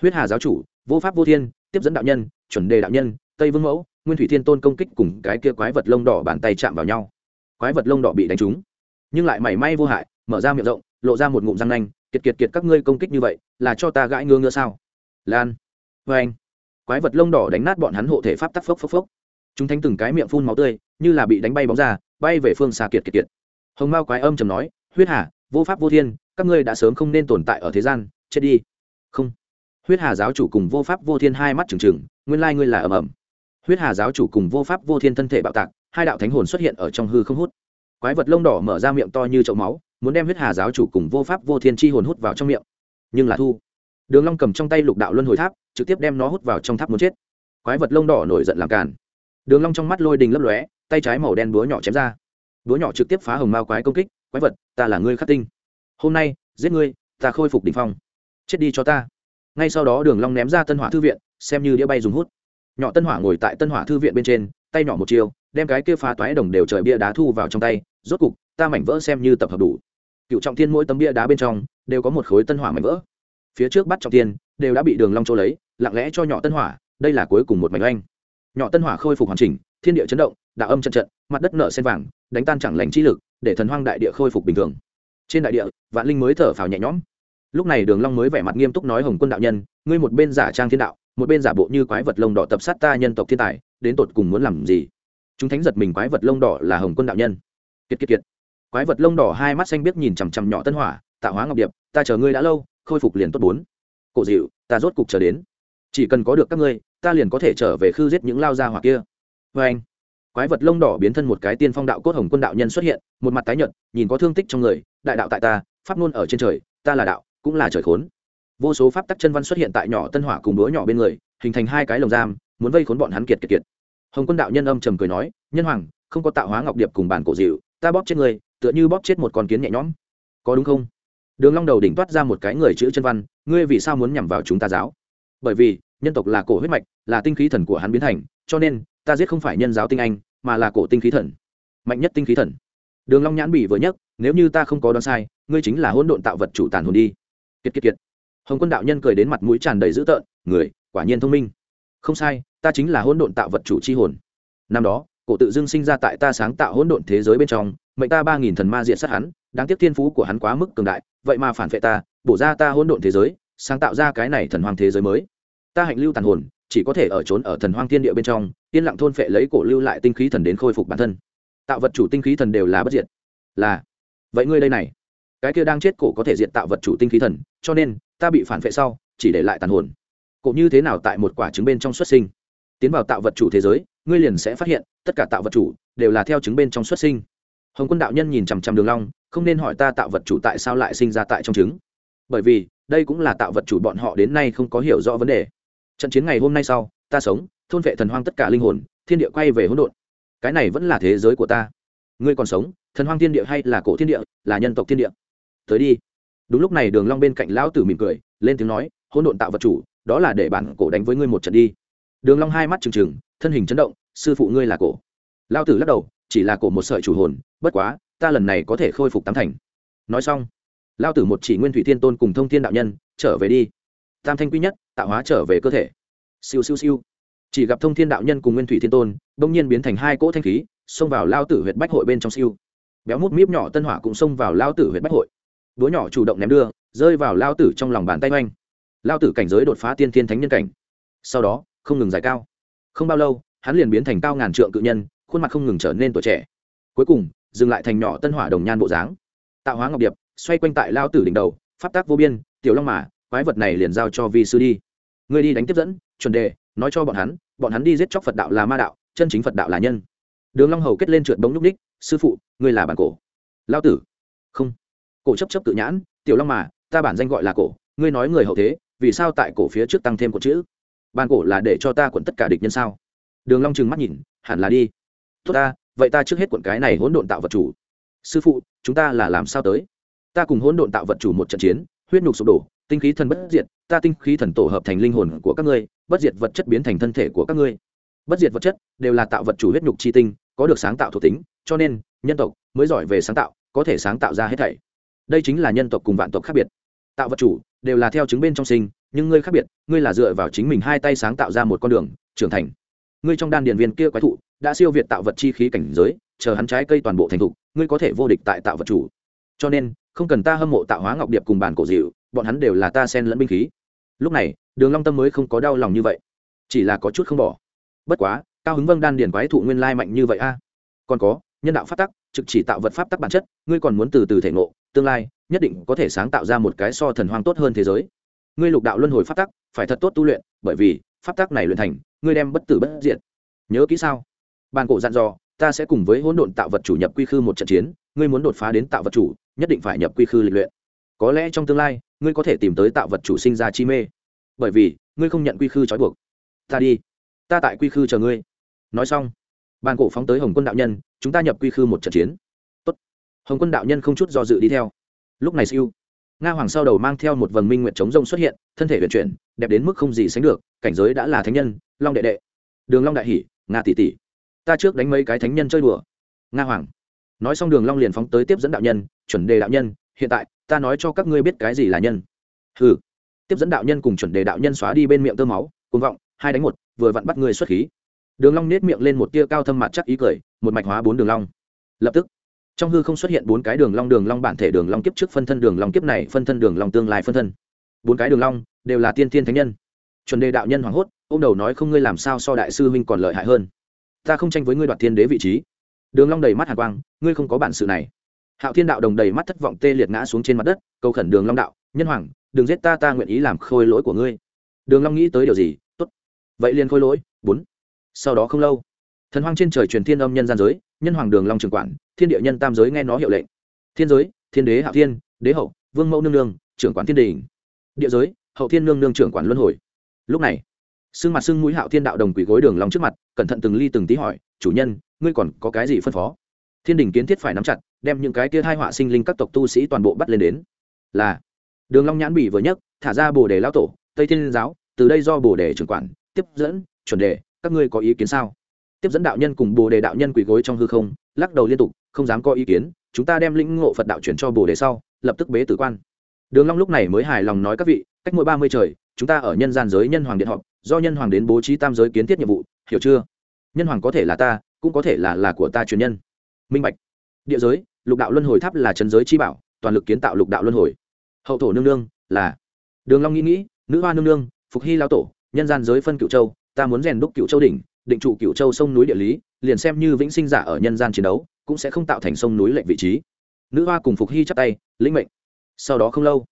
huyết hà giáo chủ, vô pháp vô thiên, tiếp dẫn đạo nhân, chuẩn đề đạo nhân, tây vương mẫu, nguyên thủy thiên tôn công kích cùng cái kia quái vật lông đỏ bàn tay chạm vào nhau. Quái vật lông đỏ bị đánh trúng, nhưng lại mảy may vô hại, mở ra miệng rộng, lộ ra một ngụm răng nanh, kiệt kiệt kiệt các ngươi công kích như vậy, là cho ta gãi ngứa ngứa sao? Lan vê anh quái vật lông đỏ đánh nát bọn hắn hộ thể pháp tắc phốc phốc phốc chúng thánh từng cái miệng phun máu tươi, như là bị đánh bay bóng ra, bay về phương xa kiệt kiệt kiệt. Hồng mao quái âm trầm nói, huyết hà, vô pháp vô thiên, các ngươi đã sớm không nên tồn tại ở thế gian, chết đi. Không. Huyết hà giáo chủ cùng vô pháp vô thiên hai mắt trừng trừng, nguyên lai ngươi là ầm ầm. Huyết hà giáo chủ cùng vô pháp vô thiên thân thể bạo tạc, hai đạo thánh hồn xuất hiện ở trong hư không hút. Quái vật lông đỏ mở ra miệng to như chậu máu, muốn đem huyết hà giáo chủ cùng vô pháp vô thiên chi hồn hút vào trong miệng. Nhưng là thu. Đường long cầm trong tay lục đạo luân hồi tháp, trực tiếp đem nó hút vào trong tháp muốn chết. Quái vật lông đỏ nổi giận làm càn đường long trong mắt lôi đình lấp lóe, tay trái màu đen búa nhỏ chém ra. Búa nhỏ trực tiếp phá hồng mao quái công kích, quái vật, ta là ngươi khắc tinh. Hôm nay, giết ngươi, ta khôi phục đỉnh phong. Chết đi cho ta. Ngay sau đó đường long ném ra tân hỏa thư viện, xem như đĩa bay dùng hút. Nhỏ tân hỏa ngồi tại tân hỏa thư viện bên trên, tay nhỏ một chiều đem cái kia phá toái đồng đều trời bia đá thu vào trong tay, rốt cục, ta mảnh vỡ xem như tập hợp đủ. Cựu trọng thiên mỗi tấm bia đá bên trong, đều có một khối tân hỏa mảnh vỡ. Phía trước bắt trọng thiên, đều đã bị đường long chỗ lấy, lặng lẽ cho nhỏ tân hỏa, đây là cuối cùng một mảnh oanh nhỏ tân hỏa khôi phục hoàn chỉnh, thiên địa chấn động, đạo âm trận trận, mặt đất nở sen vàng, đánh tan chẳng lành chi lực, để thần hoang đại địa khôi phục bình thường. Trên đại địa, vạn linh mới thở phào nhẹ nhõm. Lúc này đường long mới vẻ mặt nghiêm túc nói hồng quân đạo nhân, ngươi một bên giả trang thiên đạo, một bên giả bộ như quái vật lông đỏ tập sát ta nhân tộc thiên tài, đến tột cùng muốn làm gì? Chúng thánh giật mình quái vật lông đỏ là hồng quân đạo nhân. Kiệt kiệt kiệt. Quái vật lông đỏ hai mắt xanh biếc nhìn chằm chằm nhỏ tân hỏa, tạo hóa ngọc điệp, ta chờ ngươi đã lâu, khôi phục liền tốt bốn. Cổ dịu, ta rốt cục chờ đến. Chỉ cần có được các ngươi ta liền có thể trở về khư giết những lao gia hỏa kia. Vê anh, quái vật lông đỏ biến thân một cái tiên phong đạo cốt hồng quân đạo nhân xuất hiện, một mặt tái nhợt, nhìn có thương tích trong người, đại đạo tại ta, pháp luôn ở trên trời, ta là đạo, cũng là trời khốn. Vô số pháp tắc chân văn xuất hiện tại nhỏ tân hỏa cùng đứa nhỏ bên người, hình thành hai cái lồng giam, muốn vây khốn bọn hắn kiệt kiệt kiệt. Hồng quân đạo nhân âm trầm cười nói, nhân hoàng, không có tạo hóa ngọc điệp cùng bản cổ dịu, ta bóp chết người tựa như bóp chết một con kiến nhẹ nhõm. Có đúng không? Đường long đầu đỉnh toát ra một cái người chữ chân văn, ngươi vì sao muốn nhằm vào chúng ta giáo? Bởi vì nhân tộc là cổ huyết mạch, là tinh khí thần của hắn biến thành, cho nên, ta giết không phải nhân giáo tinh anh, mà là cổ tinh khí thần. Mạnh nhất tinh khí thần. Đường long nhãn bị vừa nhất nếu như ta không có đoán sai, ngươi chính là hỗn độn tạo vật chủ tàn hồn đi. Kiệt kiệt kiệt. Hồng quân đạo nhân cười đến mặt mũi tràn đầy dữ tợn, người, quả nhiên thông minh. Không sai, ta chính là hỗn độn tạo vật chủ chi hồn. Năm đó, cổ tự dưng sinh ra tại ta sáng tạo hỗn độn thế giới bên trong, mệnh ta ba nghìn thần ma diện sát hắn, đáng tiếc thiên phú của hắn quá mức cường đại, vậy mà phản vệ ta, bổ ra ta hỗn độn thế giới, sáng tạo ra cái này thần hoàng thế giới mới ta hạnh lưu tàn hồn, chỉ có thể ở trốn ở thần hoang thiên địa bên trong, yên lặng thôn phệ lấy cổ lưu lại tinh khí thần đến khôi phục bản thân. Tạo vật chủ tinh khí thần đều là bất diệt. Là, vậy ngươi đây này, cái kia đang chết cổ có thể diện tạo vật chủ tinh khí thần, cho nên, ta bị phản vệ sau, chỉ để lại tàn hồn. Cổ như thế nào tại một quả trứng bên trong xuất sinh? Tiến vào tạo vật chủ thế giới, ngươi liền sẽ phát hiện, tất cả tạo vật chủ đều là theo trứng bên trong xuất sinh. Hồng quân đạo nhân nhìn chằm chằm đường long, không nên hỏi ta tạo vật chủ tại sao lại sinh ra tại trong trứng. Bởi vì, đây cũng là tạo vật chủ bọn họ đến nay không có hiểu rõ vấn đề trận chiến ngày hôm nay sau, ta sống, thôn vệ thần hoang tất cả linh hồn, thiên địa quay về hỗn độn. Cái này vẫn là thế giới của ta. Ngươi còn sống, thần hoang thiên địa hay là cổ thiên địa, là nhân tộc thiên địa? Tới đi. Đúng lúc này đường long bên cạnh lão tử mỉm cười, lên tiếng nói, hỗn độn tạo vật chủ, đó là để bản cổ đánh với ngươi một trận đi. Đường long hai mắt trừng trừng, thân hình chấn động, sư phụ ngươi là cổ. Lão tử lắc đầu, chỉ là cổ một sợi chủ hồn, bất quá, ta lần này có thể khôi phục tám thành. Nói xong, lão tử một chỉ nguyên thủy thiên tôn cùng thông thiên đạo nhân, trở về đi. Tam thanh quy nhất tạo hóa trở về cơ thể. Siêu siêu siêu. Chỉ gặp thông thiên đạo nhân cùng nguyên thủy thiên tôn, bỗng nhiên biến thành hai cỗ thanh khí, xông vào lao tử huyệt bách hội bên trong siêu. Béo mút míp nhỏ tân hỏa cũng xông vào lao tử huyệt bách hội. Đũa nhỏ chủ động ném đưa, rơi vào lao tử trong lòng bàn tay oanh. Lao tử cảnh giới đột phá tiên thiên thánh nhân cảnh. Sau đó, không ngừng dài cao. Không bao lâu, hắn liền biến thành cao ngàn trượng cự nhân, khuôn mặt không ngừng trở nên tuổi trẻ. Cuối cùng, dừng lại thành nhỏ tân hỏa đồng nhan bộ dáng. Tạo hóa ngọc điệp, xoay quanh tại lao tử đỉnh đầu, pháp tác vô biên, tiểu long mà, quái vật này liền giao cho vi sư đi ngươi đi đánh tiếp dẫn, chuẩn đề, nói cho bọn hắn bọn hắn đi giết chóc phật đạo là ma đạo, chân chính phật đạo là nhân. Đường long hầu kết lên trượt bóng nhúc đích, sư phụ, ngươi là bản cổ. Lao tử. Không. Cổ chấp chấp tự nhãn, tiểu long mà, ta bản danh gọi là cổ, ngươi nói người hậu thế, vì sao tại cổ phía trước tăng thêm một chữ? Bản cổ là để cho ta quận tất cả địch nhân sao? Đường long trừng mắt nhìn, hẳn là đi. Tốt ta, vậy ta trước hết quận cái này hỗn độn tạo vật chủ. Sư phụ, chúng ta là làm sao tới? Ta cùng hỗn độn tạo vật chủ một trận chiến, huyết nhục sụp đổ, tinh khí thần bất diệt ta tinh khí thần tổ hợp thành linh hồn của các ngươi, bất diệt vật chất biến thành thân thể của các ngươi. Bất diệt vật chất đều là tạo vật chủ huyết nhục chi tinh, có được sáng tạo thuộc tính, cho nên, nhân tộc mới giỏi về sáng tạo, có thể sáng tạo ra hết thảy. Đây chính là nhân tộc cùng vạn tộc khác biệt. Tạo vật chủ đều là theo chứng bên trong sinh, nhưng ngươi khác biệt, ngươi là dựa vào chính mình hai tay sáng tạo ra một con đường, trưởng thành. Ngươi trong đan điện viên kia quái thụ đã siêu việt tạo vật chi khí cảnh giới, chờ hắn trái cây toàn bộ thành thục, ngươi có thể vô địch tại tạo vật chủ. Cho nên, không cần ta hâm mộ tạo hóa ngọc điệp cùng bàn cổ dịu, bọn hắn đều là ta sen lẫn binh khí lúc này, đường long tâm mới không có đau lòng như vậy, chỉ là có chút không bỏ. Bất quá, cao hứng vâng đan điền quái thụ nguyên lai mạnh như vậy a. Còn có, nhân đạo pháp tắc, trực chỉ tạo vật pháp tắc bản chất, ngươi còn muốn từ từ thể ngộ, tương lai, nhất định có thể sáng tạo ra một cái so thần hoang tốt hơn thế giới. Ngươi lục đạo luân hồi pháp tắc, phải thật tốt tu luyện, bởi vì, pháp tắc này luyện thành, ngươi đem bất tử bất diệt. Nhớ kỹ sao? Bàn cổ dặn dò, ta sẽ cùng với hỗn độn tạo vật chủ nhập quy khư một trận chiến, ngươi muốn đột phá đến tạo vật chủ, nhất định phải nhập quy khư lịch luyện có lẽ trong tương lai, ngươi có thể tìm tới tạo vật chủ sinh ra chi mê. Bởi vì, ngươi không nhận quy khư trói buộc. Ta đi. Ta tại quy khư chờ ngươi. Nói xong, bàn cổ phóng tới hồng quân đạo nhân, chúng ta nhập quy khư một trận chiến. Tốt. hồng quân đạo nhân không chút do dự đi theo. Lúc này siêu, nga hoàng sau đầu mang theo một vầng minh nguyện chống rông xuất hiện, thân thể vận chuyển, đẹp đến mức không gì sánh được, cảnh giới đã là thánh nhân, long đệ đệ. Đường long đại hỉ nga tỷ tỷ. Ta trước đánh mấy cái thánh nhân chơi đùa. Nga hoàng. Nói xong đường long liền phóng tới tiếp dẫn đạo nhân, chuẩn đề đạo nhân hiện tại, ta nói cho các ngươi biết cái gì là nhân. Hừ. Tiếp dẫn đạo nhân cùng chuẩn đề đạo nhân xóa đi bên miệng tơ máu côn vọng, hai đánh một, vừa vặn bắt ngươi xuất khí. Đường long nét miệng lên một tia cao thâm mặt chắc ý cười, một mạch hóa bốn đường long. Lập tức, trong hư không xuất hiện bốn cái đường long đường long bản thể, đường long kiếp trước phân thân, đường long kiếp này phân thân, đường long tương lai phân thân. Bốn cái đường long đều là tiên tiên thánh nhân. Chuẩn đề đạo nhân hoảng hốt, ôm đầu nói không ngươi làm sao so đại sư huynh còn lợi hại hơn. Ta không tranh với ngươi đoạt thiên đế vị trí. Đường long đầy mắt hàn quang, ngươi không có bản sự này hạo thiên đạo đồng đầy mắt thất vọng tê liệt ngã xuống trên mặt đất, cầu khẩn đường long đạo, nhân hoàng, đừng giết ta ta nguyện ý làm khôi lỗi của ngươi. Đường long nghĩ tới điều gì? Tốt, vậy liền khôi lỗi, bốn. Sau đó không lâu, thần hoang trên trời truyền thiên âm nhân gian giới, nhân hoàng đường long trường quản, thiên địa nhân tam giới nghe nó hiệu lệnh. Thiên giới, thiên đế, hạo thiên, đế hậu, vương mẫu nương nương, trưởng quản thiên đình. Địa giới, hậu thiên nương nương trưởng quản luân hồi. Lúc này, xương mặt xương mũi hạo thiên đạo đồng quỳ gối đường long trước mặt, cẩn thận từng ly từng tí hỏi, chủ nhân, ngươi còn có cái gì phân phó? Thiên đình kiến thiết phải nắm chặt, đem những cái kia hai họa sinh linh các tộc tu sĩ toàn bộ bắt lên đến. Là, đường long nhãn bỉ vừa nhất thả ra bồ đề lão tổ, tây thiên giáo, từ đây do bồ đề trưởng quản, tiếp dẫn, chuẩn đề, các ngươi có ý kiến sao? Tiếp dẫn đạo nhân cùng bồ đề đạo nhân quỳ gối trong hư không, lắc đầu liên tục, không dám có ý kiến, chúng ta đem lĩnh ngộ phật đạo chuyển cho bồ đề sau, lập tức bế tử quan. Đường long lúc này mới hài lòng nói các vị, cách mỗi ba mươi trời, chúng ta ở nhân gian giới nhân hoàng điện họp, do nhân hoàng đến bố trí tam giới kiến thiết nhiệm vụ, hiểu chưa? Nhân hoàng có thể là ta, cũng có thể là là của ta truyền nhân minh bạch. Địa giới, lục đạo luân hồi tháp là trấn giới chi bảo, toàn lực kiến tạo lục đạo luân hồi. Hậu thổ nương nương là đường long nghĩ nghĩ, nữ hoa nương nương, phục hy lao tổ, nhân gian giới phân cựu châu, ta muốn rèn đúc cựu châu đỉnh, định trụ cựu châu sông núi địa lý, liền xem như vĩnh sinh giả ở nhân gian chiến đấu, cũng sẽ không tạo thành sông núi lệnh vị trí. Nữ hoa cùng phục hy chắp tay, lĩnh mệnh. Sau đó không lâu,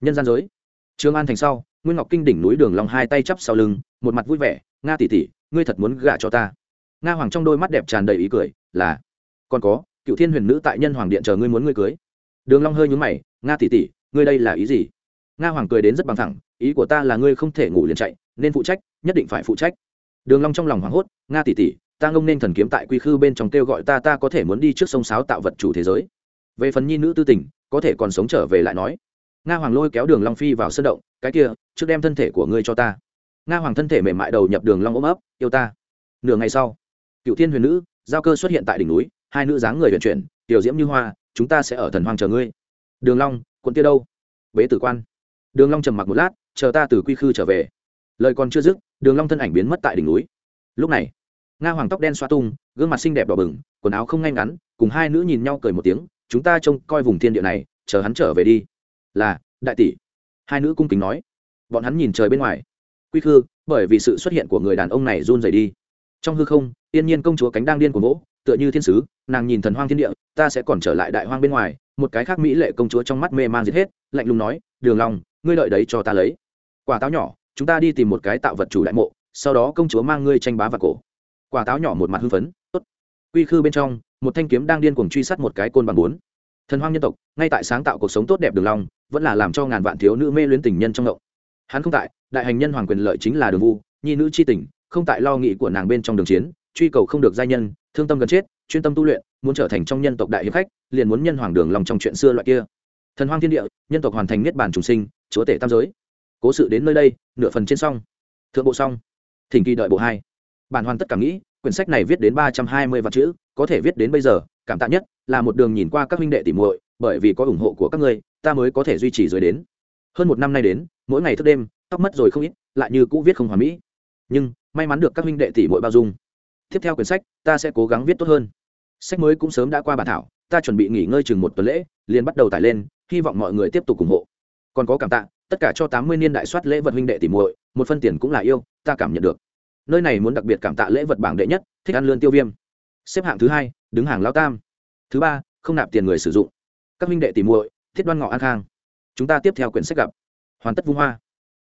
nhân gian giới. Trương an thành sau, nguyên ngọc kinh đỉnh núi đường long hai tay chắp sau lưng, một mặt vui vẻ, nga tỷ tỷ, ngươi thật muốn gả cho ta? Nga hoàng trong đôi mắt đẹp tràn đầy ý cười, là còn có, cựu thiên huyền nữ tại nhân hoàng điện chờ ngươi muốn ngươi cưới. Đường long hơi nhún mày, nga tỷ tỷ, ngươi đây là ý gì? Nga hoàng cười đến rất bằng thẳng, ý của ta là ngươi không thể ngủ liền chạy, nên phụ trách, nhất định phải phụ trách. Đường long trong lòng hoảng hốt, nga tỷ tỷ, ta ngông nên thần kiếm tại quy khư bên trong kêu gọi ta ta có thể muốn đi trước sông sáo tạo vật chủ thế giới. Về phần nhi nữ tư tình, có thể còn sống trở về lại nói. Nga hoàng lôi kéo đường long phi vào sân động, cái kia, trước đem thân thể của ngươi cho ta. Nga hoàng thân thể mềm mại đầu nhập đường long ôm ấp, yêu ta. Nửa ngày sau, cựu thiên huyền nữ, giao cơ xuất hiện tại đỉnh núi hai nữ dáng người vận chuyển, tiểu diễm như hoa, chúng ta sẽ ở thần hoang chờ ngươi. Đường long, quận kia đâu? Bế tử quan. Đường long trầm mặc một lát, chờ ta từ quy khư trở về. Lời còn chưa dứt, đường long thân ảnh biến mất tại đỉnh núi. Lúc này, nga hoàng tóc đen xoa tung, gương mặt xinh đẹp đỏ bừng, quần áo không ngay ngắn, cùng hai nữ nhìn nhau cười một tiếng, chúng ta trông coi vùng thiên địa này, chờ hắn trở về đi. Là, đại tỷ. Hai nữ cung kính nói. Bọn hắn nhìn trời bên ngoài. Quy khư, bởi vì sự xuất hiện của người đàn ông này run rẩy đi. Trong hư không, tiên nhiên công chúa cánh đang điên của vỗ tựa như thiên sứ, nàng nhìn thần hoang thiên địa, ta sẽ còn trở lại đại hoang bên ngoài, một cái khác mỹ lệ công chúa trong mắt mê man giết hết, lạnh lùng nói, đường long, ngươi lợi đấy cho ta lấy. Quả táo nhỏ, chúng ta đi tìm một cái tạo vật chủ đại mộ, sau đó công chúa mang ngươi tranh bá vào cổ. Quả táo nhỏ một mặt hưng phấn, tốt. Quy khư bên trong, một thanh kiếm đang điên cuồng truy sát một cái côn bằng bốn. Thần hoang nhân tộc, ngay tại sáng tạo cuộc sống tốt đẹp đường long, vẫn là làm cho ngàn vạn thiếu nữ mê luyến tình nhân trong động hắn không tại, đại hành nhân hoàng quyền lợi chính là đường vu, nhi nữ chi tình, không tại lo nghĩ của nàng bên trong đường chiến truy cầu không được giai nhân, thương tâm gần chết, chuyên tâm tu luyện, muốn trở thành trong nhân tộc đại hiệp khách, liền muốn nhân hoàng đường lòng trong chuyện xưa loại kia. Thần hoang thiên địa, nhân tộc hoàn thành niết bàn trùng sinh, chúa tể tam giới. Cố sự đến nơi đây, nửa phần trên xong. Thượng bộ xong. Thỉnh kỳ đợi bộ hai. Bản hoàn tất cả nghĩ, quyển sách này viết đến ba trăm hai mươi vạn chữ, có thể viết đến bây giờ, cảm tạ nhất, là một đường nhìn qua các huynh đệ tỉ muội, bởi vì có ủng hộ của các ngươi, ta mới có thể duy trì rồi đến. Hơn một năm nay đến, mỗi ngày thức đêm, tóc mất rồi không ít, lại như cũ viết không hoàn mỹ. Nhưng, may mắn được các huynh đệ tỷ muội bao dung tiếp theo quyển sách, ta sẽ cố gắng viết tốt hơn. Sách mới cũng sớm đã qua bản thảo, ta chuẩn bị nghỉ ngơi chừng một tuần lễ, liền bắt đầu tải lên, hy vọng mọi người tiếp tục ủng hộ. Còn có cảm tạ, tất cả cho tám mươi niên đại soát lễ vật huynh đệ tỷ muội, một phân tiền cũng là yêu, ta cảm nhận được. Nơi này muốn đặc biệt cảm tạ lễ vật bảng đệ nhất, thích ăn lươn tiêu viêm. Xếp hạng thứ hai, đứng hàng lao tam. Thứ ba, không nạp tiền người sử dụng. Các huynh đệ tìm muội, thiết đoan ngọ an khang. Chúng ta tiếp theo quyển sách gặp. Hoàn tất vung hoa.